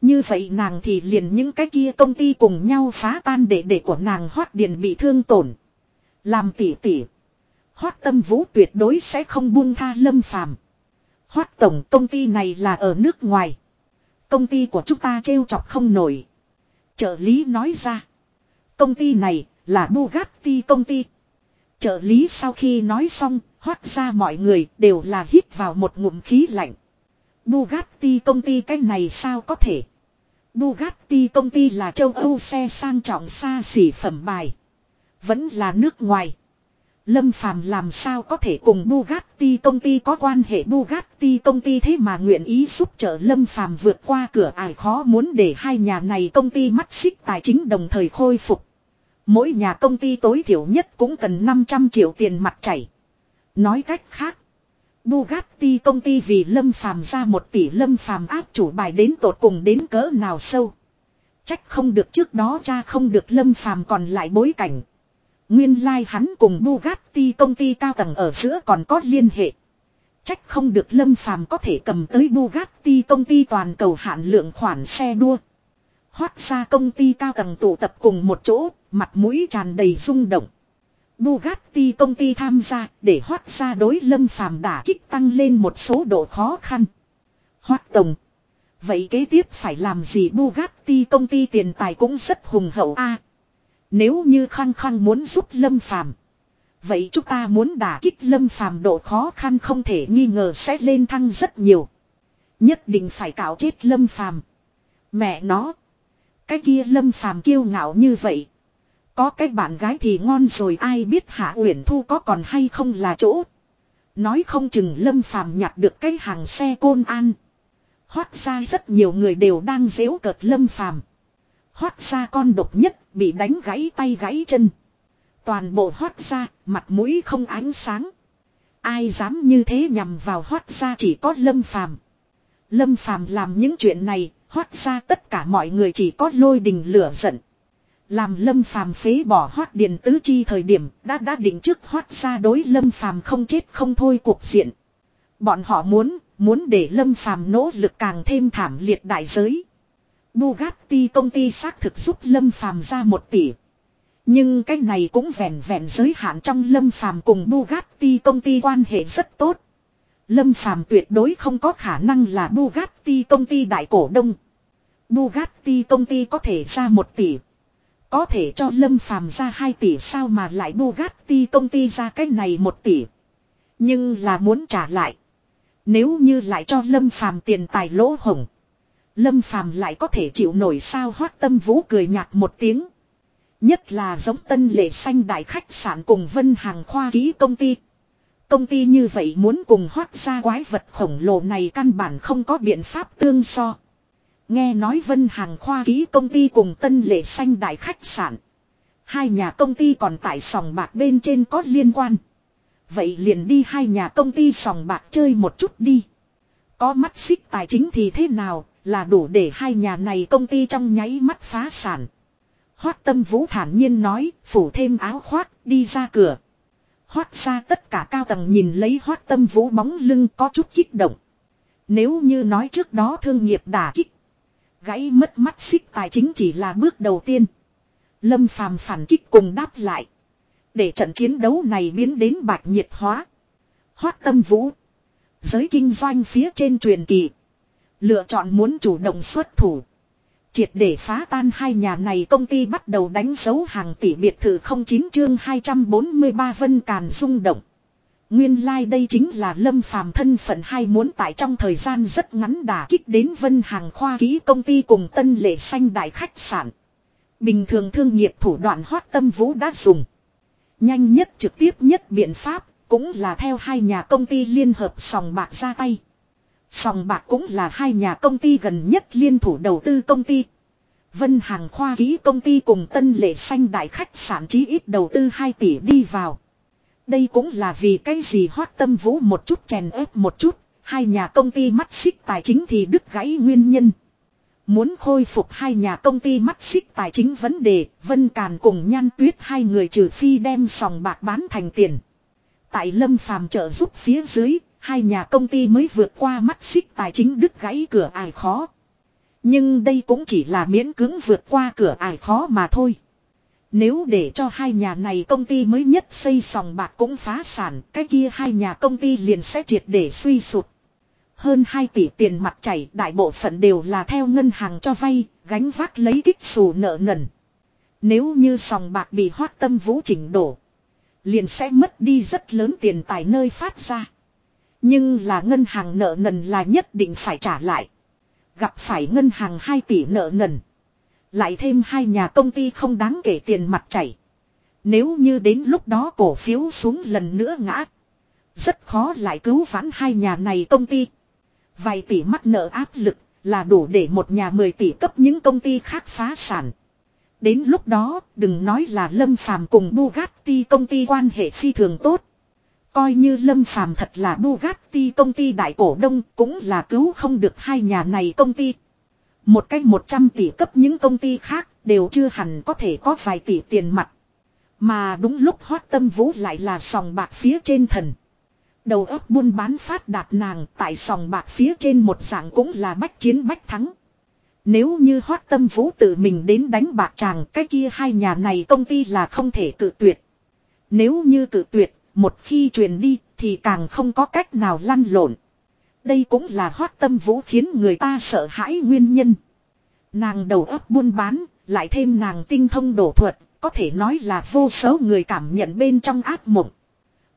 Như vậy nàng thì liền những cái kia công ty cùng nhau phá tan để để của nàng hoát điền bị thương tổn. Làm tỉ tỉ. Hoát tâm vũ tuyệt đối sẽ không buông tha lâm phàm. Hoác tổng công ty này là ở nước ngoài. Công ty của chúng ta trêu chọc không nổi. Trợ lý nói ra. Công ty này là Bugatti công ty. Trợ lý sau khi nói xong, hoác ra mọi người đều là hít vào một ngụm khí lạnh. Bugatti công ty cái này sao có thể? Bugatti công ty là châu Âu xe sang trọng xa xỉ phẩm bài. Vẫn là nước ngoài. Lâm Phàm làm sao có thể cùng Bugatti công ty có quan hệ Bugatti công ty thế mà nguyện ý giúp trợ Lâm Phàm vượt qua cửa ải khó muốn để hai nhà này công ty mắt xích tài chính đồng thời khôi phục. Mỗi nhà công ty tối thiểu nhất cũng cần 500 triệu tiền mặt chảy. Nói cách khác, Bugatti công ty vì Lâm Phàm ra một tỷ Lâm Phàm áp chủ bài đến tột cùng đến cỡ nào sâu. Trách không được trước đó cha không được Lâm Phàm còn lại bối cảnh. Nguyên lai like hắn cùng Bugatti công ty cao tầng ở giữa còn có liên hệ. Trách không được Lâm Phàm có thể cầm tới Bugatti công ty toàn cầu hạn lượng khoản xe đua. Hoát ra công ty cao tầng tụ tập cùng một chỗ, mặt mũi tràn đầy rung động. Bugatti công ty tham gia để hoát ra đối lâm phàm đả kích tăng lên một số độ khó khăn. Hoát tổng. Vậy kế tiếp phải làm gì Bugatti công ty tiền tài cũng rất hùng hậu a nếu như khăng khăng muốn giúp lâm phàm. Vậy chúng ta muốn đả kích lâm phàm độ khó khăn không thể nghi ngờ sẽ lên thăng rất nhiều. Nhất định phải cạo chết lâm phàm. Mẹ nó. Cái kia lâm phàm kiêu ngạo như vậy. Có cái bạn gái thì ngon rồi, ai biết Hạ Uyển Thu có còn hay không là chỗ. Nói không chừng Lâm Phàm nhặt được cái hàng xe côn an. Hoát ra rất nhiều người đều đang dễu cợt Lâm Phàm. Hoát ra con độc nhất bị đánh gãy tay gãy chân. Toàn bộ hoát ra, mặt mũi không ánh sáng. Ai dám như thế nhằm vào hoát ra chỉ có Lâm Phàm. Lâm Phàm làm những chuyện này, hoát ra tất cả mọi người chỉ có lôi đình lửa giận. Làm lâm phàm phế bỏ hoát điền tứ chi thời điểm đã đã định trước hoát ra đối lâm phàm không chết không thôi cuộc diện. Bọn họ muốn, muốn để lâm phàm nỗ lực càng thêm thảm liệt đại giới. Bugatti công ty xác thực giúp lâm phàm ra một tỷ. Nhưng cái này cũng vẹn vẹn giới hạn trong lâm phàm cùng Bugatti công ty quan hệ rất tốt. Lâm phàm tuyệt đối không có khả năng là Bugatti công ty đại cổ đông. Bugatti công ty có thể ra một tỷ. Có thể cho Lâm Phàm ra 2 tỷ sao mà lại Bugatti công ty ra cái này 1 tỷ. Nhưng là muốn trả lại. Nếu như lại cho Lâm Phàm tiền tài lỗ hổng. Lâm Phàm lại có thể chịu nổi sao hoát tâm vũ cười nhạt một tiếng. Nhất là giống tân lệ xanh đại khách sạn cùng vân hàng khoa ký công ty. Công ty như vậy muốn cùng hoát ra quái vật khổng lồ này căn bản không có biện pháp tương so. Nghe nói Vân Hàng khoa ký công ty cùng Tân Lệ Xanh đại khách sạn. Hai nhà công ty còn tại sòng bạc bên trên có liên quan. Vậy liền đi hai nhà công ty sòng bạc chơi một chút đi. Có mắt xích tài chính thì thế nào, là đủ để hai nhà này công ty trong nháy mắt phá sản. Hoát tâm vũ thản nhiên nói, phủ thêm áo khoác, đi ra cửa. Hoát ra tất cả cao tầng nhìn lấy hoát tâm vũ bóng lưng có chút kích động. Nếu như nói trước đó thương nghiệp đả kích. Gãy mất mắt xích tài chính chỉ là bước đầu tiên. Lâm phàm phản kích cùng đáp lại. Để trận chiến đấu này biến đến bạch nhiệt hóa. Hoát tâm vũ. Giới kinh doanh phía trên truyền kỳ. Lựa chọn muốn chủ động xuất thủ. Triệt để phá tan hai nhà này công ty bắt đầu đánh dấu hàng tỷ biệt thự 09 chương 243 vân càn rung động. Nguyên lai like đây chính là lâm phàm thân phận hay muốn tại trong thời gian rất ngắn đả kích đến vân hàng khoa ký công ty cùng tân lệ xanh đại khách sạn. Bình thường thương nghiệp thủ đoạn hoát tâm vũ đã dùng. Nhanh nhất trực tiếp nhất biện pháp cũng là theo hai nhà công ty liên hợp sòng bạc ra tay. Sòng bạc cũng là hai nhà công ty gần nhất liên thủ đầu tư công ty. Vân hàng khoa ký công ty cùng tân lệ xanh đại khách sạn chí ít đầu tư 2 tỷ đi vào. Đây cũng là vì cái gì hoát tâm vũ một chút chèn ép một chút, hai nhà công ty mắt xích tài chính thì đứt gãy nguyên nhân. Muốn khôi phục hai nhà công ty mắt xích tài chính vấn đề, Vân Càn cùng Nhan Tuyết hai người trừ phi đem sòng bạc bán thành tiền. Tại Lâm Phàm trợ giúp phía dưới, hai nhà công ty mới vượt qua mắt xích tài chính đứt gãy cửa ải khó. Nhưng đây cũng chỉ là miễn cưỡng vượt qua cửa ải khó mà thôi. Nếu để cho hai nhà này công ty mới nhất xây sòng bạc cũng phá sản, cái kia hai nhà công ty liền sẽ triệt để suy sụt. Hơn 2 tỷ tiền mặt chảy đại bộ phận đều là theo ngân hàng cho vay, gánh vác lấy kích xù nợ nần. Nếu như sòng bạc bị hoát tâm vũ chỉnh đổ, liền sẽ mất đi rất lớn tiền tài nơi phát ra. Nhưng là ngân hàng nợ nần là nhất định phải trả lại. Gặp phải ngân hàng 2 tỷ nợ nần. Lại thêm hai nhà công ty không đáng kể tiền mặt chảy. Nếu như đến lúc đó cổ phiếu xuống lần nữa ngã. Rất khó lại cứu vãn hai nhà này công ty. Vài tỷ mắc nợ áp lực là đủ để một nhà 10 tỷ cấp những công ty khác phá sản. Đến lúc đó, đừng nói là Lâm Phàm cùng Bugatti công ty quan hệ phi thường tốt. Coi như Lâm Phàm thật là Bugatti công ty đại cổ đông cũng là cứu không được hai nhà này công ty. Một cách 100 tỷ cấp những công ty khác đều chưa hẳn có thể có vài tỷ tiền mặt. Mà đúng lúc hoát tâm vũ lại là sòng bạc phía trên thần. Đầu óc buôn bán phát đạt nàng tại sòng bạc phía trên một dạng cũng là bách chiến bách thắng. Nếu như hoát tâm vũ tự mình đến đánh bạc chàng cái kia hai nhà này công ty là không thể cự tuyệt. Nếu như cự tuyệt, một khi truyền đi thì càng không có cách nào lăn lộn. Đây cũng là hoát tâm vũ khiến người ta sợ hãi nguyên nhân. Nàng đầu óc buôn bán, lại thêm nàng tinh thông đổ thuật, có thể nói là vô số người cảm nhận bên trong ác mộng.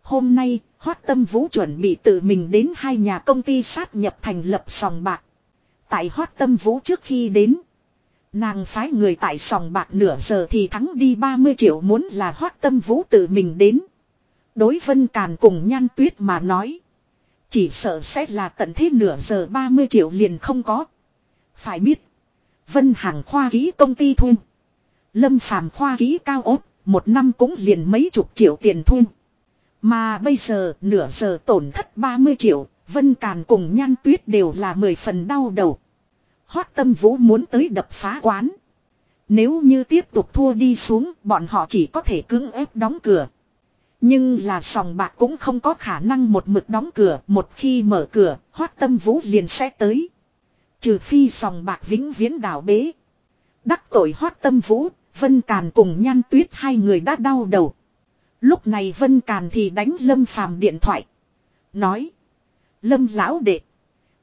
Hôm nay, Hoát Tâm Vũ chuẩn bị tự mình đến hai nhà công ty sát nhập thành lập sòng bạc. Tại Hoát Tâm Vũ trước khi đến, nàng phái người tại sòng bạc nửa giờ thì thắng đi 30 triệu muốn là Hoát Tâm Vũ tự mình đến. Đối Vân Càn cùng Nhan Tuyết mà nói, chỉ sợ sẽ là tận thế nửa giờ 30 triệu liền không có. Phải biết, Vân Hàng khoa ký công ty thu. Lâm Phàm khoa ký cao ốt, một năm cũng liền mấy chục triệu tiền thu. Mà bây giờ nửa giờ tổn thất 30 triệu, Vân Càn cùng Nhan Tuyết đều là 10 phần đau đầu. Hoác Tâm Vũ muốn tới đập phá quán. Nếu như tiếp tục thua đi xuống, bọn họ chỉ có thể cưỡng ép đóng cửa. Nhưng là sòng bạc cũng không có khả năng một mực đóng cửa, một khi mở cửa, Hoác Tâm Vũ liền sẽ tới. Trừ phi sòng bạc vĩnh viễn đảo bế. Đắc tội Hoác Tâm Vũ, Vân Càn cùng Nhan Tuyết hai người đã đau đầu. Lúc này Vân Càn thì đánh Lâm Phàm điện thoại. Nói. Lâm lão đệ.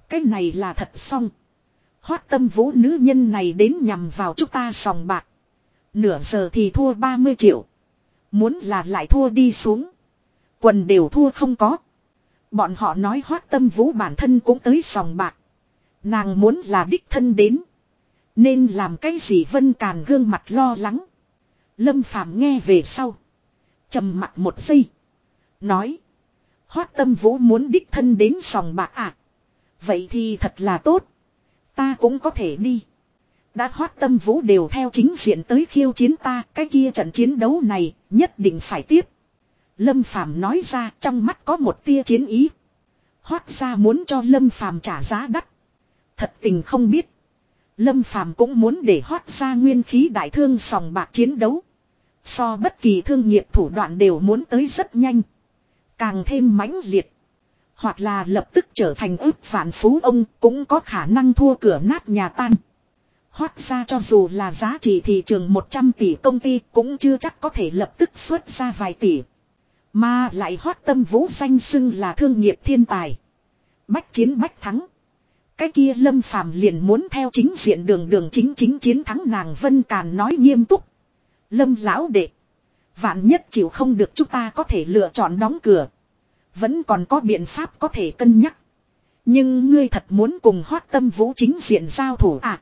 Cái này là thật xong. Hoát tâm vũ nữ nhân này đến nhằm vào chúng ta sòng bạc. Nửa giờ thì thua 30 triệu. Muốn là lại thua đi xuống. Quần đều thua không có. Bọn họ nói hoát tâm vũ bản thân cũng tới sòng bạc. Nàng muốn là đích thân đến. Nên làm cái gì Vân Càn gương mặt lo lắng. Lâm Phàm nghe về sau trầm mặt một giây. Nói. Hoát tâm vũ muốn đích thân đến sòng bạc à. Vậy thì thật là tốt. Ta cũng có thể đi. Đã hoát tâm vũ đều theo chính diện tới khiêu chiến ta. Cái kia trận chiến đấu này nhất định phải tiếp. Lâm Phàm nói ra, trong mắt có một tia chiến ý. Hoát ra muốn cho Lâm Phàm trả giá đắt. Thật tình không biết. Lâm Phàm cũng muốn để hoát ra nguyên khí đại thương sòng bạc chiến đấu. So bất kỳ thương nghiệp thủ đoạn đều muốn tới rất nhanh. Càng thêm mãnh liệt. Hoặc là lập tức trở thành ước vạn phú ông cũng có khả năng thua cửa nát nhà tan. Hoác ra cho dù là giá trị thị trường 100 tỷ, công ty cũng chưa chắc có thể lập tức xuất ra vài tỷ. Mà lại hoác tâm vũ danh xưng là thương nghiệp thiên tài. Bách chiến bách thắng. Cái kia lâm phàm liền muốn theo chính diện đường đường chính chính chiến thắng nàng Vân Càn nói nghiêm túc. Lâm lão đệ. Vạn nhất chịu không được chúng ta có thể lựa chọn đóng cửa. Vẫn còn có biện pháp có thể cân nhắc. Nhưng ngươi thật muốn cùng hoác tâm vũ chính diện giao thủ à.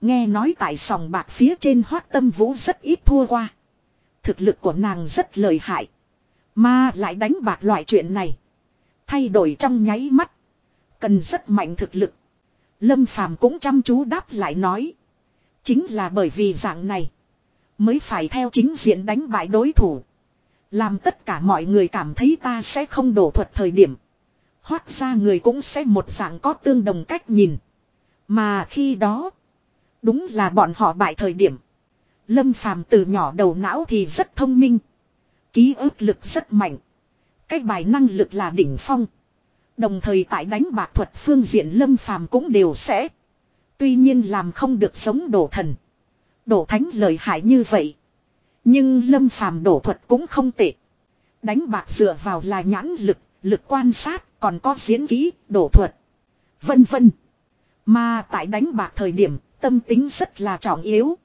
Nghe nói tại sòng bạc phía trên hoát tâm vũ rất ít thua qua. Thực lực của nàng rất lợi hại. Mà lại đánh bạc loại chuyện này. Thay đổi trong nháy mắt. Cần rất mạnh thực lực. Lâm Phàm cũng chăm chú đáp lại nói. Chính là bởi vì dạng này. Mới phải theo chính diện đánh bại đối thủ. Làm tất cả mọi người cảm thấy ta sẽ không đổ thuật thời điểm. Hoác ra người cũng sẽ một dạng có tương đồng cách nhìn. Mà khi đó. Đúng là bọn họ bại thời điểm. Lâm phàm từ nhỏ đầu não thì rất thông minh. Ký ức lực rất mạnh. Cái bài năng lực là đỉnh phong. Đồng thời tại đánh bạc thuật phương diện lâm phàm cũng đều sẽ. Tuy nhiên làm không được sống đổ thần. Đổ thánh lợi hại như vậy. Nhưng lâm phàm đổ thuật cũng không tệ. Đánh bạc dựa vào là nhãn lực, lực quan sát, còn có diễn kỹ, đổ thuật. Vân vân. Mà tại đánh bạc thời điểm, tâm tính rất là trọng yếu.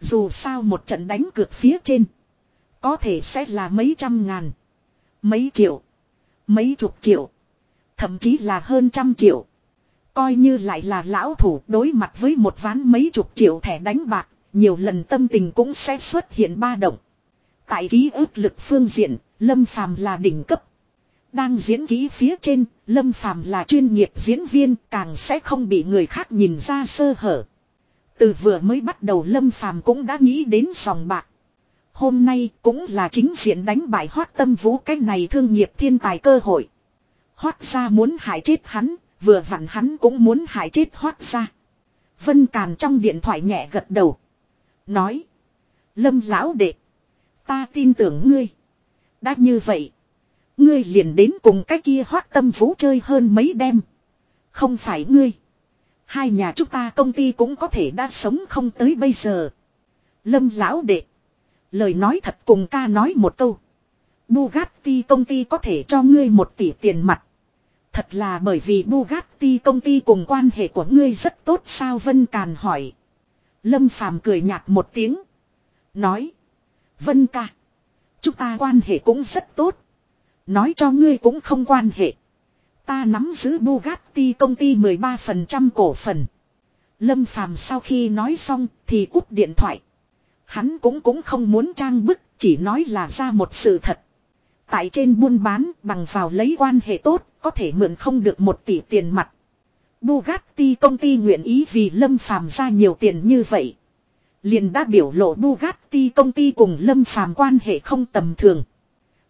Dù sao một trận đánh cược phía trên. Có thể sẽ là mấy trăm ngàn. Mấy triệu. Mấy chục triệu. Thậm chí là hơn trăm triệu. Coi như lại là lão thủ đối mặt với một ván mấy chục triệu thẻ đánh bạc nhiều lần tâm tình cũng sẽ xuất hiện ba động. Tại ký ức lực phương diện, Lâm Phàm là đỉnh cấp. Đang diễn ký phía trên, Lâm Phàm là chuyên nghiệp diễn viên, càng sẽ không bị người khác nhìn ra sơ hở. Từ vừa mới bắt đầu Lâm Phàm cũng đã nghĩ đến sòng bạc. Hôm nay cũng là chính diện đánh bại Hoác Tâm Vũ cái này thương nghiệp thiên tài cơ hội. Hoác gia muốn hại chết hắn, vừa vặn hắn cũng muốn hại chết Hoác gia. Vân Càn trong điện thoại nhẹ gật đầu. Nói. Lâm lão đệ. Ta tin tưởng ngươi. Đã như vậy. Ngươi liền đến cùng cái kia hoác tâm vũ chơi hơn mấy đêm. Không phải ngươi. Hai nhà chúng ta công ty cũng có thể đã sống không tới bây giờ. Lâm lão đệ. Lời nói thật cùng ca nói một câu. Bugatti công ty có thể cho ngươi một tỷ tiền mặt. Thật là bởi vì Bugatti công ty cùng quan hệ của ngươi rất tốt sao Vân Càn hỏi. Lâm Phàm cười nhạt một tiếng. Nói. Vân ca. Chúng ta quan hệ cũng rất tốt. Nói cho ngươi cũng không quan hệ. Ta nắm giữ Bugatti công ty 13% cổ phần. Lâm Phàm sau khi nói xong thì cúp điện thoại. Hắn cũng cũng không muốn trang bức, chỉ nói là ra một sự thật. Tại trên buôn bán bằng vào lấy quan hệ tốt, có thể mượn không được một tỷ tiền mặt. Bugatti công ty nguyện ý vì Lâm Phàm ra nhiều tiền như vậy. Liền đã biểu lộ Bugatti công ty cùng Lâm Phàm quan hệ không tầm thường.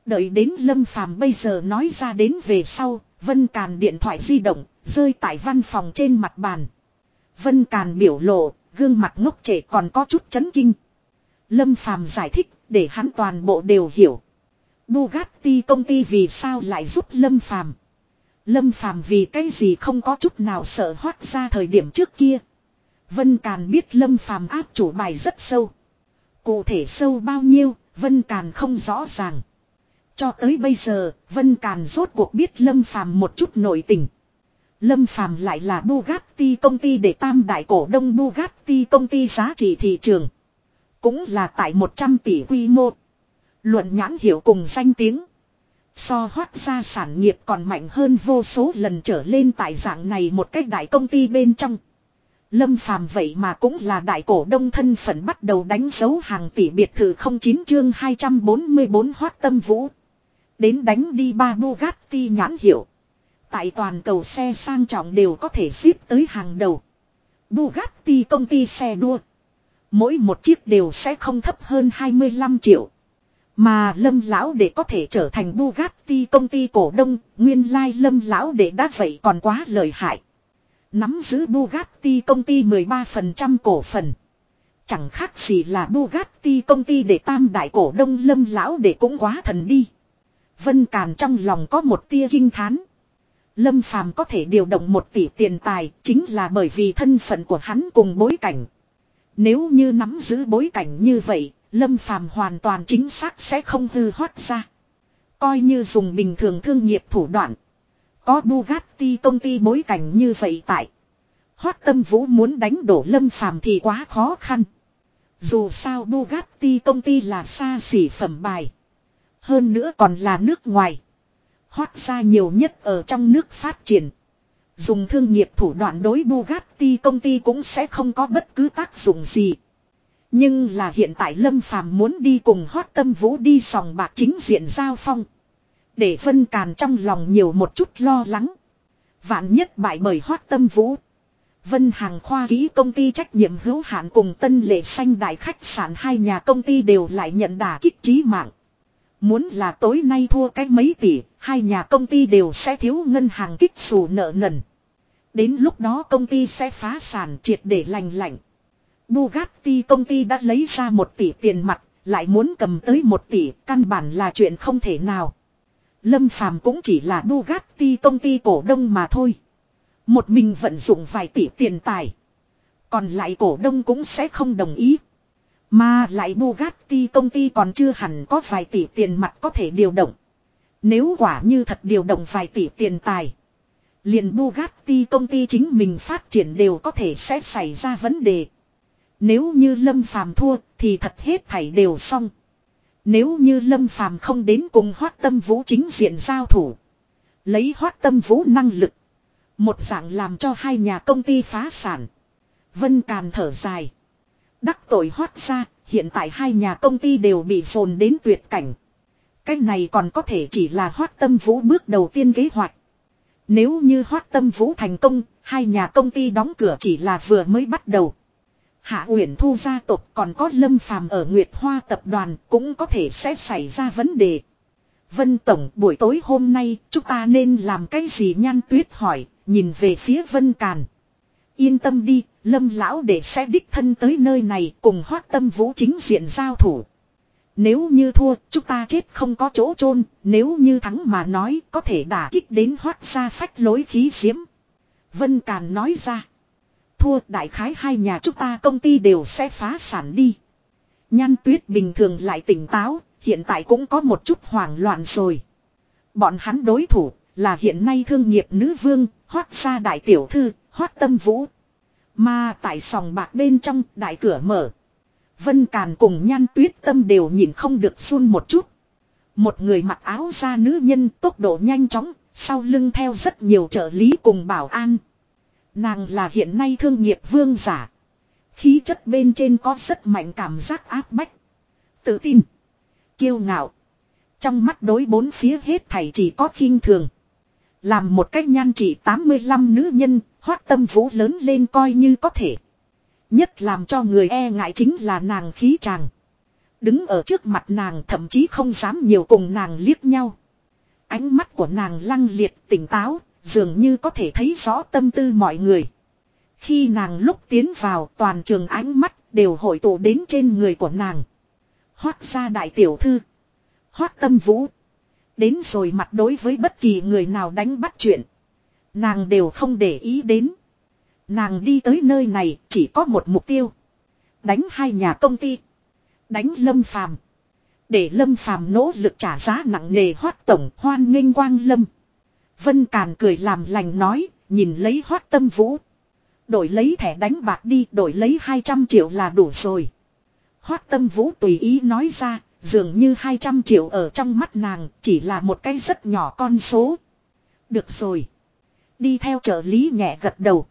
Đợi đến Lâm Phàm bây giờ nói ra đến về sau, Vân Càn điện thoại di động, rơi tại văn phòng trên mặt bàn. Vân Càn biểu lộ, gương mặt ngốc trẻ còn có chút chấn kinh. Lâm Phàm giải thích, để hắn toàn bộ đều hiểu. Bugatti công ty vì sao lại giúp Lâm Phàm Lâm Phàm vì cái gì không có chút nào sợ hoát ra thời điểm trước kia. Vân Càn biết Lâm Phàm áp chủ bài rất sâu. Cụ thể sâu bao nhiêu, Vân Càn không rõ ràng. Cho tới bây giờ, Vân Càn rốt cuộc biết Lâm Phàm một chút nội tình. Lâm Phàm lại là Bugatti công ty để tam đại cổ đông Bugatti công ty giá trị thị trường. Cũng là tại 100 tỷ quy mô. Luận nhãn hiệu cùng danh tiếng. So hoát ra sản nghiệp còn mạnh hơn vô số lần trở lên tại dạng này một cách đại công ty bên trong. Lâm Phàm vậy mà cũng là đại cổ đông thân phận bắt đầu đánh dấu hàng tỷ biệt thự 09 chương 244 hoát tâm vũ. Đến đánh đi ba Bugatti nhãn hiệu. Tại toàn cầu xe sang trọng đều có thể xếp tới hàng đầu. Bugatti công ty xe đua. Mỗi một chiếc đều sẽ không thấp hơn 25 triệu. Mà lâm lão để có thể trở thành Bugatti công ty cổ đông, nguyên lai lâm lão để đã vậy còn quá lợi hại. Nắm giữ Bugatti công ty 13% cổ phần. Chẳng khác gì là Bugatti công ty để tam đại cổ đông lâm lão để cũng quá thần đi. Vân Càn trong lòng có một tia kinh thán. Lâm Phàm có thể điều động một tỷ tiền tài chính là bởi vì thân phận của hắn cùng bối cảnh. Nếu như nắm giữ bối cảnh như vậy, Lâm Phàm hoàn toàn chính xác sẽ không hư hoát ra. Coi như dùng bình thường thương nghiệp thủ đoạn. Có Bugatti công ty bối cảnh như vậy tại. Hoát tâm vũ muốn đánh đổ Lâm Phàm thì quá khó khăn. Dù sao Bugatti công ty là xa xỉ phẩm bài. Hơn nữa còn là nước ngoài. Hoác ra nhiều nhất ở trong nước phát triển. Dùng thương nghiệp thủ đoạn đối Bugatti công ty cũng sẽ không có bất cứ tác dụng gì. Nhưng là hiện tại Lâm Phàm muốn đi cùng Hoác Tâm Vũ đi sòng bạc chính diện giao phong. Để phân Càn trong lòng nhiều một chút lo lắng. Vạn nhất bại bởi Hoác Tâm Vũ. Vân Hàng Khoa ký công ty trách nhiệm hữu hạn cùng Tân Lệ Xanh Đại Khách sạn hai nhà công ty đều lại nhận đả kích trí mạng. Muốn là tối nay thua cách mấy tỷ, hai nhà công ty đều sẽ thiếu ngân hàng kích xù nợ nần. Đến lúc đó công ty sẽ phá sản triệt để lành lạnh. Bugatti công ty đã lấy ra một tỷ tiền mặt, lại muốn cầm tới một tỷ, căn bản là chuyện không thể nào. Lâm Phàm cũng chỉ là Bugatti công ty cổ đông mà thôi. Một mình vận dụng vài tỷ tiền tài. Còn lại cổ đông cũng sẽ không đồng ý. Mà lại Bugatti công ty còn chưa hẳn có vài tỷ tiền mặt có thể điều động. Nếu quả như thật điều động vài tỷ tiền tài. Liền Bugatti công ty chính mình phát triển đều có thể sẽ xảy ra vấn đề. Nếu như Lâm Phàm thua thì thật hết thảy đều xong. Nếu như Lâm Phàm không đến cùng Hoắc Tâm Vũ chính diện giao thủ, lấy Hoắc Tâm Vũ năng lực, một dạng làm cho hai nhà công ty phá sản. Vân Càn thở dài, đắc tội hoát ra, hiện tại hai nhà công ty đều bị dồn đến tuyệt cảnh. Cái này còn có thể chỉ là hoát tâm vũ bước đầu tiên kế hoạch. Nếu như hoát tâm vũ thành công, hai nhà công ty đóng cửa chỉ là vừa mới bắt đầu. Hạ Uyển Thu gia tộc còn có Lâm Phàm ở Nguyệt Hoa tập đoàn cũng có thể sẽ xảy ra vấn đề. Vân Tổng buổi tối hôm nay chúng ta nên làm cái gì nhan tuyết hỏi, nhìn về phía Vân Càn. Yên tâm đi, Lâm Lão để sẽ đích thân tới nơi này cùng hoát tâm vũ chính diện giao thủ. Nếu như thua, chúng ta chết không có chỗ chôn nếu như thắng mà nói có thể đả kích đến hoát ra phách lối khí diễm. Vân Càn nói ra. Thua đại khái hai nhà chúng ta công ty đều sẽ phá sản đi. Nhan tuyết bình thường lại tỉnh táo, hiện tại cũng có một chút hoảng loạn rồi. Bọn hắn đối thủ là hiện nay thương nghiệp nữ vương, hoát ra đại tiểu thư, hoát tâm vũ. Mà tại sòng bạc bên trong đại cửa mở. Vân Càn cùng nhan tuyết tâm đều nhìn không được run một chút. Một người mặc áo da nữ nhân tốc độ nhanh chóng, sau lưng theo rất nhiều trợ lý cùng bảo an. Nàng là hiện nay thương nghiệp vương giả. Khí chất bên trên có rất mạnh cảm giác áp bách. Tự tin. Kiêu ngạo. Trong mắt đối bốn phía hết thảy chỉ có khinh thường. Làm một cách nhan trị 85 nữ nhân, hoác tâm vũ lớn lên coi như có thể. Nhất làm cho người e ngại chính là nàng khí chàng. Đứng ở trước mặt nàng thậm chí không dám nhiều cùng nàng liếc nhau. Ánh mắt của nàng lăng liệt tỉnh táo, dường như có thể thấy rõ tâm tư mọi người. Khi nàng lúc tiến vào toàn trường ánh mắt đều hội tụ đến trên người của nàng. Hoác ra đại tiểu thư. Hoác tâm vũ. Đến rồi mặt đối với bất kỳ người nào đánh bắt chuyện. Nàng đều không để ý đến. Nàng đi tới nơi này chỉ có một mục tiêu. Đánh hai nhà công ty. Đánh lâm phàm. Để lâm phàm nỗ lực trả giá nặng nề hoát tổng hoan nghênh quang lâm. Vân Càn cười làm lành nói, nhìn lấy hoát tâm vũ. Đổi lấy thẻ đánh bạc đi, đổi lấy 200 triệu là đủ rồi. Hoát tâm vũ tùy ý nói ra, dường như 200 triệu ở trong mắt nàng, chỉ là một cái rất nhỏ con số. Được rồi. Đi theo trợ lý nhẹ gật đầu.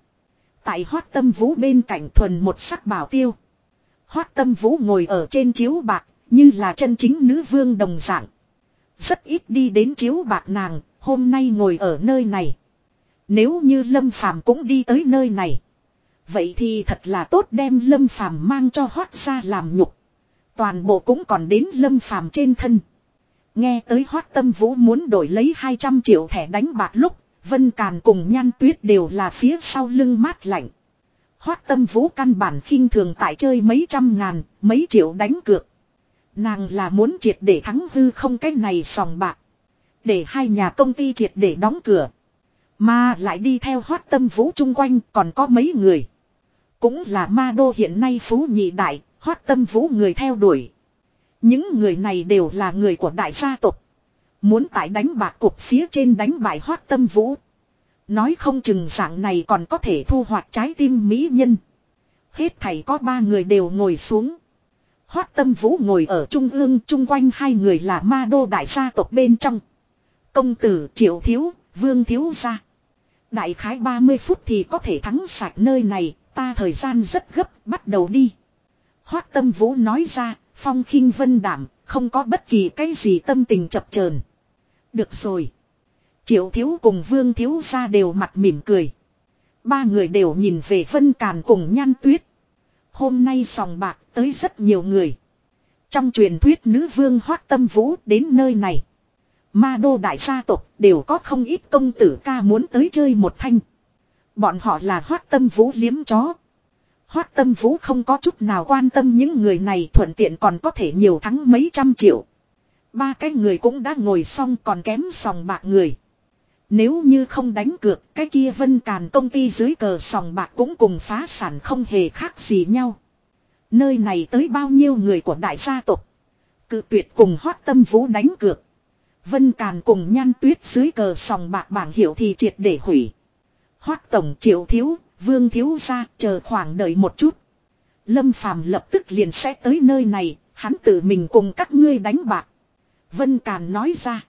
Tại hoát tâm vũ bên cạnh thuần một sắc bảo tiêu. Hoát tâm vũ ngồi ở trên chiếu bạc, như là chân chính nữ vương đồng dạng. Rất ít đi đến chiếu bạc nàng, hôm nay ngồi ở nơi này. Nếu như Lâm Phàm cũng đi tới nơi này. Vậy thì thật là tốt đem Lâm Phàm mang cho hoát ra làm nhục. Toàn bộ cũng còn đến Lâm Phàm trên thân. Nghe tới hoát tâm vũ muốn đổi lấy 200 triệu thẻ đánh bạc lúc, Vân Càn cùng Nhan Tuyết đều là phía sau lưng mát lạnh. Hoát tâm vũ căn bản khinh thường tại chơi mấy trăm ngàn, mấy triệu đánh cược. Nàng là muốn triệt để thắng hư không cái này sòng bạc. Để hai nhà công ty triệt để đóng cửa. Mà lại đi theo hoát tâm vũ chung quanh còn có mấy người. Cũng là ma đô hiện nay phú nhị đại, hoát tâm vũ người theo đuổi. Những người này đều là người của đại gia tộc. Muốn tại đánh bạc cục phía trên đánh bại hoát tâm vũ. Nói không chừng dạng này còn có thể thu hoạch trái tim mỹ nhân. Hết thầy có ba người đều ngồi xuống. Hoát tâm vũ ngồi ở trung ương chung quanh hai người là ma đô đại gia tộc bên trong. Công tử triệu thiếu, vương thiếu gia. Đại khái 30 phút thì có thể thắng sạch nơi này, ta thời gian rất gấp, bắt đầu đi. Hoát tâm vũ nói ra, phong khinh vân đảm, không có bất kỳ cái gì tâm tình chập chờn. Được rồi. Triệu thiếu cùng vương thiếu ra đều mặt mỉm cười. Ba người đều nhìn về vân càn cùng nhan tuyết. Hôm nay sòng bạc tới rất nhiều người. Trong truyền thuyết nữ vương hoát tâm vũ đến nơi này. Ma đô đại gia tộc đều có không ít công tử ca muốn tới chơi một thanh. Bọn họ là hoát tâm vũ liếm chó. Hoát tâm vũ không có chút nào quan tâm những người này thuận tiện còn có thể nhiều thắng mấy trăm triệu. Ba cái người cũng đã ngồi xong còn kém sòng bạc người. Nếu như không đánh cược cái kia vân càn công ty dưới cờ sòng bạc cũng cùng phá sản không hề khác gì nhau. Nơi này tới bao nhiêu người của đại gia tộc. Cự tuyệt cùng hoác tâm vũ đánh cược. Vân Càn cùng nhan tuyết dưới cờ sòng bạc bảng hiệu thì triệt để hủy. Hoác tổng triệu thiếu, vương thiếu ra, chờ khoảng đợi một chút. Lâm Phàm lập tức liền sẽ tới nơi này, hắn tự mình cùng các ngươi đánh bạc. Vân Càn nói ra.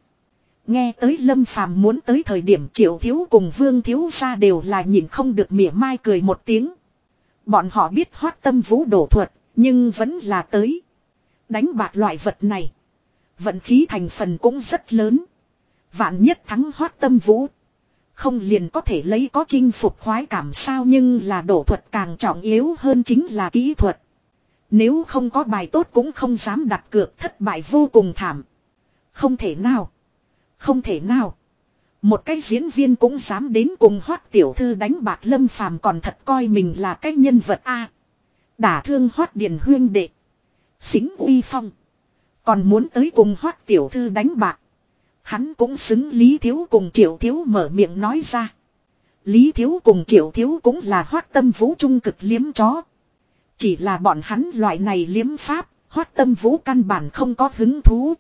Nghe tới Lâm Phàm muốn tới thời điểm triệu thiếu cùng vương thiếu ra đều là nhìn không được mỉa mai cười một tiếng. Bọn họ biết hoát tâm vũ đổ thuật, Nhưng vẫn là tới. Đánh bạc loại vật này. Vận khí thành phần cũng rất lớn. Vạn nhất thắng hoát tâm vũ. Không liền có thể lấy có chinh phục khoái cảm sao nhưng là đổ thuật càng trọng yếu hơn chính là kỹ thuật. Nếu không có bài tốt cũng không dám đặt cược thất bại vô cùng thảm. Không thể nào. Không thể nào. Một cái diễn viên cũng dám đến cùng hoác tiểu thư đánh bạc lâm phàm còn thật coi mình là cái nhân vật A. Đả thương hoác điền huyên đệ. Xính uy phong. Còn muốn tới cùng hoác tiểu thư đánh bạc. Hắn cũng xứng Lý Thiếu cùng Triệu Thiếu mở miệng nói ra. Lý Thiếu cùng Triệu Thiếu cũng là hoác tâm vũ trung cực liếm chó. Chỉ là bọn hắn loại này liếm pháp, hoác tâm vũ căn bản không có hứng thú.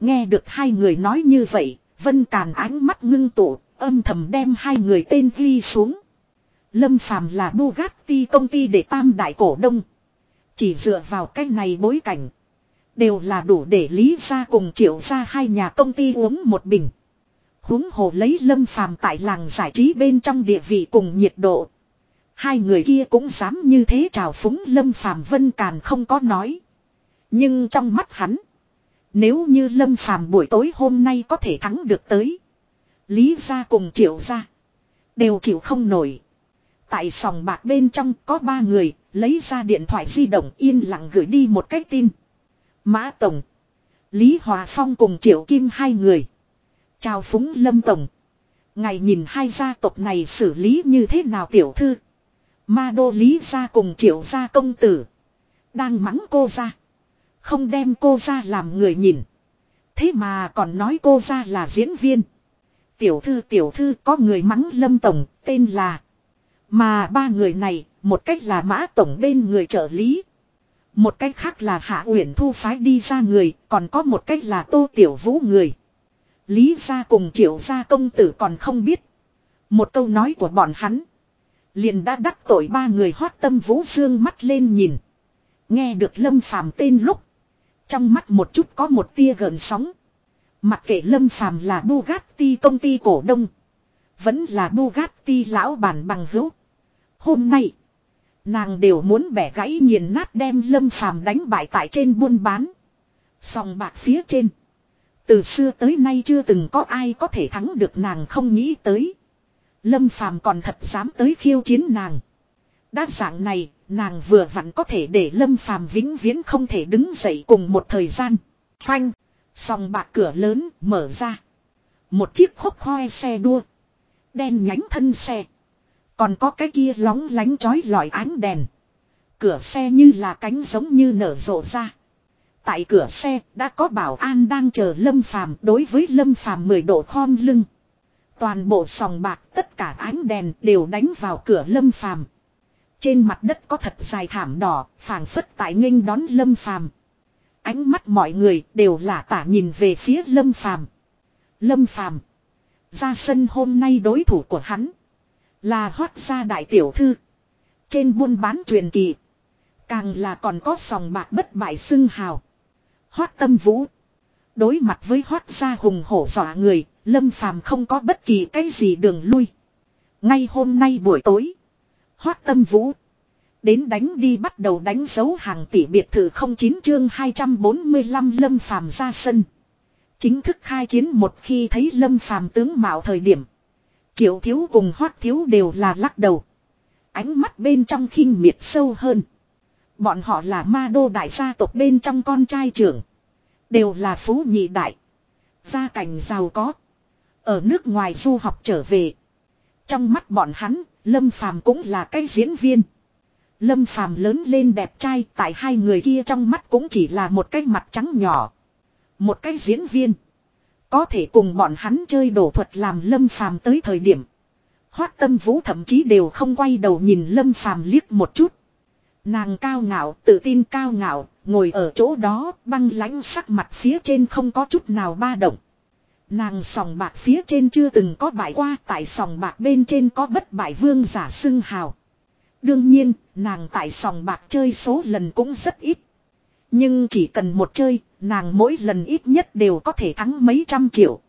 Nghe được hai người nói như vậy, Vân Càn ánh mắt ngưng tụ, âm thầm đem hai người tên ghi xuống. Lâm Phàm là Bugatti công ty để tam đại cổ đông. Chỉ dựa vào cái này bối cảnh. Đều là đủ để lý ra cùng triệu ra hai nhà công ty uống một bình. huống hồ lấy lâm phàm tại làng giải trí bên trong địa vị cùng nhiệt độ. Hai người kia cũng dám như thế chào phúng lâm phàm vân càn không có nói. Nhưng trong mắt hắn. Nếu như lâm phàm buổi tối hôm nay có thể thắng được tới. Lý ra cùng triệu ra. Đều chịu không nổi. Tại sòng bạc bên trong có ba người, lấy ra điện thoại di động yên lặng gửi đi một cái tin. Mã Tổng. Lý Hòa Phong cùng Triệu Kim hai người. Chào phúng Lâm Tổng. Ngày nhìn hai gia tộc này xử lý như thế nào tiểu thư. Ma đô Lý gia cùng Triệu gia công tử. Đang mắng cô ra. Không đem cô ra làm người nhìn. Thế mà còn nói cô ra là diễn viên. Tiểu thư tiểu thư có người mắng Lâm Tổng tên là. Mà ba người này, một cách là Mã Tổng bên người trợ lý. Một cách khác là Hạ Uyển Thu phái đi ra người, còn có một cách là Tô Tiểu Vũ người. Lý gia cùng triệu gia công tử còn không biết. Một câu nói của bọn hắn. Liền đã đắc tội ba người hoát tâm Vũ Dương mắt lên nhìn. Nghe được Lâm Phàm tên lúc. Trong mắt một chút có một tia gợn sóng. Mặc kệ Lâm Phàm là Bugatti công ty cổ đông. Vẫn là Bugatti lão bản bằng hữu. Hôm nay. Nàng đều muốn bẻ gãy nghiền nát đem lâm phàm đánh bại tại trên buôn bán. Song bạc phía trên. Từ xưa tới nay chưa từng có ai có thể thắng được nàng không nghĩ tới. Lâm phàm còn thật dám tới khiêu chiến nàng. Đa dạng này, nàng vừa vặn có thể để lâm phàm vĩnh viễn không thể đứng dậy cùng một thời gian. Phanh, song bạc cửa lớn mở ra. Một chiếc khúc hoe xe đua. Đen nhánh thân xe. Còn có cái kia lóng lánh chói lọi ánh đèn. Cửa xe như là cánh giống như nở rộ ra. Tại cửa xe đã có bảo an đang chờ Lâm Phàm đối với Lâm Phàm mười độ khom lưng. Toàn bộ sòng bạc tất cả ánh đèn đều đánh vào cửa Lâm Phàm. Trên mặt đất có thật dài thảm đỏ, phảng phất tại nghênh đón Lâm Phàm. Ánh mắt mọi người đều là tả nhìn về phía Lâm Phàm. Lâm Phàm ra sân hôm nay đối thủ của hắn là Hoắc gia đại tiểu thư. Trên buôn bán truyền kỳ. Càng là còn có sòng bạc bất bại xưng hào. Hoắc tâm vũ. Đối mặt với Hoắc gia hùng hổ dọa người, Lâm Phàm không có bất kỳ cái gì đường lui. Ngay hôm nay buổi tối. Hoát tâm vũ. Đến đánh đi bắt đầu đánh dấu hàng tỷ biệt thự 09 chương 245 Lâm Phàm ra sân. Chính thức khai chiến một khi thấy Lâm Phàm tướng mạo thời điểm. Triệu thiếu cùng hoác thiếu đều là lắc đầu. Ánh mắt bên trong khinh miệt sâu hơn. Bọn họ là ma đô đại gia tộc bên trong con trai trưởng. Đều là phú nhị đại. Gia cảnh giàu có. Ở nước ngoài du học trở về. Trong mắt bọn hắn, Lâm Phàm cũng là cái diễn viên. Lâm Phàm lớn lên đẹp trai tại hai người kia trong mắt cũng chỉ là một cái mặt trắng nhỏ. Một cái diễn viên. Có thể cùng bọn hắn chơi đổ thuật làm lâm phàm tới thời điểm. Hoác tâm vũ thậm chí đều không quay đầu nhìn lâm phàm liếc một chút. Nàng cao ngạo, tự tin cao ngạo, ngồi ở chỗ đó, băng lãnh sắc mặt phía trên không có chút nào ba động. Nàng sòng bạc phía trên chưa từng có bại qua, tại sòng bạc bên trên có bất bại vương giả xưng hào. Đương nhiên, nàng tại sòng bạc chơi số lần cũng rất ít. Nhưng chỉ cần một chơi, nàng mỗi lần ít nhất đều có thể thắng mấy trăm triệu.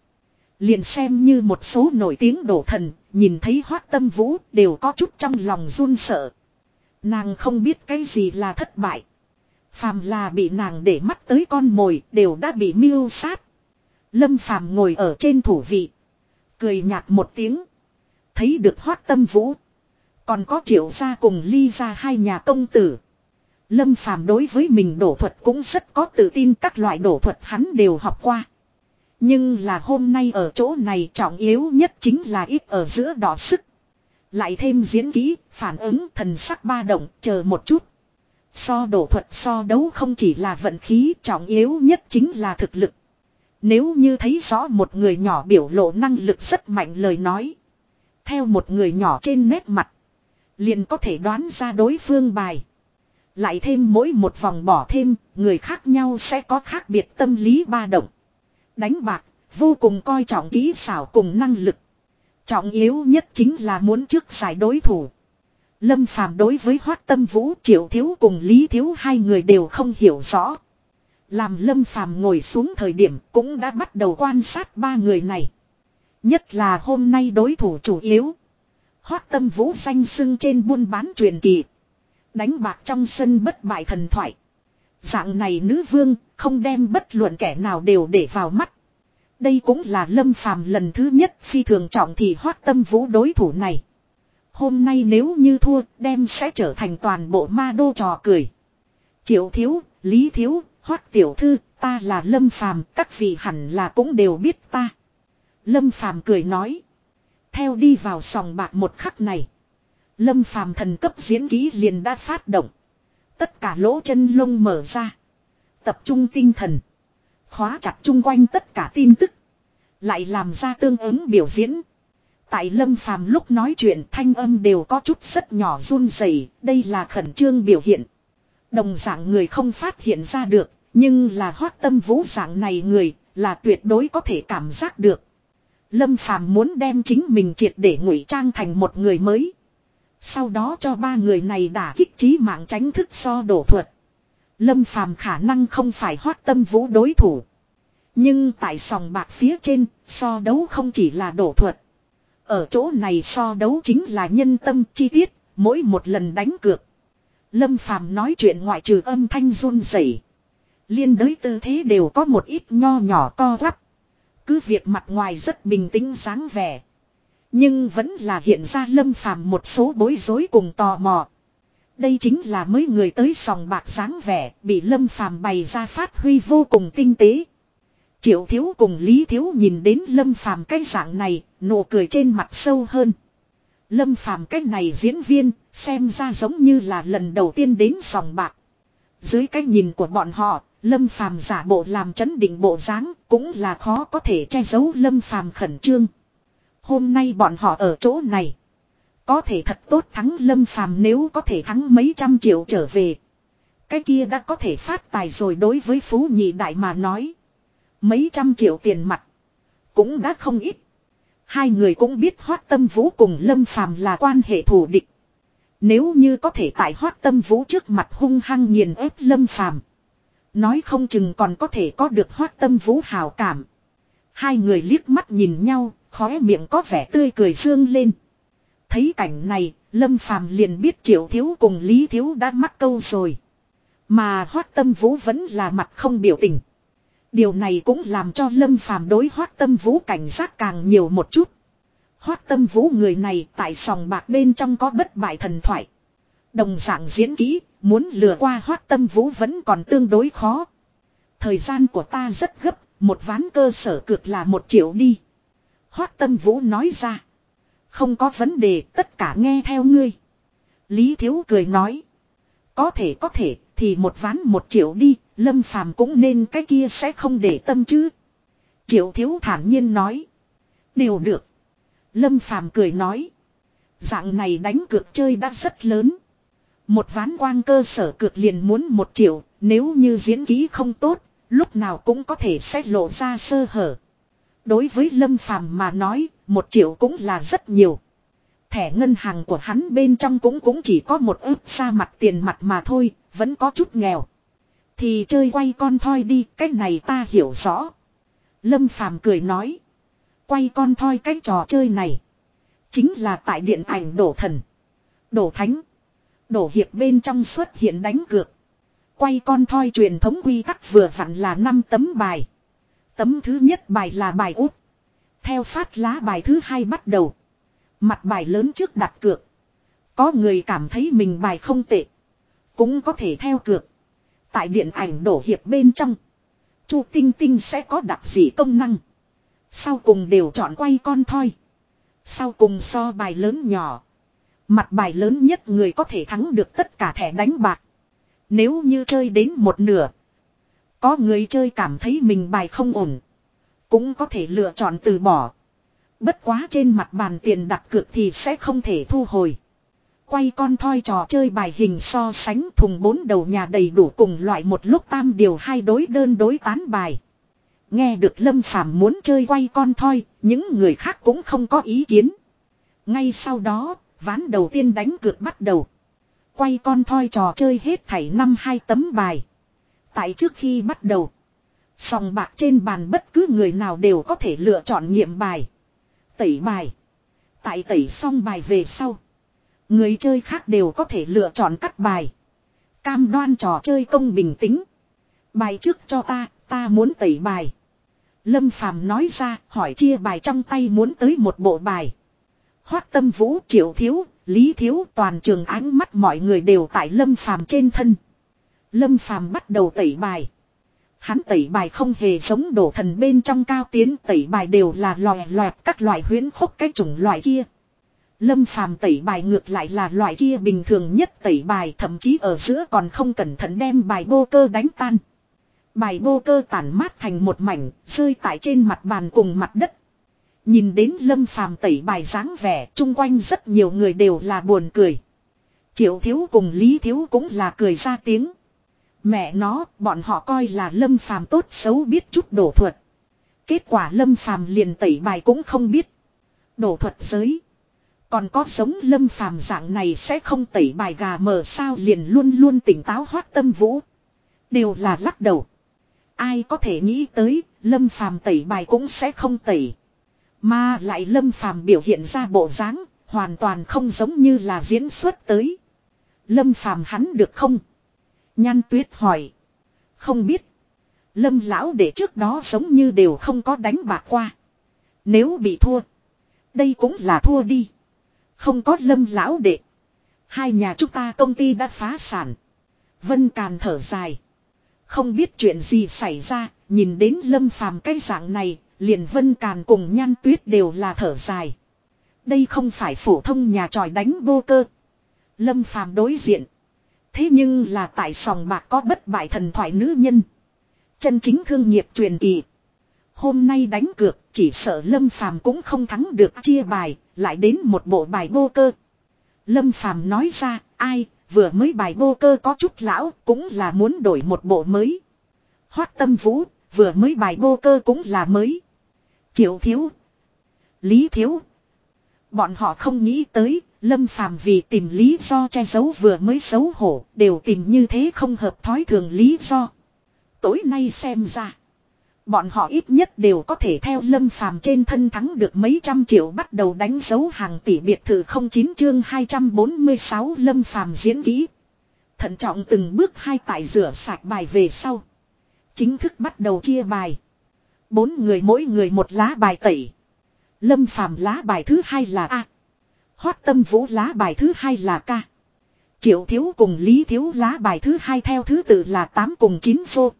Liền xem như một số nổi tiếng đổ thần, nhìn thấy hoác tâm vũ đều có chút trong lòng run sợ. Nàng không biết cái gì là thất bại. Phàm là bị nàng để mắt tới con mồi đều đã bị miêu sát. Lâm phàm ngồi ở trên thủ vị. Cười nhạt một tiếng. Thấy được hoát tâm vũ. Còn có triệu gia cùng ly ra hai nhà công tử. Lâm phàm đối với mình đổ thuật cũng rất có tự tin các loại đổ thuật hắn đều học qua. Nhưng là hôm nay ở chỗ này trọng yếu nhất chính là ít ở giữa đỏ sức. Lại thêm diễn kỹ, phản ứng thần sắc ba động, chờ một chút. So đổ thuật so đấu không chỉ là vận khí trọng yếu nhất chính là thực lực. Nếu như thấy rõ một người nhỏ biểu lộ năng lực rất mạnh lời nói. Theo một người nhỏ trên nét mặt. Liền có thể đoán ra đối phương bài. Lại thêm mỗi một vòng bỏ thêm, người khác nhau sẽ có khác biệt tâm lý ba động. Đánh bạc, vô cùng coi trọng kỹ xảo cùng năng lực. Trọng yếu nhất chính là muốn trước giải đối thủ. Lâm Phàm đối với Hoát Tâm Vũ Triệu Thiếu cùng Lý Thiếu hai người đều không hiểu rõ. Làm Lâm Phàm ngồi xuống thời điểm cũng đã bắt đầu quan sát ba người này. Nhất là hôm nay đối thủ chủ yếu. Hoác Tâm Vũ danh sưng trên buôn bán truyền kỳ. Đánh bạc trong sân bất bại thần thoại. Dạng này nữ vương không đem bất luận kẻ nào đều để vào mắt. Đây cũng là lâm phàm lần thứ nhất phi thường trọng thì hoác tâm vũ đối thủ này. Hôm nay nếu như thua đem sẽ trở thành toàn bộ ma đô trò cười. Triệu thiếu, lý thiếu, hoát tiểu thư, ta là lâm phàm, các vị hẳn là cũng đều biết ta. Lâm phàm cười nói. Theo đi vào sòng bạc một khắc này. Lâm phàm thần cấp diễn ký liền đã phát động. Tất cả lỗ chân lông mở ra. Tập trung tinh thần. Khóa chặt chung quanh tất cả tin tức. Lại làm ra tương ứng biểu diễn. Tại lâm phàm lúc nói chuyện thanh âm đều có chút rất nhỏ run rẩy, đây là khẩn trương biểu hiện. Đồng dạng người không phát hiện ra được, nhưng là hoác tâm vũ dạng này người, là tuyệt đối có thể cảm giác được. Lâm phàm muốn đem chính mình triệt để ngụy trang thành một người mới. Sau đó cho ba người này đả kích trí mạng tránh thức so đổ thuật. Lâm phàm khả năng không phải hoát tâm vũ đối thủ. Nhưng tại sòng bạc phía trên, so đấu không chỉ là đổ thuật. Ở chỗ này so đấu chính là nhân tâm chi tiết, mỗi một lần đánh cược. Lâm phàm nói chuyện ngoại trừ âm thanh run rẩy, Liên đới tư thế đều có một ít nho nhỏ co rắp. Cứ việc mặt ngoài rất bình tĩnh sáng vẻ. Nhưng vẫn là hiện ra lâm phàm một số bối rối cùng tò mò. Đây chính là mấy người tới sòng bạc sáng vẻ, bị lâm phàm bày ra phát huy vô cùng tinh tế. Triệu thiếu cùng Lý thiếu nhìn đến lâm phàm cái dạng này, nụ cười trên mặt sâu hơn. Lâm phàm cái này diễn viên, xem ra giống như là lần đầu tiên đến sòng bạc. Dưới cái nhìn của bọn họ, lâm phàm giả bộ làm chấn định bộ dáng, cũng là khó có thể che giấu lâm phàm khẩn trương. Hôm nay bọn họ ở chỗ này. Có thể thật tốt thắng lâm phàm nếu có thể thắng mấy trăm triệu trở về. Cái kia đã có thể phát tài rồi đối với phú nhị đại mà nói. Mấy trăm triệu tiền mặt. Cũng đã không ít. Hai người cũng biết hoát tâm vũ cùng lâm phàm là quan hệ thù địch. Nếu như có thể tại hoát tâm vũ trước mặt hung hăng nghiền ép lâm phàm. Nói không chừng còn có thể có được hoát tâm vũ hào cảm. Hai người liếc mắt nhìn nhau, khóe miệng có vẻ tươi cười dương lên. Thấy cảnh này, Lâm Phàm liền biết Triệu Thiếu cùng Lý Thiếu đã mắc câu rồi. Mà Hoát Tâm Vũ vẫn là mặt không biểu tình. Điều này cũng làm cho Lâm Phàm đối Hoát Tâm Vũ cảnh giác càng nhiều một chút. Hoát Tâm Vũ người này tại sòng bạc bên trong có bất bại thần thoại. Đồng dạng diễn kỹ, muốn lừa qua Hoát Tâm Vũ vẫn còn tương đối khó. Thời gian của ta rất gấp, một ván cơ sở cược là một triệu đi. Hoát tâm vũ nói ra. Không có vấn đề tất cả nghe theo ngươi. Lý Thiếu cười nói. Có thể có thể thì một ván một triệu đi. Lâm phàm cũng nên cái kia sẽ không để tâm chứ. Triệu Thiếu thản nhiên nói. Đều được. Lâm phàm cười nói. Dạng này đánh cược chơi đã rất lớn. Một ván quang cơ sở cược liền muốn một triệu. Nếu như diễn ký không tốt. Lúc nào cũng có thể sẽ lộ ra sơ hở. Đối với Lâm Phàm mà nói, một triệu cũng là rất nhiều. Thẻ ngân hàng của hắn bên trong cũng cũng chỉ có một ướp xa mặt tiền mặt mà thôi, vẫn có chút nghèo. Thì chơi quay con thoi đi, cái này ta hiểu rõ. Lâm Phàm cười nói. Quay con thoi cái trò chơi này. Chính là tại điện ảnh đổ thần. Đổ thánh. Đổ hiệp bên trong xuất hiện đánh cược. Quay con thoi truyền thống quy tắc vừa vặn là 5 tấm bài. Tấm thứ nhất bài là bài út. Theo phát lá bài thứ hai bắt đầu. Mặt bài lớn trước đặt cược. Có người cảm thấy mình bài không tệ. Cũng có thể theo cược. Tại điện ảnh đổ hiệp bên trong. Chu Tinh Tinh sẽ có đặc dị công năng. Sau cùng đều chọn quay con thoi. Sau cùng so bài lớn nhỏ. Mặt bài lớn nhất người có thể thắng được tất cả thẻ đánh bạc. Nếu như chơi đến một nửa. Có người chơi cảm thấy mình bài không ổn. Cũng có thể lựa chọn từ bỏ. Bất quá trên mặt bàn tiền đặt cược thì sẽ không thể thu hồi. Quay con thoi trò chơi bài hình so sánh thùng bốn đầu nhà đầy đủ cùng loại một lúc tam điều hai đối đơn đối tán bài. Nghe được Lâm Phàm muốn chơi quay con thoi, những người khác cũng không có ý kiến. Ngay sau đó, ván đầu tiên đánh cược bắt đầu. Quay con thoi trò chơi hết thảy năm hai tấm bài. Tại trước khi bắt đầu, sòng bạc trên bàn bất cứ người nào đều có thể lựa chọn nghiệm bài. Tẩy bài. Tại tẩy xong bài về sau. Người chơi khác đều có thể lựa chọn cắt bài. Cam đoan trò chơi công bình tĩnh. Bài trước cho ta, ta muốn tẩy bài. Lâm Phàm nói ra, hỏi chia bài trong tay muốn tới một bộ bài. Hoác tâm vũ triệu thiếu, lý thiếu toàn trường ánh mắt mọi người đều tại Lâm Phàm trên thân. Lâm Phàm bắt đầu tẩy bài. Hắn tẩy bài không hề giống đổ thần bên trong cao tiến tẩy bài đều là lòe loẹt các loại huyến khúc cái chủng loại kia. Lâm phàm tẩy bài ngược lại là loại kia bình thường nhất tẩy bài thậm chí ở giữa còn không cẩn thận đem bài bô cơ đánh tan. Bài bô cơ tản mát thành một mảnh, rơi tại trên mặt bàn cùng mặt đất. Nhìn đến lâm phàm tẩy bài dáng vẻ, chung quanh rất nhiều người đều là buồn cười. Triệu thiếu cùng lý thiếu cũng là cười ra tiếng. Mẹ nó, bọn họ coi là lâm phàm tốt xấu biết chút đổ thuật. Kết quả lâm phàm liền tẩy bài cũng không biết. Đổ thuật giới. Còn có sống lâm phàm dạng này sẽ không tẩy bài gà mờ sao liền luôn luôn tỉnh táo hoát tâm vũ. Đều là lắc đầu. Ai có thể nghĩ tới, lâm phàm tẩy bài cũng sẽ không tẩy. Mà lại lâm phàm biểu hiện ra bộ dáng, hoàn toàn không giống như là diễn xuất tới. Lâm phàm hắn được không? Nhan tuyết hỏi. Không biết. Lâm lão để trước đó giống như đều không có đánh bạc qua. Nếu bị thua. Đây cũng là thua đi. Không có lâm lão đệ. Hai nhà chúng ta công ty đã phá sản. Vân Càn thở dài. Không biết chuyện gì xảy ra, nhìn đến lâm phàm cái dạng này, liền Vân Càn cùng nhan tuyết đều là thở dài. Đây không phải phổ thông nhà tròi đánh vô cơ. Lâm phàm đối diện. Thế nhưng là tại sòng bạc có bất bại thần thoại nữ nhân. Chân chính thương nghiệp truyền kỳ. Hôm nay đánh cược chỉ sợ Lâm Phàm cũng không thắng được chia bài, lại đến một bộ bài vô cơ. Lâm Phàm nói ra, ai, vừa mới bài vô cơ có chút lão, cũng là muốn đổi một bộ mới. Hoát tâm vũ, vừa mới bài vô cơ cũng là mới. Triệu thiếu. Lý thiếu. Bọn họ không nghĩ tới, Lâm Phàm vì tìm lý do che giấu vừa mới xấu hổ, đều tìm như thế không hợp thói thường lý do. Tối nay xem ra. Bọn họ ít nhất đều có thể theo lâm phàm trên thân thắng được mấy trăm triệu bắt đầu đánh dấu hàng tỷ biệt thự 09 chương 246 lâm phàm diễn kỹ. Thận trọng từng bước hai tại rửa sạch bài về sau. Chính thức bắt đầu chia bài. Bốn người mỗi người một lá bài tẩy. Lâm phàm lá bài thứ hai là A. Hoát tâm vũ lá bài thứ hai là K. Triệu thiếu cùng lý thiếu lá bài thứ hai theo thứ tự là 8 cùng 9 vô.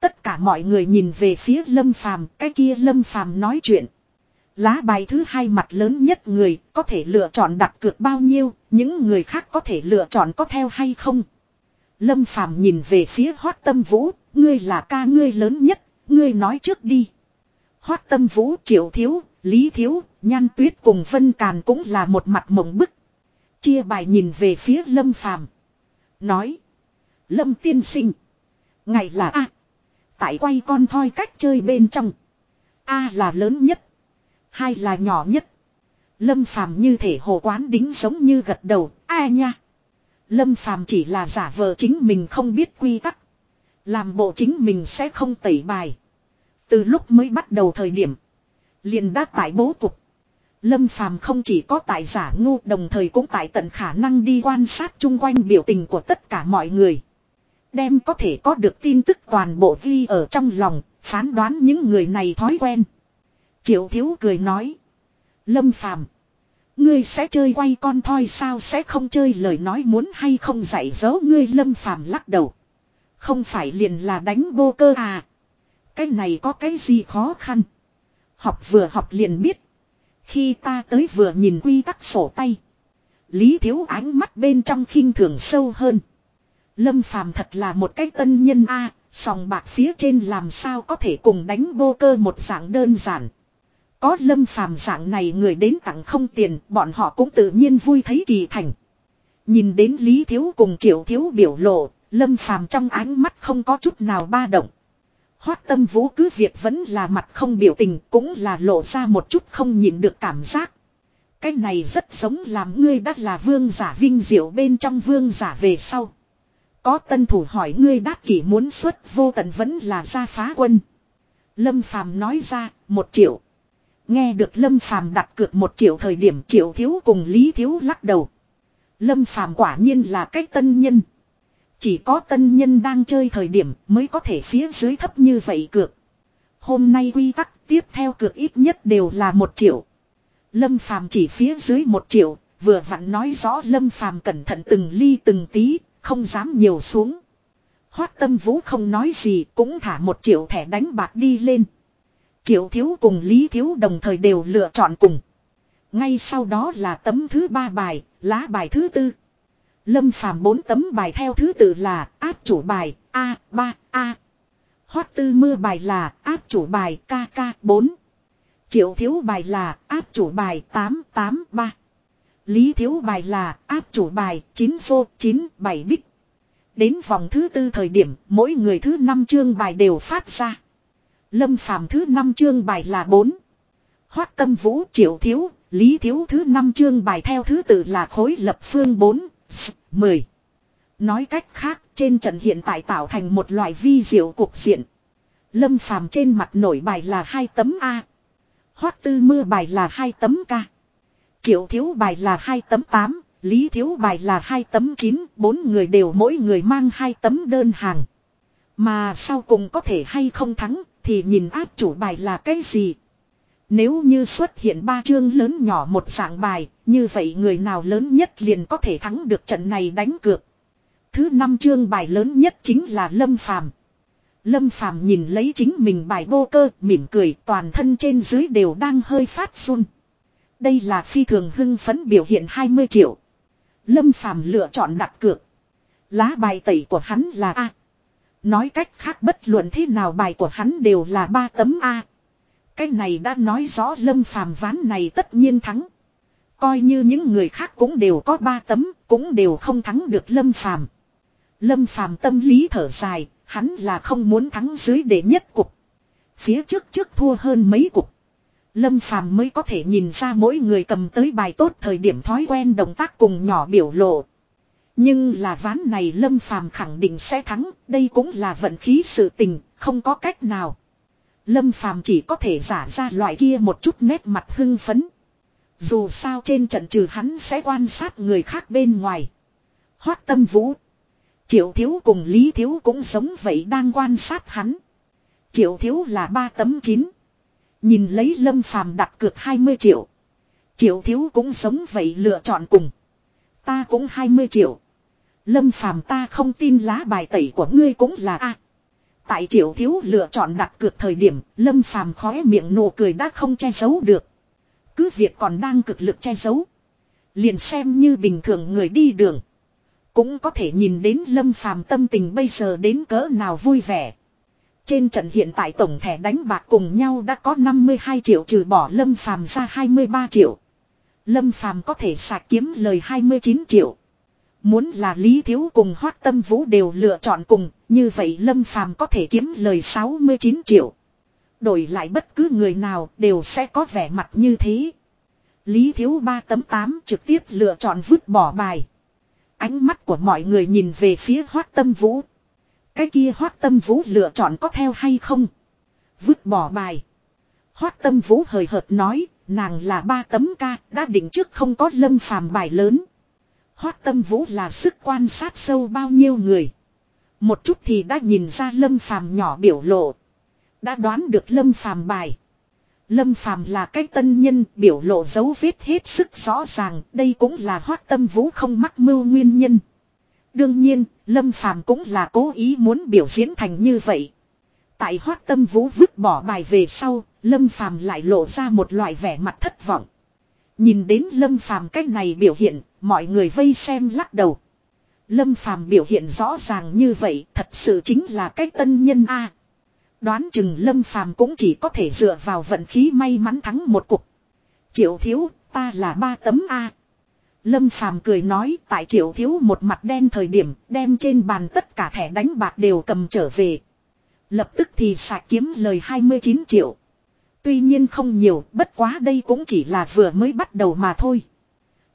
Tất cả mọi người nhìn về phía Lâm Phàm, cái kia Lâm Phàm nói chuyện. Lá bài thứ hai mặt lớn nhất người có thể lựa chọn đặt cược bao nhiêu, những người khác có thể lựa chọn có theo hay không. Lâm Phàm nhìn về phía Hoát Tâm Vũ, ngươi là ca ngươi lớn nhất, ngươi nói trước đi. Hoát Tâm Vũ triệu thiếu, lý thiếu, nhan tuyết cùng Vân Càn cũng là một mặt mộng bức. Chia bài nhìn về phía Lâm Phàm Nói. Lâm tiên sinh. Ngày là A. Tại quay con thoi cách chơi bên trong. A là lớn nhất. Hai là nhỏ nhất. Lâm phàm như thể hồ quán đính giống như gật đầu. A nha. Lâm phàm chỉ là giả vờ chính mình không biết quy tắc. Làm bộ chính mình sẽ không tẩy bài. Từ lúc mới bắt đầu thời điểm. liền đã tại bố cục. Lâm phàm không chỉ có tại giả ngu đồng thời cũng tại tận khả năng đi quan sát chung quanh biểu tình của tất cả mọi người. Đem có thể có được tin tức toàn bộ ghi ở trong lòng, phán đoán những người này thói quen. Triệu thiếu cười nói. Lâm phàm. Ngươi sẽ chơi quay con thoi sao sẽ không chơi lời nói muốn hay không dạy dỗ ngươi lâm phàm lắc đầu. Không phải liền là đánh vô cơ à. Cái này có cái gì khó khăn. Học vừa học liền biết. Khi ta tới vừa nhìn quy tắc sổ tay. Lý thiếu ánh mắt bên trong khinh thường sâu hơn. Lâm phàm thật là một cái tân nhân a sòng bạc phía trên làm sao có thể cùng đánh vô cơ một dạng đơn giản. Có lâm phàm dạng này người đến tặng không tiền, bọn họ cũng tự nhiên vui thấy kỳ thành. Nhìn đến Lý Thiếu cùng Triệu Thiếu biểu lộ, lâm phàm trong ánh mắt không có chút nào ba động. Hoác tâm vũ cứ việc vẫn là mặt không biểu tình cũng là lộ ra một chút không nhịn được cảm giác. Cái này rất giống làm ngươi đắt là vương giả vinh diệu bên trong vương giả về sau. Có tân thủ hỏi ngươi đát kỷ muốn xuất vô tận vẫn là ra phá quân. Lâm phàm nói ra, một triệu. Nghe được Lâm Phàm đặt cược một triệu thời điểm triệu thiếu cùng Lý Thiếu lắc đầu. Lâm Phàm quả nhiên là cách tân nhân. Chỉ có tân nhân đang chơi thời điểm mới có thể phía dưới thấp như vậy cược. Hôm nay quy tắc tiếp theo cược ít nhất đều là một triệu. Lâm Phàm chỉ phía dưới một triệu, vừa vặn nói rõ Lâm Phàm cẩn thận từng ly từng tí, không dám nhiều xuống. Hoát tâm vũ không nói gì cũng thả một triệu thẻ đánh bạc đi lên. Triệu thiếu cùng Lý thiếu đồng thời đều lựa chọn cùng. Ngay sau đó là tấm thứ ba bài, lá bài thứ tư. Lâm phàm bốn tấm bài theo thứ tự là áp chủ bài A, 3, A. Hoát tư mưa bài là áp chủ bài KK 4. Triệu thiếu bài là áp chủ bài 883. Lý thiếu bài là áp chủ bài 9 xô 9 7 bích. Đến vòng thứ tư thời điểm mỗi người thứ năm chương bài đều phát ra. Lâm phàm thứ năm chương bài là 4. Hoác tâm vũ triệu thiếu, lý thiếu thứ năm chương bài theo thứ tự là khối lập phương 4, 10. Nói cách khác, trên trận hiện tại tạo thành một loại vi diệu cục diện. Lâm phàm trên mặt nổi bài là hai tấm A. Hoác tư mưa bài là hai tấm K. Triệu thiếu bài là hai tấm 8, lý thiếu bài là hai tấm 9, bốn người đều mỗi người mang hai tấm đơn hàng. Mà sau cùng có thể hay không thắng thì nhìn áp chủ bài là cái gì. Nếu như xuất hiện ba chương lớn nhỏ một dạng bài, như vậy người nào lớn nhất liền có thể thắng được trận này đánh cược. Thứ năm chương bài lớn nhất chính là Lâm Phàm. Lâm Phàm nhìn lấy chính mình bài vô cơ, mỉm cười, toàn thân trên dưới đều đang hơi phát run. Đây là phi thường hưng phấn biểu hiện 20 triệu. Lâm Phàm lựa chọn đặt cược. Lá bài tẩy của hắn là A. Nói cách khác bất luận thế nào bài của hắn đều là ba tấm A. Cái này đã nói rõ lâm phàm ván này tất nhiên thắng. Coi như những người khác cũng đều có ba tấm, cũng đều không thắng được lâm phàm. Lâm phàm tâm lý thở dài, hắn là không muốn thắng dưới để nhất cục. Phía trước trước thua hơn mấy cục. Lâm phàm mới có thể nhìn ra mỗi người cầm tới bài tốt thời điểm thói quen động tác cùng nhỏ biểu lộ. Nhưng là ván này Lâm Phàm khẳng định sẽ thắng, đây cũng là vận khí sự tình, không có cách nào. Lâm Phàm chỉ có thể giả ra loại kia một chút nét mặt hưng phấn. Dù sao trên trận trừ hắn sẽ quan sát người khác bên ngoài. Hoác tâm vũ. Triệu thiếu cùng Lý thiếu cũng sống vậy đang quan sát hắn. Triệu thiếu là ba tấm chín. Nhìn lấy Lâm Phàm đặt cược 20 triệu. Triệu thiếu cũng sống vậy lựa chọn cùng. Ta cũng 20 triệu. Lâm phàm ta không tin lá bài tẩy của ngươi cũng là A. Tại triệu thiếu lựa chọn đặt cược thời điểm, lâm phàm khóe miệng nụ cười đã không che giấu được. Cứ việc còn đang cực lực che giấu. Liền xem như bình thường người đi đường. Cũng có thể nhìn đến lâm phàm tâm tình bây giờ đến cỡ nào vui vẻ. Trên trận hiện tại tổng thẻ đánh bạc cùng nhau đã có 52 triệu trừ bỏ lâm phàm ra 23 triệu. Lâm phàm có thể sạc kiếm lời 29 triệu. Muốn là Lý Thiếu cùng Hoác Tâm Vũ đều lựa chọn cùng, như vậy Lâm Phàm có thể kiếm lời 69 triệu. Đổi lại bất cứ người nào đều sẽ có vẻ mặt như thế. Lý Thiếu 3 tấm 8 trực tiếp lựa chọn vứt bỏ bài. Ánh mắt của mọi người nhìn về phía Hoác Tâm Vũ. Cái kia Hoác Tâm Vũ lựa chọn có theo hay không? Vứt bỏ bài. Hoác Tâm Vũ hời hợt nói, nàng là ba tấm ca, đã định trước không có lâm phàm bài lớn. Hoác tâm vũ là sức quan sát sâu bao nhiêu người. Một chút thì đã nhìn ra Lâm Phàm nhỏ biểu lộ. Đã đoán được Lâm Phàm bài. Lâm Phàm là cái tân nhân, biểu lộ dấu vết hết sức rõ ràng, đây cũng là hoác Tâm Vũ không mắc mưu nguyên nhân. Đương nhiên, Lâm Phàm cũng là cố ý muốn biểu diễn thành như vậy. Tại hoác Tâm Vũ vứt bỏ bài về sau, Lâm Phàm lại lộ ra một loại vẻ mặt thất vọng. Nhìn đến Lâm Phàm cách này biểu hiện, mọi người vây xem lắc đầu. Lâm Phàm biểu hiện rõ ràng như vậy, thật sự chính là cái tân nhân a. Đoán chừng Lâm Phàm cũng chỉ có thể dựa vào vận khí may mắn thắng một cuộc. Triệu thiếu, ta là ba tấm A. Lâm Phàm cười nói tại triệu thiếu một mặt đen thời điểm đem trên bàn tất cả thẻ đánh bạc đều cầm trở về. Lập tức thì sạc kiếm lời 29 triệu. Tuy nhiên không nhiều, bất quá đây cũng chỉ là vừa mới bắt đầu mà thôi.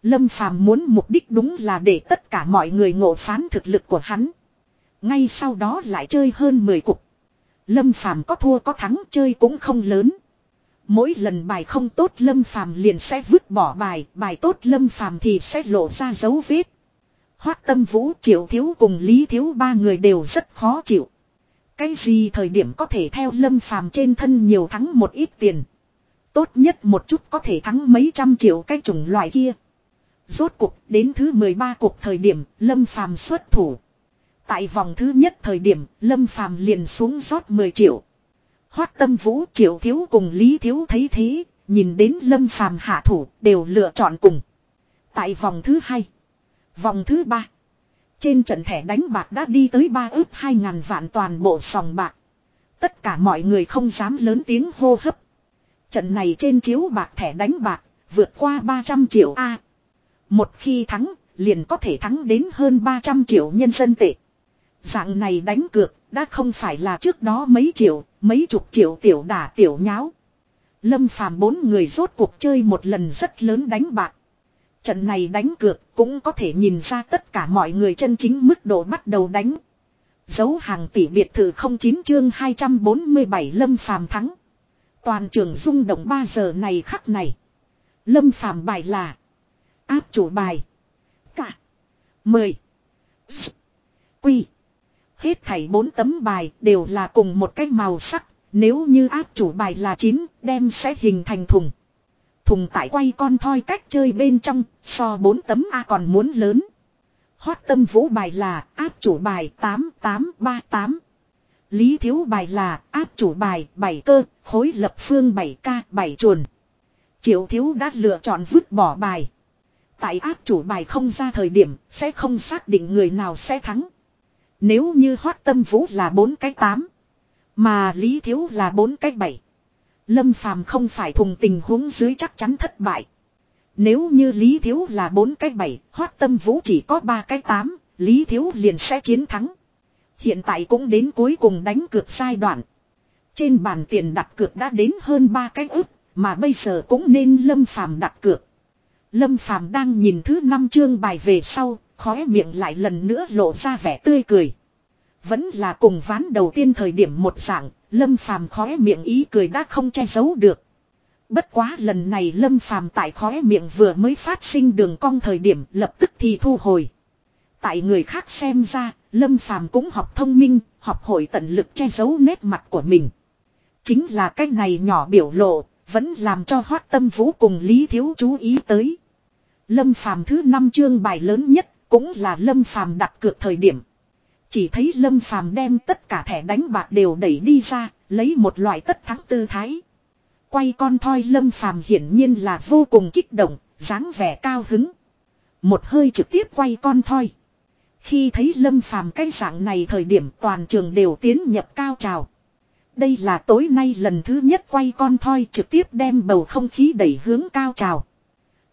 Lâm Phàm muốn mục đích đúng là để tất cả mọi người ngộ phán thực lực của hắn. Ngay sau đó lại chơi hơn 10 cục. Lâm Phàm có thua có thắng chơi cũng không lớn. Mỗi lần bài không tốt Lâm Phàm liền sẽ vứt bỏ bài, bài tốt Lâm Phàm thì sẽ lộ ra dấu vết. Hoát Tâm Vũ, Triệu Thiếu cùng Lý Thiếu ba người đều rất khó chịu. Cái gì thời điểm có thể theo Lâm Phàm trên thân nhiều thắng một ít tiền. Tốt nhất một chút có thể thắng mấy trăm triệu cái chủng loại kia. Rốt cuộc đến thứ 13 cuộc thời điểm Lâm Phàm xuất thủ. Tại vòng thứ nhất thời điểm, Lâm Phàm liền xuống rót 10 triệu. Hoát tâm vũ triệu thiếu cùng Lý Thiếu thấy thế, nhìn đến Lâm Phàm hạ thủ, đều lựa chọn cùng. Tại vòng thứ hai, vòng thứ ba, trên trận thẻ đánh bạc đã đi tới ba ước hai ngàn vạn toàn bộ sòng bạc. Tất cả mọi người không dám lớn tiếng hô hấp. Trận này trên chiếu bạc thẻ đánh bạc, vượt qua 300 triệu A một khi thắng, liền có thể thắng đến hơn 300 triệu nhân dân tệ. Dạng này đánh cược, đã không phải là trước đó mấy triệu, mấy chục triệu tiểu đả tiểu nháo. Lâm phàm bốn người rốt cuộc chơi một lần rất lớn đánh bạc. Trận này đánh cược cũng có thể nhìn ra tất cả mọi người chân chính mức độ bắt đầu đánh. Dấu hàng tỷ biệt thự 09 chương 247 Lâm phàm thắng. Toàn trường rung động 3 giờ này khắc này. Lâm phàm bài là áp chủ bài. Cả. 10. Quy. Hết thảy bốn tấm bài đều là cùng một cái màu sắc, nếu như áp chủ bài là chín, đem sẽ hình thành thùng. Thùng tại quay con thoi cách chơi bên trong, so bốn tấm A còn muốn lớn. Hoát tâm vũ bài là áp chủ bài 8838. Lý thiếu bài là áp chủ bài 7 cơ, khối lập phương 7K 7 chuồn. Triệu thiếu đã lựa chọn vứt bỏ bài. Tại áp chủ bài không ra thời điểm, sẽ không xác định người nào sẽ thắng. Nếu như hoát tâm vũ là bốn cái tám Mà Lý Thiếu là bốn cái bảy Lâm Phàm không phải thùng tình huống dưới chắc chắn thất bại. Nếu như Lý Thiếu là bốn cái bảy hoát tâm vũ chỉ có ba cái tám Lý Thiếu liền sẽ chiến thắng. Hiện tại cũng đến cuối cùng đánh cược giai đoạn. Trên bàn tiền đặt cược đã đến hơn ba cái ức, mà bây giờ cũng nên Lâm Phàm đặt cược. Lâm Phàm đang nhìn thứ năm chương bài về sau, Khóe miệng lại lần nữa lộ ra vẻ tươi cười. Vẫn là cùng ván đầu tiên thời điểm một dạng, Lâm Phàm khóe miệng ý cười đã không che giấu được. Bất quá lần này Lâm Phàm tại khóe miệng vừa mới phát sinh đường cong thời điểm lập tức thì thu hồi. Tại người khác xem ra, Lâm Phàm cũng học thông minh, học hội tận lực che giấu nét mặt của mình. Chính là cách này nhỏ biểu lộ, vẫn làm cho hoác Tâm Vũ cùng Lý Thiếu chú ý tới. Lâm Phàm thứ năm chương bài lớn nhất, cũng là Lâm Phàm đặt cược thời điểm. Chỉ thấy Lâm Phàm đem tất cả thẻ đánh bạc đều đẩy đi ra, lấy một loại tất thắng tư thái. Quay con thoi Lâm Phàm hiển nhiên là vô cùng kích động, dáng vẻ cao hứng. Một hơi trực tiếp quay con thoi. Khi thấy Lâm Phàm cái dạng này thời điểm toàn trường đều tiến nhập cao trào. Đây là tối nay lần thứ nhất quay con thoi trực tiếp đem bầu không khí đẩy hướng cao trào.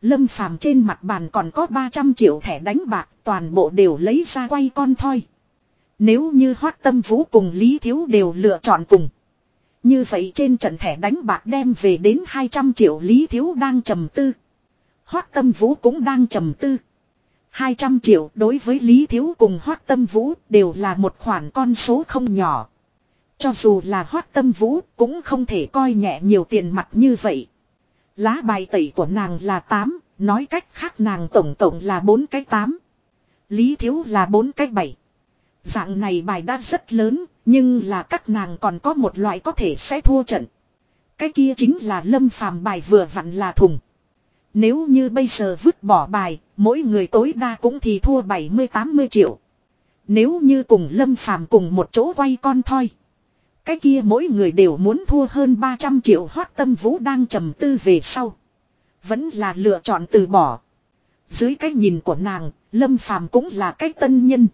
Lâm Phàm trên mặt bàn còn có 300 triệu thẻ đánh bạc, toàn bộ đều lấy ra quay con thoi. Nếu như Hoát Tâm Vũ cùng Lý Thiếu đều lựa chọn cùng. Như vậy trên trận thẻ đánh bạc đem về đến 200 triệu Lý Thiếu đang trầm tư. Hoát Tâm Vũ cũng đang trầm tư. 200 triệu đối với Lý Thiếu cùng Hoát Tâm Vũ đều là một khoản con số không nhỏ. Cho dù là Hoát Tâm Vũ cũng không thể coi nhẹ nhiều tiền mặt như vậy. Lá bài tẩy của nàng là 8, nói cách khác nàng tổng tổng là 4 cái 8. Lý thiếu là 4 cái 7. Dạng này bài đã rất lớn, nhưng là các nàng còn có một loại có thể sẽ thua trận. Cái kia chính là lâm phàm bài vừa vặn là thùng. Nếu như bây giờ vứt bỏ bài, mỗi người tối đa cũng thì thua 70-80 triệu. Nếu như cùng lâm phàm cùng một chỗ quay con thoi. Cái kia mỗi người đều muốn thua hơn 300 triệu hoát tâm vũ đang trầm tư về sau. Vẫn là lựa chọn từ bỏ. Dưới cái nhìn của nàng, lâm phàm cũng là cái tân nhân.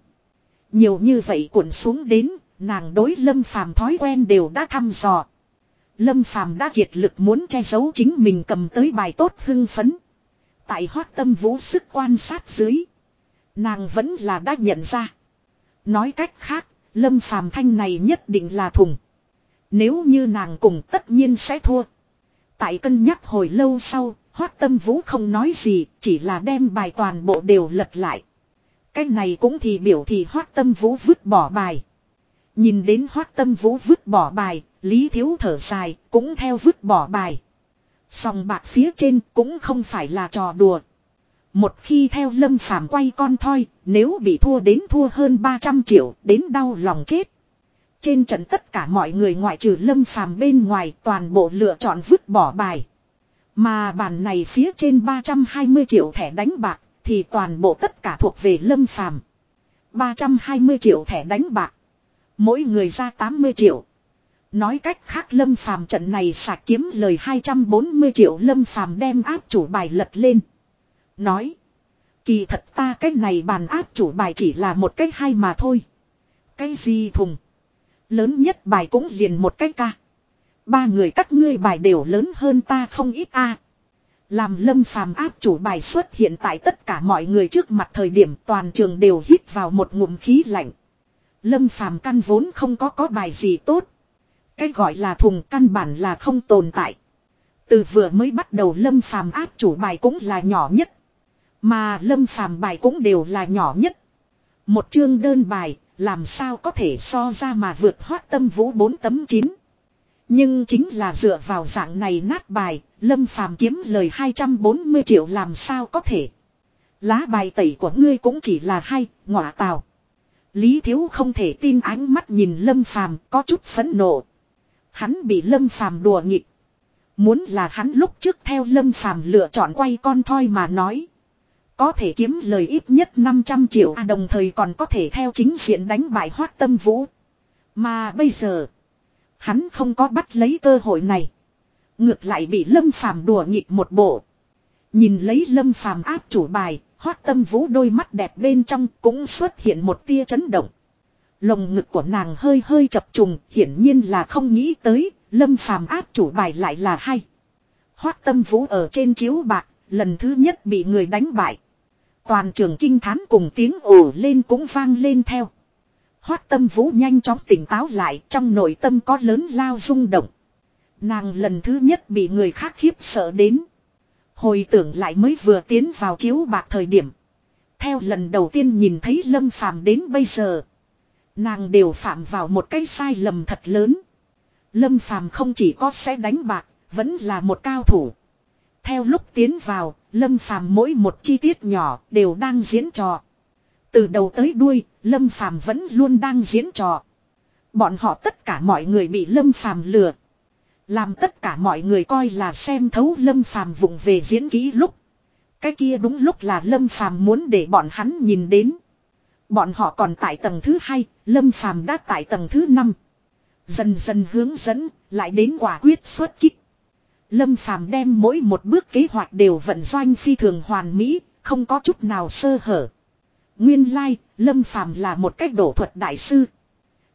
Nhiều như vậy cuộn xuống đến, nàng đối lâm phàm thói quen đều đã thăm dò. Lâm phàm đã kiệt lực muốn che giấu chính mình cầm tới bài tốt hưng phấn. Tại hoác tâm vũ sức quan sát dưới. Nàng vẫn là đã nhận ra. Nói cách khác, lâm phàm thanh này nhất định là thùng. Nếu như nàng cùng tất nhiên sẽ thua. Tại cân nhắc hồi lâu sau, hoác tâm vũ không nói gì, chỉ là đem bài toàn bộ đều lật lại. Cái này cũng thì biểu thị hoác tâm vũ vứt bỏ bài. Nhìn đến hoác tâm vũ vứt bỏ bài, Lý Thiếu thở dài, cũng theo vứt bỏ bài. Sòng bạc phía trên cũng không phải là trò đùa. Một khi theo lâm phàm quay con thoi, nếu bị thua đến thua hơn 300 triệu, đến đau lòng chết. Trên trận tất cả mọi người ngoại trừ lâm phàm bên ngoài toàn bộ lựa chọn vứt bỏ bài. Mà bàn này phía trên 320 triệu thẻ đánh bạc, thì toàn bộ tất cả thuộc về lâm phàm. 320 triệu thẻ đánh bạc. Mỗi người ra 80 triệu. Nói cách khác lâm phàm trận này sạc kiếm lời 240 triệu lâm phàm đem áp chủ bài lật lên. Nói. Kỳ thật ta cái này bàn áp chủ bài chỉ là một cái hay mà thôi. Cái gì thùng. Lớn nhất bài cũng liền một cái ca. Ba người các ngươi bài đều lớn hơn ta không ít a. Làm lâm phàm áp chủ bài xuất hiện tại tất cả mọi người trước mặt thời điểm toàn trường đều hít vào một ngụm khí lạnh. Lâm phàm căn vốn không có có bài gì tốt. Cái gọi là thùng căn bản là không tồn tại. Từ vừa mới bắt đầu lâm phàm áp chủ bài cũng là nhỏ nhất. Mà lâm phàm bài cũng đều là nhỏ nhất. Một chương đơn bài, làm sao có thể so ra mà vượt hoát tâm vũ 4 tấm 9. Nhưng chính là dựa vào dạng này nát bài, lâm phàm kiếm lời 240 triệu làm sao có thể. Lá bài tẩy của ngươi cũng chỉ là hay, ngọa tào. Lý Thiếu không thể tin ánh mắt nhìn Lâm Phàm có chút phẫn nộ. Hắn bị Lâm Phàm đùa nghịch. Muốn là hắn lúc trước theo Lâm Phàm lựa chọn quay con thoi mà nói. Có thể kiếm lời ít nhất 500 triệu à đồng thời còn có thể theo chính diện đánh bại hoát tâm vũ. Mà bây giờ, hắn không có bắt lấy cơ hội này. Ngược lại bị Lâm Phàm đùa nghịch một bộ. Nhìn lấy Lâm Phàm áp chủ bài, hoát tâm vũ đôi mắt đẹp bên trong cũng xuất hiện một tia chấn động. Lồng ngực của nàng hơi hơi chập trùng, hiển nhiên là không nghĩ tới, lâm phàm áp chủ bài lại là hay. Hoác tâm vũ ở trên chiếu bạc, lần thứ nhất bị người đánh bại. Toàn trường kinh thán cùng tiếng ồ lên cũng vang lên theo. Hoác tâm vũ nhanh chóng tỉnh táo lại trong nội tâm có lớn lao rung động. Nàng lần thứ nhất bị người khác khiếp sợ đến. Hồi tưởng lại mới vừa tiến vào chiếu bạc thời điểm. Theo lần đầu tiên nhìn thấy lâm phàm đến bây giờ. Nàng đều phạm vào một cái sai lầm thật lớn. Lâm phàm không chỉ có sẽ đánh bạc, vẫn là một cao thủ. Theo lúc tiến vào, Lâm Phàm mỗi một chi tiết nhỏ đều đang diễn trò. Từ đầu tới đuôi, Lâm Phàm vẫn luôn đang diễn trò. Bọn họ tất cả mọi người bị Lâm Phàm lừa. Làm tất cả mọi người coi là xem thấu Lâm Phàm vùng về diễn kỹ lúc. Cái kia đúng lúc là Lâm Phàm muốn để bọn hắn nhìn đến. Bọn họ còn tại tầng thứ hai, Lâm Phàm đã tại tầng thứ năm. Dần dần hướng dẫn, lại đến quả quyết xuất kích. Lâm Phàm đem mỗi một bước kế hoạch đều vận doanh phi thường hoàn mỹ, không có chút nào sơ hở. Nguyên lai, like, Lâm Phàm là một cách đổ thuật đại sư.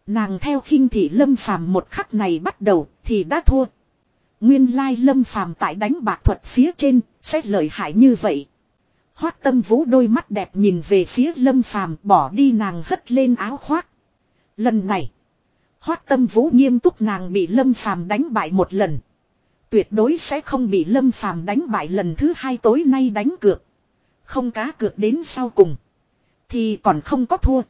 Nàng theo khinh thị Lâm Phàm một khắc này bắt đầu thì đã thua. Nguyên lai like, Lâm Phàm tại đánh bạc thuật phía trên sẽ lợi hại như vậy. Hoát tâm vũ đôi mắt đẹp nhìn về phía lâm phàm bỏ đi nàng hất lên áo khoác. Lần này. Hoát tâm vũ nghiêm túc nàng bị lâm phàm đánh bại một lần. Tuyệt đối sẽ không bị lâm phàm đánh bại lần thứ hai tối nay đánh cược. Không cá cược đến sau cùng. Thì còn không có thua.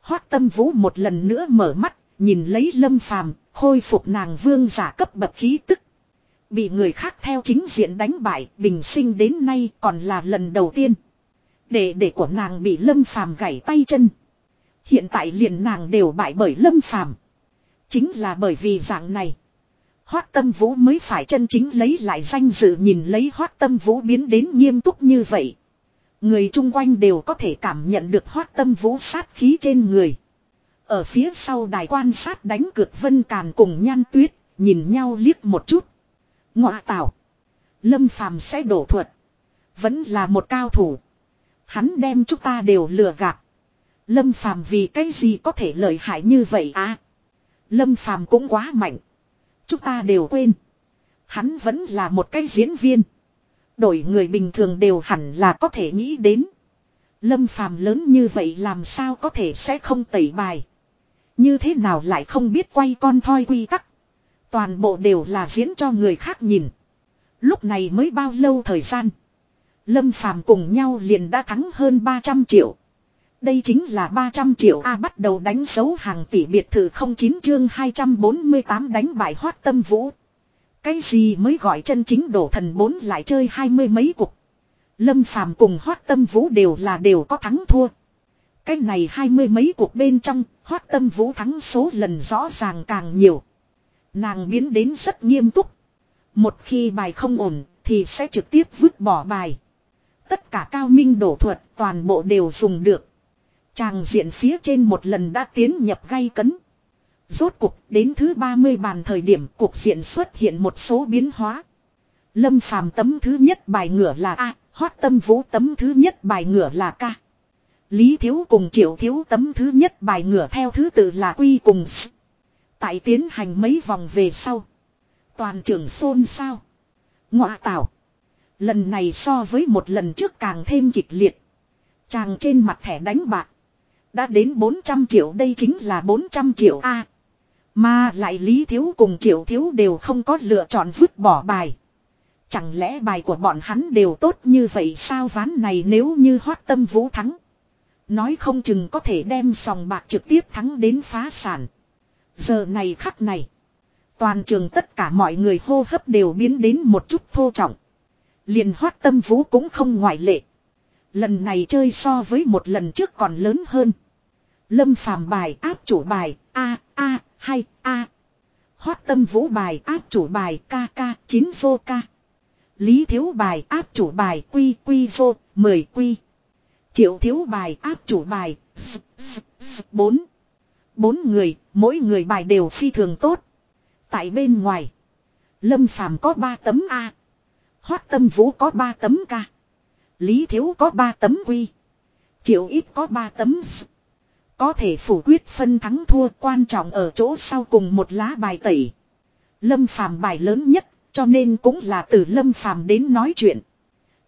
Hoát tâm vũ một lần nữa mở mắt. Nhìn lấy lâm phàm. Khôi phục nàng vương giả cấp bậc khí tức. Bị người khác theo chính diện đánh bại, bình sinh đến nay còn là lần đầu tiên. Đệ đệ của nàng bị lâm phàm gãy tay chân. Hiện tại liền nàng đều bại bởi lâm phàm. Chính là bởi vì dạng này. Hoác tâm vũ mới phải chân chính lấy lại danh dự nhìn lấy hoác tâm vũ biến đến nghiêm túc như vậy. Người chung quanh đều có thể cảm nhận được hoác tâm vũ sát khí trên người. Ở phía sau đài quan sát đánh cược vân càn cùng nhan tuyết, nhìn nhau liếc một chút. Ngọa tạo. Lâm phàm sẽ đổ thuật. Vẫn là một cao thủ. Hắn đem chúng ta đều lừa gạt. Lâm phàm vì cái gì có thể lợi hại như vậy à? Lâm phàm cũng quá mạnh. Chúng ta đều quên. Hắn vẫn là một cái diễn viên. Đổi người bình thường đều hẳn là có thể nghĩ đến. Lâm phàm lớn như vậy làm sao có thể sẽ không tẩy bài. Như thế nào lại không biết quay con thoi quy tắc. Toàn bộ đều là diễn cho người khác nhìn. Lúc này mới bao lâu thời gian. Lâm phàm cùng nhau liền đã thắng hơn 300 triệu. Đây chính là 300 triệu A bắt đầu đánh dấu hàng tỷ biệt thự 09 chương 248 đánh bại hoát tâm vũ. Cái gì mới gọi chân chính đổ thần bốn lại chơi hai mươi mấy cục Lâm phàm cùng hoát tâm vũ đều là đều có thắng thua. Cái này hai mươi mấy cuộc bên trong, hoát tâm vũ thắng số lần rõ ràng càng nhiều. Nàng biến đến rất nghiêm túc. Một khi bài không ổn, thì sẽ trực tiếp vứt bỏ bài. Tất cả cao minh đổ thuật toàn bộ đều dùng được. Chàng diện phía trên một lần đã tiến nhập gây cấn. Rốt cuộc đến thứ 30 bàn thời điểm cuộc diện xuất hiện một số biến hóa. Lâm phàm tấm thứ nhất bài ngửa là A, hoát tâm vũ tấm thứ nhất bài ngửa là K. Lý Thiếu cùng Triệu Thiếu tấm thứ nhất bài ngửa theo thứ tự là Quy cùng S. Tại tiến hành mấy vòng về sau. Toàn trường xôn xao. Ngọa tạo. Lần này so với một lần trước càng thêm kịch liệt. Chàng trên mặt thẻ đánh bạc. Đã đến 400 triệu, đây chính là 400 triệu A. mà lại Lý Thiếu cùng Triệu Thiếu đều không có lựa chọn vứt bỏ bài. Chẳng lẽ bài của bọn hắn đều tốt như vậy sao ván này nếu như hoát tâm vũ thắng. Nói không chừng có thể đem sòng bạc trực tiếp thắng đến phá sản. Giờ này khắc này. Toàn trường tất cả mọi người hô hấp đều biến đến một chút thô trọng. liền hoát tâm vũ cũng không ngoại lệ. Lần này chơi so với một lần trước còn lớn hơn. Lâm phàm bài áp chủ bài A A hay A. Hoát tâm vũ bài áp chủ bài K K 9 vô K. Lý thiếu bài áp chủ bài Quy Quy vô 10 Quy. Triệu thiếu bài áp chủ bài 4. Bốn người, mỗi người bài đều phi thường tốt. Tại bên ngoài, Lâm Phàm có 3 tấm A. Hoát tâm vũ có 3 tấm K. Lý thiếu có 3 tấm Quy. Triệu ít có 3 tấm S. Có thể phủ quyết phân thắng thua quan trọng ở chỗ sau cùng một lá bài tẩy. Lâm phàm bài lớn nhất, cho nên cũng là từ lâm phàm đến nói chuyện.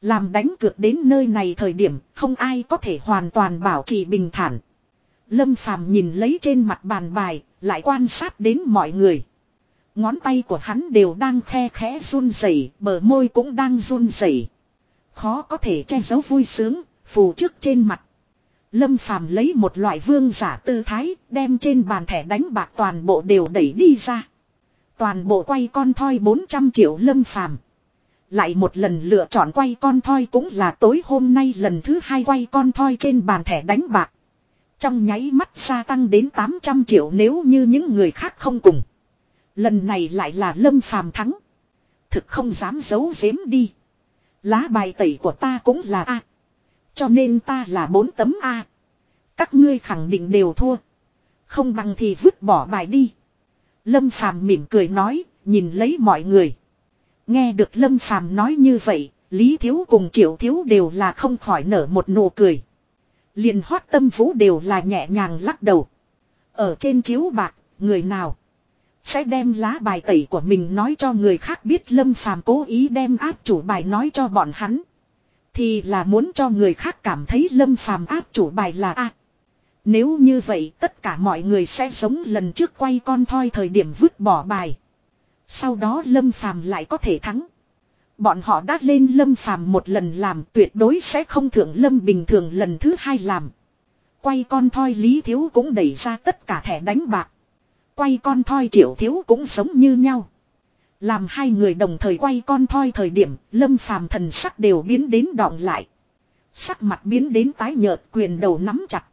Làm đánh cược đến nơi này thời điểm, không ai có thể hoàn toàn bảo trì bình thản. Lâm phàm nhìn lấy trên mặt bàn bài, lại quan sát đến mọi người. Ngón tay của hắn đều đang khe khẽ run rẩy, bờ môi cũng đang run rẩy. Khó có thể che giấu vui sướng, phù trước trên mặt Lâm Phàm lấy một loại vương giả tư thái, đem trên bàn thẻ đánh bạc toàn bộ đều đẩy đi ra. Toàn bộ quay con thoi 400 triệu Lâm Phàm. Lại một lần lựa chọn quay con thoi cũng là tối hôm nay lần thứ hai quay con thoi trên bàn thẻ đánh bạc. Trong nháy mắt gia tăng đến 800 triệu nếu như những người khác không cùng. Lần này lại là Lâm Phàm thắng. Thực không dám giấu giếm đi. Lá bài tẩy của ta cũng là A. Cho nên ta là bốn tấm A. Các ngươi khẳng định đều thua. Không bằng thì vứt bỏ bài đi. Lâm Phàm mỉm cười nói, nhìn lấy mọi người. Nghe được Lâm Phàm nói như vậy, Lý Thiếu cùng Triệu Thiếu đều là không khỏi nở một nụ cười. liền hoát tâm vũ đều là nhẹ nhàng lắc đầu. Ở trên chiếu bạc, người nào sẽ đem lá bài tẩy của mình nói cho người khác biết Lâm Phàm cố ý đem áp chủ bài nói cho bọn hắn. Thì là muốn cho người khác cảm thấy lâm phàm áp chủ bài là A. Nếu như vậy, tất cả mọi người sẽ giống lần trước quay con thoi thời điểm vứt bỏ bài. Sau đó lâm phàm lại có thể thắng. Bọn họ đã lên lâm phàm một lần làm, tuyệt đối sẽ không thưởng lâm bình thường lần thứ hai làm. Quay con thoi lý thiếu cũng đẩy ra tất cả thẻ đánh bạc. Quay con thoi triệu thiếu cũng sống như nhau. Làm hai người đồng thời quay con thoi thời điểm, lâm phàm thần sắc đều biến đến đọng lại. Sắc mặt biến đến tái nhợt quyền đầu nắm chặt.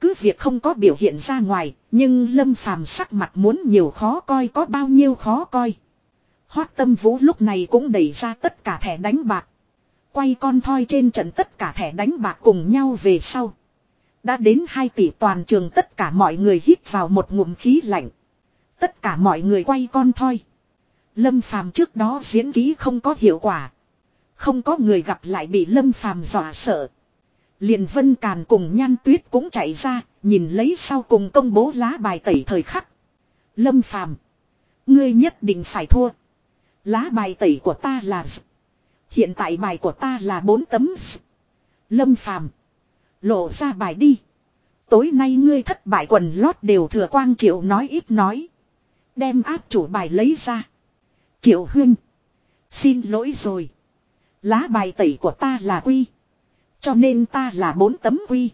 Cứ việc không có biểu hiện ra ngoài, nhưng Lâm Phàm sắc mặt muốn nhiều khó coi có bao nhiêu khó coi. Hoác tâm vũ lúc này cũng đẩy ra tất cả thẻ đánh bạc. Quay con thoi trên trận tất cả thẻ đánh bạc cùng nhau về sau. Đã đến 2 tỷ toàn trường tất cả mọi người hít vào một ngụm khí lạnh. Tất cả mọi người quay con thoi. Lâm Phàm trước đó diễn ký không có hiệu quả. Không có người gặp lại bị Lâm Phàm dọa sợ. Liền Vân Càn cùng Nhan Tuyết cũng chạy ra, nhìn lấy sau cùng công bố lá bài tẩy thời khắc. Lâm Phàm, ngươi nhất định phải thua. Lá bài tẩy của ta là Hiện tại bài của ta là bốn tấm Lâm Phàm, lộ ra bài đi. Tối nay ngươi thất bại quần lót đều thừa quang triệu nói ít nói. Đem áp chủ bài lấy ra. Triệu huynh. Xin lỗi rồi. Lá bài tẩy của ta là quy. Cho nên ta là bốn tấm quy.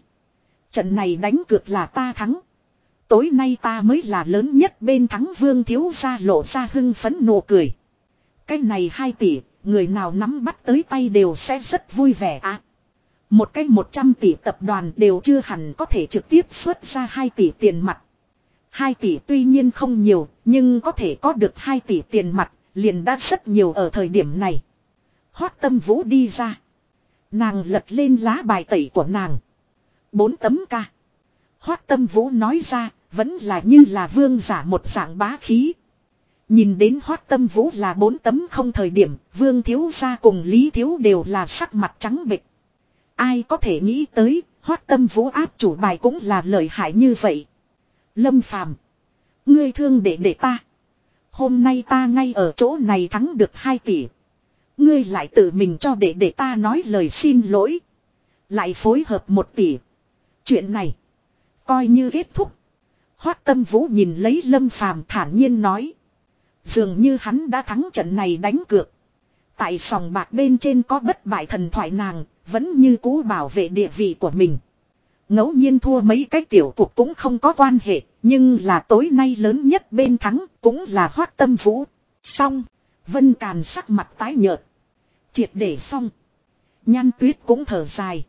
Trận này đánh cược là ta thắng. Tối nay ta mới là lớn nhất bên thắng vương thiếu gia lộ ra hưng phấn nụ cười. Cái này hai tỷ, người nào nắm bắt tới tay đều sẽ rất vui vẻ à. Một cái 100 tỷ tập đoàn đều chưa hẳn có thể trực tiếp xuất ra 2 tỷ tiền mặt. 2 tỷ tuy nhiên không nhiều, nhưng có thể có được 2 tỷ tiền mặt, liền đã rất nhiều ở thời điểm này. Hoác tâm vũ đi ra. Nàng lật lên lá bài tẩy của nàng. Bốn tấm ca. Hoác tâm vũ nói ra, vẫn là như là vương giả một dạng bá khí. Nhìn đến hoác tâm vũ là bốn tấm không thời điểm, vương thiếu gia cùng lý thiếu đều là sắc mặt trắng bệch. Ai có thể nghĩ tới, hoác tâm vũ áp chủ bài cũng là lợi hại như vậy. Lâm phàm. Ngươi thương để để ta. Hôm nay ta ngay ở chỗ này thắng được 2 tỷ. Ngươi lại tự mình cho để để ta nói lời xin lỗi. Lại phối hợp một tỷ. Chuyện này. Coi như kết thúc. Hoác tâm vũ nhìn lấy lâm phàm thản nhiên nói. Dường như hắn đã thắng trận này đánh cược. Tại sòng bạc bên trên có bất bại thần thoại nàng, vẫn như cũ bảo vệ địa vị của mình. ngẫu nhiên thua mấy cái tiểu cuộc cũng không có quan hệ, nhưng là tối nay lớn nhất bên thắng cũng là hoác tâm vũ. Xong, Vân Càn sắc mặt tái nhợt. Triệt để xong. Nhan tuyết cũng thở dài.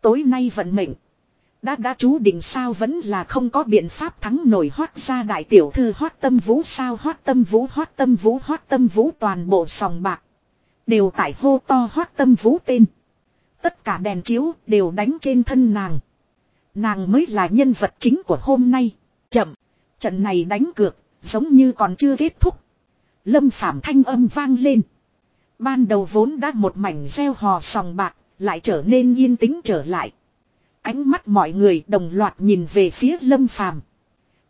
Tối nay vận mệnh. Đã đã chú định sao vẫn là không có biện pháp thắng nổi hoác ra đại tiểu thư hoác tâm vũ sao hoác tâm vũ hoác tâm vũ hoác tâm vũ toàn bộ sòng bạc. Đều tại hô to hoác tâm vũ tên. Tất cả đèn chiếu đều đánh trên thân nàng. Nàng mới là nhân vật chính của hôm nay. Chậm. Trận này đánh cược. Giống như còn chưa kết thúc. Lâm Phạm thanh âm vang lên. Ban đầu vốn đã một mảnh gieo hò sòng bạc. Lại trở nên yên tĩnh trở lại. Ánh mắt mọi người đồng loạt nhìn về phía Lâm Phàm.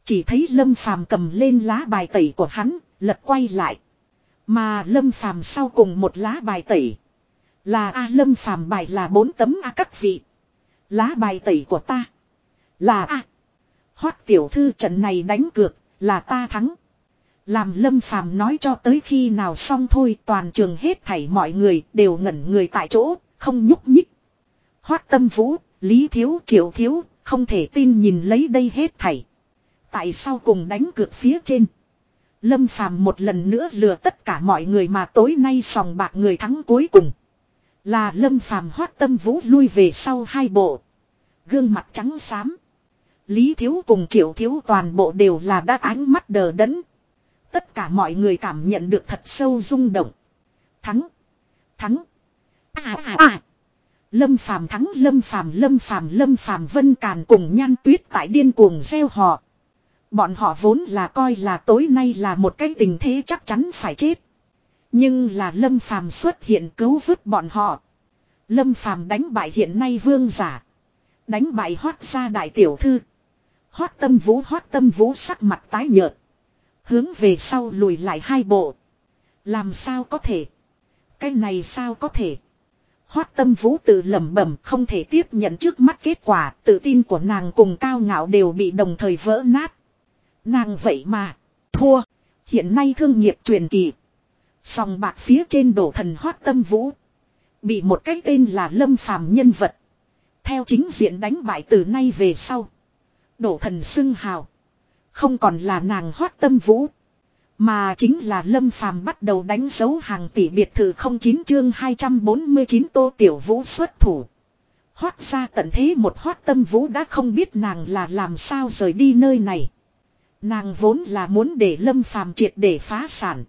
Chỉ thấy Lâm Phàm cầm lên lá bài tẩy của hắn, lật quay lại. Mà Lâm Phàm sau cùng một lá bài tẩy. Là A Lâm Phàm bài là bốn tấm A các vị. Lá bài tẩy của ta. Là A. Hoát tiểu thư trận này đánh cược, là ta thắng. Làm Lâm Phàm nói cho tới khi nào xong thôi toàn trường hết thảy mọi người đều ngẩn người tại chỗ, không nhúc nhích. Hoát tâm vũ, Lý Thiếu Triệu Thiếu, không thể tin nhìn lấy đây hết thảy. Tại sao cùng đánh cược phía trên? Lâm Phàm một lần nữa lừa tất cả mọi người mà tối nay sòng bạc người thắng cuối cùng. Là Lâm Phàm hoát tâm vũ lui về sau hai bộ. Gương mặt trắng xám. Lý Thiếu cùng Triệu Thiếu toàn bộ đều là đã ánh mắt đờ đẫn. Tất cả mọi người cảm nhận được thật sâu rung động. Thắng. Thắng. À à à. Lâm Phàm thắng, Lâm Phàm Lâm Phàm Lâm Phàm, Vân Càn cùng Nhan Tuyết tại điên cuồng gieo họ. Bọn họ vốn là coi là tối nay là một cái tình thế chắc chắn phải chết. Nhưng là Lâm Phàm xuất hiện cứu vớt bọn họ. Lâm Phàm đánh bại hiện nay vương giả. Đánh bại hoát ra đại tiểu thư. Hoát tâm vũ hoát tâm vũ sắc mặt tái nhợt. Hướng về sau lùi lại hai bộ. Làm sao có thể? Cái này sao có thể? Hoát tâm vũ tự lẩm bẩm không thể tiếp nhận trước mắt kết quả, tự tin của nàng cùng cao ngạo đều bị đồng thời vỡ nát. Nàng vậy mà, thua, hiện nay thương nghiệp truyền kỳ. Sòng bạc phía trên đổ thần hoát tâm vũ. Bị một cái tên là lâm phàm nhân vật. Theo chính diện đánh bại từ nay về sau. Đổ thần xưng hào. Không còn là nàng hoát tâm vũ. Mà chính là Lâm Phàm bắt đầu đánh dấu hàng tỷ biệt thự 09 chương 249 Tô Tiểu Vũ xuất thủ. Hoác ra tận thế một hoác tâm vũ đã không biết nàng là làm sao rời đi nơi này. Nàng vốn là muốn để lâm phàm triệt để phá sản.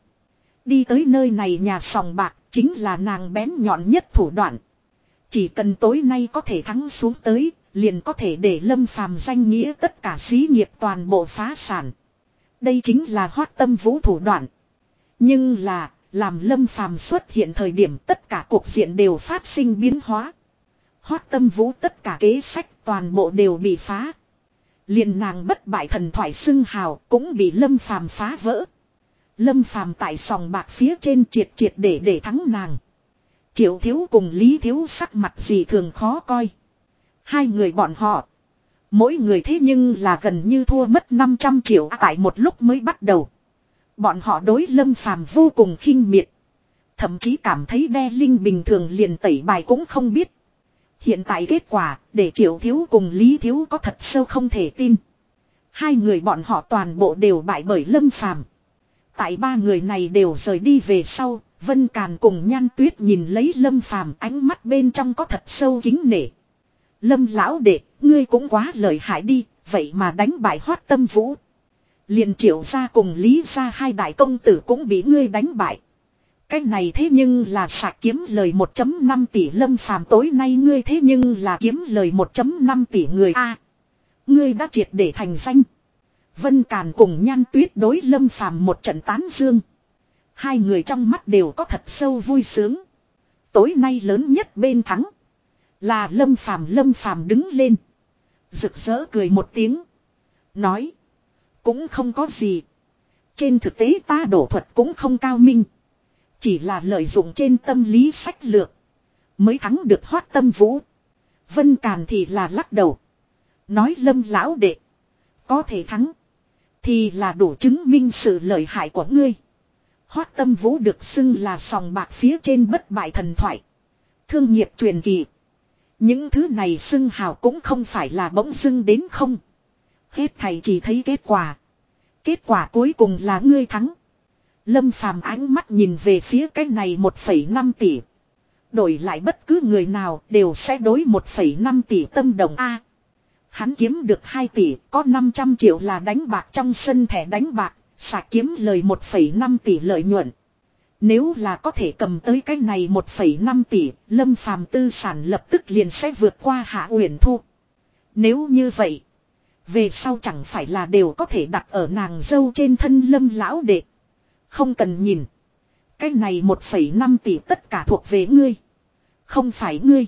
Đi tới nơi này nhà sòng bạc chính là nàng bén nhọn nhất thủ đoạn. Chỉ cần tối nay có thể thắng xuống tới, liền có thể để lâm phàm danh nghĩa tất cả xí nghiệp toàn bộ phá sản. Đây chính là hoác tâm vũ thủ đoạn. Nhưng là, làm lâm phàm xuất hiện thời điểm tất cả cuộc diện đều phát sinh biến hóa. Hoác tâm vũ tất cả kế sách toàn bộ đều bị phá. liền nàng bất bại thần thoại xưng hào cũng bị lâm phàm phá vỡ. Lâm phàm tại sòng bạc phía trên triệt triệt để để thắng nàng. Triệu thiếu cùng lý thiếu sắc mặt gì thường khó coi. Hai người bọn họ. Mỗi người thế nhưng là gần như thua mất 500 triệu à, tại một lúc mới bắt đầu. Bọn họ đối lâm phàm vô cùng khinh miệt. Thậm chí cảm thấy đe linh bình thường liền tẩy bài cũng không biết. Hiện tại kết quả, để triệu thiếu cùng lý thiếu có thật sâu không thể tin. Hai người bọn họ toàn bộ đều bại bởi lâm phàm. Tại ba người này đều rời đi về sau, Vân Càn cùng Nhan Tuyết nhìn lấy Lâm Phàm ánh mắt bên trong có thật sâu kính nể. Lâm lão đệ, ngươi cũng quá lợi hại đi, vậy mà đánh bại hoát tâm vũ. liền triệu ra cùng lý ra hai đại công tử cũng bị ngươi đánh bại. Cái này thế nhưng là sạc kiếm lời 1.5 tỷ lâm phàm tối nay ngươi thế nhưng là kiếm lời 1.5 tỷ người a Ngươi đã triệt để thành danh. Vân Càn cùng nhan tuyết đối lâm phàm một trận tán dương. Hai người trong mắt đều có thật sâu vui sướng. Tối nay lớn nhất bên thắng. Là lâm phàm lâm phàm đứng lên. Rực rỡ cười một tiếng. Nói. Cũng không có gì. Trên thực tế ta đổ thuật cũng không cao minh. Chỉ là lợi dụng trên tâm lý sách lược. Mới thắng được hoát tâm vũ. Vân Càn thì là lắc đầu. Nói lâm lão đệ. Có thể thắng. Thì là đủ chứng minh sự lợi hại của ngươi. Hoác tâm vũ được xưng là sòng bạc phía trên bất bại thần thoại. Thương nghiệp truyền kỳ. Những thứ này xưng hào cũng không phải là bỗng xưng đến không. Hết thầy chỉ thấy kết quả. Kết quả cuối cùng là ngươi thắng. Lâm phàm ánh mắt nhìn về phía cái này 1,5 tỷ. Đổi lại bất cứ người nào đều sẽ đối 1,5 tỷ tâm đồng A. Hắn kiếm được 2 tỷ, có 500 triệu là đánh bạc trong sân thẻ đánh bạc, sạc kiếm lời 1,5 tỷ lợi nhuận. Nếu là có thể cầm tới cái này 1,5 tỷ, Lâm Phàm tư sản lập tức liền sẽ vượt qua Hạ Uyển Thu. Nếu như vậy, về sau chẳng phải là đều có thể đặt ở nàng dâu trên thân Lâm lão đệ. Không cần nhìn, cái này 1,5 tỷ tất cả thuộc về ngươi, không phải ngươi.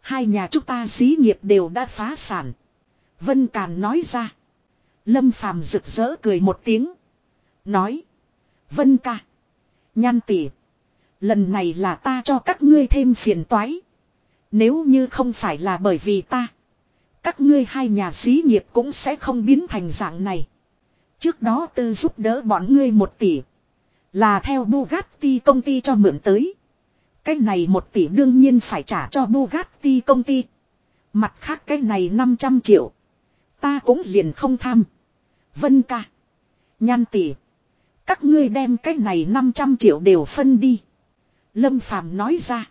Hai nhà chúng ta xí nghiệp đều đã phá sản. Vân Càn nói ra. Lâm Phàm rực rỡ cười một tiếng. Nói. Vân ca. Nhan tỉ. Lần này là ta cho các ngươi thêm phiền toái. Nếu như không phải là bởi vì ta. Các ngươi hai nhà xí nghiệp cũng sẽ không biến thành dạng này. Trước đó tư giúp đỡ bọn ngươi một tỷ. Là theo Bugatti công ty cho mượn tới. Cái này một tỷ đương nhiên phải trả cho Bugatti công ty. Mặt khác cái này 500 triệu. Ta cũng liền không tham. Vân ca. Nhan tỷ. Các ngươi đem cái này 500 triệu đều phân đi. Lâm Phàm nói ra.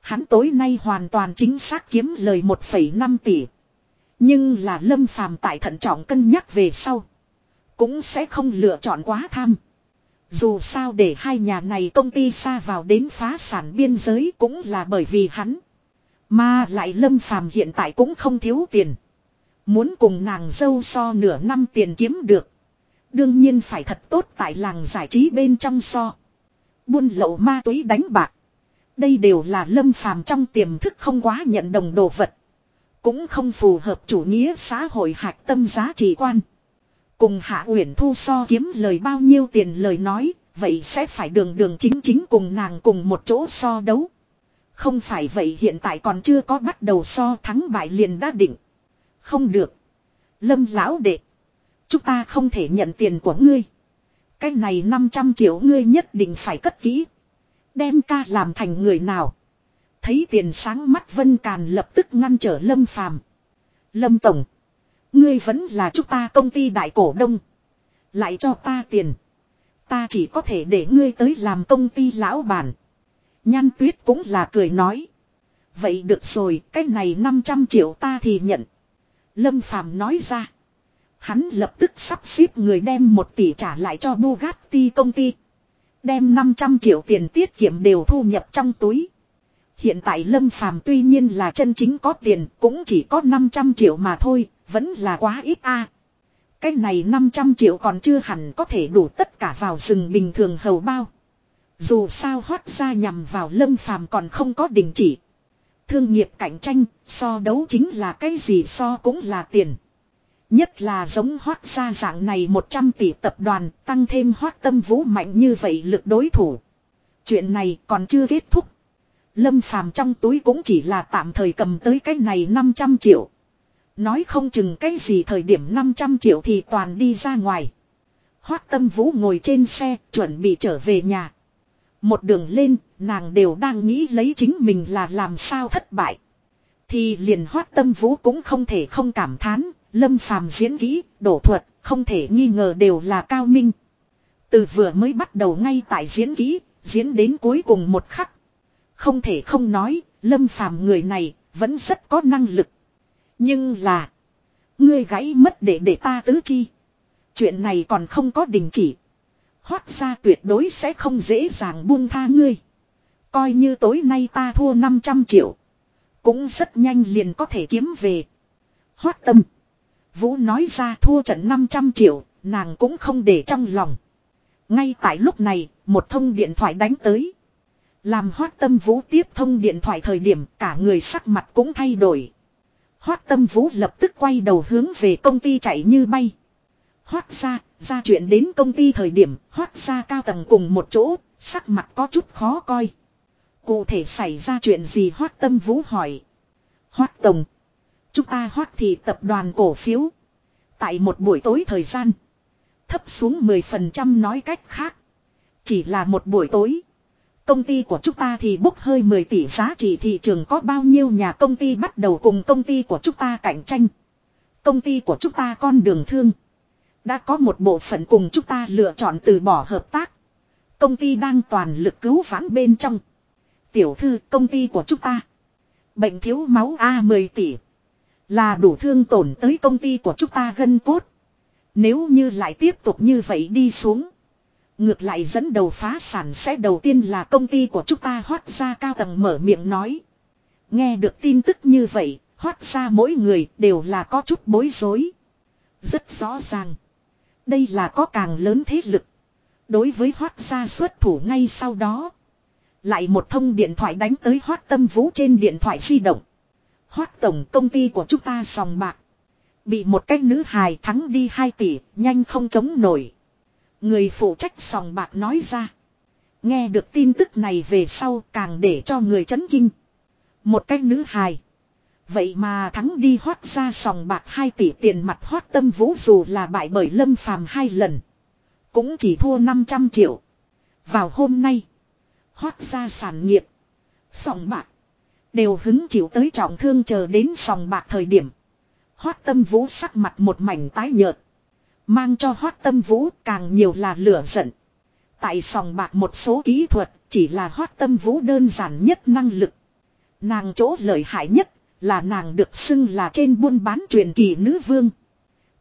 Hắn tối nay hoàn toàn chính xác kiếm lời 1,5 tỷ. Nhưng là Lâm Phàm tại thận trọng cân nhắc về sau. Cũng sẽ không lựa chọn quá tham. Dù sao để hai nhà này công ty xa vào đến phá sản biên giới cũng là bởi vì hắn. Mà lại Lâm Phàm hiện tại cũng không thiếu tiền. Muốn cùng nàng dâu so nửa năm tiền kiếm được. Đương nhiên phải thật tốt tại làng giải trí bên trong so. Buôn lậu ma túy đánh bạc. Đây đều là lâm phàm trong tiềm thức không quá nhận đồng đồ vật. Cũng không phù hợp chủ nghĩa xã hội hạch tâm giá trị quan. Cùng Hạ Uyển Thu so kiếm lời bao nhiêu tiền lời nói, vậy sẽ phải đường đường chính chính cùng nàng cùng một chỗ so đấu. Không phải vậy hiện tại còn chưa có bắt đầu so thắng bại liền đã định. Không được. Lâm lão đệ. Chúng ta không thể nhận tiền của ngươi. Cái này 500 triệu ngươi nhất định phải cất kỹ. Đem ca làm thành người nào. Thấy tiền sáng mắt Vân Càn lập tức ngăn trở Lâm Phàm. Lâm Tổng. Ngươi vẫn là chúng ta công ty đại cổ đông. Lại cho ta tiền. Ta chỉ có thể để ngươi tới làm công ty lão bản. Nhan tuyết cũng là cười nói. Vậy được rồi, cái này 500 triệu ta thì nhận. Lâm Phàm nói ra. Hắn lập tức sắp xếp người đem một tỷ trả lại cho Bugatti công ty. Đem 500 triệu tiền tiết kiệm đều thu nhập trong túi. Hiện tại Lâm Phàm tuy nhiên là chân chính có tiền cũng chỉ có 500 triệu mà thôi, vẫn là quá ít a. Cái này 500 triệu còn chưa hẳn có thể đủ tất cả vào rừng bình thường hầu bao. Dù sao hoát ra nhằm vào Lâm Phàm còn không có đình chỉ. Thương nghiệp cạnh tranh, so đấu chính là cái gì so cũng là tiền. Nhất là giống hoác ra dạng này 100 tỷ tập đoàn tăng thêm hoác tâm vũ mạnh như vậy lực đối thủ. Chuyện này còn chưa kết thúc. Lâm phàm trong túi cũng chỉ là tạm thời cầm tới cái này 500 triệu. Nói không chừng cái gì thời điểm 500 triệu thì toàn đi ra ngoài. Hoác tâm vũ ngồi trên xe chuẩn bị trở về nhà. Một đường lên nàng đều đang nghĩ lấy chính mình là làm sao thất bại. Thì liền hoát tâm vũ cũng không thể không cảm thán. Lâm phàm diễn kỹ, đổ thuật, không thể nghi ngờ đều là cao minh. Từ vừa mới bắt đầu ngay tại diễn kỹ, diễn đến cuối cùng một khắc. Không thể không nói, lâm phàm người này vẫn rất có năng lực. Nhưng là, ngươi gãy mất để để ta tứ chi. Chuyện này còn không có đình chỉ. Hoác ra tuyệt đối sẽ không dễ dàng buông tha ngươi. Coi như tối nay ta thua 500 triệu. Cũng rất nhanh liền có thể kiếm về. Hoác tâm. Vũ nói ra thua trận 500 triệu, nàng cũng không để trong lòng. Ngay tại lúc này, một thông điện thoại đánh tới. Làm hoác tâm vũ tiếp thông điện thoại thời điểm cả người sắc mặt cũng thay đổi. Hoác tâm vũ lập tức quay đầu hướng về công ty chạy như bay. Hoác ra, ra chuyện đến công ty thời điểm hoác ra cao tầng cùng một chỗ, sắc mặt có chút khó coi. Cụ thể xảy ra chuyện gì hoác tâm vũ hỏi. Hoác tổng. Chúng ta hoác thì tập đoàn cổ phiếu. Tại một buổi tối thời gian. Thấp xuống 10% nói cách khác. Chỉ là một buổi tối. Công ty của chúng ta thì bốc hơi 10 tỷ giá trị thị trường có bao nhiêu nhà công ty bắt đầu cùng công ty của chúng ta cạnh tranh. Công ty của chúng ta con đường thương. Đã có một bộ phận cùng chúng ta lựa chọn từ bỏ hợp tác. Công ty đang toàn lực cứu vãn bên trong. Tiểu thư công ty của chúng ta. Bệnh thiếu máu A 10 tỷ. Là đủ thương tổn tới công ty của chúng ta gân cốt. Nếu như lại tiếp tục như vậy đi xuống. Ngược lại dẫn đầu phá sản sẽ đầu tiên là công ty của chúng ta hoát ra cao tầng mở miệng nói. Nghe được tin tức như vậy, hoát ra mỗi người đều là có chút bối rối. Rất rõ ràng. Đây là có càng lớn thế lực. Đối với hoác gia xuất thủ ngay sau đó. Lại một thông điện thoại đánh tới hoác tâm vũ trên điện thoại di động. Hoác tổng công ty của chúng ta sòng bạc. Bị một cách nữ hài thắng đi 2 tỷ, nhanh không chống nổi. Người phụ trách sòng bạc nói ra. Nghe được tin tức này về sau càng để cho người chấn kinh. Một cách nữ hài. Vậy mà thắng đi hoát ra sòng bạc 2 tỷ tiền mặt hoát tâm vũ dù là bại bởi lâm phàm hai lần. Cũng chỉ thua 500 triệu. Vào hôm nay. Hoát ra sản nghiệp. Sòng bạc. Đều hứng chịu tới trọng thương chờ đến sòng bạc thời điểm. Hoát tâm vũ sắc mặt một mảnh tái nhợt. Mang cho hoát tâm vũ càng nhiều là lửa giận. Tại sòng bạc một số kỹ thuật, chỉ là hoát tâm vũ đơn giản nhất năng lực. Nàng chỗ lợi hại nhất là nàng được xưng là trên buôn bán truyền kỳ nữ vương.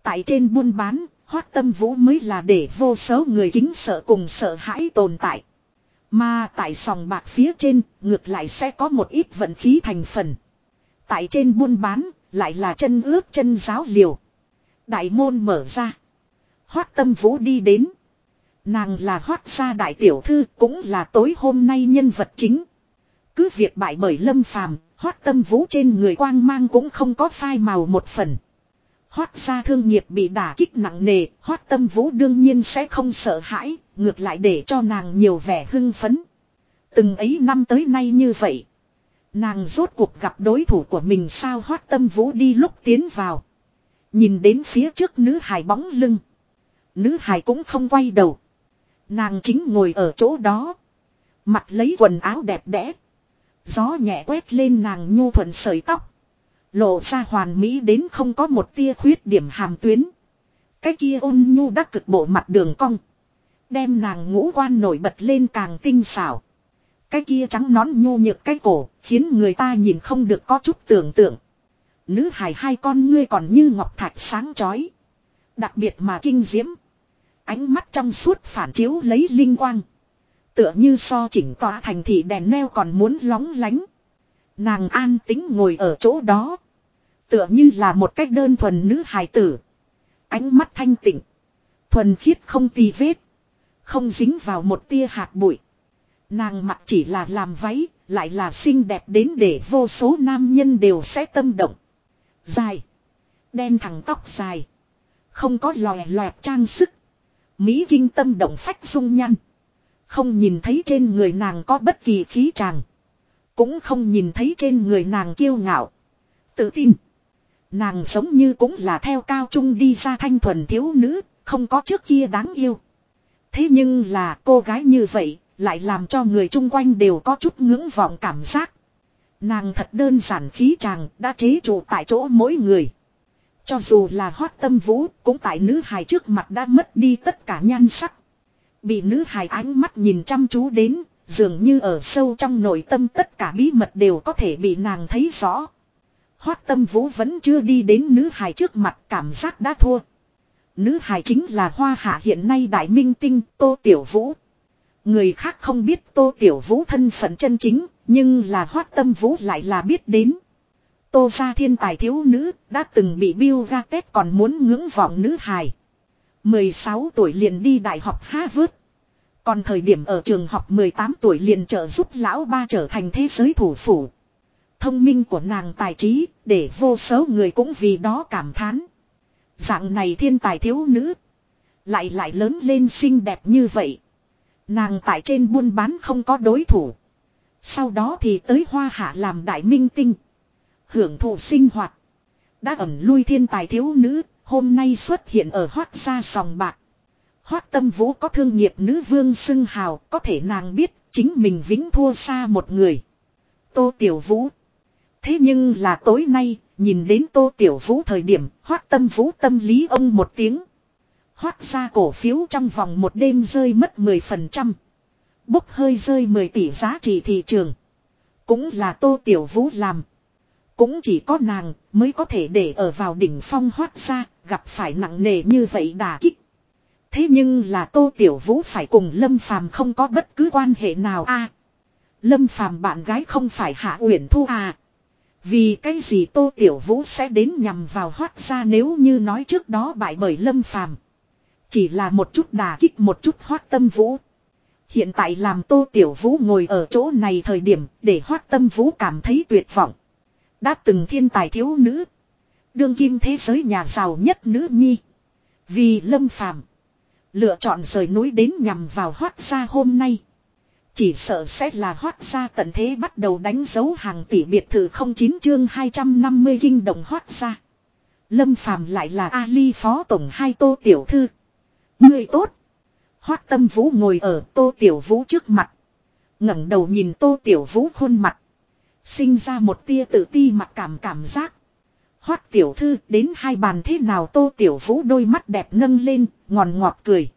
Tại trên buôn bán, hoát tâm vũ mới là để vô số người kính sợ cùng sợ hãi tồn tại. Mà tại sòng bạc phía trên, ngược lại sẽ có một ít vận khí thành phần. Tại trên buôn bán, lại là chân ướp chân giáo liều. Đại môn mở ra. Hoát tâm vũ đi đến. Nàng là hoát gia đại tiểu thư cũng là tối hôm nay nhân vật chính. Cứ việc bại bởi lâm phàm, Hoác tâm vũ trên người quang mang cũng không có phai màu một phần. Hoác gia thương nghiệp bị đả kích nặng nề, hoác tâm vũ đương nhiên sẽ không sợ hãi, ngược lại để cho nàng nhiều vẻ hưng phấn. Từng ấy năm tới nay như vậy. Nàng rốt cuộc gặp đối thủ của mình sao hoác tâm vũ đi lúc tiến vào. Nhìn đến phía trước nữ hài bóng lưng. Nữ hài cũng không quay đầu. Nàng chính ngồi ở chỗ đó. Mặt lấy quần áo đẹp đẽ. Gió nhẹ quét lên nàng nhu thuận sợi tóc. Lộ ra hoàn mỹ đến không có một tia khuyết điểm hàm tuyến. Cái kia ôn nhu đắc cực bộ mặt đường cong. Đem nàng ngũ quan nổi bật lên càng tinh xảo. Cái kia trắng nón nhu nhược cái cổ, khiến người ta nhìn không được có chút tưởng tượng. Nữ hài hai con ngươi còn như ngọc thạch sáng chói. Đặc biệt mà kinh diễm. Ánh mắt trong suốt phản chiếu lấy linh quang. Tựa như so chỉnh tòa thành thị đèn neo còn muốn lóng lánh. Nàng an tính ngồi ở chỗ đó. Tựa như là một cách đơn thuần nữ hài tử. Ánh mắt thanh tịnh. Thuần khiết không tì vết. Không dính vào một tia hạt bụi. Nàng mặc chỉ là làm váy, lại là xinh đẹp đến để vô số nam nhân đều sẽ tâm động. Dài. Đen thẳng tóc dài. Không có lòe loẹt trang sức. Mỹ kinh tâm động phách dung nhăn. Không nhìn thấy trên người nàng có bất kỳ khí tràng. Cũng không nhìn thấy trên người nàng kiêu ngạo. Tự tin. Nàng sống như cũng là theo cao trung đi ra thanh thuần thiếu nữ, không có trước kia đáng yêu. Thế nhưng là cô gái như vậy, lại làm cho người chung quanh đều có chút ngưỡng vọng cảm giác. Nàng thật đơn giản khí chàng đã chế trụ tại chỗ mỗi người. Cho dù là hoát tâm vũ cũng tại nữ hài trước mặt đã mất đi tất cả nhan sắc. Bị nữ hài ánh mắt nhìn chăm chú đến, dường như ở sâu trong nội tâm tất cả bí mật đều có thể bị nàng thấy rõ. Hoát tâm vũ vẫn chưa đi đến nữ hài trước mặt cảm giác đã thua. Nữ hài chính là hoa hạ hiện nay đại minh tinh Tô Tiểu Vũ. Người khác không biết Tô Tiểu Vũ thân phận chân chính, nhưng là hoát tâm vũ lại là biết đến. Tô gia thiên tài thiếu nữ, đã từng bị Bill Gates còn muốn ngưỡng vọng nữ hài. 16 tuổi liền đi đại học Harvard. Còn thời điểm ở trường học 18 tuổi liền trợ giúp lão ba trở thành thế giới thủ phủ. Thông minh của nàng tài trí, để vô số người cũng vì đó cảm thán. Dạng này thiên tài thiếu nữ. Lại lại lớn lên xinh đẹp như vậy. Nàng tại trên buôn bán không có đối thủ. Sau đó thì tới hoa hạ làm đại minh tinh. Hưởng thụ sinh hoạt. Đã ẩn lui thiên tài thiếu nữ, hôm nay xuất hiện ở hoác gia sòng bạc. Hoác tâm vũ có thương nghiệp nữ vương xưng hào, có thể nàng biết chính mình vĩnh thua xa một người. Tô Tiểu Vũ. Thế nhưng là tối nay, nhìn đến Tô Tiểu Vũ thời điểm, hoác tâm vũ tâm lý ông một tiếng. Hoác ra cổ phiếu trong vòng một đêm rơi mất 10%. Bốc hơi rơi 10 tỷ giá trị thị trường. Cũng là Tô Tiểu Vũ làm. Cũng chỉ có nàng mới có thể để ở vào đỉnh phong hoác ra, gặp phải nặng nề như vậy đà kích. Thế nhưng là Tô Tiểu Vũ phải cùng Lâm Phàm không có bất cứ quan hệ nào a. Lâm Phàm bạn gái không phải Hạ Uyển Thu à. Vì cái gì Tô Tiểu Vũ sẽ đến nhằm vào Hoắc ra nếu như nói trước đó bại bởi Lâm Phàm Chỉ là một chút đà kích, một chút Hoắc tâm vũ. Hiện tại làm Tô Tiểu Vũ ngồi ở chỗ này thời điểm để Hoắc tâm vũ cảm thấy tuyệt vọng. Đã từng thiên tài thiếu nữ. Đương kim thế giới nhà giàu nhất nữ nhi. Vì Lâm Phàm, Lựa chọn rời núi đến nhằm vào hoác gia hôm nay. Chỉ sợ sẽ là hoác gia tận thế bắt đầu đánh dấu hàng tỷ biệt thự 09 chương 250 kinh đồng hoác gia. Lâm Phàm lại là Ali phó tổng hai tô tiểu thư. Người tốt. Hoác tâm vũ ngồi ở tô tiểu vũ trước mặt. ngẩng đầu nhìn tô tiểu vũ khuôn mặt. Sinh ra một tia tự ti mặc cảm cảm giác. Hoác tiểu thư đến hai bàn thế nào tô tiểu vũ đôi mắt đẹp nâng lên, ngòn ngọt cười.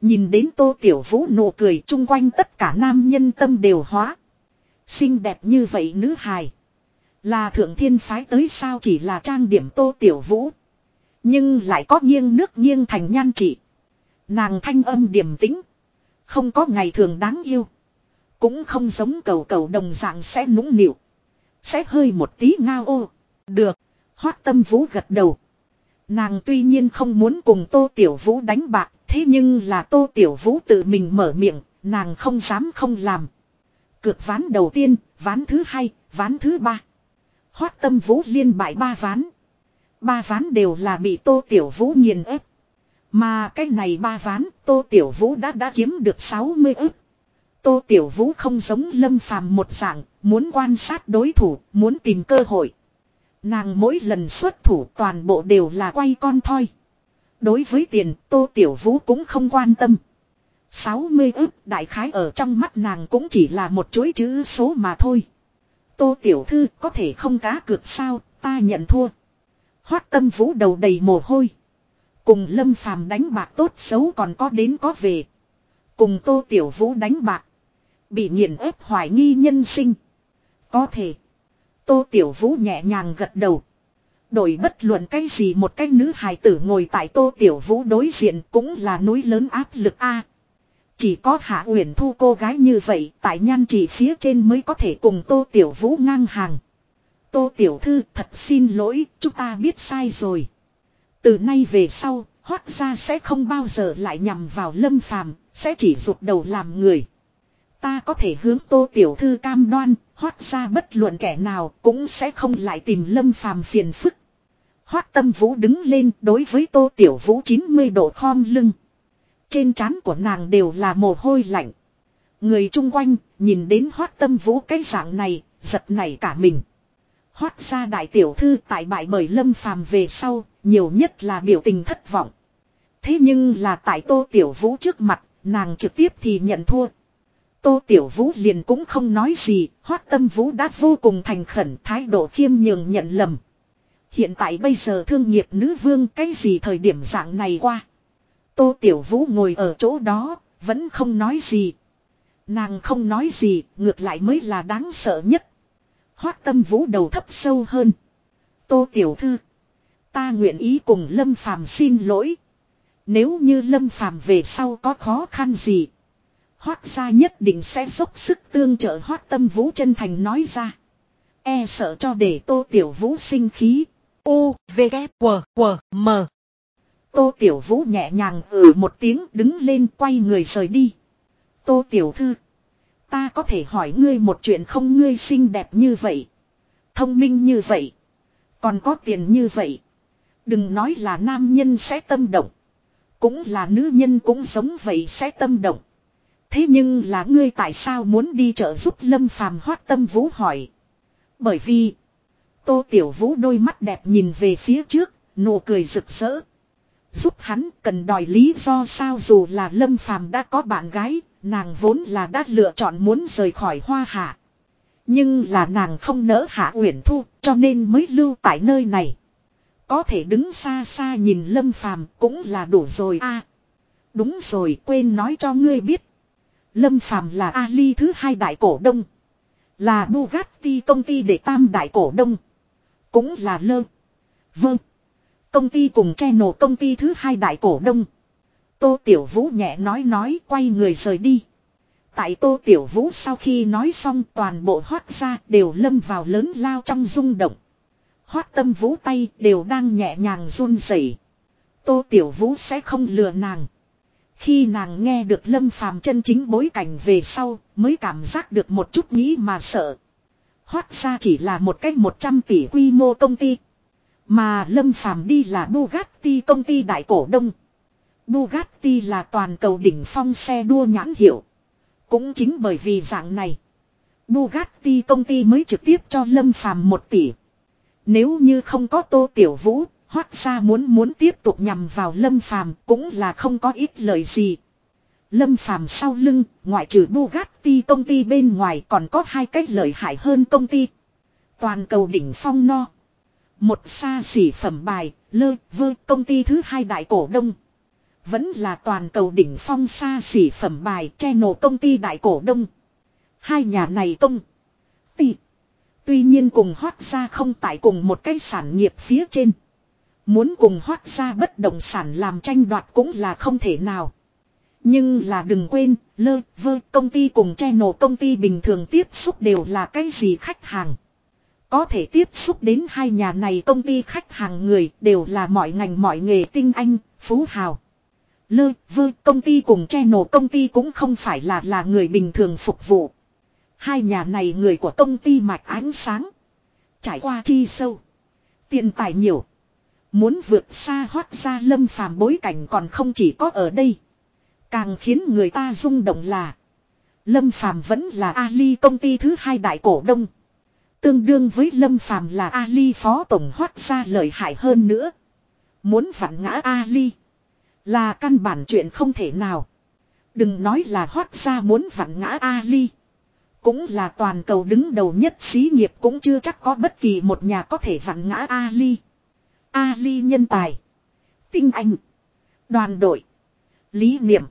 Nhìn đến tô tiểu vũ nụ cười chung quanh tất cả nam nhân tâm đều hóa. Xinh đẹp như vậy nữ hài. Là thượng thiên phái tới sao chỉ là trang điểm tô tiểu vũ. Nhưng lại có nghiêng nước nghiêng thành nhan trị. Nàng thanh âm điềm tĩnh. Không có ngày thường đáng yêu. Cũng không giống cầu cầu đồng dạng sẽ nũng nịu. Sẽ hơi một tí ngao ô. Được. Hoác tâm vũ gật đầu. Nàng tuy nhiên không muốn cùng tô tiểu vũ đánh bạc. Thế nhưng là tô tiểu vũ tự mình mở miệng. Nàng không dám không làm. Cược ván đầu tiên, ván thứ hai, ván thứ ba. Hoác tâm vũ liên bại ba ván. Ba ván đều là bị tô tiểu vũ nghiền ép. Mà cái này ba ván, tô tiểu vũ đã đã kiếm được 60 ức. Tô Tiểu Vũ không giống Lâm Phàm một dạng, muốn quan sát đối thủ, muốn tìm cơ hội. Nàng mỗi lần xuất thủ toàn bộ đều là quay con thoi. Đối với tiền, Tô Tiểu Vũ cũng không quan tâm. 60 ức đại khái ở trong mắt nàng cũng chỉ là một chuỗi chữ số mà thôi. Tô Tiểu Thư có thể không cá cược sao, ta nhận thua. Hoát tâm vũ đầu đầy mồ hôi. Cùng Lâm Phàm đánh bạc tốt xấu còn có đến có về. Cùng Tô Tiểu Vũ đánh bạc. Bị nghiền ép hoài nghi nhân sinh. Có thể. Tô Tiểu Vũ nhẹ nhàng gật đầu. Đổi bất luận cái gì một cái nữ hài tử ngồi tại Tô Tiểu Vũ đối diện cũng là núi lớn áp lực A. Chỉ có Hạ Uyển Thu cô gái như vậy tại nhan chỉ phía trên mới có thể cùng Tô Tiểu Vũ ngang hàng. Tô Tiểu Thư thật xin lỗi, chúng ta biết sai rồi. Từ nay về sau, hoác ra sẽ không bao giờ lại nhằm vào lâm phàm, sẽ chỉ rụt đầu làm người. Ta có thể hướng Tô Tiểu Thư cam đoan, hoác ra bất luận kẻ nào cũng sẽ không lại tìm lâm phàm phiền phức. Hoác tâm vũ đứng lên đối với Tô Tiểu Vũ 90 độ khom lưng. Trên trán của nàng đều là mồ hôi lạnh. Người chung quanh nhìn đến hoác tâm vũ cái dạng này, giật nảy cả mình. Hoác ra đại tiểu thư tại bại bởi lâm phàm về sau, nhiều nhất là biểu tình thất vọng. Thế nhưng là tại tô tiểu vũ trước mặt, nàng trực tiếp thì nhận thua. Tô tiểu vũ liền cũng không nói gì, hoác tâm vũ đã vô cùng thành khẩn thái độ khiêm nhường nhận lầm. Hiện tại bây giờ thương nghiệp nữ vương cái gì thời điểm dạng này qua. Tô Tiểu Vũ ngồi ở chỗ đó, vẫn không nói gì. Nàng không nói gì, ngược lại mới là đáng sợ nhất. Hoác tâm vũ đầu thấp sâu hơn. Tô Tiểu Thư. Ta nguyện ý cùng Lâm Phàm xin lỗi. Nếu như Lâm Phàm về sau có khó khăn gì. Hoác gia nhất định sẽ dốc sức tương trợ hoác tâm vũ chân thành nói ra. E sợ cho để Tô Tiểu Vũ sinh khí. U, V, K, W, W, M. Tô Tiểu Vũ nhẹ nhàng ừ một tiếng đứng lên quay người rời đi. Tô Tiểu Thư. Ta có thể hỏi ngươi một chuyện không ngươi xinh đẹp như vậy. Thông minh như vậy. Còn có tiền như vậy. Đừng nói là nam nhân sẽ tâm động. Cũng là nữ nhân cũng giống vậy sẽ tâm động. Thế nhưng là ngươi tại sao muốn đi trợ giúp Lâm Phàm Hoát Tâm Vũ hỏi. Bởi vì. Tô Tiểu Vũ đôi mắt đẹp nhìn về phía trước. Nụ cười rực rỡ. Giúp hắn cần đòi lý do sao dù là Lâm Phàm đã có bạn gái, nàng vốn là đã lựa chọn muốn rời khỏi hoa hạ. Nhưng là nàng không nỡ hạ uyển thu, cho nên mới lưu tại nơi này. Có thể đứng xa xa nhìn Lâm Phàm cũng là đủ rồi a. đúng rồi, quên nói cho ngươi biết. Lâm Phàm là Ali thứ hai đại cổ đông. Là Bugatti công ty để tam đại cổ đông. Cũng là lơ. Vâng. Công ty cùng channel công ty thứ hai đại cổ đông. Tô Tiểu Vũ nhẹ nói nói quay người rời đi. Tại Tô Tiểu Vũ sau khi nói xong toàn bộ hoác ra đều lâm vào lớn lao trong rung động. Hoác tâm vũ tay đều đang nhẹ nhàng run rẩy. Tô Tiểu Vũ sẽ không lừa nàng. Khi nàng nghe được lâm phàm chân chính bối cảnh về sau mới cảm giác được một chút nghĩ mà sợ. Hoác ra chỉ là một cách 100 tỷ quy mô công ty. Mà Lâm Phàm đi là Bugatti công ty đại cổ đông. Bugatti là toàn cầu đỉnh phong xe đua nhãn hiệu. Cũng chính bởi vì dạng này. Bugatti công ty mới trực tiếp cho Lâm Phàm một tỷ. Nếu như không có Tô Tiểu Vũ, Hoác ra muốn muốn tiếp tục nhằm vào Lâm Phàm cũng là không có ít lời gì. Lâm Phàm sau lưng, ngoại trừ Bugatti công ty bên ngoài còn có hai cách lợi hại hơn công ty. Toàn cầu đỉnh phong no. Một xa xỉ phẩm bài, lơ, vơ, công ty thứ hai đại cổ đông. Vẫn là toàn cầu đỉnh phong xa xỉ phẩm bài, che nổ công ty đại cổ đông. Hai nhà này công. Tị. Tuy nhiên cùng hoác ra không tại cùng một cái sản nghiệp phía trên. Muốn cùng hoác ra bất động sản làm tranh đoạt cũng là không thể nào. Nhưng là đừng quên, lơ, vơ, công ty cùng channel công ty bình thường tiếp xúc đều là cái gì khách hàng. Có thể tiếp xúc đến hai nhà này công ty khách hàng người đều là mọi ngành mọi nghề tinh anh, phú hào. Lơ, vơ, công ty cùng channel công ty cũng không phải là là người bình thường phục vụ. Hai nhà này người của công ty mạch ánh sáng. Trải qua chi sâu. Tiền tài nhiều. Muốn vượt xa hoác ra lâm phàm bối cảnh còn không chỉ có ở đây. Càng khiến người ta rung động là. Lâm phàm vẫn là Ali công ty thứ hai đại cổ đông. Tương đương với Lâm Phàm là Ali phó tổng hoác ra lợi hại hơn nữa. Muốn vặn ngã Ali. Là căn bản chuyện không thể nào. Đừng nói là hoác ra muốn vặn ngã Ali. Cũng là toàn cầu đứng đầu nhất xí nghiệp cũng chưa chắc có bất kỳ một nhà có thể vặn ngã Ali. Ali nhân tài. Tinh anh. Đoàn đội. Lý niệm.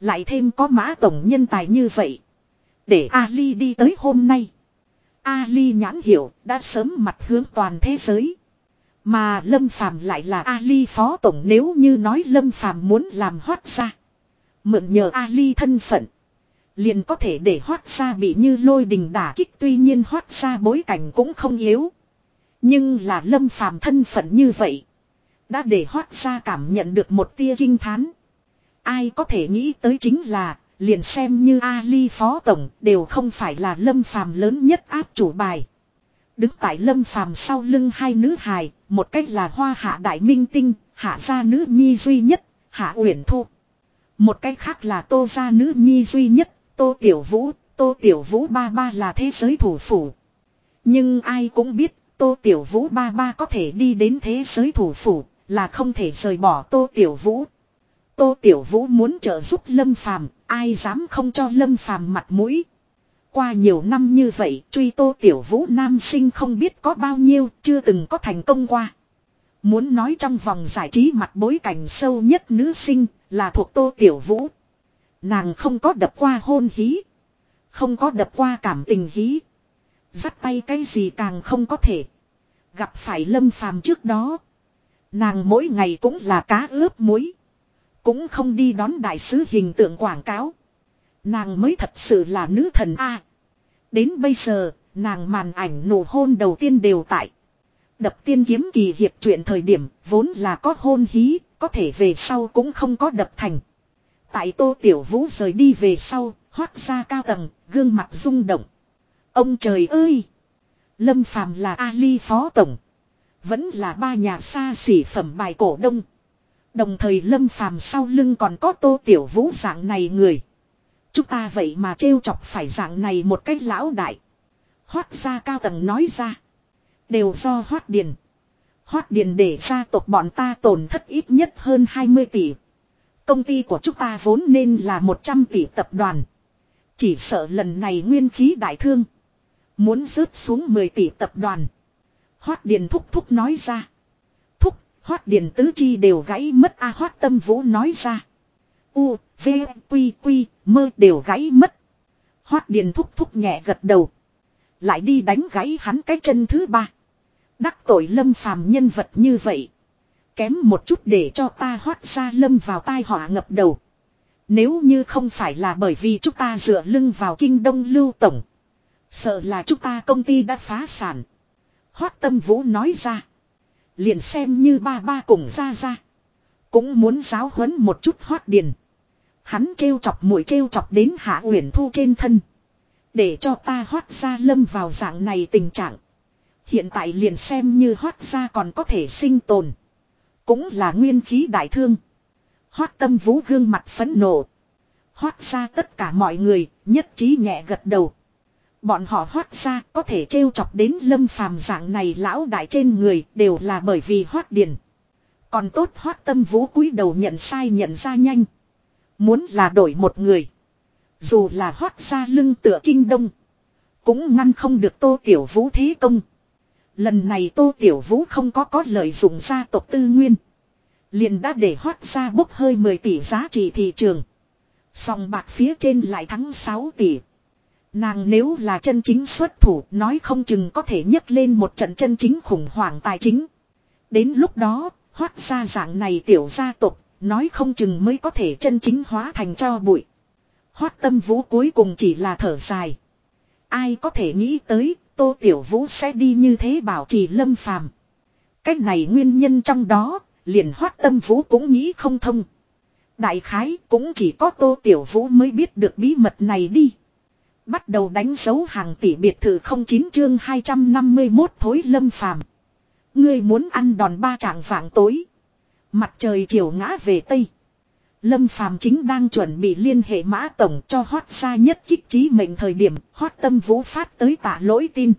Lại thêm có mã tổng nhân tài như vậy. Để Ali đi tới hôm nay. Ali nhãn hiểu đã sớm mặt hướng toàn thế giới. Mà Lâm Phàm lại là Ali phó tổng nếu như nói Lâm Phàm muốn làm hoát ra. Mượn nhờ Ali thân phận. Liền có thể để hoát ra bị như lôi đình đả kích tuy nhiên hoát ra bối cảnh cũng không yếu. Nhưng là Lâm Phàm thân phận như vậy. Đã để hoác ra cảm nhận được một tia kinh thán. Ai có thể nghĩ tới chính là liền xem như Ali phó tổng đều không phải là Lâm Phàm lớn nhất áp chủ bài. Đứng tại Lâm Phàm sau lưng hai nữ hài, một cách là Hoa Hạ Đại Minh Tinh, hạ gia nữ nhi duy nhất, Hạ Uyển Thu. Một cách khác là Tô gia nữ nhi duy nhất, Tô Tiểu Vũ, Tô Tiểu Vũ ba ba là thế giới thủ phủ. Nhưng ai cũng biết, Tô Tiểu Vũ ba ba có thể đi đến thế giới thủ phủ, là không thể rời bỏ Tô Tiểu Vũ. Tô Tiểu Vũ muốn trợ giúp Lâm Phàm, ai dám không cho Lâm Phàm mặt mũi. Qua nhiều năm như vậy, truy Tô Tiểu Vũ nam sinh không biết có bao nhiêu, chưa từng có thành công qua. Muốn nói trong vòng giải trí mặt bối cảnh sâu nhất nữ sinh, là thuộc Tô Tiểu Vũ. Nàng không có đập qua hôn hí. Không có đập qua cảm tình hí. Dắt tay cái gì càng không có thể. Gặp phải Lâm Phàm trước đó. Nàng mỗi ngày cũng là cá ướp muối. Cũng không đi đón đại sứ hình tượng quảng cáo. Nàng mới thật sự là nữ thần A. Đến bây giờ, nàng màn ảnh nổ hôn đầu tiên đều tại. Đập tiên kiếm kỳ hiệp chuyện thời điểm, vốn là có hôn hí, có thể về sau cũng không có đập thành. Tại tô tiểu vũ rời đi về sau, hoác ra cao tầng, gương mặt rung động. Ông trời ơi! Lâm Phàm là Ali phó tổng. Vẫn là ba nhà xa xỉ phẩm bài cổ đông. Đồng thời lâm phàm sau lưng còn có tô tiểu vũ dạng này người. Chúng ta vậy mà trêu chọc phải dạng này một cách lão đại. Hoác ra cao tầng nói ra. Đều do hoác điền. Hoác điền để gia tộc bọn ta tổn thất ít nhất hơn 20 tỷ. Công ty của chúng ta vốn nên là 100 tỷ tập đoàn. Chỉ sợ lần này nguyên khí đại thương. Muốn rớt xuống 10 tỷ tập đoàn. Hoát điền thúc thúc nói ra. thúc, Hoát điền tứ chi đều gãy mất a hoát tâm vũ nói ra. U, V, Quy, Quy, mơ đều gãy mất. Hoát điền thúc thúc nhẹ gật đầu. Lại đi đánh gãy hắn cái chân thứ ba. Đắc tội lâm phàm nhân vật như vậy. Kém một chút để cho ta hoát ra lâm vào tai họa ngập đầu. Nếu như không phải là bởi vì chúng ta dựa lưng vào kinh đông lưu tổng. Sợ là chúng ta công ty đã phá sản. Hoác tâm vũ nói ra. Liền xem như ba ba cùng ra ra. Cũng muốn giáo huấn một chút hoác điền. Hắn trêu chọc mũi trêu chọc đến hạ uyển thu trên thân. Để cho ta hoác ra lâm vào dạng này tình trạng. Hiện tại liền xem như hoác ra còn có thể sinh tồn. Cũng là nguyên khí đại thương. Hoác tâm vũ gương mặt phấn nộ. Hoác ra tất cả mọi người, nhất trí nhẹ gật đầu. Bọn họ hoát ra, có thể trêu chọc đến lâm phàm dạng này lão đại trên người, đều là bởi vì hoát điền. Còn tốt hoát tâm vũ cúi đầu nhận sai nhận ra nhanh. Muốn là đổi một người. Dù là hoát ra lưng tựa kinh đông. Cũng ngăn không được tô tiểu vũ thế công. Lần này tô tiểu vũ không có có lợi dụng gia tộc tư nguyên. Liền đã để hoát ra bốc hơi 10 tỷ giá trị thị trường. Sòng bạc phía trên lại thắng 6 tỷ. Nàng nếu là chân chính xuất thủ nói không chừng có thể nhấc lên một trận chân chính khủng hoảng tài chính. Đến lúc đó, hoác ra dạng này tiểu gia tộc, nói không chừng mới có thể chân chính hóa thành cho bụi. Hoác tâm vũ cuối cùng chỉ là thở dài. Ai có thể nghĩ tới, tô tiểu vũ sẽ đi như thế bảo trì lâm phàm. Cách này nguyên nhân trong đó, liền hoác tâm vũ cũng nghĩ không thông. Đại khái cũng chỉ có tô tiểu vũ mới biết được bí mật này đi. Bắt đầu đánh dấu hàng tỷ biệt thự 09 chương 251 thối lâm phàm. Ngươi muốn ăn đòn ba trạng vạng tối. Mặt trời chiều ngã về Tây. Lâm phàm chính đang chuẩn bị liên hệ mã tổng cho hót xa nhất kích trí mệnh thời điểm hót tâm vũ phát tới tả lỗi tin.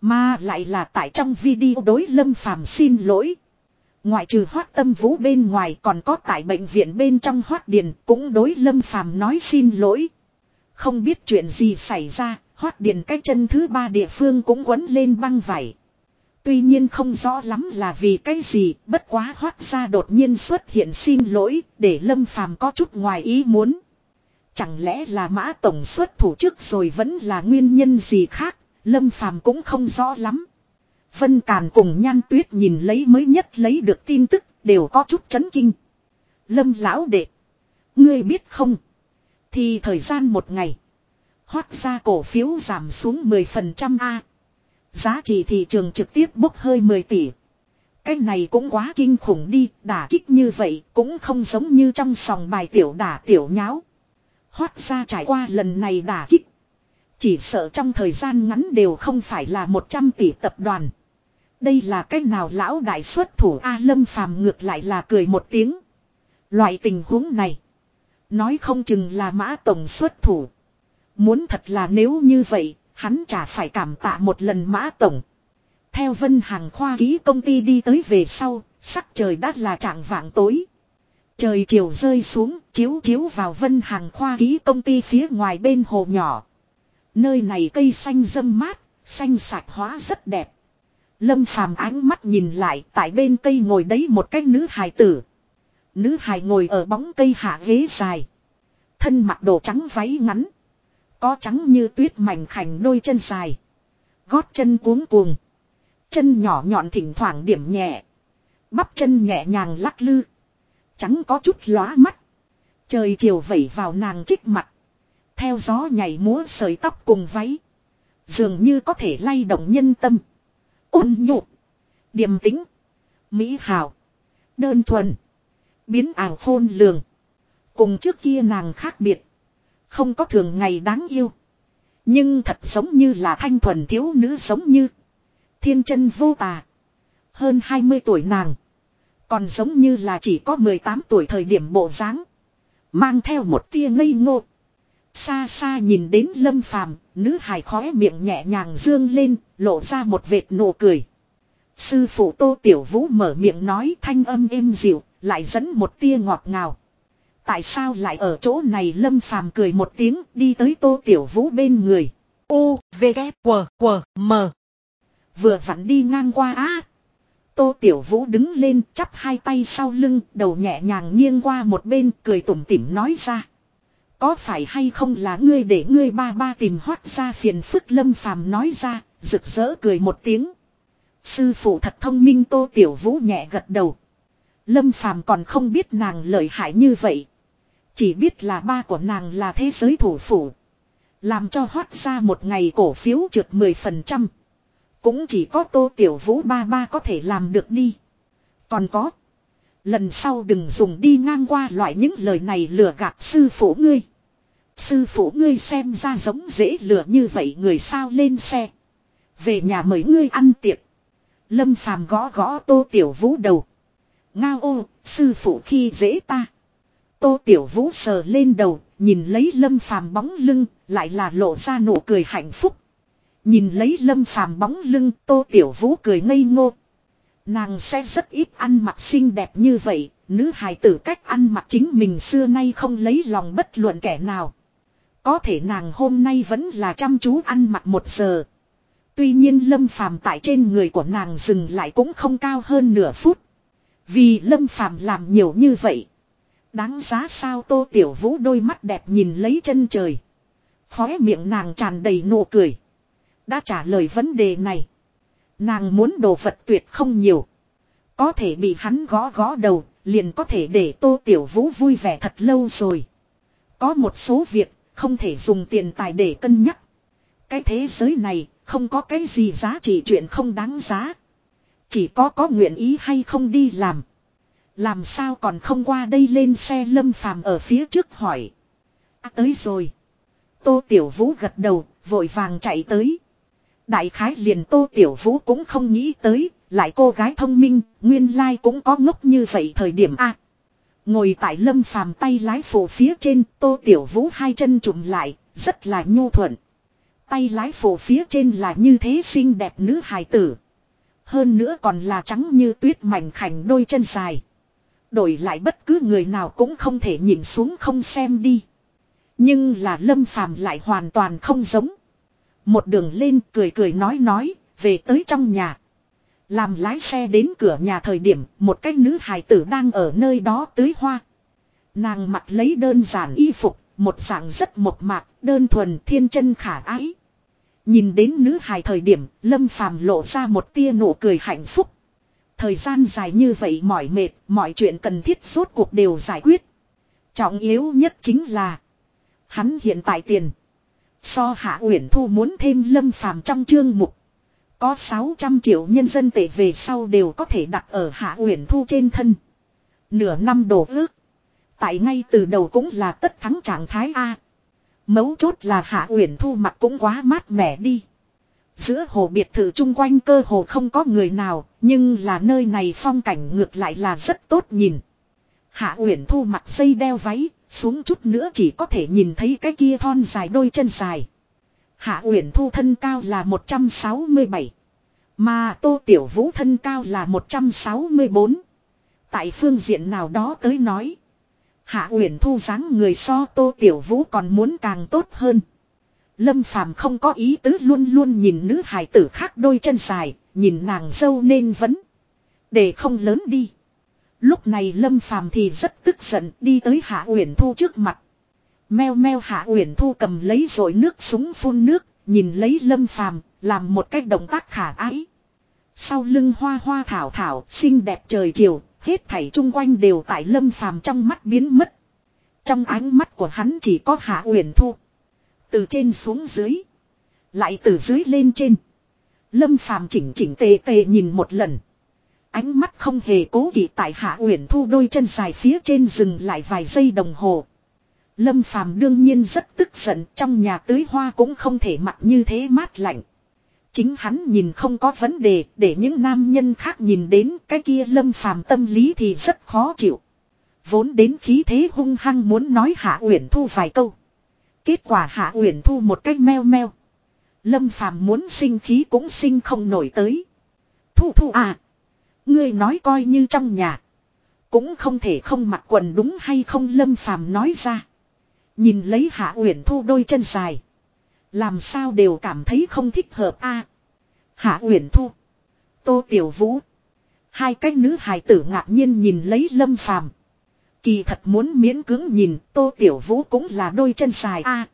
Mà lại là tại trong video đối lâm phàm xin lỗi. Ngoại trừ hoát tâm vũ bên ngoài còn có tại bệnh viện bên trong hoát điền cũng đối lâm phàm nói xin lỗi. Không biết chuyện gì xảy ra, hoát điền cái chân thứ ba địa phương cũng quấn lên băng vải. Tuy nhiên không rõ lắm là vì cái gì, bất quá hoát ra đột nhiên xuất hiện xin lỗi, để Lâm Phàm có chút ngoài ý muốn. Chẳng lẽ là mã tổng xuất thủ trước rồi vẫn là nguyên nhân gì khác, Lâm Phàm cũng không rõ lắm. Vân Càn cùng Nhan Tuyết nhìn lấy mới nhất lấy được tin tức, đều có chút chấn kinh. Lâm lão đệ, ngươi biết không? Thì thời gian một ngày, Hoác ra cổ phiếu giảm xuống 10% A. Giá trị thị trường trực tiếp bốc hơi 10 tỷ. Cái này cũng quá kinh khủng đi, đả kích như vậy cũng không giống như trong sòng bài tiểu đả tiểu nháo. Hoác ra trải qua lần này đả kích. Chỉ sợ trong thời gian ngắn đều không phải là 100 tỷ tập đoàn. Đây là cách nào lão đại xuất thủ A Lâm Phàm ngược lại là cười một tiếng. Loại tình huống này. Nói không chừng là mã tổng xuất thủ. Muốn thật là nếu như vậy, hắn chả phải cảm tạ một lần mã tổng. Theo vân hàng khoa ký công ty đi tới về sau, sắc trời đã là trạng vạng tối. Trời chiều rơi xuống, chiếu chiếu vào vân hàng khoa ký công ty phía ngoài bên hồ nhỏ. Nơi này cây xanh râm mát, xanh sạch hóa rất đẹp. Lâm phàm ánh mắt nhìn lại tại bên cây ngồi đấy một cái nữ hài tử. Nữ hài ngồi ở bóng cây hạ ghế dài. Thân mặc đồ trắng váy ngắn. Có trắng như tuyết mảnh khảnh đôi chân dài. Gót chân cuống cuồng. Chân nhỏ nhọn thỉnh thoảng điểm nhẹ. Bắp chân nhẹ nhàng lắc lư. Trắng có chút lóa mắt. Trời chiều vẩy vào nàng trích mặt. Theo gió nhảy múa sợi tóc cùng váy. Dường như có thể lay động nhân tâm. Ôn nhụ. Điềm tĩnh. Mỹ hào. Đơn thuần. Biến ảo khôn lường. Cùng trước kia nàng khác biệt. Không có thường ngày đáng yêu. Nhưng thật giống như là thanh thuần thiếu nữ giống như. Thiên chân vô tà. Hơn 20 tuổi nàng. Còn giống như là chỉ có 18 tuổi thời điểm bộ dáng Mang theo một tia ngây ngô. Xa xa nhìn đến lâm phàm, nữ hài khóe miệng nhẹ nhàng dương lên, lộ ra một vệt nụ cười. Sư phụ tô tiểu vũ mở miệng nói thanh âm êm dịu, lại dẫn một tia ngọt ngào. Tại sao lại ở chỗ này lâm phàm cười một tiếng đi tới tô tiểu vũ bên người. U, V, K, W, W, M. Vừa vặn đi ngang qua á. Tô Tiểu Vũ đứng lên chắp hai tay sau lưng, đầu nhẹ nhàng nghiêng qua một bên, cười tủm tỉm nói ra. Có phải hay không là ngươi để ngươi ba ba tìm hoát ra phiền phức lâm phàm nói ra, rực rỡ cười một tiếng. Sư phụ thật thông minh Tô Tiểu Vũ nhẹ gật đầu. Lâm phàm còn không biết nàng lợi hại như vậy. Chỉ biết là ba của nàng là thế giới thủ phủ. Làm cho hoát ra một ngày cổ phiếu trượt 10%. Cũng chỉ có tô tiểu vũ ba ba có thể làm được đi. Còn có. Lần sau đừng dùng đi ngang qua loại những lời này lừa gạt sư phụ ngươi. Sư phụ ngươi xem ra giống dễ lừa như vậy người sao lên xe. Về nhà mời ngươi ăn tiệc. Lâm phàm gõ gõ tô tiểu vũ đầu. Ngao ô, sư phụ khi dễ ta. Tô tiểu vũ sờ lên đầu, nhìn lấy lâm phàm bóng lưng, lại là lộ ra nụ cười hạnh phúc. Nhìn lấy lâm phàm bóng lưng tô tiểu vũ cười ngây ngô. Nàng sẽ rất ít ăn mặc xinh đẹp như vậy, nữ hài tử cách ăn mặc chính mình xưa nay không lấy lòng bất luận kẻ nào. Có thể nàng hôm nay vẫn là chăm chú ăn mặc một giờ. Tuy nhiên lâm phàm tại trên người của nàng dừng lại cũng không cao hơn nửa phút. Vì lâm phàm làm nhiều như vậy. Đáng giá sao tô tiểu vũ đôi mắt đẹp nhìn lấy chân trời. Khóe miệng nàng tràn đầy nụ cười. Đã trả lời vấn đề này. Nàng muốn đồ vật tuyệt không nhiều. Có thể bị hắn gõ gõ đầu, liền có thể để tô tiểu vũ vui vẻ thật lâu rồi. Có một số việc, không thể dùng tiền tài để cân nhắc. Cái thế giới này, không có cái gì giá trị chuyện không đáng giá. Chỉ có có nguyện ý hay không đi làm. Làm sao còn không qua đây lên xe lâm phàm ở phía trước hỏi. À tới rồi. Tô Tiểu Vũ gật đầu, vội vàng chạy tới. Đại khái liền Tô Tiểu Vũ cũng không nghĩ tới, lại cô gái thông minh, nguyên lai like cũng có ngốc như vậy thời điểm A. Ngồi tại lâm phàm tay lái phụ phía trên, Tô Tiểu Vũ hai chân trụm lại, rất là nhu thuận. Tay lái phụ phía trên là như thế xinh đẹp nữ hài tử. Hơn nữa còn là trắng như tuyết mảnh khảnh đôi chân dài. Đổi lại bất cứ người nào cũng không thể nhìn xuống không xem đi. Nhưng là lâm phàm lại hoàn toàn không giống. Một đường lên cười cười nói nói, về tới trong nhà. Làm lái xe đến cửa nhà thời điểm, một cái nữ hài tử đang ở nơi đó tưới hoa. Nàng mặc lấy đơn giản y phục, một dạng rất mộc mạc, đơn thuần thiên chân khả ái. Nhìn đến nữ hài thời điểm, Lâm Phàm lộ ra một tia nụ cười hạnh phúc. Thời gian dài như vậy mỏi mệt, mọi chuyện cần thiết suốt cuộc đều giải quyết. Trọng yếu nhất chính là hắn hiện tại tiền. So Hạ Uyển Thu muốn thêm Lâm Phàm trong chương mục. Có 600 triệu nhân dân tệ về sau đều có thể đặt ở Hạ Uyển Thu trên thân. Nửa năm đổ ước. Tại ngay từ đầu cũng là tất thắng trạng thái A. Mấu chốt là Hạ Uyển Thu mặt cũng quá mát mẻ đi. Giữa hồ biệt thự chung quanh cơ hồ không có người nào, nhưng là nơi này phong cảnh ngược lại là rất tốt nhìn. Hạ Uyển Thu mặc dây đeo váy, xuống chút nữa chỉ có thể nhìn thấy cái kia thon dài đôi chân dài. Hạ Uyển Thu thân cao là 167, mà Tô Tiểu Vũ thân cao là 164. Tại phương diện nào đó tới nói, Hạ Uyển Thu dáng người so Tô Tiểu Vũ còn muốn càng tốt hơn. Lâm Phàm không có ý tứ luôn luôn nhìn nữ hài tử khác đôi chân dài, nhìn nàng dâu nên vấn để không lớn đi. Lúc này Lâm Phàm thì rất tức giận đi tới Hạ Uyển Thu trước mặt. Meo meo Hạ Uyển Thu cầm lấy rồi nước súng phun nước, nhìn lấy Lâm Phàm, làm một cách động tác khả ái. Sau lưng hoa hoa thảo thảo, xinh đẹp trời chiều, hết thảy chung quanh đều tại Lâm Phàm trong mắt biến mất. Trong ánh mắt của hắn chỉ có Hạ Uyển Thu. Từ trên xuống dưới, lại từ dưới lên trên. Lâm Phàm chỉnh chỉnh tề tề nhìn một lần. Ánh mắt không hề cố kỵ tại Hạ Uyển Thu đôi chân dài phía trên dừng lại vài giây đồng hồ. Lâm Phàm đương nhiên rất tức giận, trong nhà tưới hoa cũng không thể mặc như thế mát lạnh. Chính hắn nhìn không có vấn đề, để những nam nhân khác nhìn đến cái kia Lâm Phàm tâm lý thì rất khó chịu. Vốn đến khí thế hung hăng muốn nói Hạ Uyển Thu vài câu. Kết quả Hạ Uyển Thu một cách meo meo. Lâm Phàm muốn sinh khí cũng sinh không nổi tới. Thu thu à. Ngươi nói coi như trong nhà. Cũng không thể không mặc quần đúng hay không Lâm Phàm nói ra. Nhìn lấy Hạ Uyển Thu đôi chân dài. Làm sao đều cảm thấy không thích hợp a. Hạ Uyển Thu. Tô Tiểu Vũ. Hai cái nữ hài tử ngạc nhiên nhìn lấy Lâm Phàm. Kỳ thật muốn miễn cưỡng nhìn Tô Tiểu Vũ cũng là đôi chân dài a.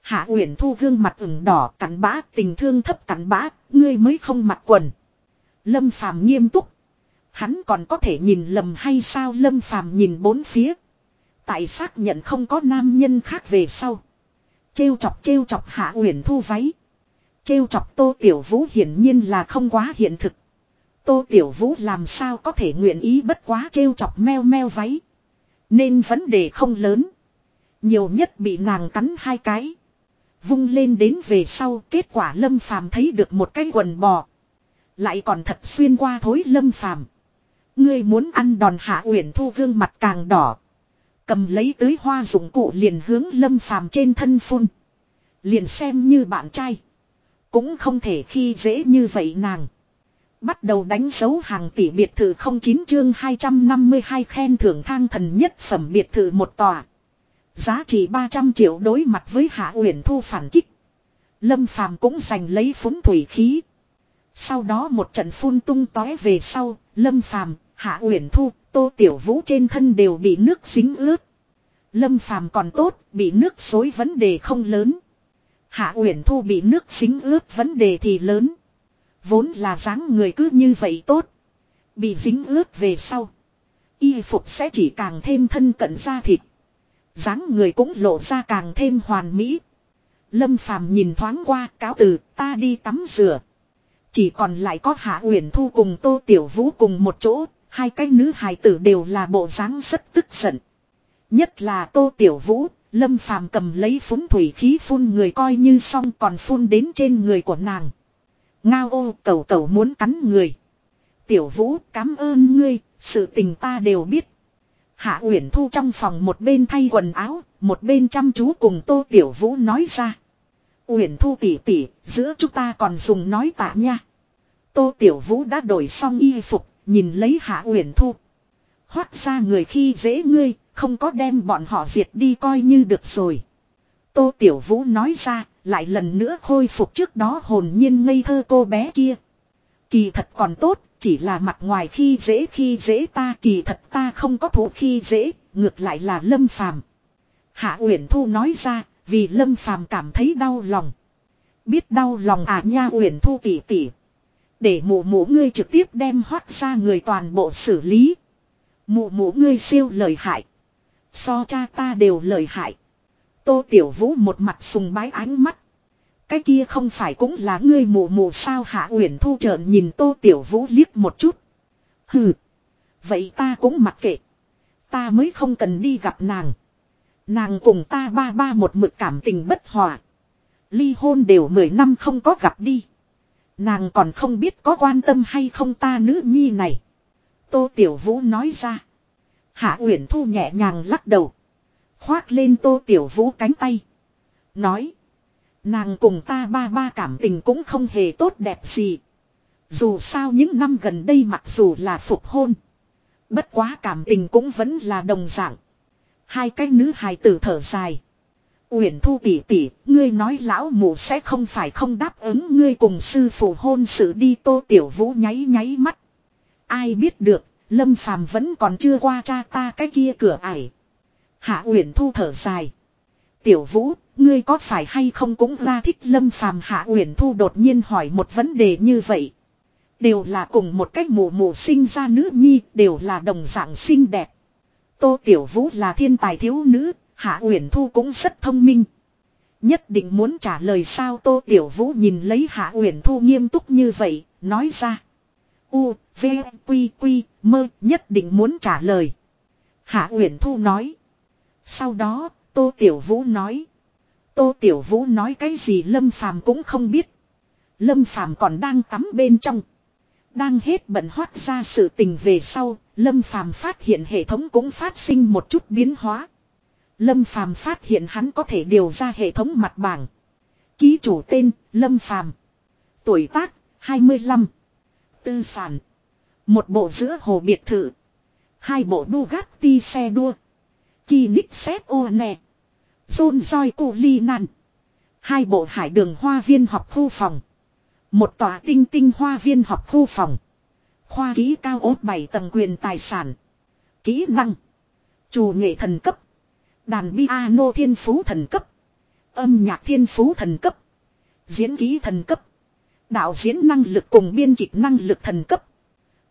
Hạ Uyển Thu gương mặt ửng đỏ cắn bã tình thương thấp cắn bã, ngươi mới không mặc quần. Lâm Phàm nghiêm túc. Hắn còn có thể nhìn lầm hay sao Lâm Phàm nhìn bốn phía. Tại xác nhận không có nam nhân khác về sau. Trêu chọc trêu chọc Hạ Uyển Thu váy. Trêu chọc Tô Tiểu Vũ hiển nhiên là không quá hiện thực. Tô Tiểu Vũ làm sao có thể nguyện ý bất quá trêu chọc meo meo váy. Nên vấn đề không lớn. Nhiều nhất bị nàng cắn hai cái. Vung lên đến về sau, kết quả Lâm Phàm thấy được một cái quần bò. Lại còn thật xuyên qua thối Lâm Phàm Ngươi muốn ăn đòn Hạ Uyển Thu gương mặt càng đỏ. Cầm lấy tưới hoa dụng cụ liền hướng lâm phàm trên thân phun. Liền xem như bạn trai. Cũng không thể khi dễ như vậy nàng. Bắt đầu đánh dấu hàng tỷ biệt thự 09 chương 252 khen thưởng thang thần nhất phẩm biệt thự một tòa. Giá trị 300 triệu đối mặt với Hạ Uyển Thu phản kích. Lâm Phàm cũng giành lấy phúng thủy khí. Sau đó một trận phun tung tói về sau, Lâm Phàm, Hạ Uyển Thu, Tô Tiểu Vũ trên thân đều bị nước dính ướt. Lâm Phàm còn tốt, bị nước xối vấn đề không lớn. Hạ Uyển Thu bị nước dính ướt vấn đề thì lớn. Vốn là dáng người cứ như vậy tốt. Bị dính ướt về sau. Y phục sẽ chỉ càng thêm thân cận da thịt. dáng người cũng lộ ra càng thêm hoàn mỹ. Lâm Phàm nhìn thoáng qua cáo từ ta đi tắm rửa. Chỉ còn lại có Hạ Uyển Thu cùng Tô Tiểu Vũ cùng một chỗ, hai cái nữ hài tử đều là bộ dáng rất tức giận. Nhất là Tô Tiểu Vũ, Lâm Phàm cầm lấy phúng thủy khí phun người coi như xong còn phun đến trên người của nàng. Ngao ô cầu cầu muốn cắn người. Tiểu Vũ cảm ơn ngươi, sự tình ta đều biết. Hạ Uyển Thu trong phòng một bên thay quần áo, một bên chăm chú cùng Tô Tiểu Vũ nói ra. Uyển Thu tỉ tỉ, giữa chúng ta còn dùng nói tạ nha. Tô Tiểu Vũ đã đổi xong y phục, nhìn lấy Hạ Uyển Thu. Hoát ra người khi dễ ngươi, không có đem bọn họ diệt đi coi như được rồi. Tô Tiểu Vũ nói ra, lại lần nữa khôi phục trước đó hồn nhiên ngây thơ cô bé kia. Kỳ thật còn tốt, chỉ là mặt ngoài khi dễ khi dễ ta kỳ thật ta không có thủ khi dễ, ngược lại là lâm phàm. Hạ Uyển Thu nói ra, vì Lâm Phàm cảm thấy đau lòng. Biết đau lòng à nha Uyển Thu tỉ tỉ. Để mụ mụ ngươi trực tiếp đem hoát ra người toàn bộ xử lý. Mụ mụ ngươi siêu lời hại. So cha ta đều lời hại. Tô Tiểu Vũ một mặt sùng bái ánh mắt. Cái kia không phải cũng là ngươi mù mù sao hạ uyển thu trợn nhìn Tô Tiểu Vũ liếc một chút. Hừ. Vậy ta cũng mặc kệ. Ta mới không cần đi gặp nàng. Nàng cùng ta ba ba một mực cảm tình bất hòa. Ly hôn đều 10 năm không có gặp đi. Nàng còn không biết có quan tâm hay không ta nữ nhi này. Tô Tiểu Vũ nói ra. Hạ Uyển Thu nhẹ nhàng lắc đầu. Khoác lên Tô Tiểu Vũ cánh tay. Nói. Nàng cùng ta ba ba cảm tình cũng không hề tốt đẹp gì. Dù sao những năm gần đây mặc dù là phục hôn. Bất quá cảm tình cũng vẫn là đồng dạng. Hai cái nữ hài tử thở dài. Uyển Thu tỷ tỷ, ngươi nói lão mụ sẽ không phải không đáp ứng ngươi cùng sư phụ hôn sự đi Tô Tiểu Vũ nháy nháy mắt. Ai biết được, Lâm Phàm vẫn còn chưa qua cha ta cái kia cửa ải. Hạ Uyển Thu thở dài. Tiểu Vũ, ngươi có phải hay không cũng ra thích Lâm Phàm Hạ Uyển Thu đột nhiên hỏi một vấn đề như vậy. Đều là cùng một cách mù mù sinh ra nữ nhi, đều là đồng dạng xinh đẹp. Tô Tiểu Vũ là thiên tài thiếu nữ, Hạ Uyển Thu cũng rất thông minh. Nhất định muốn trả lời sao Tô Tiểu Vũ nhìn lấy Hạ Uyển Thu nghiêm túc như vậy, nói ra. U, V, Quy, Quy, mơ, nhất định muốn trả lời. Hạ Uyển Thu nói. Sau đó, Tô Tiểu Vũ nói. Tô Tiểu Vũ nói cái gì Lâm Phàm cũng không biết. Lâm Phàm còn đang tắm bên trong. Đang hết bận hoát ra sự tình về sau, Lâm Phàm phát hiện hệ thống cũng phát sinh một chút biến hóa. Lâm Phàm phát hiện hắn có thể điều ra hệ thống mặt bảng. Ký chủ tên, Lâm Phàm Tuổi tác, 25. Tư sản. Một bộ giữa hồ biệt thự. Hai bộ Bugatti xe đua. Kinix xếp ô nè. John roi cụ ly nàn. Hai bộ hải đường hoa viên học khu phòng. Một tòa tinh tinh hoa viên học khu phòng. Khoa ký cao ốt 7 tầng quyền tài sản. Kỹ năng. Chủ nghệ thần cấp. Đàn piano thiên phú thần cấp. Âm nhạc thiên phú thần cấp. Diễn ký thần cấp. Đạo diễn năng lực cùng biên kịch năng lực thần cấp.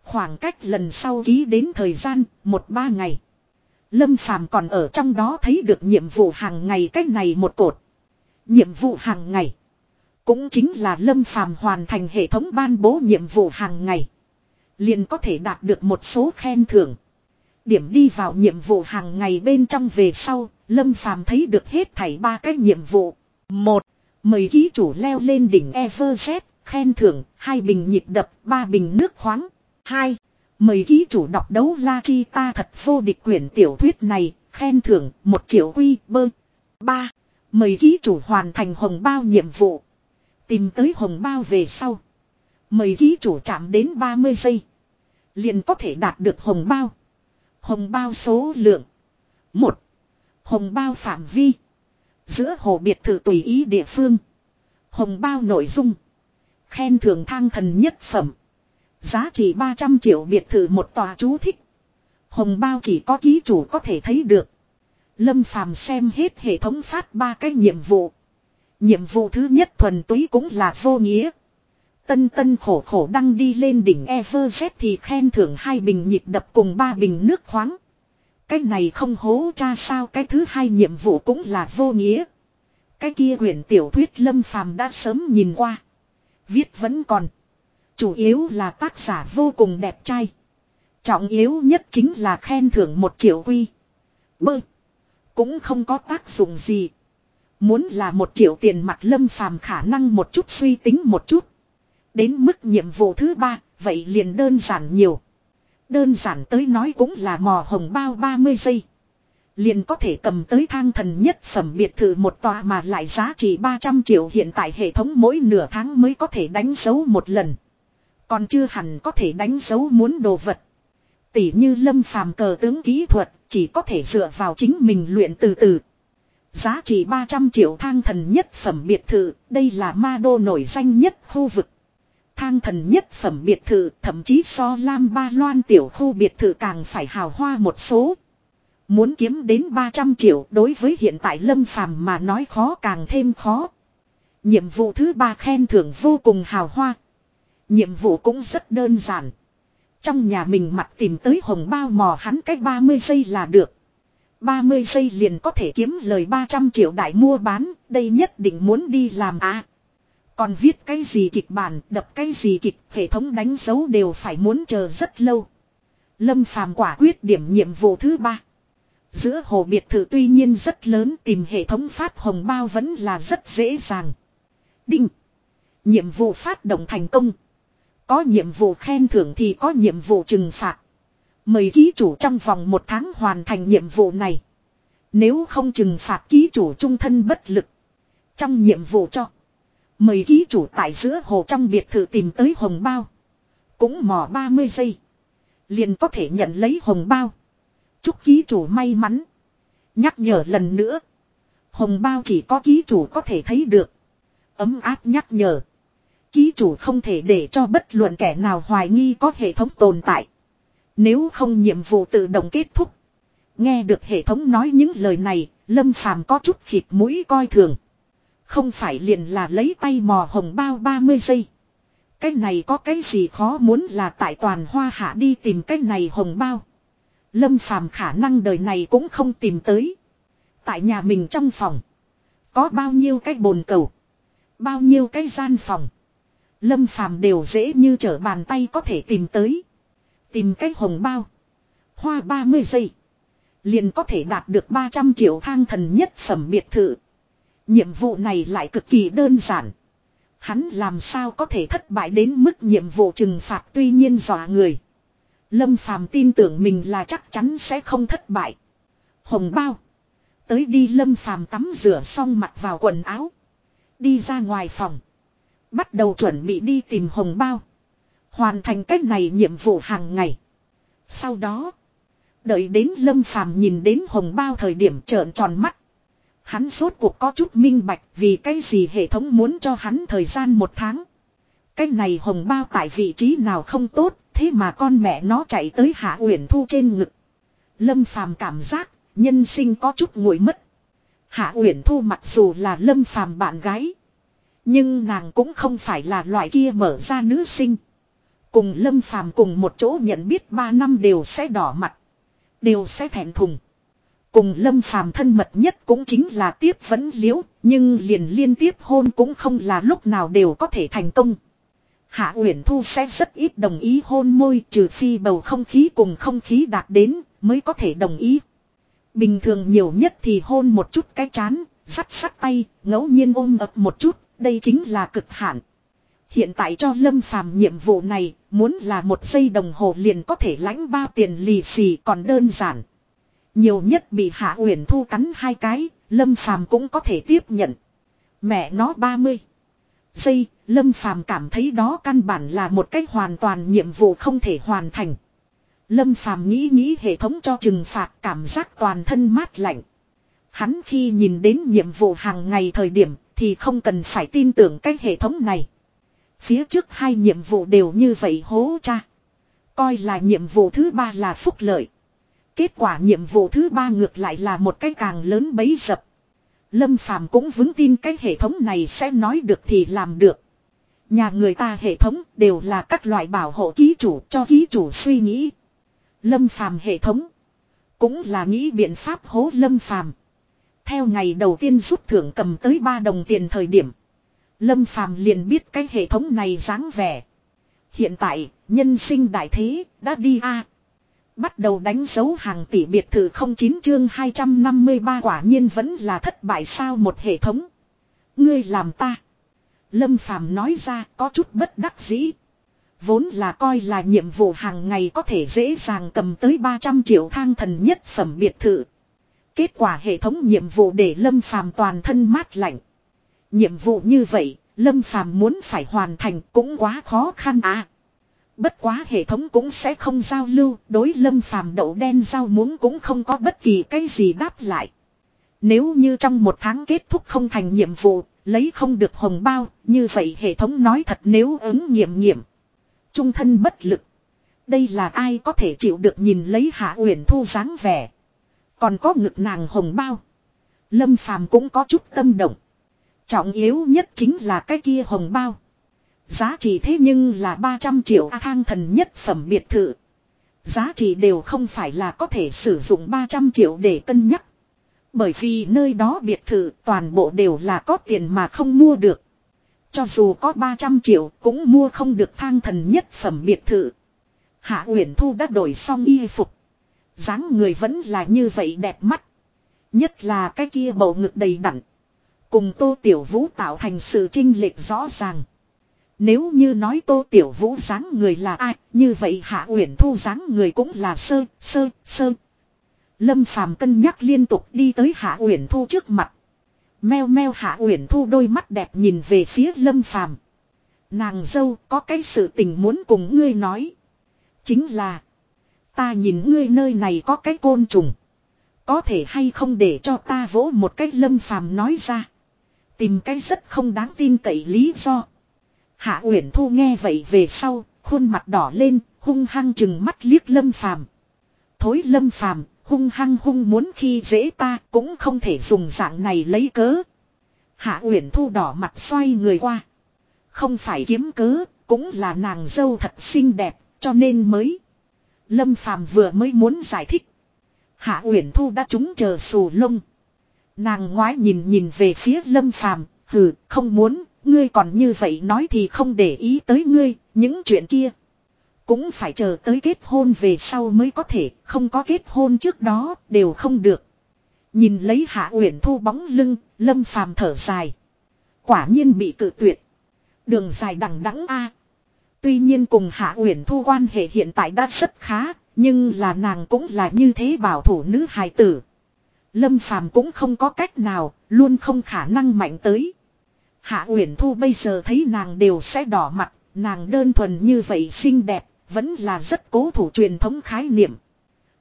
Khoảng cách lần sau ký đến thời gian, một ba ngày. Lâm Phàm còn ở trong đó thấy được nhiệm vụ hàng ngày cách này một cột. Nhiệm vụ hàng ngày. Cũng chính là Lâm Phàm hoàn thành hệ thống ban bố nhiệm vụ hàng ngày. Liền có thể đạt được một số khen thưởng. Điểm đi vào nhiệm vụ hàng ngày bên trong về sau, Lâm Phàm thấy được hết thảy ba cái nhiệm vụ. Một, Mời ký chủ leo lên đỉnh Everest, khen thưởng, hai bình nhịp đập, ba bình nước khoáng. Hai, Mời ký chủ đọc đấu la chi ta thật vô địch quyển tiểu thuyết này, khen thưởng, một triệu quy bơ. Ba, Mời ký chủ hoàn thành hồng bao nhiệm vụ. Tìm tới hồng bao về sau. Mời ký chủ chạm đến 30 giây. Liền có thể đạt được hồng bao. Hồng bao số lượng. một Hồng bao phạm vi. Giữa hồ biệt thự tùy ý địa phương. Hồng bao nội dung. Khen thưởng thang thần nhất phẩm. Giá trị 300 triệu biệt thự một tòa chú thích. Hồng bao chỉ có ký chủ có thể thấy được. Lâm Phàm xem hết hệ thống phát ba cái nhiệm vụ. Nhiệm vụ thứ nhất thuần túy cũng là vô nghĩa. Tân tân khổ khổ đăng đi lên đỉnh Everest thì khen thưởng hai bình nhịp đập cùng ba bình nước khoáng. Cái này không hố cha sao, cái thứ hai nhiệm vụ cũng là vô nghĩa. Cái kia quyển tiểu thuyết lâm phàm đã sớm nhìn qua. Viết vẫn còn. Chủ yếu là tác giả vô cùng đẹp trai. Trọng yếu nhất chính là khen thưởng một triệu quy. Bơ. Cũng không có tác dụng gì. Muốn là một triệu tiền mặt lâm phàm khả năng một chút suy tính một chút. Đến mức nhiệm vụ thứ ba, vậy liền đơn giản nhiều. Đơn giản tới nói cũng là mò hồng bao 30 giây. Liền có thể cầm tới thang thần nhất phẩm biệt thự một tòa mà lại giá trị 300 triệu hiện tại hệ thống mỗi nửa tháng mới có thể đánh dấu một lần. Còn chưa hẳn có thể đánh dấu muốn đồ vật. Tỷ như lâm phàm cờ tướng kỹ thuật chỉ có thể dựa vào chính mình luyện từ từ. Giá trị 300 triệu thang thần nhất phẩm biệt thự, đây là ma đô nổi danh nhất khu vực. Thang thần nhất phẩm biệt thự thậm chí so Lam Ba Loan tiểu khu biệt thự càng phải hào hoa một số. Muốn kiếm đến 300 triệu đối với hiện tại Lâm Phàm mà nói khó càng thêm khó. Nhiệm vụ thứ ba khen thưởng vô cùng hào hoa. Nhiệm vụ cũng rất đơn giản. Trong nhà mình mặt tìm tới hồng bao mò hắn cách 30 giây là được. 30 giây liền có thể kiếm lời 300 triệu đại mua bán, đây nhất định muốn đi làm à. Còn viết cái gì kịch bản, đập cái gì kịch, hệ thống đánh dấu đều phải muốn chờ rất lâu. Lâm phàm quả quyết điểm nhiệm vụ thứ ba. Giữa hồ biệt thự tuy nhiên rất lớn tìm hệ thống phát hồng bao vẫn là rất dễ dàng. Đinh. Nhiệm vụ phát động thành công. Có nhiệm vụ khen thưởng thì có nhiệm vụ trừng phạt. Mời ký chủ trong vòng một tháng hoàn thành nhiệm vụ này. Nếu không trừng phạt ký chủ trung thân bất lực. Trong nhiệm vụ cho. Mời ký chủ tại giữa hồ trong biệt thự tìm tới hồng bao. Cũng mò 30 giây. Liền có thể nhận lấy hồng bao. Chúc ký chủ may mắn. Nhắc nhở lần nữa. Hồng bao chỉ có ký chủ có thể thấy được. Ấm áp nhắc nhở. Ký chủ không thể để cho bất luận kẻ nào hoài nghi có hệ thống tồn tại. Nếu không nhiệm vụ tự động kết thúc. Nghe được hệ thống nói những lời này, Lâm Phàm có chút khịt mũi coi thường. Không phải liền là lấy tay mò hồng bao 30 giây. Cái này có cái gì khó muốn là tại toàn hoa hạ đi tìm cái này hồng bao. Lâm Phàm khả năng đời này cũng không tìm tới. Tại nhà mình trong phòng. Có bao nhiêu cái bồn cầu. Bao nhiêu cái gian phòng. Lâm Phàm đều dễ như trở bàn tay có thể tìm tới. Tìm cái hồng bao. Hoa 30 giây. Liền có thể đạt được 300 triệu thang thần nhất phẩm biệt thự. Nhiệm vụ này lại cực kỳ đơn giản. Hắn làm sao có thể thất bại đến mức nhiệm vụ trừng phạt tuy nhiên dọa người. Lâm Phàm tin tưởng mình là chắc chắn sẽ không thất bại. Hồng bao. Tới đi Lâm Phàm tắm rửa xong mặc vào quần áo. Đi ra ngoài phòng. Bắt đầu chuẩn bị đi tìm hồng bao. Hoàn thành cách này nhiệm vụ hàng ngày. Sau đó. Đợi đến Lâm Phàm nhìn đến hồng bao thời điểm trợn tròn mắt. Hắn rốt cuộc có chút minh bạch vì cái gì hệ thống muốn cho hắn thời gian một tháng. Cái này hồng bao tại vị trí nào không tốt, thế mà con mẹ nó chạy tới Hạ Uyển Thu trên ngực. Lâm Phàm cảm giác, nhân sinh có chút nguội mất. Hạ Uyển Thu mặc dù là Lâm Phàm bạn gái, nhưng nàng cũng không phải là loại kia mở ra nữ sinh. Cùng Lâm Phàm cùng một chỗ nhận biết ba năm đều sẽ đỏ mặt, đều sẽ thẹn thùng. Cùng Lâm Phàm thân mật nhất cũng chính là tiếp vấn liễu, nhưng liền liên tiếp hôn cũng không là lúc nào đều có thể thành công. Hạ Uyển Thu sẽ rất ít đồng ý hôn môi trừ phi bầu không khí cùng không khí đạt đến mới có thể đồng ý. Bình thường nhiều nhất thì hôn một chút cái chán, sắt sắt tay, ngẫu nhiên ôm ập một chút, đây chính là cực hạn. Hiện tại cho Lâm Phàm nhiệm vụ này, muốn là một giây đồng hồ liền có thể lãnh ba tiền lì xì còn đơn giản. Nhiều nhất bị Hạ Uyển Thu cắn hai cái, Lâm Phàm cũng có thể tiếp nhận. Mẹ nó 30 giây, Lâm Phàm cảm thấy đó căn bản là một cách hoàn toàn nhiệm vụ không thể hoàn thành. Lâm Phàm nghĩ nghĩ hệ thống cho trừng phạt cảm giác toàn thân mát lạnh. Hắn khi nhìn đến nhiệm vụ hàng ngày thời điểm thì không cần phải tin tưởng cái hệ thống này. Phía trước hai nhiệm vụ đều như vậy hố cha. Coi là nhiệm vụ thứ ba là phúc lợi. Kết quả nhiệm vụ thứ ba ngược lại là một cái càng lớn bấy dập. Lâm Phàm cũng vững tin cái hệ thống này sẽ nói được thì làm được. Nhà người ta hệ thống đều là các loại bảo hộ ký chủ cho ký chủ suy nghĩ. Lâm Phàm hệ thống cũng là nghĩ biện pháp hố Lâm Phàm. Theo ngày đầu tiên rút thưởng cầm tới 3 đồng tiền thời điểm, Lâm Phàm liền biết cái hệ thống này dáng vẻ. Hiện tại, nhân sinh đại thế đã đi a. Bắt đầu đánh dấu hàng tỷ biệt thự 09 chương 253 quả nhiên vẫn là thất bại sao một hệ thống. Ngươi làm ta. Lâm Phàm nói ra có chút bất đắc dĩ. Vốn là coi là nhiệm vụ hàng ngày có thể dễ dàng cầm tới 300 triệu thang thần nhất phẩm biệt thự. Kết quả hệ thống nhiệm vụ để Lâm Phàm toàn thân mát lạnh. Nhiệm vụ như vậy, Lâm Phàm muốn phải hoàn thành cũng quá khó khăn à. Bất quá hệ thống cũng sẽ không giao lưu, đối lâm phàm đậu đen giao muốn cũng không có bất kỳ cái gì đáp lại. Nếu như trong một tháng kết thúc không thành nhiệm vụ, lấy không được hồng bao, như vậy hệ thống nói thật nếu ứng nghiệm nghiệm. Trung thân bất lực. Đây là ai có thể chịu được nhìn lấy hạ uyển thu dáng vẻ. Còn có ngực nàng hồng bao. Lâm phàm cũng có chút tâm động. Trọng yếu nhất chính là cái kia hồng bao. Giá trị thế nhưng là 300 triệu A thang thần nhất phẩm biệt thự. Giá trị đều không phải là có thể sử dụng 300 triệu để cân nhắc. Bởi vì nơi đó biệt thự toàn bộ đều là có tiền mà không mua được. Cho dù có 300 triệu cũng mua không được thang thần nhất phẩm biệt thự. Hạ Uyển Thu đã đổi xong y phục. dáng người vẫn là như vậy đẹp mắt. Nhất là cái kia bầu ngực đầy đặn. Cùng Tô Tiểu Vũ tạo thành sự trinh lệch rõ ràng. Nếu như nói Tô Tiểu Vũ dáng người là ai, như vậy Hạ Uyển Thu dáng người cũng là sơ, sơ, sơ. Lâm Phàm cân nhắc liên tục đi tới Hạ Uyển Thu trước mặt. Meo meo Hạ Uyển Thu đôi mắt đẹp nhìn về phía Lâm Phàm. Nàng dâu có cái sự tình muốn cùng ngươi nói. Chính là. Ta nhìn ngươi nơi này có cái côn trùng. Có thể hay không để cho ta vỗ một cái Lâm Phàm nói ra. Tìm cái rất không đáng tin cậy lý do. Hạ Uyển Thu nghe vậy về sau, khuôn mặt đỏ lên, hung hăng chừng mắt liếc Lâm Phàm. Thối Lâm Phàm, hung hăng hung muốn khi dễ ta, cũng không thể dùng dạng này lấy cớ. Hạ Uyển Thu đỏ mặt xoay người qua. Không phải kiếm cớ, cũng là nàng dâu thật xinh đẹp, cho nên mới. Lâm Phàm vừa mới muốn giải thích. Hạ Uyển Thu đã trúng chờ sù lông. Nàng ngoái nhìn nhìn về phía Lâm Phàm, hừ, không muốn, ngươi còn như vậy nói thì không để ý tới ngươi, những chuyện kia. Cũng phải chờ tới kết hôn về sau mới có thể, không có kết hôn trước đó, đều không được. Nhìn lấy Hạ Uyển Thu bóng lưng, Lâm Phàm thở dài. Quả nhiên bị cự tuyệt. Đường dài đằng đẵng a. Tuy nhiên cùng Hạ Uyển Thu quan hệ hiện tại đã rất khá, nhưng là nàng cũng là như thế bảo thủ nữ hài tử. Lâm Phàm cũng không có cách nào, luôn không khả năng mạnh tới. Hạ Uyển Thu bây giờ thấy nàng đều sẽ đỏ mặt, nàng đơn thuần như vậy xinh đẹp, vẫn là rất cố thủ truyền thống khái niệm.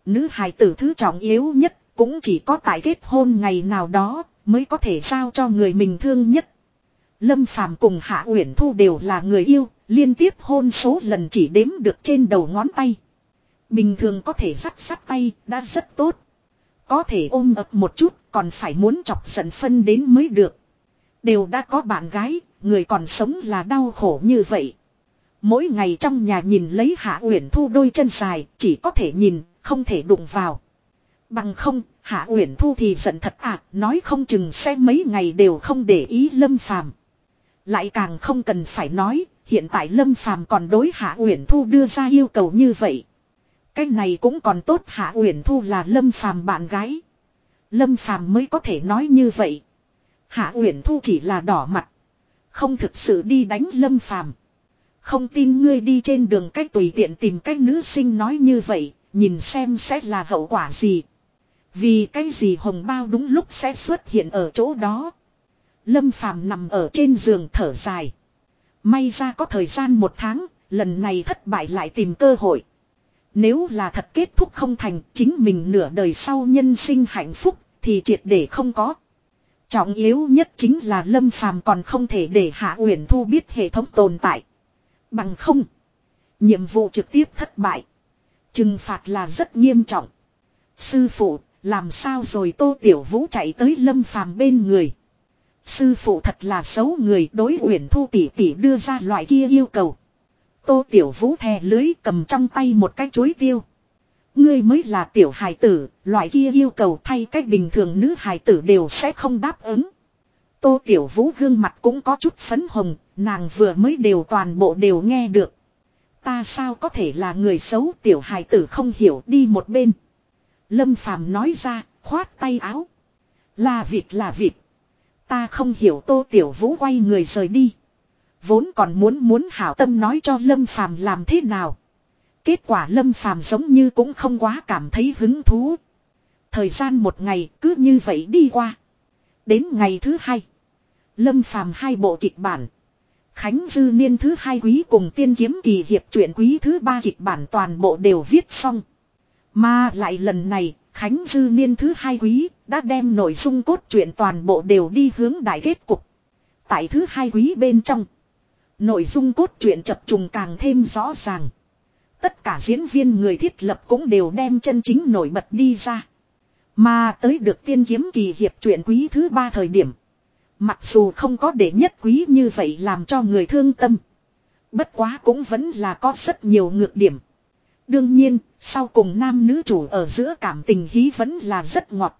Nữ hài tử thứ trọng yếu nhất, cũng chỉ có tại kết hôn ngày nào đó, mới có thể giao cho người mình thương nhất. Lâm Phàm cùng Hạ Uyển Thu đều là người yêu, liên tiếp hôn số lần chỉ đếm được trên đầu ngón tay. Bình thường có thể sắt sắt tay, đã rất tốt. Có thể ôm ập một chút, còn phải muốn chọc giận phân đến mới được. Đều đã có bạn gái, người còn sống là đau khổ như vậy. Mỗi ngày trong nhà nhìn lấy Hạ Uyển Thu đôi chân dài, chỉ có thể nhìn, không thể đụng vào. Bằng không, Hạ Uyển Thu thì giận thật à, nói không chừng sẽ mấy ngày đều không để ý Lâm Phàm. Lại càng không cần phải nói, hiện tại Lâm Phàm còn đối Hạ Uyển Thu đưa ra yêu cầu như vậy. Cái này cũng còn tốt Hạ Uyển Thu là Lâm Phàm bạn gái. Lâm Phàm mới có thể nói như vậy. Hạ Uyển Thu chỉ là đỏ mặt, không thực sự đi đánh Lâm Phàm. Không tin ngươi đi trên đường cách tùy tiện tìm cách nữ sinh nói như vậy, nhìn xem sẽ là hậu quả gì. Vì cái gì hồng bao đúng lúc sẽ xuất hiện ở chỗ đó. Lâm Phàm nằm ở trên giường thở dài. May ra có thời gian một tháng, lần này thất bại lại tìm cơ hội. Nếu là thật kết thúc không thành, chính mình nửa đời sau nhân sinh hạnh phúc, thì triệt để không có. Trọng yếu nhất chính là Lâm Phàm còn không thể để Hạ Uyển Thu biết hệ thống tồn tại. Bằng không, nhiệm vụ trực tiếp thất bại. Trừng phạt là rất nghiêm trọng. Sư phụ, làm sao rồi Tô Tiểu Vũ chạy tới Lâm Phàm bên người. Sư phụ thật là xấu người đối Uyển Thu tỷ tỷ đưa ra loại kia yêu cầu. Tô Tiểu Vũ thè lưới cầm trong tay một cái chuối tiêu. Ngươi mới là tiểu hài tử, loại kia yêu cầu thay cách bình thường nữ hài tử đều sẽ không đáp ứng. Tô Tiểu Vũ gương mặt cũng có chút phấn hồng, nàng vừa mới đều toàn bộ đều nghe được. Ta sao có thể là người xấu tiểu hài tử không hiểu đi một bên. Lâm Phàm nói ra, khoát tay áo. Là vịt là vịt. Ta không hiểu Tô Tiểu Vũ quay người rời đi. Vốn còn muốn muốn hảo tâm nói cho Lâm Phàm làm thế nào. Kết quả Lâm Phàm giống như cũng không quá cảm thấy hứng thú. Thời gian một ngày cứ như vậy đi qua. Đến ngày thứ hai. Lâm Phàm hai bộ kịch bản. Khánh Dư Niên thứ hai quý cùng tiên kiếm kỳ hiệp truyện quý thứ ba kịch bản toàn bộ đều viết xong. Mà lại lần này, Khánh Dư Niên thứ hai quý đã đem nội dung cốt truyện toàn bộ đều đi hướng đại kết cục. Tại thứ hai quý bên trong, nội dung cốt truyện chập trùng càng thêm rõ ràng. Tất cả diễn viên người thiết lập cũng đều đem chân chính nổi bật đi ra. Mà tới được tiên kiếm kỳ hiệp truyện quý thứ ba thời điểm. Mặc dù không có để nhất quý như vậy làm cho người thương tâm. Bất quá cũng vẫn là có rất nhiều ngược điểm. Đương nhiên, sau cùng nam nữ chủ ở giữa cảm tình hí vẫn là rất ngọt.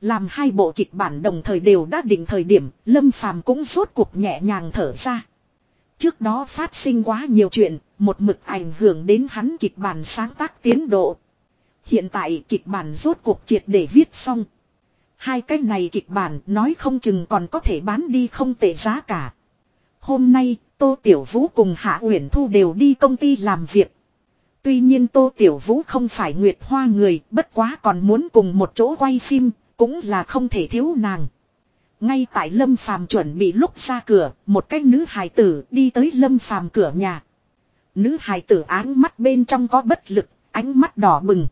Làm hai bộ kịch bản đồng thời đều đã định thời điểm, Lâm Phàm cũng rốt cuộc nhẹ nhàng thở ra. Trước đó phát sinh quá nhiều chuyện, một mực ảnh hưởng đến hắn kịch bản sáng tác tiến độ. Hiện tại kịch bản rốt cuộc triệt để viết xong. Hai cái này kịch bản nói không chừng còn có thể bán đi không tệ giá cả. Hôm nay, Tô Tiểu Vũ cùng Hạ Uyển Thu đều đi công ty làm việc. Tuy nhiên Tô Tiểu Vũ không phải Nguyệt Hoa người, bất quá còn muốn cùng một chỗ quay phim, cũng là không thể thiếu nàng. Ngay tại Lâm Phàm chuẩn bị lúc ra cửa, một cái nữ hài tử đi tới Lâm Phàm cửa nhà. Nữ hài tử áng mắt bên trong có bất lực, ánh mắt đỏ bừng.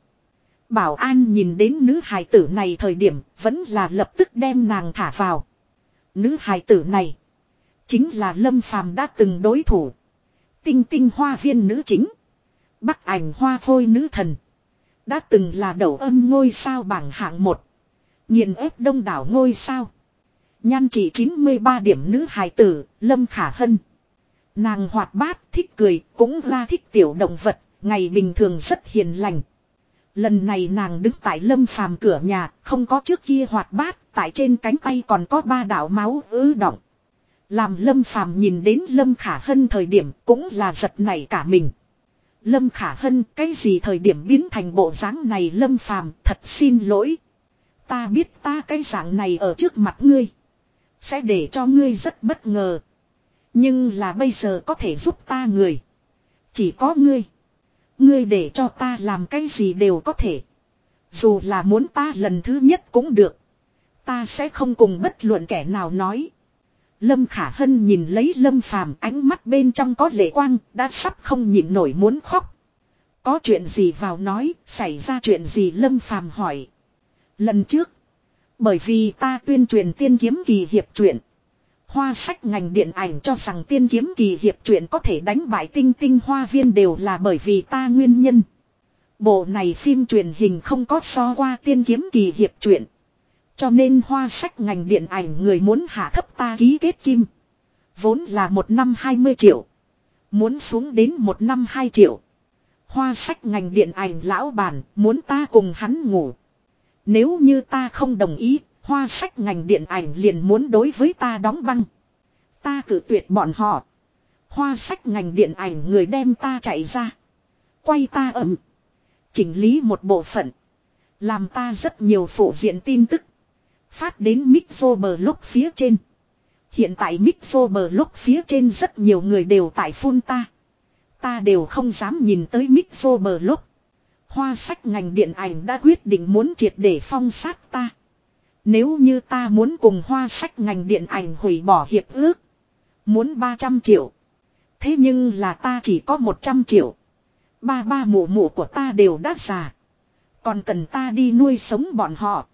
Bảo an nhìn đến nữ hài tử này thời điểm vẫn là lập tức đem nàng thả vào. Nữ hài tử này chính là Lâm Phàm đã từng đối thủ. Tinh tinh hoa viên nữ chính. Bắc ảnh hoa phôi nữ thần. Đã từng là đầu âm ngôi sao bảng hạng một. Nhìn ép đông đảo ngôi sao. Nhan chỉ 93 điểm nữ hài tử, Lâm Khả Hân. Nàng hoạt bát, thích cười, cũng ra thích tiểu động vật, ngày bình thường rất hiền lành. Lần này nàng đứng tại lâm phàm cửa nhà, không có trước kia hoạt bát, tại trên cánh tay còn có ba đạo máu ứ động. Làm lâm phàm nhìn đến lâm khả hân thời điểm cũng là giật nảy cả mình. Lâm khả hân cái gì thời điểm biến thành bộ dáng này lâm phàm thật xin lỗi. Ta biết ta cái dạng này ở trước mặt ngươi. Sẽ để cho ngươi rất bất ngờ. Nhưng là bây giờ có thể giúp ta người. Chỉ có ngươi. Ngươi để cho ta làm cái gì đều có thể. Dù là muốn ta lần thứ nhất cũng được. Ta sẽ không cùng bất luận kẻ nào nói. Lâm Khả Hân nhìn lấy Lâm Phàm ánh mắt bên trong có lệ quang, đã sắp không nhịn nổi muốn khóc. Có chuyện gì vào nói, xảy ra chuyện gì Lâm Phàm hỏi. Lần trước, bởi vì ta tuyên truyền tiên kiếm kỳ hiệp truyện. Hoa sách ngành điện ảnh cho rằng tiên kiếm kỳ hiệp truyện có thể đánh bại tinh tinh hoa viên đều là bởi vì ta nguyên nhân. Bộ này phim truyền hình không có so qua tiên kiếm kỳ hiệp truyện. Cho nên hoa sách ngành điện ảnh người muốn hạ thấp ta ký kết kim. Vốn là một năm 20 triệu. Muốn xuống đến một năm 2 triệu. Hoa sách ngành điện ảnh lão bản muốn ta cùng hắn ngủ. Nếu như ta không đồng ý, hoa sách ngành điện ảnh liền muốn đối với ta đóng băng. Ta cử tuyệt bọn họ. Hoa sách ngành điện ảnh người đem ta chạy ra. Quay ta ẩm. Chỉnh lý một bộ phận. Làm ta rất nhiều phụ diện tin tức. Phát đến Mixo phía trên. Hiện tại Mixo phía trên rất nhiều người đều tại phun ta. Ta đều không dám nhìn tới Mixo Hoa sách ngành điện ảnh đã quyết định muốn triệt để phong sát ta. Nếu như ta muốn cùng hoa sách ngành điện ảnh hủy bỏ hiệp ước. Muốn 300 triệu. Thế nhưng là ta chỉ có 100 triệu. Ba ba mụ mụ của ta đều đã già. Còn cần ta đi nuôi sống bọn họ.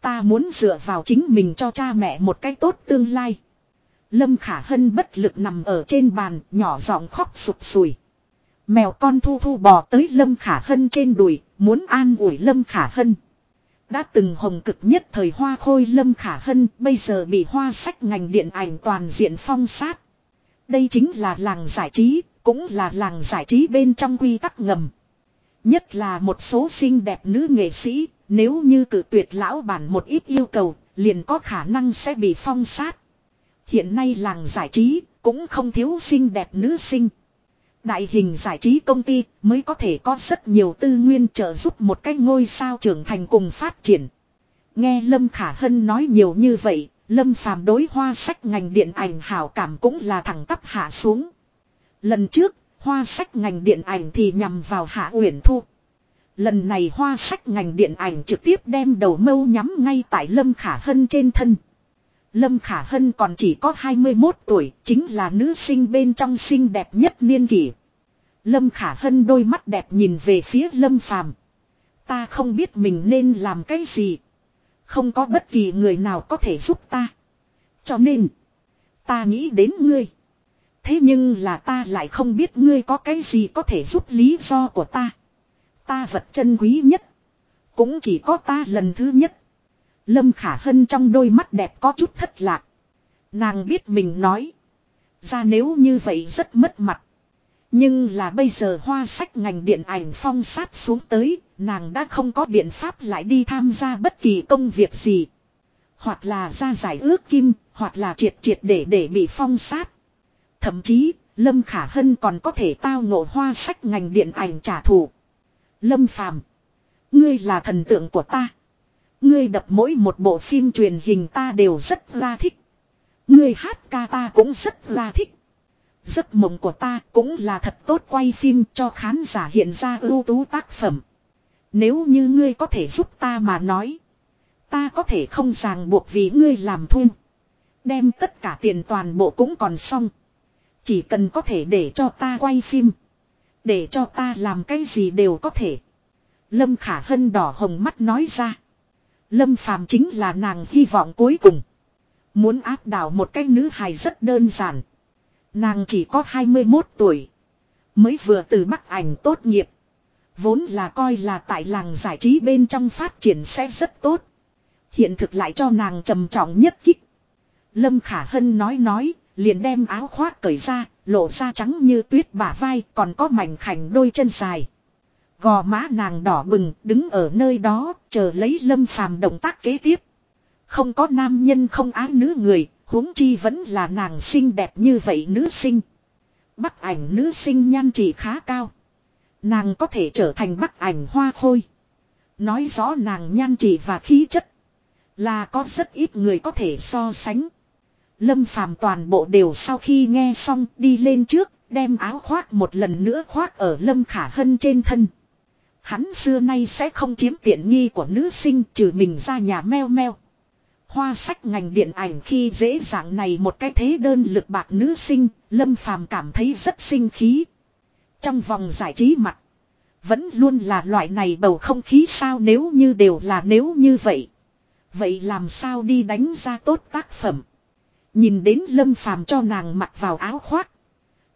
Ta muốn dựa vào chính mình cho cha mẹ một cách tốt tương lai. Lâm Khả Hân bất lực nằm ở trên bàn, nhỏ giọng khóc sụp sùi. Mèo con thu thu bò tới Lâm Khả Hân trên đùi, muốn an ủi Lâm Khả Hân. Đã từng hồng cực nhất thời hoa khôi Lâm Khả Hân, bây giờ bị hoa sách ngành điện ảnh toàn diện phong sát. Đây chính là làng giải trí, cũng là làng giải trí bên trong quy tắc ngầm. Nhất là một số xinh đẹp nữ nghệ sĩ, nếu như cử tuyệt lão bản một ít yêu cầu, liền có khả năng sẽ bị phong sát. Hiện nay làng giải trí, cũng không thiếu xinh đẹp nữ sinh. Đại hình giải trí công ty mới có thể có rất nhiều tư nguyên trợ giúp một cái ngôi sao trưởng thành cùng phát triển. Nghe Lâm Khả Hân nói nhiều như vậy, Lâm Phàm đối hoa sách ngành điện ảnh hảo cảm cũng là thẳng tắp hạ xuống. Lần trước, hoa sách ngành điện ảnh thì nhằm vào Hạ Uyển Thu. Lần này hoa sách ngành điện ảnh trực tiếp đem đầu mâu nhắm ngay tại Lâm Khả Hân trên thân. Lâm Khả Hân còn chỉ có 21 tuổi, chính là nữ sinh bên trong xinh đẹp nhất niên kỷ. Lâm Khả Hân đôi mắt đẹp nhìn về phía Lâm Phàm. Ta không biết mình nên làm cái gì. Không có bất kỳ người nào có thể giúp ta. Cho nên, ta nghĩ đến ngươi. Thế nhưng là ta lại không biết ngươi có cái gì có thể giúp lý do của ta. Ta vật chân quý nhất. Cũng chỉ có ta lần thứ nhất. Lâm Khả Hân trong đôi mắt đẹp có chút thất lạc. Nàng biết mình nói. Ra nếu như vậy rất mất mặt. Nhưng là bây giờ hoa sách ngành điện ảnh phong sát xuống tới, nàng đã không có biện pháp lại đi tham gia bất kỳ công việc gì. Hoặc là ra giải ước kim, hoặc là triệt triệt để để bị phong sát. Thậm chí, Lâm Khả Hân còn có thể tao ngộ hoa sách ngành điện ảnh trả thù. Lâm Phàm Ngươi là thần tượng của ta. Ngươi đập mỗi một bộ phim truyền hình ta đều rất là thích. Ngươi hát ca ta cũng rất là thích. Giấc mộng của ta cũng là thật tốt quay phim cho khán giả hiện ra ưu tú tác phẩm. Nếu như ngươi có thể giúp ta mà nói. Ta có thể không ràng buộc vì ngươi làm thuê. Đem tất cả tiền toàn bộ cũng còn xong. Chỉ cần có thể để cho ta quay phim. Để cho ta làm cái gì đều có thể. Lâm Khả Hân đỏ hồng mắt nói ra. Lâm Phàm chính là nàng hy vọng cuối cùng. Muốn áp đảo một cái nữ hài rất đơn giản. Nàng chỉ có 21 tuổi. Mới vừa từ Bắc ảnh tốt nghiệp. Vốn là coi là tại làng giải trí bên trong phát triển sẽ rất tốt. Hiện thực lại cho nàng trầm trọng nhất kích. Lâm Khả Hân nói nói, liền đem áo khoác cởi ra, lộ ra trắng như tuyết bả vai, còn có mảnh khảnh đôi chân dài. Gò má nàng đỏ bừng, đứng ở nơi đó, chờ lấy lâm phàm động tác kế tiếp. Không có nam nhân không ái nữ người, huống chi vẫn là nàng xinh đẹp như vậy nữ sinh. Bắc ảnh nữ sinh nhan trị khá cao. Nàng có thể trở thành bắc ảnh hoa khôi. Nói rõ nàng nhan trị và khí chất. Là có rất ít người có thể so sánh. Lâm phàm toàn bộ đều sau khi nghe xong đi lên trước, đem áo khoác một lần nữa khoác ở Lâm Khả Hân trên thân. Hắn xưa nay sẽ không chiếm tiện nghi của nữ sinh trừ mình ra nhà meo meo. Hoa sách ngành điện ảnh khi dễ dàng này một cái thế đơn lực bạc nữ sinh, Lâm Phàm cảm thấy rất sinh khí. Trong vòng giải trí mặt, vẫn luôn là loại này bầu không khí sao nếu như đều là nếu như vậy. Vậy làm sao đi đánh ra tốt tác phẩm. Nhìn đến Lâm Phàm cho nàng mặc vào áo khoác.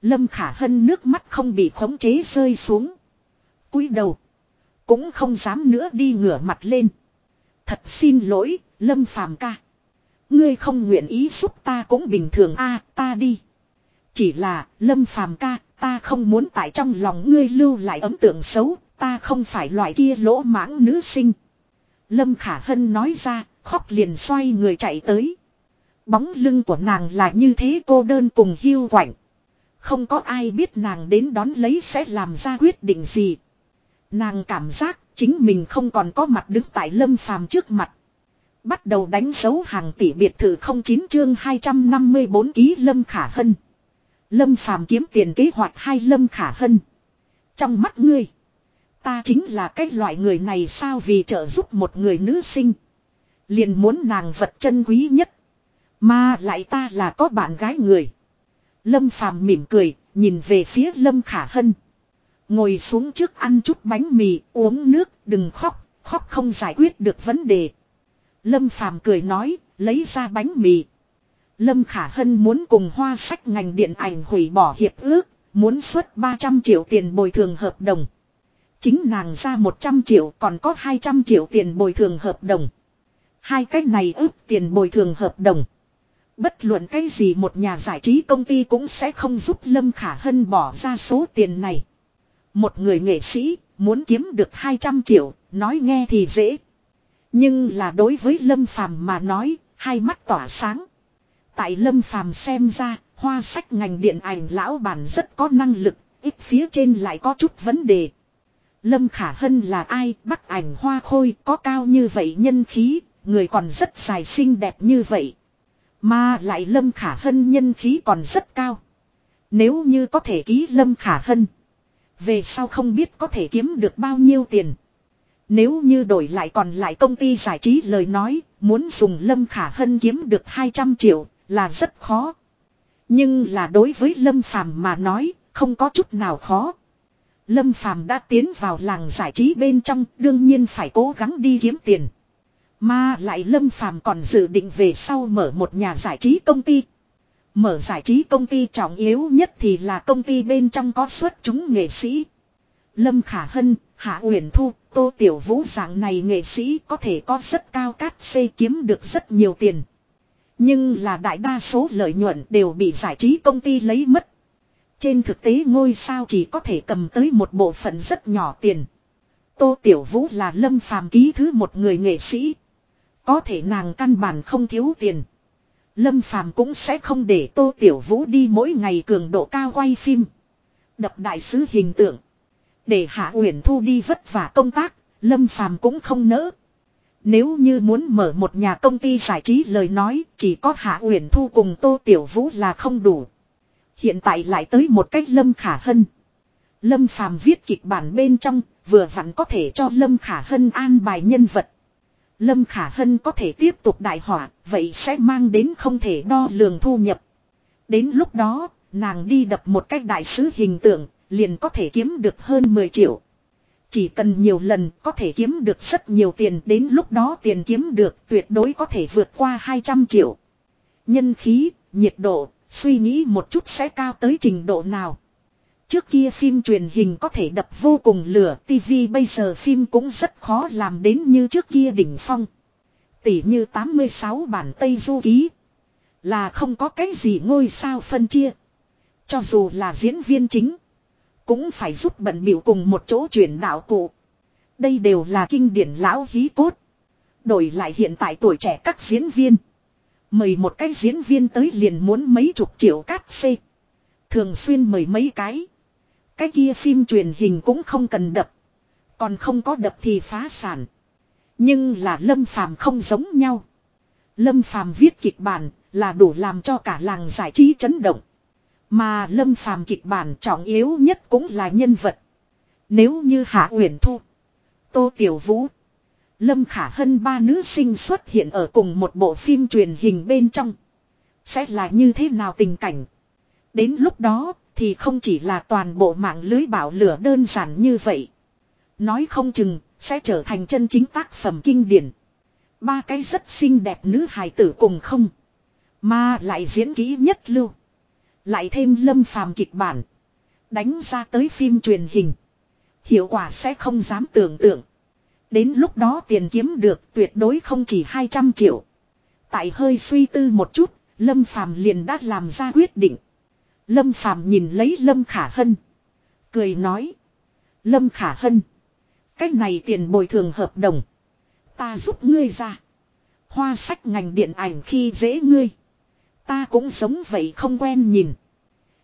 Lâm Khả Hân nước mắt không bị khống chế rơi xuống. cúi đầu. Cũng không dám nữa đi ngửa mặt lên. Thật xin lỗi, Lâm Phàm ca. Ngươi không nguyện ý giúp ta cũng bình thường a, ta đi. Chỉ là, Lâm Phàm ca, ta không muốn tại trong lòng ngươi lưu lại ấn tượng xấu, ta không phải loại kia lỗ mãng nữ sinh. Lâm Khả Hân nói ra, khóc liền xoay người chạy tới. Bóng lưng của nàng là như thế cô đơn cùng hiu quạnh. Không có ai biết nàng đến đón lấy sẽ làm ra quyết định gì. Nàng cảm giác chính mình không còn có mặt đứng tại lâm phàm trước mặt. Bắt đầu đánh dấu hàng tỷ biệt thự 09 chương 254 ký lâm khả hân. Lâm phàm kiếm tiền kế hoạch hai lâm khả hân. Trong mắt ngươi. Ta chính là cái loại người này sao vì trợ giúp một người nữ sinh. Liền muốn nàng vật chân quý nhất. Mà lại ta là có bạn gái người. Lâm phàm mỉm cười, nhìn về phía lâm khả hân. Ngồi xuống trước ăn chút bánh mì, uống nước, đừng khóc, khóc không giải quyết được vấn đề. Lâm Phàm cười nói, lấy ra bánh mì. Lâm Khả Hân muốn cùng hoa sách ngành điện ảnh hủy bỏ hiệp ước, muốn xuất 300 triệu tiền bồi thường hợp đồng. Chính nàng ra 100 triệu còn có 200 triệu tiền bồi thường hợp đồng. Hai cái này ước tiền bồi thường hợp đồng. Bất luận cái gì một nhà giải trí công ty cũng sẽ không giúp Lâm Khả Hân bỏ ra số tiền này. Một người nghệ sĩ muốn kiếm được 200 triệu, nói nghe thì dễ. Nhưng là đối với Lâm Phàm mà nói, hai mắt tỏa sáng. Tại Lâm Phàm xem ra, hoa sách ngành điện ảnh lão bản rất có năng lực, ít phía trên lại có chút vấn đề. Lâm Khả Hân là ai, bắt ảnh hoa khôi, có cao như vậy nhân khí, người còn rất dài xinh đẹp như vậy. Mà lại Lâm Khả Hân nhân khí còn rất cao. Nếu như có thể ký Lâm Khả Hân. Về sau không biết có thể kiếm được bao nhiêu tiền. Nếu như đổi lại còn lại công ty giải trí lời nói, muốn dùng Lâm Khả Hân kiếm được 200 triệu là rất khó. Nhưng là đối với Lâm Phàm mà nói, không có chút nào khó. Lâm Phàm đã tiến vào làng giải trí bên trong, đương nhiên phải cố gắng đi kiếm tiền. Mà lại Lâm Phàm còn dự định về sau mở một nhà giải trí công ty. Mở giải trí công ty trọng yếu nhất thì là công ty bên trong có xuất chúng nghệ sĩ. Lâm Khả Hân, Hạ Uyển Thu, Tô Tiểu Vũ dạng này nghệ sĩ có thể có rất cao cát xây kiếm được rất nhiều tiền. Nhưng là đại đa số lợi nhuận đều bị giải trí công ty lấy mất. Trên thực tế ngôi sao chỉ có thể cầm tới một bộ phận rất nhỏ tiền. Tô Tiểu Vũ là lâm phàm ký thứ một người nghệ sĩ. Có thể nàng căn bản không thiếu tiền. Lâm phàm cũng sẽ không để Tô Tiểu Vũ đi mỗi ngày cường độ cao quay phim. Đập đại sứ hình tượng. Để Hạ Uyển Thu đi vất vả công tác, Lâm phàm cũng không nỡ. Nếu như muốn mở một nhà công ty giải trí lời nói, chỉ có Hạ Uyển Thu cùng Tô Tiểu Vũ là không đủ. Hiện tại lại tới một cách Lâm Khả Hân. Lâm Phàm viết kịch bản bên trong, vừa vặn có thể cho Lâm Khả Hân an bài nhân vật. Lâm Khả Hân có thể tiếp tục đại hỏa, vậy sẽ mang đến không thể đo lường thu nhập. Đến lúc đó, nàng đi đập một cách đại sứ hình tượng, liền có thể kiếm được hơn 10 triệu. Chỉ cần nhiều lần có thể kiếm được rất nhiều tiền đến lúc đó tiền kiếm được tuyệt đối có thể vượt qua 200 triệu. Nhân khí, nhiệt độ, suy nghĩ một chút sẽ cao tới trình độ nào. Trước kia phim truyền hình có thể đập vô cùng lửa TV bây giờ phim cũng rất khó làm đến như trước kia đỉnh phong. Tỷ như 86 bản Tây Du Ký. Là không có cái gì ngôi sao phân chia. Cho dù là diễn viên chính. Cũng phải giúp bận biểu cùng một chỗ chuyển đạo cụ. Đây đều là kinh điển lão hí cốt. Đổi lại hiện tại tuổi trẻ các diễn viên. Mời một cái diễn viên tới liền muốn mấy chục triệu cát xê. Thường xuyên mời mấy cái. Cái kia phim truyền hình cũng không cần đập. Còn không có đập thì phá sản. Nhưng là Lâm Phàm không giống nhau. Lâm Phàm viết kịch bản là đủ làm cho cả làng giải trí chấn động. Mà Lâm Phàm kịch bản trọng yếu nhất cũng là nhân vật. Nếu như Hạ Uyển Thu, Tô Tiểu Vũ, Lâm Khả Hân ba nữ sinh xuất hiện ở cùng một bộ phim truyền hình bên trong. Sẽ là như thế nào tình cảnh? Đến lúc đó thì không chỉ là toàn bộ mạng lưới bảo lửa đơn giản như vậy. Nói không chừng sẽ trở thành chân chính tác phẩm kinh điển. Ba cái rất xinh đẹp nữ hài tử cùng không. Mà lại diễn kỹ nhất lưu. Lại thêm lâm phàm kịch bản. Đánh ra tới phim truyền hình. Hiệu quả sẽ không dám tưởng tượng. Đến lúc đó tiền kiếm được tuyệt đối không chỉ 200 triệu. Tại hơi suy tư một chút, Lâm Phàm liền đã làm ra quyết định. Lâm Phàm nhìn lấy Lâm Khả Hân. Cười nói. Lâm Khả Hân. Cách này tiền bồi thường hợp đồng. Ta giúp ngươi ra. Hoa sách ngành điện ảnh khi dễ ngươi. Ta cũng sống vậy không quen nhìn.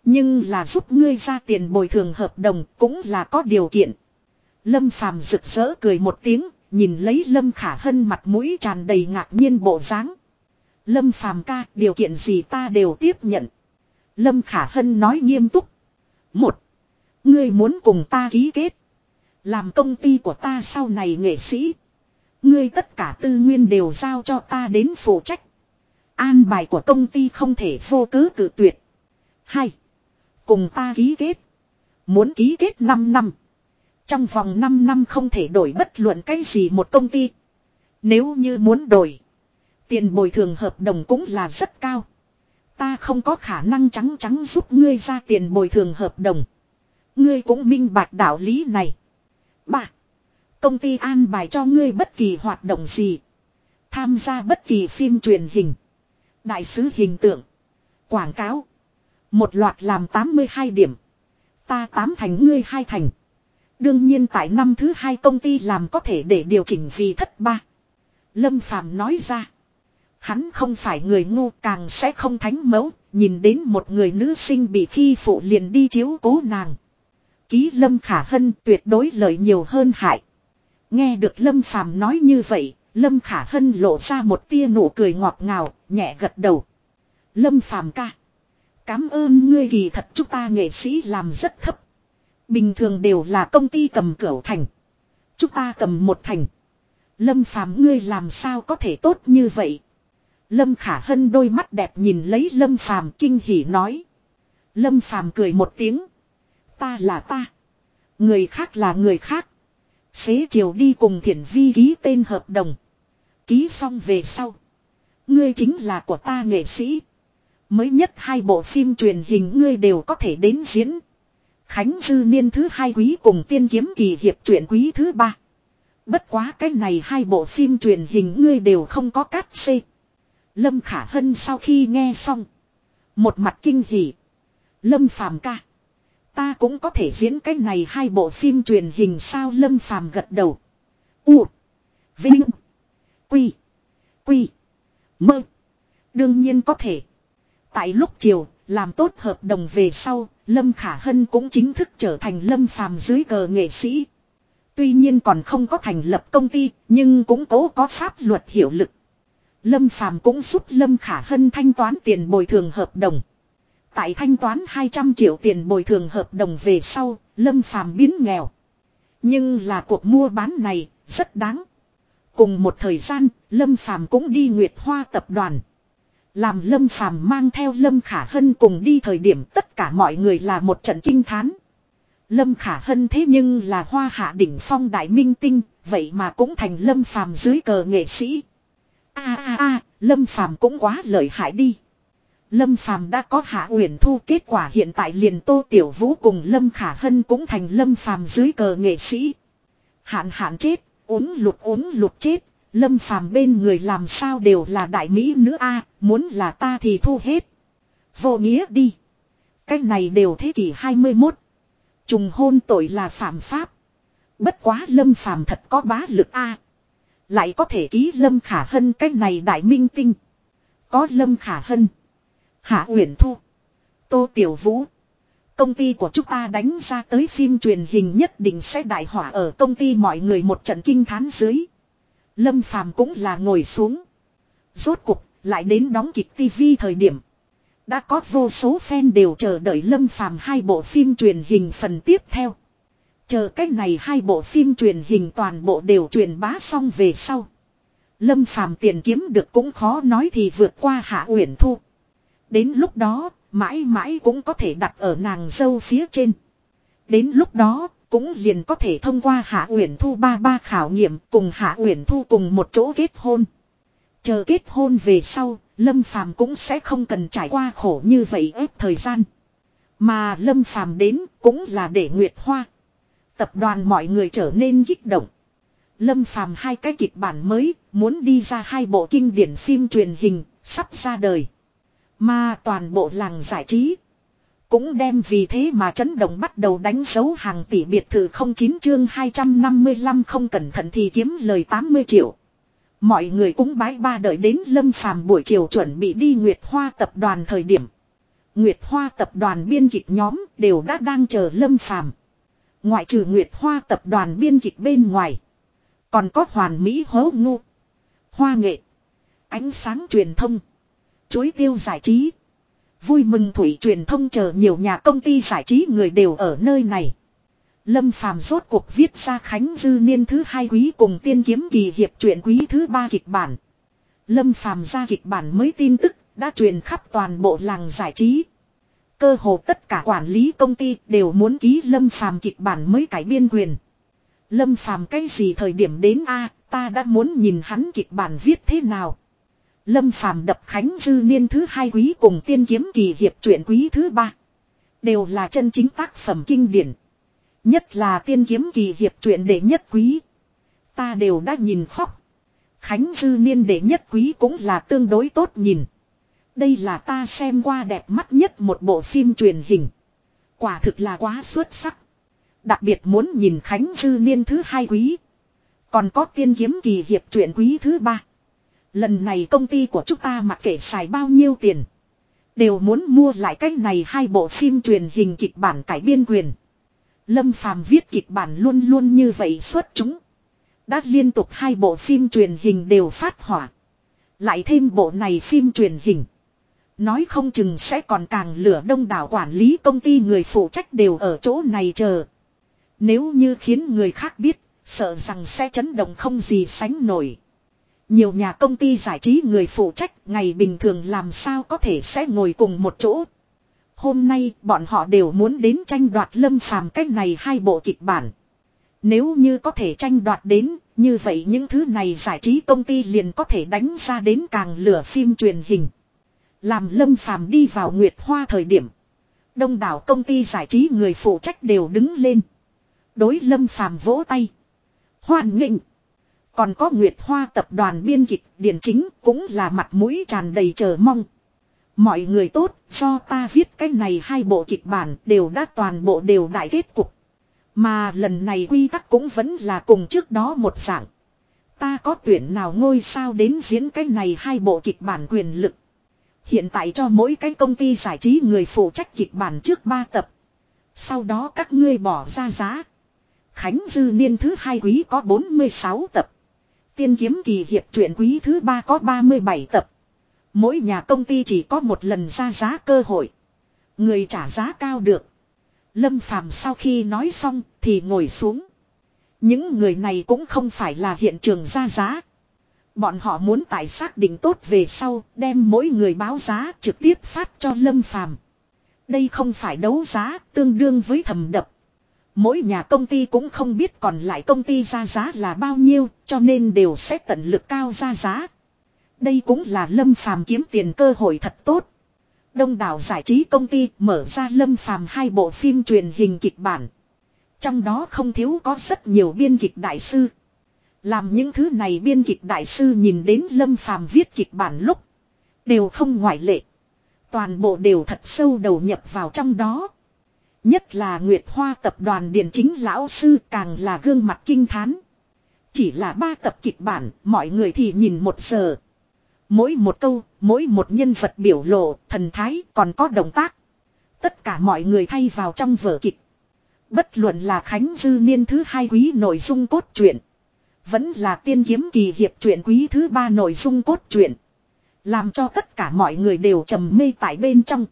Nhưng là giúp ngươi ra tiền bồi thường hợp đồng cũng là có điều kiện. Lâm Phàm rực rỡ cười một tiếng, nhìn lấy Lâm Khả Hân mặt mũi tràn đầy ngạc nhiên bộ dáng. Lâm Phàm ca, điều kiện gì ta đều tiếp nhận. Lâm Khả Hân nói nghiêm túc. Một, ngươi muốn cùng ta ký kết. Làm công ty của ta sau này nghệ sĩ. Ngươi tất cả tư nguyên đều giao cho ta đến phụ trách. An bài của công ty không thể vô cớ cử tuyệt. Hai, cùng ta ký kết. Muốn ký kết 5 năm. Trong vòng 5 năm không thể đổi bất luận cái gì một công ty. Nếu như muốn đổi. Tiền bồi thường hợp đồng cũng là rất cao. Ta không có khả năng trắng trắng giúp ngươi ra tiền bồi thường hợp đồng. Ngươi cũng minh bạch đạo lý này. Ba. Công ty an bài cho ngươi bất kỳ hoạt động gì. Tham gia bất kỳ phim truyền hình. Đại sứ hình tượng. Quảng cáo. Một loạt làm 82 điểm. Ta tám thành, ngươi hai thành. Đương nhiên tại năm thứ hai công ty làm có thể để điều chỉnh vì thất ba. Lâm Phàm nói ra. Hắn không phải người ngu càng sẽ không thánh mẫu, nhìn đến một người nữ sinh bị khi phụ liền đi chiếu cố nàng. Ký Lâm Khả Hân tuyệt đối lợi nhiều hơn hại. Nghe được Lâm Phàm nói như vậy, Lâm Khả Hân lộ ra một tia nụ cười ngọt ngào, nhẹ gật đầu. Lâm Phàm ca. Cám ơn ngươi kỳ thật chúng ta nghệ sĩ làm rất thấp. Bình thường đều là công ty cầm cửu thành. Chúng ta cầm một thành. Lâm Phàm ngươi làm sao có thể tốt như vậy. Lâm Khả Hân đôi mắt đẹp nhìn lấy Lâm Phàm kinh hỉ nói. Lâm Phàm cười một tiếng. Ta là ta. Người khác là người khác. Xế chiều đi cùng thiển vi ký tên hợp đồng. Ký xong về sau. Ngươi chính là của ta nghệ sĩ. Mới nhất hai bộ phim truyền hình ngươi đều có thể đến diễn. Khánh Dư Niên thứ hai quý cùng tiên kiếm kỳ hiệp truyện quý thứ ba. Bất quá cái này hai bộ phim truyền hình ngươi đều không có cát xê. Lâm Khả Hân sau khi nghe xong. Một mặt kinh hỉ. Lâm Phàm ca. Ta cũng có thể diễn cái này hai bộ phim truyền hình sao Lâm Phàm gật đầu. U. Vinh. Quy. Quy. Mơ. Đương nhiên có thể. Tại lúc chiều, làm tốt hợp đồng về sau, Lâm Khả Hân cũng chính thức trở thành Lâm Phàm dưới cờ nghệ sĩ. Tuy nhiên còn không có thành lập công ty, nhưng cũng cố có pháp luật hiệu lực. Lâm Phàm cũng giúp Lâm Khả Hân thanh toán tiền bồi thường hợp đồng. Tại thanh toán 200 triệu tiền bồi thường hợp đồng về sau, Lâm Phàm biến nghèo. Nhưng là cuộc mua bán này, rất đáng. Cùng một thời gian, Lâm Phàm cũng đi Nguyệt Hoa tập đoàn. Làm Lâm Phàm mang theo Lâm Khả Hân cùng đi thời điểm tất cả mọi người là một trận kinh thán. Lâm Khả Hân thế nhưng là hoa hạ đỉnh phong đại minh tinh, vậy mà cũng thành Lâm Phàm dưới cờ nghệ sĩ. A a a, Lâm Phàm cũng quá lợi hại đi. Lâm Phàm đã có hạ uyển thu kết quả hiện tại liền Tô Tiểu Vũ cùng Lâm Khả Hân cũng thành Lâm Phàm dưới cờ nghệ sĩ. Hạn hạn chết, uống lục uống lục chết, Lâm Phàm bên người làm sao đều là đại mỹ nữ a, muốn là ta thì thu hết. Vô nghĩa đi. Cái này đều thế kỷ 21. Trùng hôn tội là phạm pháp. Bất quá Lâm Phàm thật có bá lực a. Lại có thể ký Lâm Khả Hân cái này đại minh tinh. Có Lâm Khả Hân. Hạ Uyển Thu. Tô Tiểu Vũ. Công ty của chúng ta đánh ra tới phim truyền hình nhất định sẽ đại hỏa ở công ty mọi người một trận kinh thán dưới. Lâm Phàm cũng là ngồi xuống. Rốt cục, lại đến đóng kịch TV thời điểm. Đã có vô số fan đều chờ đợi Lâm Phàm hai bộ phim truyền hình phần tiếp theo. Chờ cách này hai bộ phim truyền hình toàn bộ đều truyền bá xong về sau. Lâm Phàm tiền kiếm được cũng khó nói thì vượt qua Hạ Uyển Thu. Đến lúc đó, mãi mãi cũng có thể đặt ở nàng dâu phía trên. Đến lúc đó, cũng liền có thể thông qua Hạ Uyển Thu ba ba khảo nghiệm cùng Hạ Uyển Thu cùng một chỗ kết hôn. Chờ kết hôn về sau, Lâm Phàm cũng sẽ không cần trải qua khổ như vậy ép thời gian. Mà Lâm Phàm đến cũng là để Nguyệt Hoa. Tập đoàn mọi người trở nên kích động. Lâm Phàm hai cái kịch bản mới, muốn đi ra hai bộ kinh điển phim truyền hình, sắp ra đời. Mà toàn bộ làng giải trí. Cũng đem vì thế mà chấn động bắt đầu đánh dấu hàng tỷ biệt thự 09 chương 255 không cẩn thận thì kiếm lời 80 triệu. Mọi người cũng bái ba đợi đến Lâm Phàm buổi chiều chuẩn bị đi Nguyệt Hoa tập đoàn thời điểm. Nguyệt Hoa tập đoàn biên kịch nhóm đều đã đang chờ Lâm Phàm. Ngoại trừ Nguyệt Hoa tập đoàn biên kịch bên ngoài. Còn có Hoàn Mỹ Hố Ngu. Hoa nghệ. Ánh sáng truyền thông. Chối tiêu giải trí. Vui mừng thủy truyền thông chờ nhiều nhà công ty giải trí người đều ở nơi này. Lâm Phàm rốt cuộc viết ra Khánh Dư Niên thứ hai quý cùng tiên kiếm kỳ hiệp truyện quý thứ ba kịch bản. Lâm Phàm ra kịch bản mới tin tức, đã truyền khắp toàn bộ làng giải trí. Cơ hồ tất cả quản lý công ty đều muốn ký Lâm Phàm kịch bản mới cải biên quyền. Lâm Phàm cái gì thời điểm đến a, ta đã muốn nhìn hắn kịch bản viết thế nào. Lâm Phàm đập Khánh Dư Niên thứ hai quý cùng tiên kiếm kỳ hiệp truyện quý thứ ba. Đều là chân chính tác phẩm kinh điển. Nhất là tiên kiếm kỳ hiệp truyện đệ nhất quý. Ta đều đã nhìn khóc. Khánh Dư Niên đệ nhất quý cũng là tương đối tốt nhìn. Đây là ta xem qua đẹp mắt nhất một bộ phim truyền hình. Quả thực là quá xuất sắc. Đặc biệt muốn nhìn Khánh Dư Niên thứ hai quý. Còn có tiên kiếm kỳ hiệp truyện quý thứ ba. Lần này công ty của chúng ta mặc kệ xài bao nhiêu tiền. Đều muốn mua lại cách này hai bộ phim truyền hình kịch bản cải biên quyền. Lâm Phàm viết kịch bản luôn luôn như vậy xuất chúng. Đã liên tục hai bộ phim truyền hình đều phát hỏa. Lại thêm bộ này phim truyền hình. Nói không chừng sẽ còn càng lửa đông đảo quản lý công ty người phụ trách đều ở chỗ này chờ. Nếu như khiến người khác biết, sợ rằng sẽ chấn động không gì sánh nổi. Nhiều nhà công ty giải trí người phụ trách ngày bình thường làm sao có thể sẽ ngồi cùng một chỗ. Hôm nay bọn họ đều muốn đến tranh đoạt lâm phàm cách này hai bộ kịch bản. Nếu như có thể tranh đoạt đến, như vậy những thứ này giải trí công ty liền có thể đánh ra đến càng lửa phim truyền hình. Làm lâm phàm đi vào Nguyệt Hoa thời điểm. Đông đảo công ty giải trí người phụ trách đều đứng lên. Đối lâm phàm vỗ tay. Hoan nghênh. Còn có Nguyệt Hoa tập đoàn biên kịch điển chính cũng là mặt mũi tràn đầy chờ mong. Mọi người tốt, do ta viết cái này hai bộ kịch bản đều đã toàn bộ đều đại kết cục. Mà lần này quy tắc cũng vẫn là cùng trước đó một dạng. Ta có tuyển nào ngôi sao đến diễn cái này hai bộ kịch bản quyền lực. Hiện tại cho mỗi cái công ty giải trí người phụ trách kịch bản trước ba tập. Sau đó các ngươi bỏ ra giá. Khánh Dư Niên thứ hai quý có 46 tập. Tiên kiếm kỳ hiệp truyện quý thứ ba có 37 tập. Mỗi nhà công ty chỉ có một lần ra giá cơ hội. Người trả giá cao được. Lâm Phàm sau khi nói xong thì ngồi xuống. Những người này cũng không phải là hiện trường ra giá. Bọn họ muốn tài xác định tốt về sau, đem mỗi người báo giá trực tiếp phát cho Lâm Phàm. Đây không phải đấu giá, tương đương với thầm đập. Mỗi nhà công ty cũng không biết còn lại công ty ra giá là bao nhiêu, cho nên đều sẽ tận lực cao ra giá. Đây cũng là Lâm Phàm kiếm tiền cơ hội thật tốt. Đông đảo giải trí công ty mở ra Lâm Phàm hai bộ phim truyền hình kịch bản. Trong đó không thiếu có rất nhiều biên kịch đại sư. Làm những thứ này biên kịch đại sư nhìn đến Lâm Phàm viết kịch bản lúc. Đều không ngoại lệ. Toàn bộ đều thật sâu đầu nhập vào trong đó. Nhất là Nguyệt Hoa tập đoàn điển chính lão sư càng là gương mặt kinh thán. Chỉ là ba tập kịch bản, mọi người thì nhìn một giờ. Mỗi một câu, mỗi một nhân vật biểu lộ, thần thái, còn có động tác. Tất cả mọi người thay vào trong vở kịch. Bất luận là Khánh Dư Niên thứ hai quý nội dung cốt truyện. Vẫn là tiên kiếm kỳ hiệp truyện quý thứ ba nội dung cốt truyện. Làm cho tất cả mọi người đều trầm mê tại bên trong.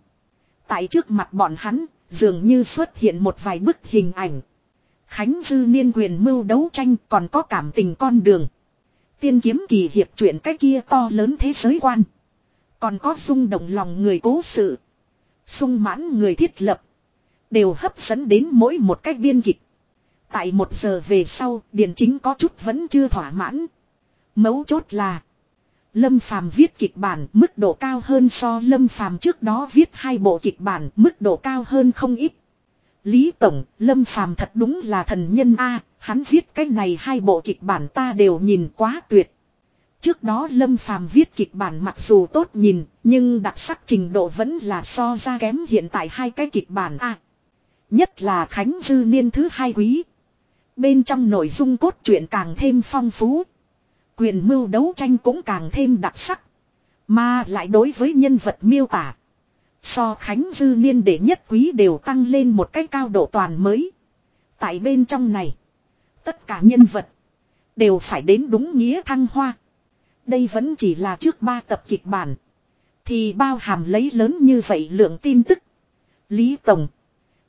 Tại trước mặt bọn hắn, dường như xuất hiện một vài bức hình ảnh. Khánh Dư Niên quyền mưu đấu tranh còn có cảm tình con đường. Tiên kiếm kỳ hiệp truyện cái kia to lớn thế giới quan. Còn có xung động lòng người cố sự. sung mãn người thiết lập. Đều hấp dẫn đến mỗi một cách biên kịch. Tại một giờ về sau, Điền Chính có chút vẫn chưa thỏa mãn. Mấu chốt là. Lâm Phàm viết kịch bản mức độ cao hơn so Lâm Phàm trước đó viết hai bộ kịch bản mức độ cao hơn không ít. Lý Tổng, Lâm Phàm thật đúng là thần nhân A, hắn viết cái này hai bộ kịch bản ta đều nhìn quá tuyệt. Trước đó Lâm Phàm viết kịch bản mặc dù tốt nhìn, nhưng đặc sắc trình độ vẫn là so ra kém hiện tại hai cái kịch bản A. Nhất là Khánh Dư Niên thứ hai quý. Bên trong nội dung cốt truyện càng thêm phong phú. Quyền mưu đấu tranh cũng càng thêm đặc sắc. Mà lại đối với nhân vật miêu tả. So Khánh Dư Niên để nhất quý đều tăng lên một cái cao độ toàn mới. Tại bên trong này. Tất cả nhân vật. Đều phải đến đúng nghĩa thăng hoa. Đây vẫn chỉ là trước ba tập kịch bản. Thì bao hàm lấy lớn như vậy lượng tin tức. Lý Tổng.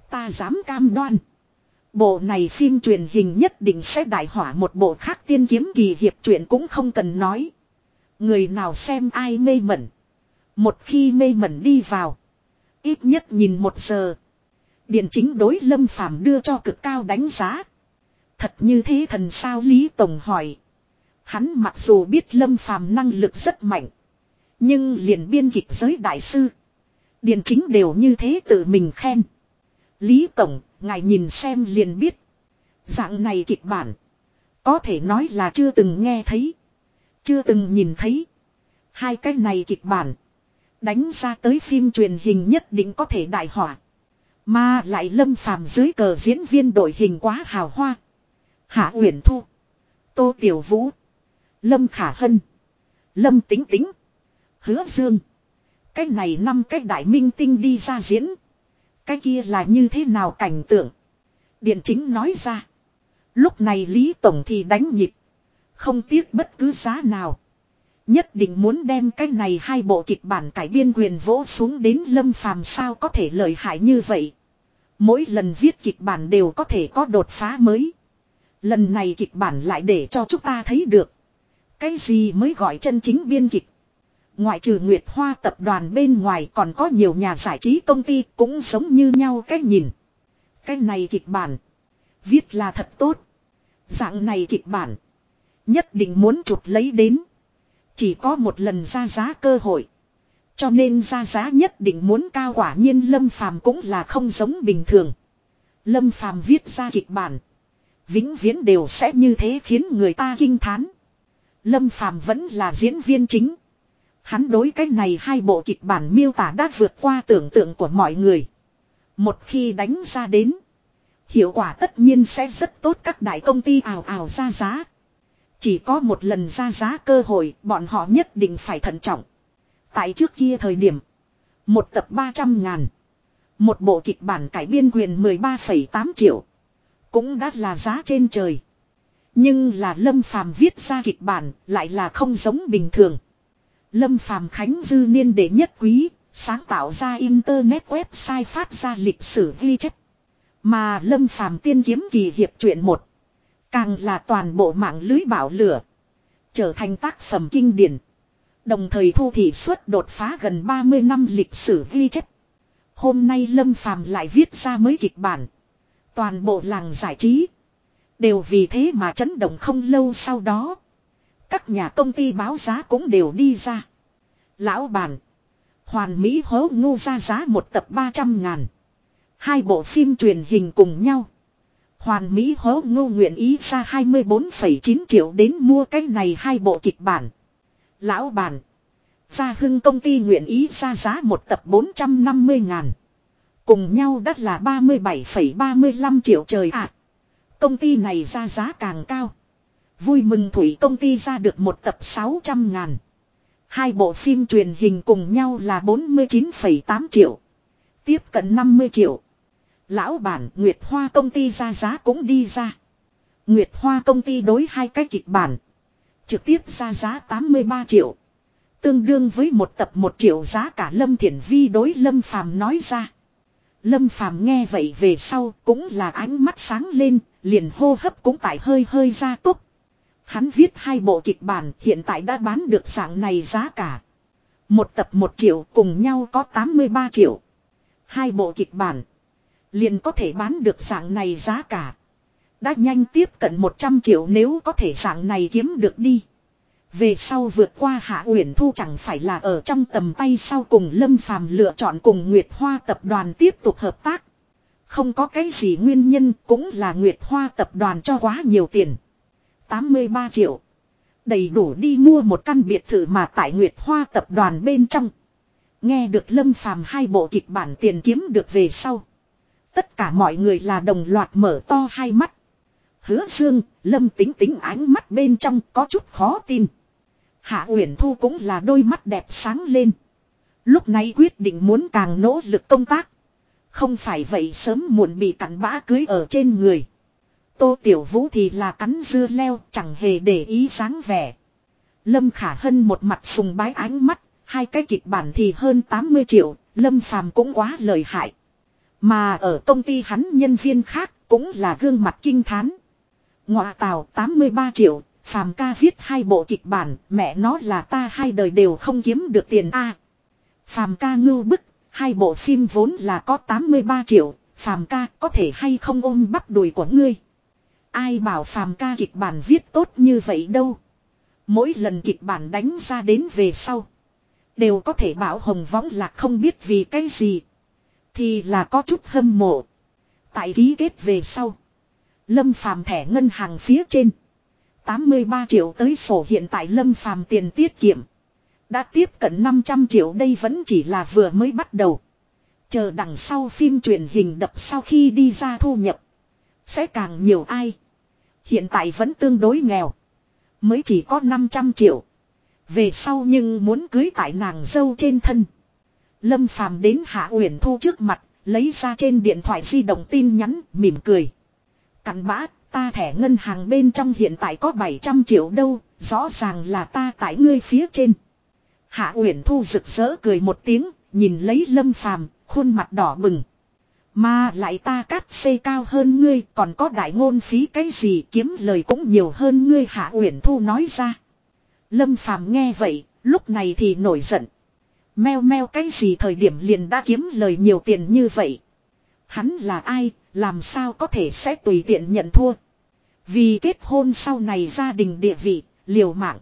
Ta dám cam đoan. Bộ này phim truyền hình nhất định sẽ đại hỏa một bộ khác tiên kiếm kỳ hiệp truyện cũng không cần nói. Người nào xem ai mê mẩn. Một khi mê mẩn đi vào. Ít nhất nhìn một giờ. Điện chính đối lâm phàm đưa cho cực cao đánh giá. Thật như thế thần sao Lý Tổng hỏi. Hắn mặc dù biết lâm phàm năng lực rất mạnh. Nhưng liền biên kịch giới đại sư. Điện chính đều như thế tự mình khen. Lý Tổng, ngài nhìn xem liền biết. Dạng này kịch bản. Có thể nói là chưa từng nghe thấy. Chưa từng nhìn thấy. Hai cái này kịch bản. Đánh ra tới phim truyền hình nhất định có thể đại hỏa. Mà lại lâm phàm dưới cờ diễn viên đội hình quá hào hoa. Hạ Uyển Thu. Tô Tiểu Vũ. Lâm Khả Hân. Lâm Tính Tính. Hứa Dương. Cái này năm cái đại minh tinh đi ra diễn. Cái kia là như thế nào cảnh tượng. Điện chính nói ra. Lúc này Lý Tổng thì đánh nhịp. Không tiếc bất cứ giá nào. Nhất định muốn đem cái này hai bộ kịch bản cải biên quyền vỗ xuống đến lâm phàm sao có thể lợi hại như vậy. Mỗi lần viết kịch bản đều có thể có đột phá mới. Lần này kịch bản lại để cho chúng ta thấy được. Cái gì mới gọi chân chính biên kịch. Ngoại trừ Nguyệt Hoa tập đoàn bên ngoài còn có nhiều nhà giải trí công ty cũng giống như nhau cách nhìn. Cái này kịch bản. Viết là thật tốt. Dạng này kịch bản. Nhất định muốn chụp lấy đến. Chỉ có một lần ra giá cơ hội. Cho nên ra giá nhất định muốn cao quả nhiên Lâm Phàm cũng là không giống bình thường. Lâm Phàm viết ra kịch bản. Vĩnh viễn đều sẽ như thế khiến người ta kinh thán. Lâm Phàm vẫn là diễn viên chính. Hắn đối cái này hai bộ kịch bản miêu tả đã vượt qua tưởng tượng của mọi người. Một khi đánh ra đến. Hiệu quả tất nhiên sẽ rất tốt các đại công ty ảo ảo ra giá. Chỉ có một lần ra giá cơ hội bọn họ nhất định phải thận trọng. Tại trước kia thời điểm. Một tập 300 ngàn. Một bộ kịch bản cải biên quyền 13,8 triệu. Cũng đã là giá trên trời. Nhưng là Lâm Phàm viết ra kịch bản lại là không giống bình thường. Lâm Phàm Khánh Dư Niên đệ nhất quý, sáng tạo ra Internet website phát ra lịch sử ghi chép. Mà Lâm Phàm tiên kiếm kỳ hiệp truyện một Càng là toàn bộ mạng lưới bảo lửa. Trở thành tác phẩm kinh điển. Đồng thời thu thị suất đột phá gần 30 năm lịch sử ghi chép. Hôm nay Lâm Phàm lại viết ra mới kịch bản. Toàn bộ làng giải trí. Đều vì thế mà chấn động không lâu sau đó. Các nhà công ty báo giá cũng đều đi ra. Lão bản. Hoàn Mỹ hố ngu ra giá một tập 300 ngàn. Hai bộ phim truyền hình cùng nhau. Hoàn Mỹ hố ngu nguyện ý ra 24,9 triệu đến mua cái này hai bộ kịch bản. Lão bản. Gia hưng công ty nguyện ý ra giá một tập 450 ngàn. Cùng nhau đắt là 37,35 triệu trời ạ. công ty này ra giá càng cao. Vui mừng Thủy công ty ra được một tập 600 ngàn. Hai bộ phim truyền hình cùng nhau là 49,8 triệu. Tiếp cận 50 triệu. Lão bản Nguyệt Hoa công ty ra giá cũng đi ra. Nguyệt Hoa công ty đối hai cái kịch bản. Trực tiếp ra giá 83 triệu. Tương đương với một tập một triệu giá cả Lâm Thiển Vi đối Lâm Phàm nói ra. Lâm Phàm nghe vậy về sau cũng là ánh mắt sáng lên, liền hô hấp cũng tại hơi hơi ra tốc. Hắn viết hai bộ kịch bản hiện tại đã bán được dạng này giá cả. Một tập một triệu cùng nhau có 83 triệu. Hai bộ kịch bản liền có thể bán được dạng này giá cả. Đã nhanh tiếp cận 100 triệu nếu có thể dạng này kiếm được đi. Về sau vượt qua Hạ Uyển Thu chẳng phải là ở trong tầm tay sau cùng Lâm Phàm lựa chọn cùng Nguyệt Hoa tập đoàn tiếp tục hợp tác. Không có cái gì nguyên nhân cũng là Nguyệt Hoa tập đoàn cho quá nhiều tiền. 83 triệu. Đầy đủ đi mua một căn biệt thự mà tại Nguyệt Hoa tập đoàn bên trong. Nghe được Lâm Phàm hai bộ kịch bản tiền kiếm được về sau. Tất cả mọi người là đồng loạt mở to hai mắt. Hứa Dương, Lâm tính tính ánh mắt bên trong có chút khó tin. Hạ Uyển Thu cũng là đôi mắt đẹp sáng lên. Lúc này quyết định muốn càng nỗ lực công tác. Không phải vậy sớm muộn bị cặn bã cưới ở trên người. Tô Tiểu Vũ thì là cắn dưa leo chẳng hề để ý dáng vẻ. Lâm Khả Hân một mặt sùng bái ánh mắt, hai cái kịch bản thì hơn 80 triệu, Lâm Phàm cũng quá lời hại. Mà ở công ty hắn nhân viên khác cũng là gương mặt kinh thán. Ngọa tào 83 triệu, Phàm ca viết hai bộ kịch bản, mẹ nó là ta hai đời đều không kiếm được tiền a. Phàm ca ngưu bức, hai bộ phim vốn là có 83 triệu, Phàm ca có thể hay không ôm bắp đùi của ngươi. Ai bảo Phàm ca kịch bản viết tốt như vậy đâu. Mỗi lần kịch bản đánh ra đến về sau. Đều có thể bảo hồng võng là không biết vì cái gì. Thì là có chút hâm mộ. Tại ký kết về sau. Lâm phàm thẻ ngân hàng phía trên. 83 triệu tới sổ hiện tại lâm phàm tiền tiết kiệm. Đã tiếp cận 500 triệu đây vẫn chỉ là vừa mới bắt đầu. Chờ đằng sau phim truyền hình đập sau khi đi ra thu nhập. Sẽ càng nhiều ai. Hiện tại vẫn tương đối nghèo. Mới chỉ có 500 triệu. Về sau nhưng muốn cưới tại nàng dâu trên thân. Lâm Phàm đến Hạ Uyển Thu trước mặt, lấy ra trên điện thoại di động tin nhắn, mỉm cười. Cặn bã, ta thẻ ngân hàng bên trong hiện tại có 700 triệu đâu, rõ ràng là ta tại ngươi phía trên. Hạ Uyển Thu rực rỡ cười một tiếng, nhìn lấy Lâm Phàm, khuôn mặt đỏ bừng. Mà lại ta cắt xây cao hơn ngươi, còn có đại ngôn phí cái gì kiếm lời cũng nhiều hơn ngươi Hạ Uyển Thu nói ra. Lâm Phàm nghe vậy, lúc này thì nổi giận. Meo meo cái gì thời điểm liền đã kiếm lời nhiều tiền như vậy. Hắn là ai, làm sao có thể sẽ tùy tiện nhận thua. Vì kết hôn sau này gia đình địa vị, liều mạng.